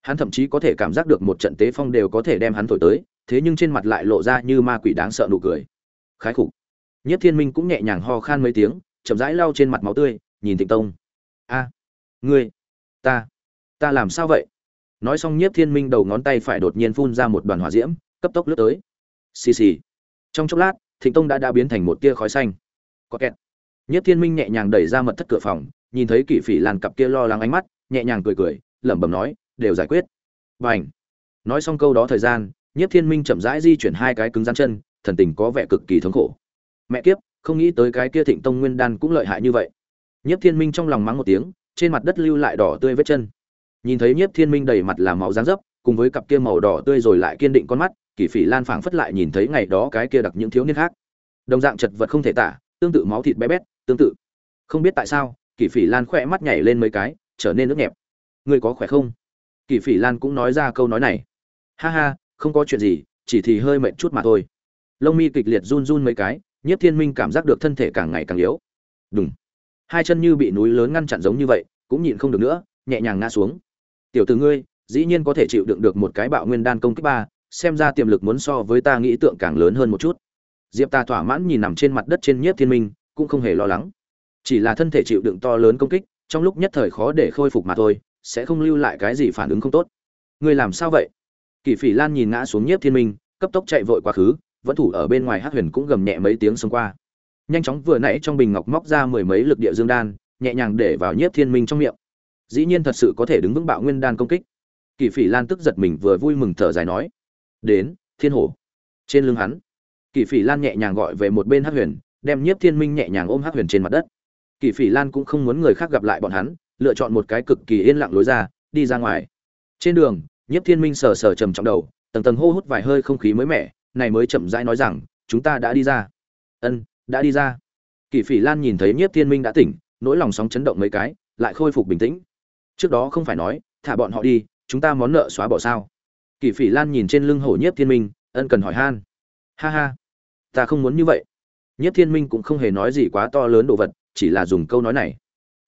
Hắn thậm chí có thể cảm giác được một trận tế phong đều có thể đem hắn thổi tới, thế nhưng trên mặt lại lộ ra như ma quỷ đáng sợ nụ cười. Khái khục. Nhất Thiên Minh cũng nhẹ nhàng ho khan mấy tiếng, chậm rãi lau trên mặt máu tươi, nhìn Thịnh Tông. "A, ngươi, ta, ta làm sao vậy?" Nói xong Nhiếp Thiên Minh đầu ngón tay phải đột nhiên phun ra một đoàn hỏa diễm, cấp tốc lướt tới. Xì xì. Trong chốc lát, Thịnh Tông đã đã biến thành một tia khói xanh. Có kẹt. Nhiếp Thiên Minh nhẹ nhàng đẩy ra mật thất cửa phòng, nhìn thấy Kỷ Phỉ làn cặp kia lo lắng ánh mắt, nhẹ nhàng cười cười, lẩm bẩm nói, đều giải quyết. Bành. Nói xong câu đó thời gian, Nhiếp Thiên Minh chậm rãi di chuyển hai cái cứng rắn chân, thần tình có vẻ cực kỳ thống khổ. Mẹ kiếp không nghĩ tới cái kia thịnh tông nguyên đan cũng lợi hại như vậy. Nhiếp thiên minh trong lòng mắng một tiếng trên mặt đất lưu lại đỏ tươi vết chân. Nhìn thấy nhiếp thiên minh đầy mặt là máu dáng dấp cùng với cặp kia màu đỏ tươi rồi lại kiên định con mắt kỷ phỉ lan phảng phất lại nhìn thấy ngày đó cái kia đặc những thiếu niên khác. Đồng dạng chật vật không thể tả tương tự máu thịt bé bét tương tự. Không biết tại sao kỷ phỉ lan khỏe mắt nhảy lên mấy cái trở nên nước nhẹp. Ngươi có khỏe không? Kỷ phỉ lan cũng nói ra câu nói này ha ha không có chuyện gì chỉ thì hơi mệt chút mà thôi lông mi kịch liệt run run mấy cái Nhiếp Thiên Minh cảm giác được thân thể càng ngày càng yếu. Đùng. Hai chân như bị núi lớn ngăn chặn giống như vậy, cũng nhịn không được nữa, nhẹ nhàng ngã xuống. Tiểu tử ngươi, dĩ nhiên có thể chịu đựng được một cái bạo nguyên đan công kích ba, xem ra tiềm lực muốn so với ta nghĩ tượng càng lớn hơn một chút. Diệp Ta thỏa mãn nhìn nằm trên mặt đất trên Nhiếp Thiên Minh, cũng không hề lo lắng. Chỉ là thân thể chịu đựng to lớn công kích, trong lúc nhất thời khó để khôi phục mà thôi, sẽ không lưu lại cái gì phản ứng không tốt. Ngươi làm sao vậy? Kỷ Phỉ Lan nhìn ngã xuống Nhiếp Thiên Minh, cấp tốc chạy vội quá khứ, vẫn thủ ở bên ngoài hát huyền cũng gầm nhẹ mấy tiếng xông qua. Nhanh chóng vừa nãy trong bình ngọc móc ra mười mấy lực địa dương đan nhẹ nhàng để vào nhiếp thiên minh trong miệng. Dĩ nhiên thật sự có thể đứng vững bạo nguyên đan công kích. Kỷ phỉ lan tức giật mình vừa vui mừng thở dài nói đến thiên hổ. Trên lưng hắn Kỷ phỉ lan nhẹ nhàng gọi về một bên hát huyền đem nhiếp thiên minh nhẹ nhàng ôm hát huyền trên mặt đất. Kỷ phỉ lan cũng không muốn người khác gặp lại bọn hắn lựa chọn một cái cực kỳ yên lặng lối ra, đi ra ngoài. Trên đường, nhiếp thiên minh sờ sờ trầm trọng đầu, tầng tầng hô hút vài hơi không khí mới mẻ, này mới chậm rãi nói rằng, chúng ta đã đi ra. Ân, đã đi ra. Kỷ phỉ lan nhìn thấy nhiếp thiên minh đã tỉnh, nỗi lòng sóng chấn động mấy cái, lại khôi phục bình tĩnh. Trước đó không phải nói, thả bọn họ đi, chúng ta món nợ xóa bỏ sao? Kỷ phỉ lan nhìn trên lưng hổ nhiếp thiên minh, ân cần hỏi han. Ha ha, ta không muốn như vậy. Nhiếp thiên minh cũng không hề nói gì quá to lớn đồ vật, chỉ là dùng câu nói này.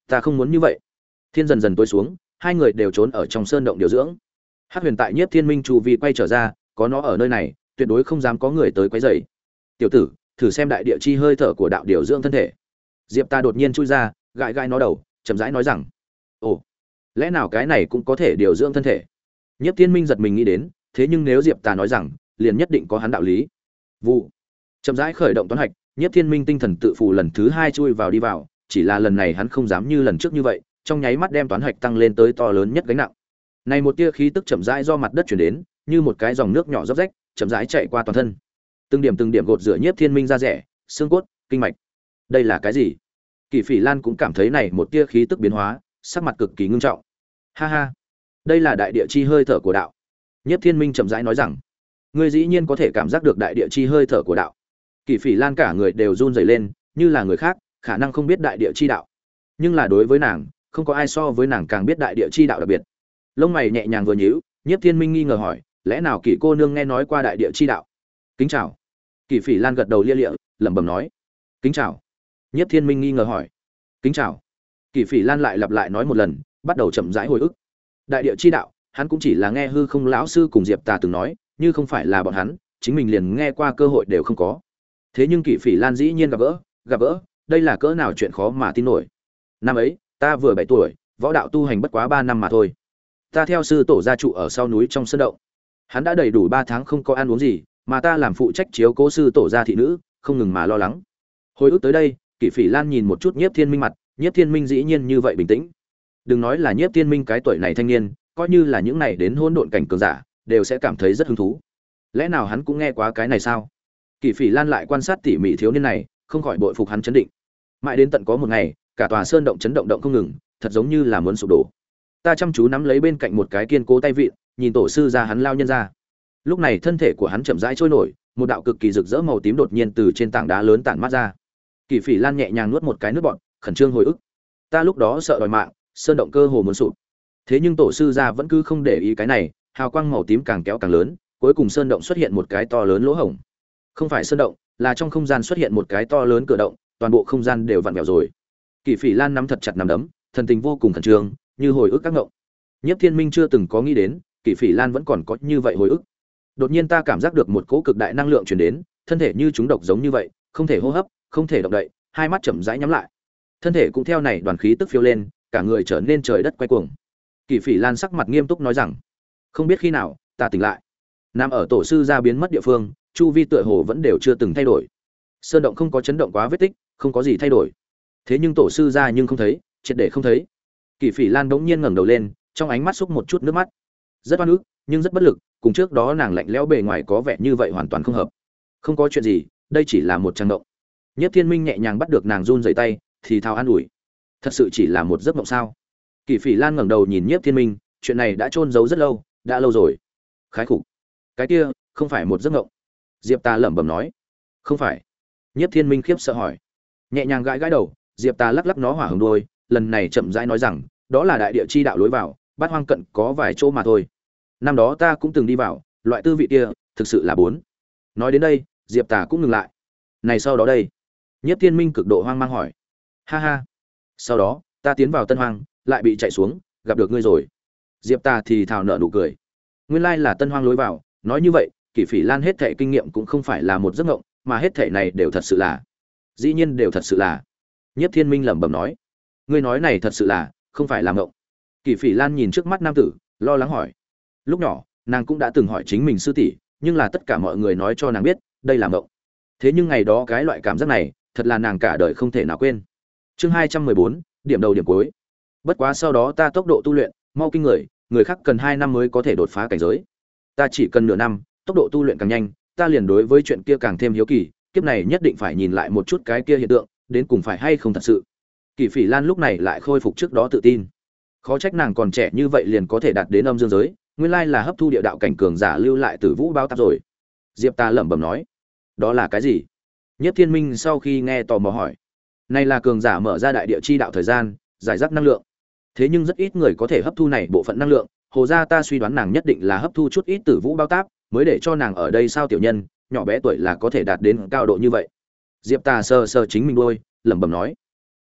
Ta không muốn như vậy thiên dần dần tối xuống hai người đều trốn ở trong sơn động điều dưỡng hát huyền tại nhiếp thiên minh chu vi quay trở ra có nó ở nơi này tuyệt đối không dám có người tới quấy rầy. Tiểu tử, thử xem đại địa chi hơi thở của đạo điều dưỡng thân thể. Diệp Ta đột nhiên chui ra, gãi gãi nó đầu, chậm rãi nói rằng: "Ồ, lẽ nào cái này cũng có thể điều dưỡng thân thể?" Nhất Thiên Minh giật mình nghĩ đến, thế nhưng nếu Diệp Ta nói rằng, liền nhất định có hắn đạo lý. Vụ. Chậm rãi khởi động toán hạch, Nhất Thiên Minh tinh thần tự phụ lần thứ hai chui vào đi vào, chỉ là lần này hắn không dám như lần trước như vậy, trong nháy mắt đem toán hạch tăng lên tới to lớn nhất gánh nặng. Này một tia khí tức chậm rãi do mặt đất truyền đến, như một cái dòng nước nhỏ róc rách, chậm rãi chạy qua toàn thân. Từng điểm từng điểm gột rửa nhiếp thiên minh ra rẻ xương cốt kinh mạch. Đây là cái gì? Kỳ phỉ lan cũng cảm thấy này một tia khí tức biến hóa sắc mặt cực kỳ ngưng trọng. Ha ha. Đây là đại địa chi hơi thở của đạo. Nhiếp thiên minh chậm rãi nói rằng ngươi dĩ nhiên có thể cảm giác được đại địa chi hơi thở của đạo. Kỳ phỉ lan cả người đều run rẩy lên như là người khác khả năng không biết đại địa chi đạo. Nhưng là đối với nàng không có ai so với nàng càng biết đại địa chi đạo đặc biệt. Lông mày nhẹ nhàng vừa nhíu, nhiếp thiên minh nghi ngờ hỏi, lẽ nào kỷ cô nương nghe nói qua đại địa chi đạo? Kính chào. Kỷ phỉ lan gật đầu lia lịa, lẩm bẩm nói, kính chào. Nhất thiên minh nghi ngờ hỏi, kính chào. Kỷ phỉ lan lại lặp lại nói một lần, bắt đầu chậm rãi hồi ức. Đại địa chi đạo, hắn cũng chỉ là nghe hư không lão sư cùng diệp tà từng nói, như không phải là bọn hắn, chính mình liền nghe qua cơ hội đều không có. Thế nhưng kỷ phỉ lan dĩ nhiên gặp gỡ gặp gỡ, đây là cỡ nào chuyện khó mà tin nổi. Năm ấy ta vừa bảy tuổi, võ đạo tu hành bất quá ba năm mà thôi. Ta theo sư tổ gia trụ ở sau núi trong sân động. Hắn đã đầy đủ ba tháng không có ăn uống gì, mà ta làm phụ trách chiếu cố sư tổ gia thị nữ, không ngừng mà lo lắng. Hồi ức tới đây, kỷ phỉ lan nhìn một chút nhiếp thiên minh mặt, nhiếp thiên minh dĩ nhiên như vậy bình tĩnh. Đừng nói là nhiếp thiên minh cái tuổi này thanh niên, coi như là những này đến hôn độn cảnh cường giả, đều sẽ cảm thấy rất hứng thú. Lẽ nào hắn cũng nghe quá cái này sao? Kỷ phỉ lan lại quan sát tỉ mỉ thiếu niên này, không khỏi bội phục hắn chấn định. Mãi đến tận có một ngày cả tòa sơn động chấn động động không ngừng, thật giống như là muốn sụp đổ. Ta chăm chú nắm lấy bên cạnh một cái kiên cố tay vịn, nhìn tổ sư ra hắn lao nhân ra. Lúc này thân thể của hắn chậm rãi trôi nổi, một đạo cực kỳ rực rỡ màu tím đột nhiên từ trên tảng đá lớn tản mát ra. Kỳ phỉ lan nhẹ nhàng nuốt một cái nước bọt, khẩn trương hồi ức. Ta lúc đó sợ đòi mạng, sơn động cơ hồ muốn sụp. Thế nhưng tổ sư gia vẫn cứ không để ý cái này, hào quang màu tím càng kéo càng lớn, cuối cùng sơn động xuất hiện một cái to lớn lỗ hổng. Không phải sơn động, là trong không gian xuất hiện một cái to lớn cửa động, toàn bộ không gian đều vặn vẹo rồi kỳ phỉ lan nắm thật chặt nắm đấm, thần tình vô cùng khẩn trương, như hồi ức các ngộng. Nhất thiên minh chưa từng có nghĩ đến, kỳ phỉ lan vẫn còn có như vậy hồi ức. Đột nhiên ta cảm giác được một cỗ cực đại năng lượng truyền đến, thân thể như chúng độc giống như vậy, không thể hô hấp, không thể động đậy, hai mắt chậm rãi nhắm lại. Thân thể cũng theo này đoàn khí tức phiêu lên, cả người trở nên trời đất quay cuồng. Kỳ phỉ lan sắc mặt nghiêm túc nói rằng, không biết khi nào, ta tỉnh lại. Nằm ở tổ sư gia biến mất địa phương, chu vi tựa hồ vẫn đều chưa từng thay đổi. Sơn động không có chấn động quá vết tích, không có gì thay đổi thế nhưng tổ sư ra nhưng không thấy, triệt để không thấy. Kỳ phỉ lan bỗng nhiên ngẩng đầu lên, trong ánh mắt xúc một chút nước mắt. Rất oan ức, nhưng rất bất lực, cùng trước đó nàng lạnh lẽo bề ngoài có vẻ như vậy hoàn toàn không hợp. Không có chuyện gì, đây chỉ là một trang động. Nhất thiên minh nhẹ nhàng bắt được nàng run dày tay, thì thào an ủi. Thật sự chỉ là một giấc mộng sao? Kỳ phỉ lan ngẩng đầu nhìn nhiếp thiên minh, chuyện này đã trôn giấu rất lâu, đã lâu rồi. Khái khục. Cái kia, không phải một giấc mộng. Diệp ta lẩm bẩm nói. Không phải. Nhiếp thiên minh khiếp sợ hỏi. Nhẹ nhàng gãi gãi đầu diệp ta lắc lắc nó hỏa hồng đôi lần này chậm rãi nói rằng, đó là đại địa chi đạo lối vào, bát hoang cận có vài chỗ mà thôi. Năm đó ta cũng từng đi vào, loại tư vị kia thực sự là bốn. Nói đến đây, diệp tà cũng ngừng lại. Này sau đó đây. Nhất thiên minh cực độ hoang mang hỏi. Ha ha, sau đó ta tiến vào tân hoang, lại bị chạy xuống, gặp được ngươi rồi. Diệp tà thì thào nợ nụ cười. Nguyên lai là tân hoang lối vào, nói như vậy, kỷ phỉ lan hết thệ kinh nghiệm cũng không phải là một giấc ngộng mà hết thệ này đều thật sự là, dĩ nhiên đều thật sự là nhất thiên minh lẩm bẩm nói, ngươi nói này thật sự là, không phải là ngộng. Kỷ phỉ lan nhìn trước mắt nam tử, lo lắng hỏi. Lúc nhỏ, nàng cũng đã từng hỏi chính mình sư tỷ, nhưng là tất cả mọi người nói cho nàng biết, đây là ngộng. Thế nhưng ngày đó cái loại cảm giác này, thật là nàng cả đời không thể nào quên. Chương hai trăm mười bốn, điểm đầu điểm cuối. Bất quá sau đó ta tốc độ tu luyện, mau kinh người người khác cần hai năm mới có thể đột phá cảnh giới. Ta chỉ cần nửa năm, tốc độ tu luyện càng nhanh, ta liền đối với chuyện kia càng thêm hiếu kỳ, kiếp này nhất định phải nhìn lại một chút cái kia hiện tượng đến cùng phải hay không thật sự. Kỳ phỉ lan lúc này lại khôi phục trước đó tự tin. Khó trách nàng còn trẻ như vậy liền có thể đạt đến âm dương giới, nguyên lai là hấp thu địa đạo cảnh cường giả lưu lại từ vũ bao táp rồi. Diệp ta lẩm bẩm nói, đó là cái gì? Nhất thiên minh sau khi nghe tò mò hỏi, này là cường giả mở ra đại địa chi đạo thời gian, giải rác năng lượng. Thế nhưng rất ít người có thể hấp thu này bộ phận năng lượng. Hồ gia ta suy đoán nàng nhất định là hấp thu chút ít tử vũ bao táp, mới để cho nàng ở đây sao tiểu nhân, nhỏ bé tuổi là có thể đạt đến cao độ như vậy diệp Tà sờ sờ chính mình đôi lẩm bẩm nói.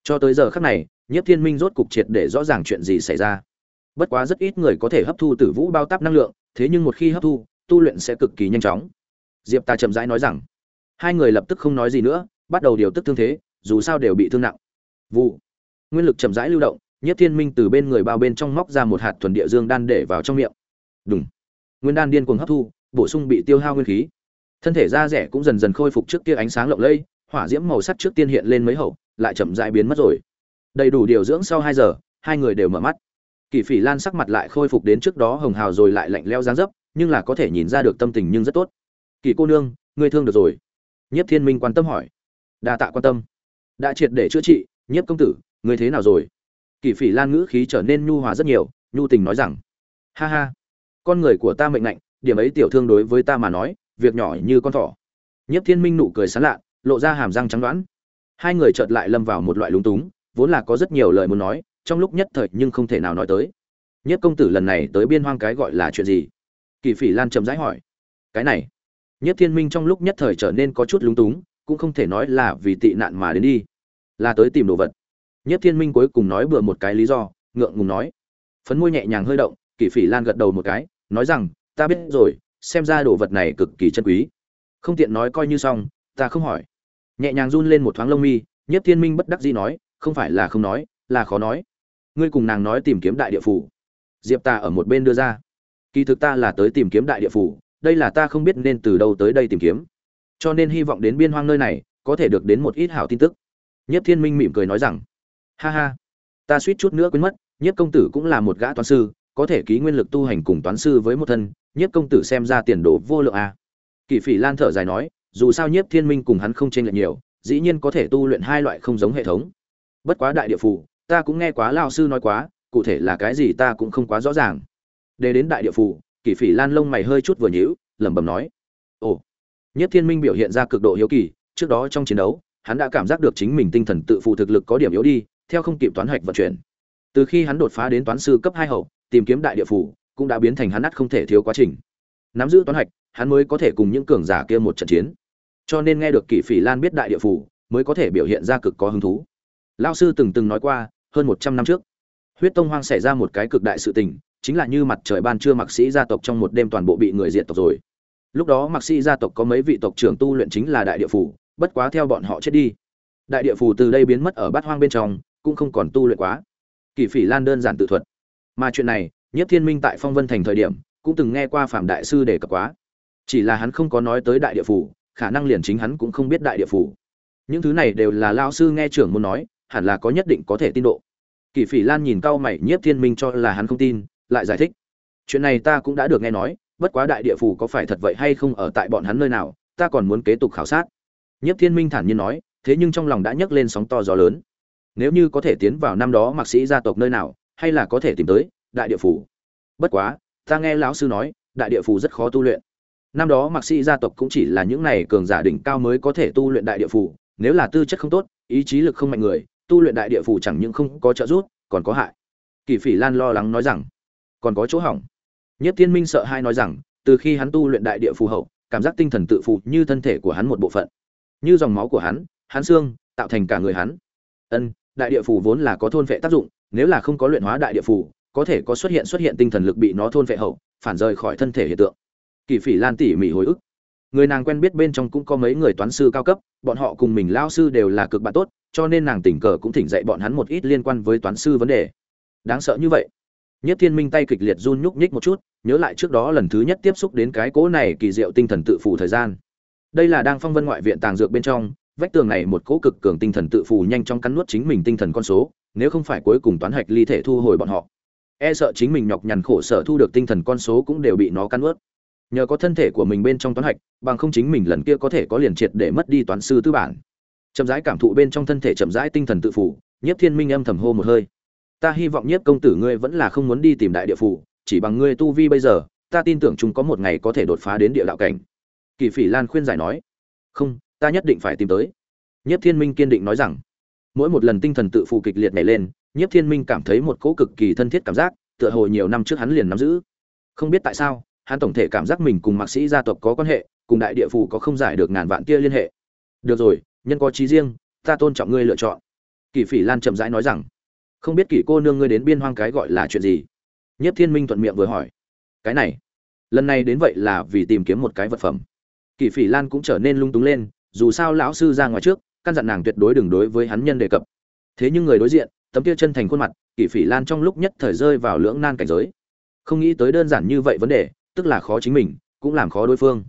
Cho tới giờ khắc này nhất thiên minh rốt cục triệt để rõ ràng chuyện gì xảy ra. Bất quá rất ít người có thể hấp thu tử vũ bao táp năng lượng, thế nhưng một khi hấp thu, tu luyện sẽ cực kỳ nhanh chóng. Diệp Tà chậm rãi nói rằng, hai người lập tức không nói gì nữa, bắt đầu điều tức thương thế, dù sao đều bị thương nặng. Vụ. Nguyên lực chậm rãi lưu động nhất thiên minh từ bên người bao bên trong móc ra một hạt thuần địa dương đan để vào trong miệng. Đúng nguyên đan điên cuồng hấp thu, bổ sung bị tiêu hao nguyên khí. Thân thể da rẻ cũng dần dần khôi phục trước kia ánh sáng lộng lẫy hỏa diễm màu sắc trước tiên hiện lên mấy hậu, lại chậm rãi biến mất rồi. Đầy đủ điều dưỡng sau hai giờ, hai người đều mở mắt. Kỳ phỉ lan sắc mặt lại khôi phục đến trước đó hồng hào rồi lại lạnh leo dáng dấp, nhưng là có thể nhìn ra được tâm tình nhưng rất tốt. Kỳ cô nương, ngươi thương được rồi? Nhất thiên minh quan tâm hỏi. Đa tạ quan tâm. Đã triệt để chữa trị Nhất công tử, ngươi thế nào rồi? Kỳ phỉ lan ngữ khí trở nên nhu hòa rất nhiều, nhu tình nói rằng. Ha ha, con người của ta mệnh lạnh điểm ấy tiểu thương đối với ta mà nói, việc nhỏ như con thỏ. Nhất thiên minh nụ cười sán lạ lộ ra hàm răng trắng đoán hai người chợt lại lâm vào một loại lúng túng, vốn là có rất nhiều lời muốn nói, trong lúc nhất thời nhưng không thể nào nói tới. Nhất công tử lần này tới biên hoang cái gọi là chuyện gì? Kỳ phỉ lan chậm rãi hỏi. Cái này. Nhất thiên minh trong lúc nhất thời trở nên có chút lúng túng, cũng không thể nói là vì tị nạn mà đến đi. Là tới tìm đồ vật. Nhất thiên minh cuối cùng nói bừa một cái lý do, ngượng ngùng nói. Phấn môi nhẹ nhàng hơi động, kỳ phỉ lan gật đầu một cái, nói rằng, ta biết rồi, xem ra đồ vật này cực kỳ chân quý. Không tiện nói coi như xong, ta không hỏi nhẹ nhàng run lên một thoáng lông mi nhất thiên minh bất đắc dĩ nói, không phải là không nói, là khó nói. Ngươi cùng nàng nói tìm kiếm đại địa phủ. Diệp ta ở một bên đưa ra. Kỳ thực ta là tới tìm kiếm đại địa phủ, đây là ta không biết nên từ đâu tới đây tìm kiếm. Cho nên hy vọng đến biên hoang nơi này, có thể được đến một ít hảo tin tức. Nhất thiên minh mỉm cười nói rằng, ha ha, ta suýt chút nữa quên mất nhất công tử cũng là một gã toán sư, có thể ký nguyên lực tu hành cùng toán sư với một thân nhất công tử xem ra tiền đồ vô lượng a à. kỳ phỉ lan thở dài nói dù sao nhiếp thiên minh cùng hắn không chênh lệch nhiều, dĩ nhiên có thể tu luyện hai loại không giống hệ thống. Bất quá đại địa phủ ta cũng nghe quá lao sư nói quá, cụ thể là cái gì ta cũng không quá rõ ràng. Để đến đại địa phủ kỷ phỉ lan lông mày hơi chút vừa nhíu, lẩm bẩm nói, ồ. Nhất thiên minh biểu hiện ra cực độ hiếu kỳ, trước đó trong chiến đấu, hắn đã cảm giác được chính mình tinh thần tự phụ thực lực có điểm yếu đi, theo không kịp toán hạch vận chuyển. Từ khi hắn đột phá đến toán sư cấp hai hậu, tìm kiếm đại địa phủ cũng đã biến thành hắn ắt không thể thiếu quá trình. Nắm giữ toán hạch hắn mới có thể cùng những cường giả kia một trận chiến cho nên nghe được kỷ phỉ lan biết đại địa phủ, mới có thể biểu hiện ra cực có hứng thú. Lao sư từng từng nói qua, hơn một trăm năm trước, huyết tông hoang xảy ra một cái cực đại sự tình, chính là như mặt trời ban trưa mặc sĩ gia tộc trong một đêm toàn bộ bị người diệt tộc rồi. Lúc đó mặc sĩ gia tộc có mấy vị tộc trưởng tu luyện chính là đại địa phủ, bất quá theo bọn họ chết đi. Đại địa phủ từ đây biến mất ở bát hoang bên trong, cũng không còn tu luyện quá. Kỷ phỉ lan đơn giản tự thuật. Mà chuyện này nhất thiên minh tại phong vân thành thời điểm, cũng từng nghe qua phạm đại sư đề cập quá. Chỉ là hắn không có nói tới đại địa phủ khả năng liền chính hắn cũng không biết đại địa phủ. Những thứ này đều là lao sư nghe trưởng muốn nói, hẳn là có nhất định có thể tin độ. Kỷ phỉ lan nhìn cao mày nhiếp thiên minh cho là hắn không tin, lại giải thích. Chuyện này ta cũng đã được nghe nói, bất quá đại địa phủ có phải thật vậy hay không ở tại bọn hắn nơi nào, ta còn muốn kế tục khảo sát. Nhiếp thiên minh thản nhiên nói, thế nhưng trong lòng đã nhấc lên sóng to gió lớn. Nếu như có thể tiến vào năm đó mạc sĩ gia tộc nơi nào, hay là có thể tìm tới đại địa phủ. Bất quá, ta nghe lão sư nói, đại địa phủ rất khó tu luyện năm đó mạc sĩ gia tộc cũng chỉ là những này cường giả đỉnh cao mới có thể tu luyện đại địa phủ, nếu là tư chất không tốt, ý chí lực không mạnh người, tu luyện đại địa phủ chẳng những không có trợ giúp, còn có hại. Kỳ phỉ lan lo lắng nói rằng, còn có chỗ hỏng. Nhất thiên minh sợ hai nói rằng, từ khi hắn tu luyện đại địa phù hậu, cảm giác tinh thần tự phụ như thân thể của hắn một bộ phận. Như dòng máu của hắn hắn xương, tạo thành cả người hắn. Ân, đại địa phù vốn là có thôn vệ tác dụng, nếu là không có luyện hóa đại địa phù, có thể có xuất hiện xuất hiện tinh thần lực bị nó thôn vệ hậu, phản rời khỏi thân thể hiện tượng kỳ phỉ lan tỉ mỉ hồi ức. Người nàng quen biết bên trong cũng có mấy người toán sư cao cấp, bọn họ cùng mình lao sư đều là cực bạn tốt, cho nên nàng tình cờ cũng thỉnh dạy bọn hắn một ít liên quan với toán sư vấn đề. Đáng sợ như vậy. Nhất thiên minh tay kịch liệt run nhúc nhích một chút, nhớ lại trước đó lần thứ nhất tiếp xúc đến cái cỗ này kỳ diệu tinh thần tự phủ thời gian. Đây là đang phong vân ngoại viện tàng dược bên trong, vách tường này một cỗ cực cường tinh thần tự phủ nhanh chóng cắn nuốt chính mình tinh thần con số, nếu không phải cuối cùng toán hạch ly thể thu hồi bọn họ. E sợ chính mình nhọc nhằn khổ sở thu được tinh thần con số cũng đều bị nó cắn nuốt nhờ có thân thể của mình bên trong toán hạch, bằng không chính mình lần kia có thể có liền triệt để mất đi toán sư tư bản. Chậm rãi cảm thụ bên trong thân thể chậm rãi tinh thần tự phủ, nhiếp thiên minh âm thầm hô một hơi. Ta hy vọng nhiếp công tử ngươi vẫn là không muốn đi tìm đại địa phủ, chỉ bằng ngươi tu vi bây giờ, ta tin tưởng chúng có một ngày có thể đột phá đến địa đạo cảnh. Kỳ phỉ lan khuyên giải nói. Không, ta nhất định phải tìm tới. Nhiếp thiên minh kiên định nói rằng. Mỗi một lần tinh thần tự phụ kịch liệt nảy lên, nhiếp thiên minh cảm thấy một cỗ cực kỳ thân thiết cảm giác, tựa hồ nhiều năm trước hắn liền nắm giữ. Không biết tại sao hắn tổng thể cảm giác mình cùng mạc sĩ gia tộc có quan hệ, cùng đại địa phủ có không giải được ngàn vạn tia liên hệ. Được rồi, nhân có trí riêng, ta tôn trọng ngươi lựa chọn. Kỷ phỉ lan chậm rãi nói rằng, không biết kỷ cô nương ngươi đến biên hoang cái gọi là chuyện gì? Nhất thiên minh thuận miệng vừa hỏi, cái này, lần này đến vậy là vì tìm kiếm một cái vật phẩm. Kỷ phỉ lan cũng trở nên lung túng lên, dù sao lão sư ra ngoài trước, căn dặn nàng tuyệt đối đừng đối với hắn nhân đề cập. Thế nhưng người đối diện, tấm kia chân thành khuôn mặt, Kỷ phỉ lan trong lúc nhất thời rơi vào lưỡng nan cảnh giới. Không nghĩ tới đơn giản như vậy vấn đề tức là khó chính mình, cũng làm khó đối phương.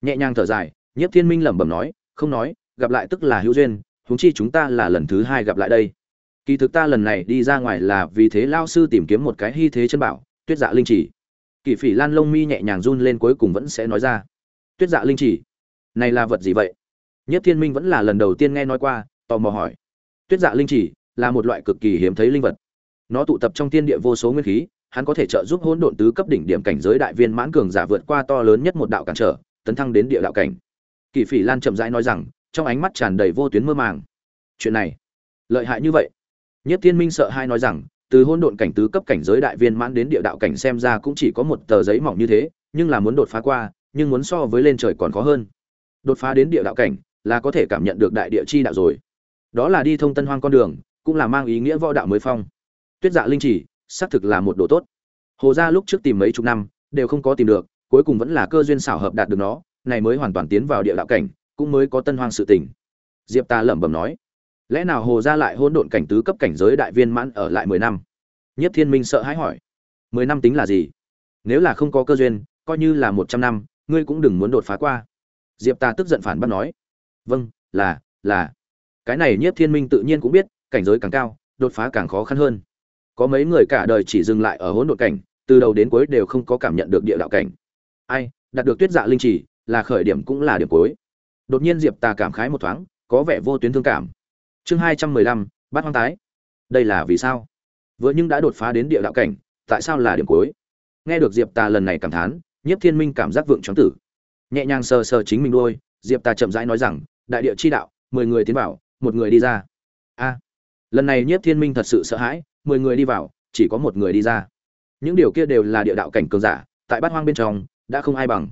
Nhẹ nhàng thở dài, nhiếp thiên minh lẩm bẩm nói, không nói, gặp lại tức là hữu duyên, huống chi chúng ta là lần thứ hai gặp lại đây. Kỳ thực ta lần này đi ra ngoài là vì thế lao sư tìm kiếm một cái hy thế chân bảo, tuyết dạ linh chỉ. Kỳ phỉ lan lông mi nhẹ nhàng run lên cuối cùng vẫn sẽ nói ra. Tuyết dạ linh chỉ, này là vật gì vậy? Nhất thiên minh vẫn là lần đầu tiên nghe nói qua, tò mò hỏi. Tuyết dạ linh chỉ là một loại cực kỳ hiếm thấy linh vật. Nó tụ tập trong thiên địa vô số nguyên khí hắn có thể trợ giúp hỗn độn tứ cấp đỉnh điểm cảnh giới đại viên mãn cường giả vượt qua to lớn nhất một đạo cản trở, tấn thăng đến địa đạo cảnh. Kỳ phỉ lan chậm rãi nói rằng, trong ánh mắt tràn đầy vô tuyến mơ màng. Chuyện này, lợi hại như vậy? Nhất thiên minh sợ hai nói rằng, từ hỗn độn cảnh tứ cấp cảnh giới đại viên mãn đến địa đạo cảnh xem ra cũng chỉ có một tờ giấy mỏng như thế, nhưng là muốn đột phá qua, nhưng muốn so với lên trời còn khó hơn. Đột phá đến địa đạo cảnh là có thể cảm nhận được đại địa chi đạo rồi. Đó là đi thông tân hoang con đường, cũng là mang ý nghĩa võ đạo mới phong. Tuyết dạ linh chỉ xác thực là một đồ tốt. Hồ gia lúc trước tìm mấy chục năm, đều không có tìm được, cuối cùng vẫn là cơ duyên xảo hợp đạt được nó, này mới hoàn toàn tiến vào địa đạo cảnh, cũng mới có tân hoang sự tình. Diệp ta lẩm bẩm nói, lẽ nào hồ gia lại hôn độn cảnh tứ cấp cảnh giới đại viên mãn ở lại mười năm? Nhất thiên minh sợ hãi hỏi, mười năm tính là gì? Nếu là không có cơ duyên, coi như là một trăm năm, ngươi cũng đừng muốn đột phá qua. Diệp ta tức giận phản bác nói vâng là là. Cái này nhất thiên minh tự nhiên cũng biết, cảnh giới càng cao, đột phá càng khó khăn hơn có mấy người cả đời chỉ dừng lại ở hỗn độn cảnh, từ đầu đến cuối đều không có cảm nhận được địa đạo cảnh. Ai, đạt được tuyết dạ linh chỉ, là khởi điểm cũng là điểm cuối. Đột nhiên diệp ta cảm khái một thoáng, có vẻ vô tuyến thương cảm. Chương hai trăm mười lăm bát hoang tái. Đây là vì sao? Vừa nhưng đã đột phá đến địa đạo cảnh, tại sao là điểm cuối? Nghe được diệp tà lần này cảm thán, nhiếp thiên minh cảm giác vượng chóng tử. Nhẹ nhàng sờ sờ chính mình đôi diệp tà chậm rãi nói rằng, đại địa chi đạo, mười người tiến vào, một người đi ra. A. Lần này nhiếp thiên minh thật sự sợ hãi mười người đi vào, chỉ có một người đi ra. Những điều kia đều là địa đạo cảnh cường giả, tại bát hoang bên trong, đã không ai bằng.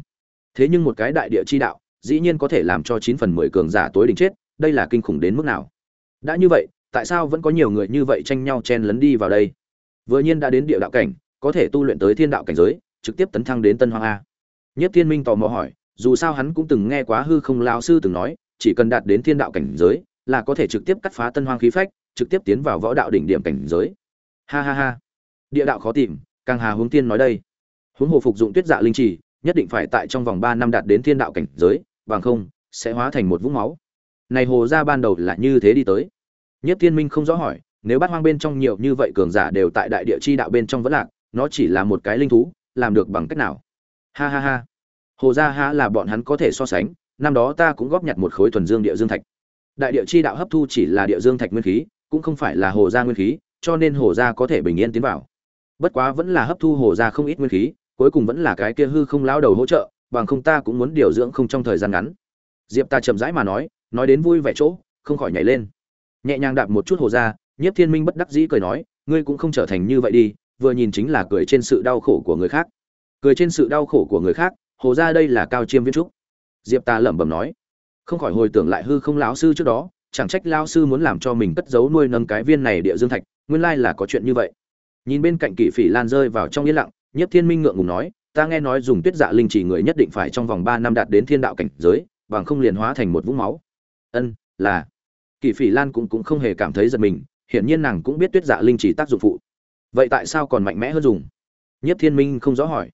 Thế nhưng một cái đại địa chi đạo, dĩ nhiên có thể làm cho chín phần mười cường giả tối đỉnh chết, đây là kinh khủng đến mức nào? Đã như vậy, tại sao vẫn có nhiều người như vậy tranh nhau chen lấn đi vào đây? Vừa nhiên đã đến địa đạo cảnh, có thể tu luyện tới thiên đạo cảnh giới, trực tiếp tấn thăng đến tân hoang a. Nhất thiên minh tò mò hỏi, dù sao hắn cũng từng nghe quá hư không lao sư từng nói, chỉ cần đạt đến thiên đạo cảnh giới, là có thể trực tiếp cắt phá tân hoang khí phách, trực tiếp tiến vào võ đạo đỉnh điểm cảnh giới ha ha ha. Địa đạo khó tìm càng hà hướng tiên nói đây. Huống hồ phục dụng tuyết dạ linh trì, nhất định phải tại trong vòng ba năm đạt đến thiên đạo cảnh giới, bằng không, sẽ hóa thành một vũng máu. Này hồ ra ban đầu là như thế đi tới. Nhất thiên minh không rõ hỏi, nếu bát hoang bên trong nhiều như vậy cường giả đều tại đại địa chi đạo bên trong vẫn lạc, nó chỉ là một cái linh thú, làm được bằng cách nào? Ha ha ha. Hồ gia ha là bọn hắn có thể so sánh, năm đó ta cũng góp nhặt một khối thuần dương địa dương thạch. Đại địa chi đạo hấp thu chỉ là địa dương thạch nguyên khí, cũng không phải là hồ gia nguyên khí cho nên hồ gia có thể bình yên tiến vào. Bất quá vẫn là hấp thu hồ gia không ít nguyên khí, cuối cùng vẫn là cái kia hư không lao đầu hỗ trợ, bằng không ta cũng muốn điều dưỡng không trong thời gian ngắn. Diệp ta chậm rãi mà nói nói đến vui vẻ chỗ, không khỏi nhảy lên. Nhẹ nhàng đạp một chút hồ gia, nhiếp thiên minh bất đắc dĩ cười nói, ngươi cũng không trở thành như vậy đi, vừa nhìn chính là cười trên sự đau khổ của người khác. Cười trên sự đau khổ của người khác, hồ gia đây là cao chiêm viên trúc. Diệp ta lẩm bẩm nói, không khỏi hồi tưởng lại hư không lão sư trước đó chẳng trách lão sư muốn làm cho mình cất giấu nuôi nâng cái viên này địa dương thạch, nguyên lai là có chuyện như vậy. Nhìn bên cạnh kỵ phỉ lan rơi vào trong yên lặng nhất thiên minh ngượng ngùng nói, ta nghe nói dùng tuyết dạ linh chỉ người nhất định phải trong vòng ba năm đạt đến thiên đạo cảnh giới, bằng không liền hóa thành một vũng máu. Ân, là. Kỵ phỉ lan cũng cũng không hề cảm thấy giật mình, hiển nhiên nàng cũng biết tuyết dạ linh chỉ tác dụng phụ. Vậy tại sao còn mạnh mẽ hơn dùng? Nhất thiên minh không rõ hỏi.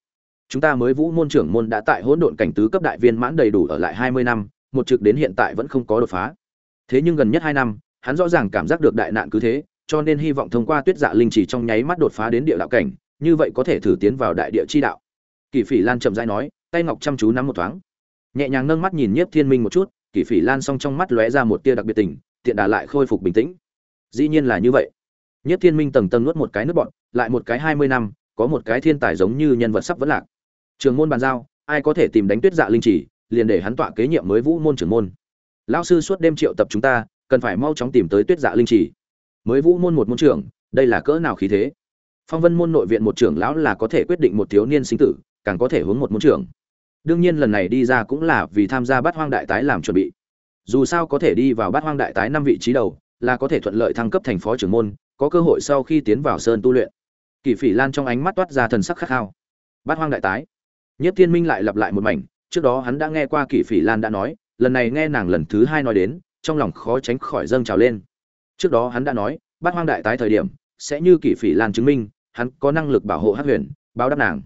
Chúng ta mới vũ môn trưởng môn đã tại hỗn độn cảnh tứ cấp đại viên mãn đầy đủ ở lại hai mươi năm, một trực đến hiện tại vẫn không có đột phá thế nhưng gần nhất hai năm, hắn rõ ràng cảm giác được đại nạn cứ thế, cho nên hy vọng thông qua tuyết dạ linh chỉ trong nháy mắt đột phá đến địa đạo cảnh, như vậy có thể thử tiến vào đại địa chi đạo. Kỷ phỉ lan chậm rãi nói, tay ngọc chăm chú nắm một thoáng. Nhẹ nhàng nâng mắt nhìn nhiếp thiên minh một chút, Kỷ phỉ lan song trong mắt lóe ra một tia đặc biệt tình, tiện đà lại khôi phục bình tĩnh. Dĩ nhiên là như vậy. Nhiếp thiên minh tầng tầng nuốt một cái nước bọn lại một cái hai mươi năm, có một cái thiên tài giống như nhân vật sắp vẫn lạc. Trường môn bàn giao, ai có thể tìm đánh tuyết dạ linh chỉ, liền để hắn tọa kế nhiệm mới vũ môn trưởng môn lão sư suốt đêm triệu tập chúng ta, cần phải mau chóng tìm tới tuyết dạ linh chỉ mới vũ môn một môn trưởng, đây là cỡ nào khí thế? Phong vân môn nội viện một trưởng lão là có thể quyết định một thiếu niên sinh tử, càng có thể hướng một môn trưởng. Đương nhiên lần này đi ra cũng là vì tham gia bát hoang đại tái làm chuẩn bị. Dù sao có thể đi vào bát hoang đại tái năm vị trí đầu, là có thể thuận lợi thăng cấp thành phó trưởng môn, có cơ hội sau khi tiến vào sơn tu luyện. Kỳ phỉ lan trong ánh mắt toát ra thần sắc khát khao. Bát hoang đại tái. Nhất thiên minh lại lặp lại một mảnh, trước đó hắn đã nghe qua kỳ phỉ lan đã nói lần này nghe nàng lần thứ hai nói đến, trong lòng khó tránh khỏi dâng trào lên. Trước đó hắn đã nói, bát hoang đại tái thời điểm, sẽ như kỷ phỉ lan chứng minh, hắn có năng lực bảo hộ hát huyền, báo đáp nàng.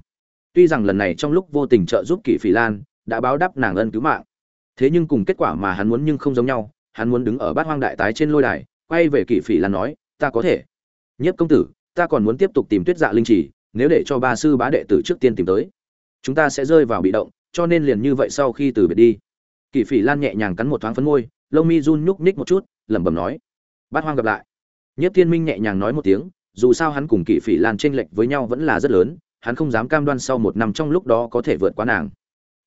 Tuy rằng lần này trong lúc vô tình trợ giúp kỷ phỉ lan, đã báo đáp nàng ân cứu mạng. Thế nhưng cùng kết quả mà hắn muốn nhưng không giống nhau, hắn muốn đứng ở bát hoang đại tái trên lôi đài, quay về kỷ phỉ lan nói, ta có thể. Nhất công tử, ta còn muốn tiếp tục tìm tuyết dạ linh trì, nếu để cho ba sư bá đệ tử trước tiên tìm tới, chúng ta sẽ rơi vào bị động, cho nên liền như vậy sau khi từ biệt đi kỳ phỉ lan nhẹ nhàng cắn một thoáng phấn môi, lông mi run nhúc nhích một chút, lẩm bẩm nói, bát hoang gặp lại. Nhất thiên minh nhẹ nhàng nói một tiếng, dù sao hắn cùng kỳ phỉ lan tranh lệch với nhau vẫn là rất lớn, hắn không dám cam đoan sau một năm trong lúc đó có thể vượt qua nàng.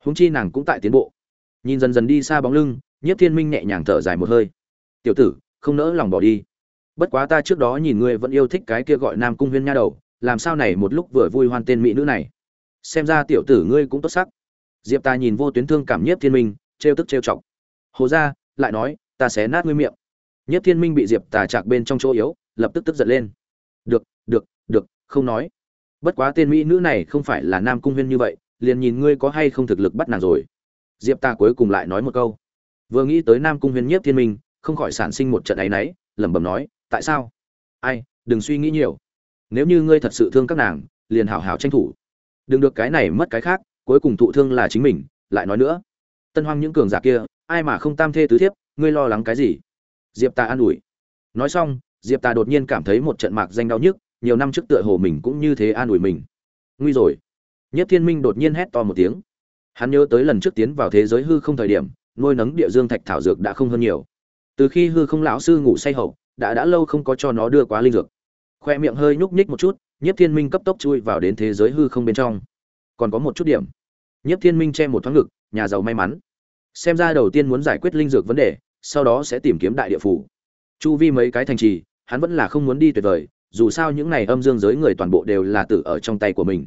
Húng chi nàng cũng tại tiến bộ. Nhìn dần dần đi xa bóng lưng nhất thiên minh nhẹ nhàng thở dài một hơi. Tiểu tử, không nỡ lòng bỏ đi. Bất quá ta trước đó nhìn ngươi vẫn yêu thích cái kia gọi nam cung huyên nha đầu, làm sao này một lúc vừa vui hoan tên mỹ nữ này? Xem ra tiểu tử ngươi cũng tốt sắc. Diệp ta nhìn vô tuyến thương cảm Nhất thiên minh trêu tức trêu chọc. Hồ ra lại nói, ta sẽ nát ngươi miệng. Nhiếp thiên minh bị diệp tà chạc bên trong chỗ yếu, lập tức tức giận lên. Được được được, không nói. Bất quá tên mỹ nữ này không phải là nam cung huyên như vậy, liền nhìn ngươi có hay không thực lực bắt nàng rồi. Diệp ta cuối cùng lại nói một câu. Vừa nghĩ tới nam cung huyên nhiếp thiên minh, không khỏi sản sinh một trận áy náy, lẩm bẩm nói, tại sao? Ai, đừng suy nghĩ nhiều. Nếu như ngươi thật sự thương các nàng, liền hảo hảo tranh thủ. Đừng được cái này mất cái khác, cuối cùng thụ thương là chính mình, lại nói nữa tân hoang những cường giả kia, ai mà không tam thê tứ thiếp, ngươi lo lắng cái gì? Diệp ta an ủi. Nói xong, diệp ta đột nhiên cảm thấy một trận mạc danh đau nhức, nhiều năm trước tựa hồ mình cũng như thế an ủi mình. Nguy rồi. Nhất thiên minh đột nhiên hét to một tiếng. Hắn nhớ tới lần trước tiến vào thế giới hư không thời điểm, nuôi nấng địa dương thạch thảo dược đã không hơn nhiều. Từ khi hư không lão sư ngủ say hậu, đã đã lâu không có cho nó đưa quá linh dược. Khoe miệng hơi nhúc nhích một chút, Nhất thiên minh cấp tốc chui vào đến thế giới hư không bên trong. Còn có một chút điểm nhiếp thiên minh che một thoáng ngực, nhà giàu may mắn. Xem ra đầu tiên muốn giải quyết linh dược vấn đề, sau đó sẽ tìm kiếm đại địa phủ. Chu vi mấy cái thành trì, hắn vẫn là không muốn đi tuyệt vời, dù sao những này âm dương giới người toàn bộ đều là tử ở trong tay của mình.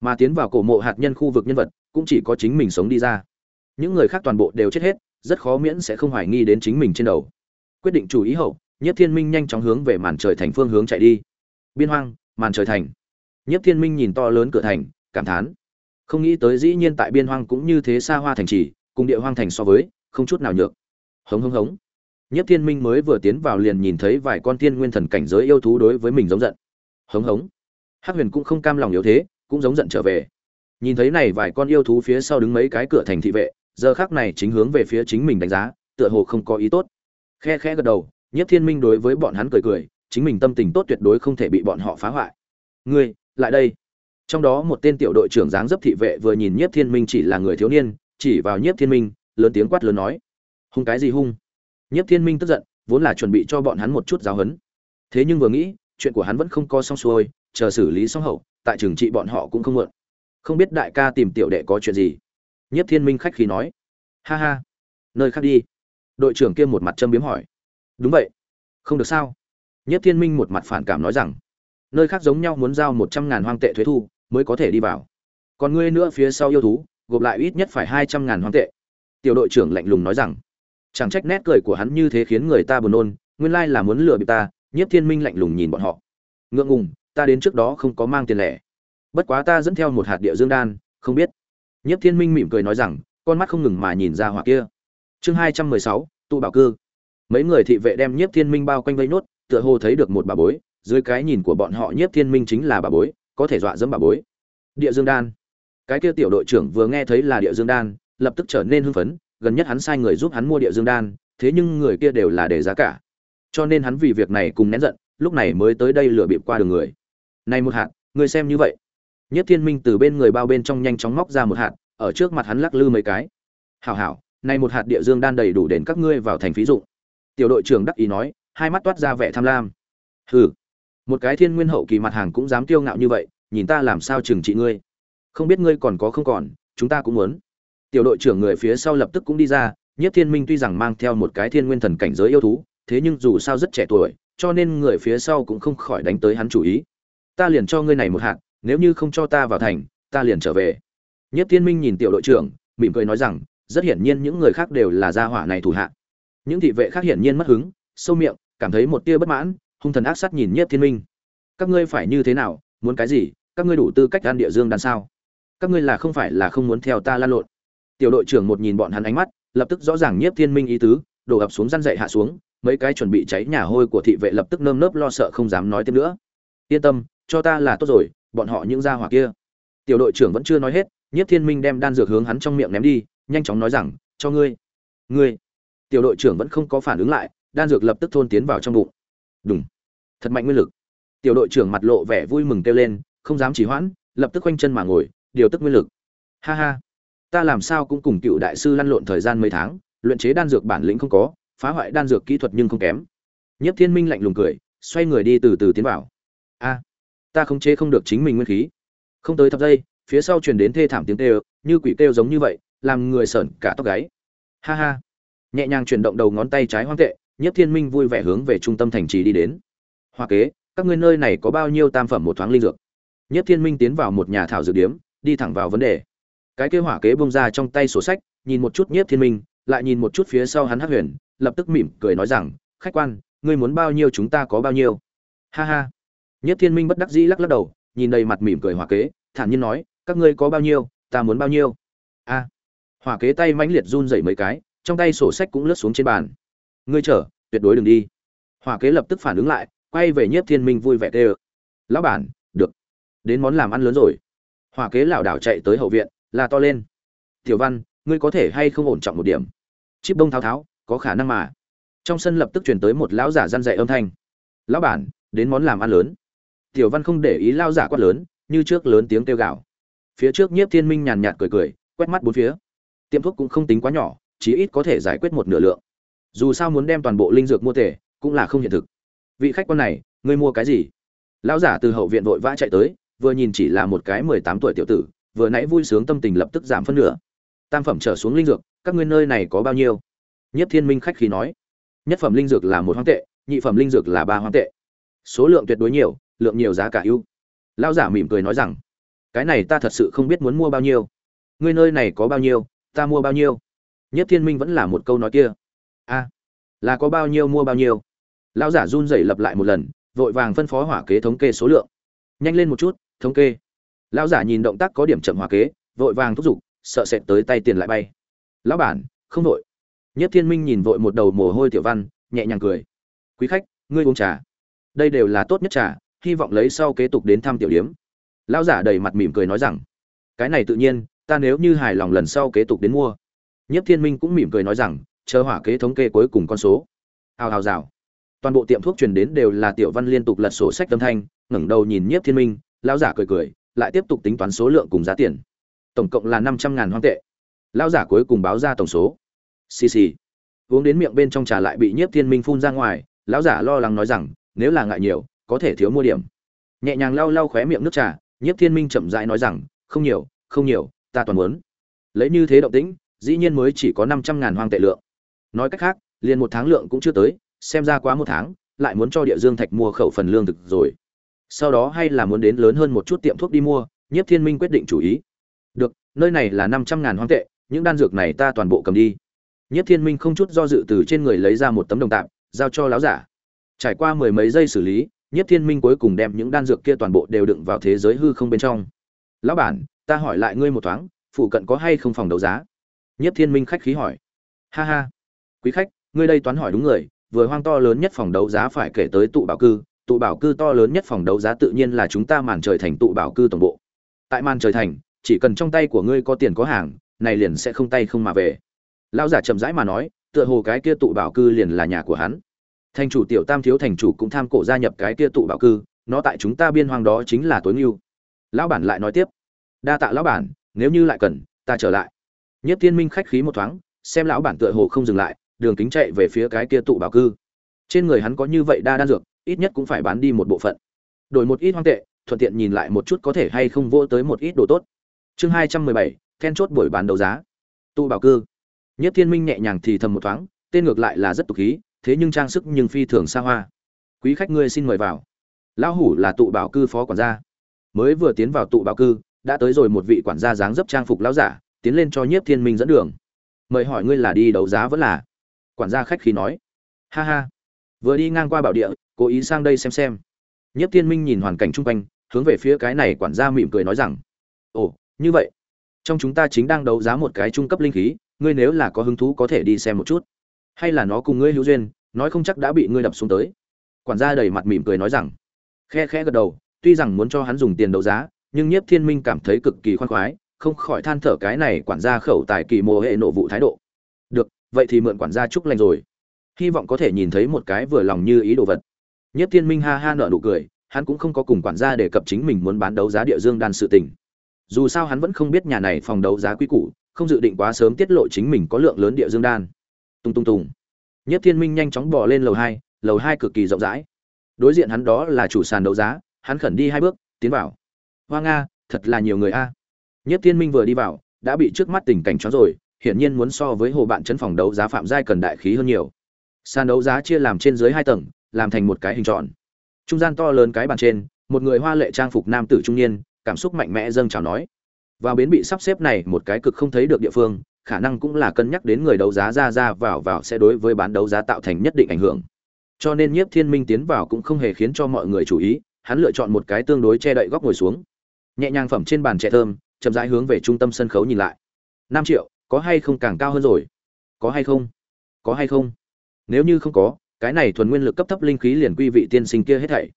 Mà tiến vào cổ mộ hạt nhân khu vực nhân vật, cũng chỉ có chính mình sống đi ra. Những người khác toàn bộ đều chết hết, rất khó miễn sẽ không hoài nghi đến chính mình trên đầu. Quyết định chủ ý hậu nhất thiên minh nhanh chóng hướng về màn trời thành phương hướng chạy đi. Biên hoang, màn trời thành. Nhất thiên minh nhìn to lớn cửa thành, cảm thán không nghĩ tới dĩ nhiên tại biên hoang cũng như thế xa hoa thành trì, cùng địa hoang thành so với, không chút nào nhược. Hống hống hống. Nhất thiên minh mới vừa tiến vào liền nhìn thấy vài con thiên nguyên thần cảnh giới yêu thú đối với mình giống giận. Hống hống. Hắc huyền cũng không cam lòng yếu thế, cũng giống giận trở về. Nhìn thấy này vài con yêu thú phía sau đứng mấy cái cửa thành thị vệ, giờ khác này chính hướng về phía chính mình đánh giá, tựa hồ không có ý tốt. Khe khe gật đầu nhất thiên minh đối với bọn hắn cười cười, chính mình tâm tình tốt tuyệt đối không thể bị bọn họ phá hoại. Ngươi, lại đây trong đó một tên tiểu đội trưởng dáng dấp thị vệ vừa nhìn nhiếp thiên minh chỉ là người thiếu niên, chỉ vào nhiếp thiên minh, lớn tiếng quát lớn nói, hung cái gì hung? Nhiếp thiên minh tức giận, vốn là chuẩn bị cho bọn hắn một chút giáo huấn thế nhưng vừa nghĩ, chuyện của hắn vẫn không co xong xuôi, chờ xử lý xong hậu, tại trường trị bọn họ cũng không mượn không biết đại ca tìm tiểu đệ có chuyện gì? Nhiếp thiên minh khách khí nói, ha ha, nơi khác đi. Đội trưởng kia một mặt châm biếm hỏi, đúng vậy. Không được sao? Nhất thiên minh một mặt phản cảm nói rằng nơi khác giống nhau muốn giao một trăm ngàn hoang tệ thuế thu, mới có thể đi vào. Còn ngươi nữa phía sau yêu thú, gộp lại ít nhất phải hai trăm ngàn hoang tệ. Tiểu đội trưởng lạnh lùng nói rằng, chẳng trách nét cười của hắn như thế khiến người ta buồn nôn, nguyên lai là muốn lừa bịp ta, nhiếp thiên minh lạnh lùng nhìn bọn họ. Ngượng ngùng, ta đến trước đó không có mang tiền lẻ. Bất quá ta dẫn theo một hạt địa dương đan, không biết. Nhiếp thiên minh mỉm cười nói rằng, con mắt không ngừng mà nhìn ra hỏa kia. Chương hai trăm mười sáu, tụ bảo cư. Mấy người thị vệ đem nhiếp thiên minh bao quanh vây nốt, tựa hồ thấy được một bà bối dưới cái nhìn của bọn họ nhiếp thiên minh chính là bà bối, có thể dọa dẫm bà bối. Địa dương đan. Cái kia tiểu đội trưởng vừa nghe thấy là địa dương đan, lập tức trở nên hưng phấn, gần nhất hắn sai người giúp hắn mua địa dương đan, thế nhưng người kia đều là để giá cả. Cho nên hắn vì việc này cùng nén giận, lúc này mới tới đây lừa bịp qua đường người. Này một hạt, người xem như vậy. Nhất thiên minh từ bên người bao bên trong nhanh chóng móc ra một hạt, ở trước mặt hắn lắc lư mấy cái. Hảo hảo, này một hạt địa dương đan đầy đủ đến các ngươi vào thành phí dụng. Tiểu đội trưởng đắc ý nói, hai mắt toát ra vẻ tham lam. Hừ một cái thiên nguyên hậu kỳ mặt hàng cũng dám kiêu ngạo như vậy, nhìn ta làm sao trừng trị ngươi. Không biết ngươi còn có không còn, chúng ta cũng muốn. Tiểu đội trưởng người phía sau lập tức cũng đi ra nhất thiên minh tuy rằng mang theo một cái thiên nguyên thần cảnh giới yêu thú, thế nhưng dù sao rất trẻ tuổi, cho nên người phía sau cũng không khỏi đánh tới hắn chủ ý. Ta liền cho ngươi này một hạt, nếu như không cho ta vào thành, ta liền trở về. Nhất thiên minh nhìn tiểu đội trưởng, mỉm cười nói rằng, rất hiển nhiên những người khác đều là gia hỏa này thủ hạ. Những thị vệ khác hiển nhiên mất hứng, sâu miệng, cảm thấy một tia bất mãn hung thần ác sát nhìn nhiếp thiên minh. Các ngươi phải như thế nào? Muốn cái gì? Các ngươi đủ tư cách ăn địa dương đan sao? Các ngươi là không phải là không muốn theo ta lan lộn. Tiểu đội trưởng một nhìn bọn hắn ánh mắt, lập tức rõ ràng nhiếp thiên minh ý tứ, đổ ập xuống răn dậy hạ xuống, mấy cái chuẩn bị cháy nhà hôi của thị vệ lập tức nơm nớp lo sợ không dám nói tiếp nữa. Yên tâm, cho ta là tốt rồi, bọn họ những gia hỏa kia. Tiểu đội trưởng vẫn chưa nói hết, nhiếp thiên minh đem đan dược hướng hắn trong miệng ném đi, nhanh chóng nói rằng, cho ngươi ngươi. Tiểu đội trưởng vẫn không có phản ứng lại, đan dược lập tức thôn tiến vào trong bụng. Đúng thật mạnh nguyên lực. Tiểu đội trưởng mặt lộ vẻ vui mừng kêu lên, không dám chỉ hoãn, lập tức quanh chân mà ngồi, điều tức nguyên lực. Ha ha, ta làm sao cũng cùng cựu đại sư lăn lộn thời gian mấy tháng, luyện chế đan dược bản lĩnh không có, phá hoại đan dược kỹ thuật nhưng không kém. Nhất thiên minh lạnh lùng cười, xoay người đi từ từ tiến vào. A, ta không chế không được chính mình nguyên khí. Không tới thập giây, phía sau truyền đến thê thảm tiếng kêu, như quỷ kêu giống như vậy, làm người sởn cả tóc gáy. Ha ha. Nhẹ nhàng chuyển động đầu ngón tay trái hoang tệ nhất thiên minh vui vẻ hướng về trung tâm thành trì đi đến hoa kế, các ngươi nơi này có bao nhiêu tam phẩm một thoáng linh dược? Nhất thiên minh tiến vào một nhà thảo dược điếm, đi thẳng vào vấn đề. Cái kế hỏa kế bông ra trong tay sổ sách, nhìn một chút Nhất thiên minh, lại nhìn một chút phía sau hắn hắc huyền, lập tức mỉm cười nói rằng, khách quan, ngươi muốn bao nhiêu chúng ta có bao nhiêu? Ha ha. Nhất thiên minh bất đắc dĩ lắc lắc đầu, nhìn đầy mặt mỉm cười hỏa kế, thản nhiên nói, các ngươi có bao nhiêu, ta muốn bao nhiêu? A. Hỏa kế tay mãnh liệt run dậy mấy cái, trong tay sổ sách cũng lướt xuống trên bàn. Ngươi chở tuyệt đối đừng đi. Hỏa kế lập tức phản ứng lại quay về nhiếp thiên minh vui vẻ tê ơ lão bản, được, đến món làm ăn lớn rồi. Hỏa kế lảo đảo chạy tới hậu viện là to lên, tiểu văn, ngươi có thể hay không ổn trọng một điểm? Chip đông tháo tháo, có khả năng mà. Trong sân lập tức chuyển tới một lão giả răn dạy âm thanh, lão bản, đến món làm ăn lớn. Tiểu văn không để ý lao giả quát lớn, như trước lớn tiếng kêu gào. Phía trước nhiếp thiên minh nhàn nhạt cười cười, quét mắt bốn phía. Tiệm thuốc cũng không tính quá nhỏ, chí ít có thể giải quyết một nửa lượng. Dù sao muốn đem toàn bộ linh dược mua tể cũng là không hiện thực vị khách quan này, ngươi mua cái gì? Lão giả từ hậu viện vội vã chạy tới, vừa nhìn chỉ là một cái mười tám tuổi tiểu tử, vừa nãy vui sướng tâm tình lập tức giảm phân nửa. Tam phẩm trở xuống linh dược, các ngươi nơi này có bao nhiêu? Nhất thiên minh khách khí nói. Nhất phẩm linh dược là một hoang tệ, nhị phẩm linh dược là ba hoang tệ. Số lượng tuyệt đối nhiều, lượng nhiều giá cả ưu. Lão giả mỉm cười nói rằng, cái này ta thật sự không biết muốn mua bao nhiêu. Ngươi nơi này có bao nhiêu, ta mua bao nhiêu? Nhất thiên minh vẫn là một câu nói kia. A là có bao nhiêu mua bao nhiêu? Lão giả run rẩy lặp lại một lần, vội vàng phân phó hỏa kế thống kê số lượng. Nhanh lên một chút, thống kê. Lão giả nhìn động tác có điểm chậm hỏa kế, vội vàng thúc giục, sợ sệt tới tay tiền lại bay. Lão bản, không vội. Nhất thiên minh nhìn vội một đầu mồ hôi tiểu văn, nhẹ nhàng cười. Quý khách, ngươi uống trà. Đây đều là tốt nhất trà, hy vọng lấy sau kế tục đến thăm tiểu điếm. Lão giả đầy mặt mỉm cười nói rằng, cái này tự nhiên, ta nếu như hài lòng lần sau kế tục đến mua. Nhất thiên minh cũng mỉm cười nói rằng, chờ hỏa kế thống kê cuối cùng con số. Hào hào rào toàn bộ tiệm thuốc truyền đến đều là tiểu văn liên tục lật sổ sách âm thanh, ngẩng đầu nhìn nhiếp thiên minh, lão giả cười cười, lại tiếp tục tính toán số lượng cùng giá tiền. Tổng cộng là năm trăm ngàn hoang tệ. Lão giả cuối cùng báo ra tổng số. Xì xì. Uống đến miệng bên trong trà lại bị nhiếp thiên minh phun ra ngoài, lão giả lo lắng nói rằng, nếu là ngại nhiều, có thể thiếu mua điểm. Nhẹ nhàng lau lau khóe miệng nước trà, nhiếp thiên minh chậm rãi nói rằng, không nhiều không nhiều, ta toàn muốn. Lấy như thế động tĩnh, dĩ nhiên mới chỉ có năm trăm ngàn hoang tệ lượng. Nói cách khác, liền một tháng lượng cũng chưa tới xem ra quá một tháng, lại muốn cho địa dương thạch mua khẩu phần lương thực rồi. Sau đó hay là muốn đến lớn hơn một chút tiệm thuốc đi mua, nhiếp thiên minh quyết định chủ ý. Được, nơi này là năm trăm ngàn hoang tệ, những đan dược này ta toàn bộ cầm đi. Nhiếp thiên minh không chút do dự từ trên người lấy ra một tấm đồng tạm, giao cho láo giả. Trải qua mười mấy giây xử lý, nhiếp thiên minh cuối cùng đem những đan dược kia toàn bộ đều đựng vào thế giới hư không bên trong. Lão bản, ta hỏi lại ngươi một thoáng, phụ cận có hay không phòng đấu giá? Nhiếp thiên minh khách khí hỏi. Ha ha. Quý khách, ngươi đây toán hỏi đúng người vừa hoang to lớn nhất phòng đấu giá phải kể tới tụ bảo cư, tụ bảo cư to lớn nhất phòng đấu giá tự nhiên là chúng ta màn trời thành tụ bảo cư tổng bộ. Tại màn trời thành, chỉ cần trong tay của ngươi có tiền có hàng, này liền sẽ không tay không mà về. Lão giả chậm rãi mà nói, tựa hồ cái kia tụ bảo cư liền là nhà của hắn. Thành chủ tiểu tam thiếu thành chủ cũng tham cổ gia nhập cái kia tụ bảo cư, nó tại chúng ta biên hoang đó chính là tối ngưu. Lão bản lại nói tiếp, đa tạ lão bản, nếu như lại cần, ta trở lại. Nhất tiên minh khách khí một thoáng, xem lão bản tựa hồ không dừng lại đường kính chạy về phía cái kia tụ bảo cư. Trên người hắn có như vậy đa đan dược, ít nhất cũng phải bán đi một bộ phận. Đổi một ít hoang tệ, thuận tiện nhìn lại một chút có thể hay không vô tới một ít đồ tốt. Chương hai trăm mười bảy, then chốt buổi bán đấu giá. Tụ bảo cư. Nhất thiên minh nhẹ nhàng thì thầm một thoáng, tên ngược lại là rất tục khí, thế nhưng trang sức nhưng phi thường xa hoa. Quý khách ngươi xin mời vào. Lão hủ là tụ bảo cư phó quản gia. Mới vừa tiến vào tụ bảo cư, đã tới rồi một vị quản gia dáng dấp trang phục lão giả, tiến lên cho nhiếp thiên minh dẫn đường. Mời hỏi ngươi là đi đấu giá vẫn là? Quản gia khách khí nói. Ha ha. Vừa đi ngang qua bảo địa, cố ý sang đây xem xem. Nhất thiên minh nhìn hoàn cảnh chung quanh, hướng về phía cái này quản gia mỉm cười nói rằng, ồ, như vậy, trong chúng ta chính đang đấu giá một cái trung cấp linh khí, ngươi nếu là có hứng thú có thể đi xem một chút. Hay là nó cùng ngươi hữu duyên, nói không chắc đã bị ngươi đập xuống tới. Quản gia đầy mặt mỉm cười nói rằng, khe khẽ gật đầu, tuy rằng muốn cho hắn dùng tiền đấu giá, nhưng nhiếp thiên minh cảm thấy cực kỳ khoan khoái, không khỏi than thở cái này quản gia khẩu tài kỳ mồ hệ nộ vụ thái độ. Được vậy thì mượn quản gia chúc lành rồi. Hy vọng có thể nhìn thấy một cái vừa lòng như ý đồ vật. Nhất thiên minh ha ha nợ nụ cười, hắn cũng không có cùng quản gia đề cập chính mình muốn bán đấu giá địa dương đan sự tình. Dù sao hắn vẫn không biết nhà này phòng đấu giá quý củ, không dự định quá sớm tiết lộ chính mình có lượng lớn địa dương đan. Tung tung tùng nhất thiên minh nhanh chóng bỏ lên lầu hai lầu hai cực kỳ rộng rãi. Đối diện hắn đó là chủ sàn đấu giá, hắn khẩn đi hai bước, tiến vào. Hoa nga, thật là nhiều người a. Nhất thiên minh vừa đi vào, đã bị trước mắt tình cảnh chó rồi hiển nhiên muốn so với hồ bạn chấn phòng đấu giá phạm giai cần đại khí hơn nhiều. Sàn đấu giá chia làm trên dưới hai tầng, làm thành một cái hình tròn. Trung gian to lớn cái bàn trên, một người hoa lệ trang phục nam tử trung niên, cảm xúc mạnh mẽ dâng chào nói. Vào bến bị sắp xếp này một cái cực không thấy được địa phương, khả năng cũng là cân nhắc đến người đấu giá ra ra vào vào sẽ đối với bán đấu giá tạo thành nhất định ảnh hưởng. Cho nên nhiếp thiên minh tiến vào cũng không hề khiến cho mọi người chú ý, hắn lựa chọn một cái tương đối che đậy góc ngồi xuống. Nhẹ nhàng phẩm trên bàn trẻ thơm, chậm rãi hướng về trung tâm sân khấu nhìn lại. Năm triệu có hay không càng cao hơn rồi? Có hay không? Có hay không? Nếu như không có, cái này thuần nguyên lực cấp thấp linh khí liền quy vị tiên sinh kia hết thảy.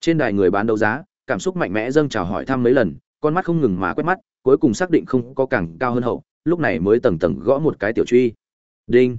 Trên đài người bán đấu giá, cảm xúc mạnh mẽ dâng chào hỏi thăm mấy lần, con mắt không ngừng mà quét mắt, cuối cùng xác định không có càng cao hơn hậu, lúc này mới tầng tầng gõ một cái tiểu truy. Đinh!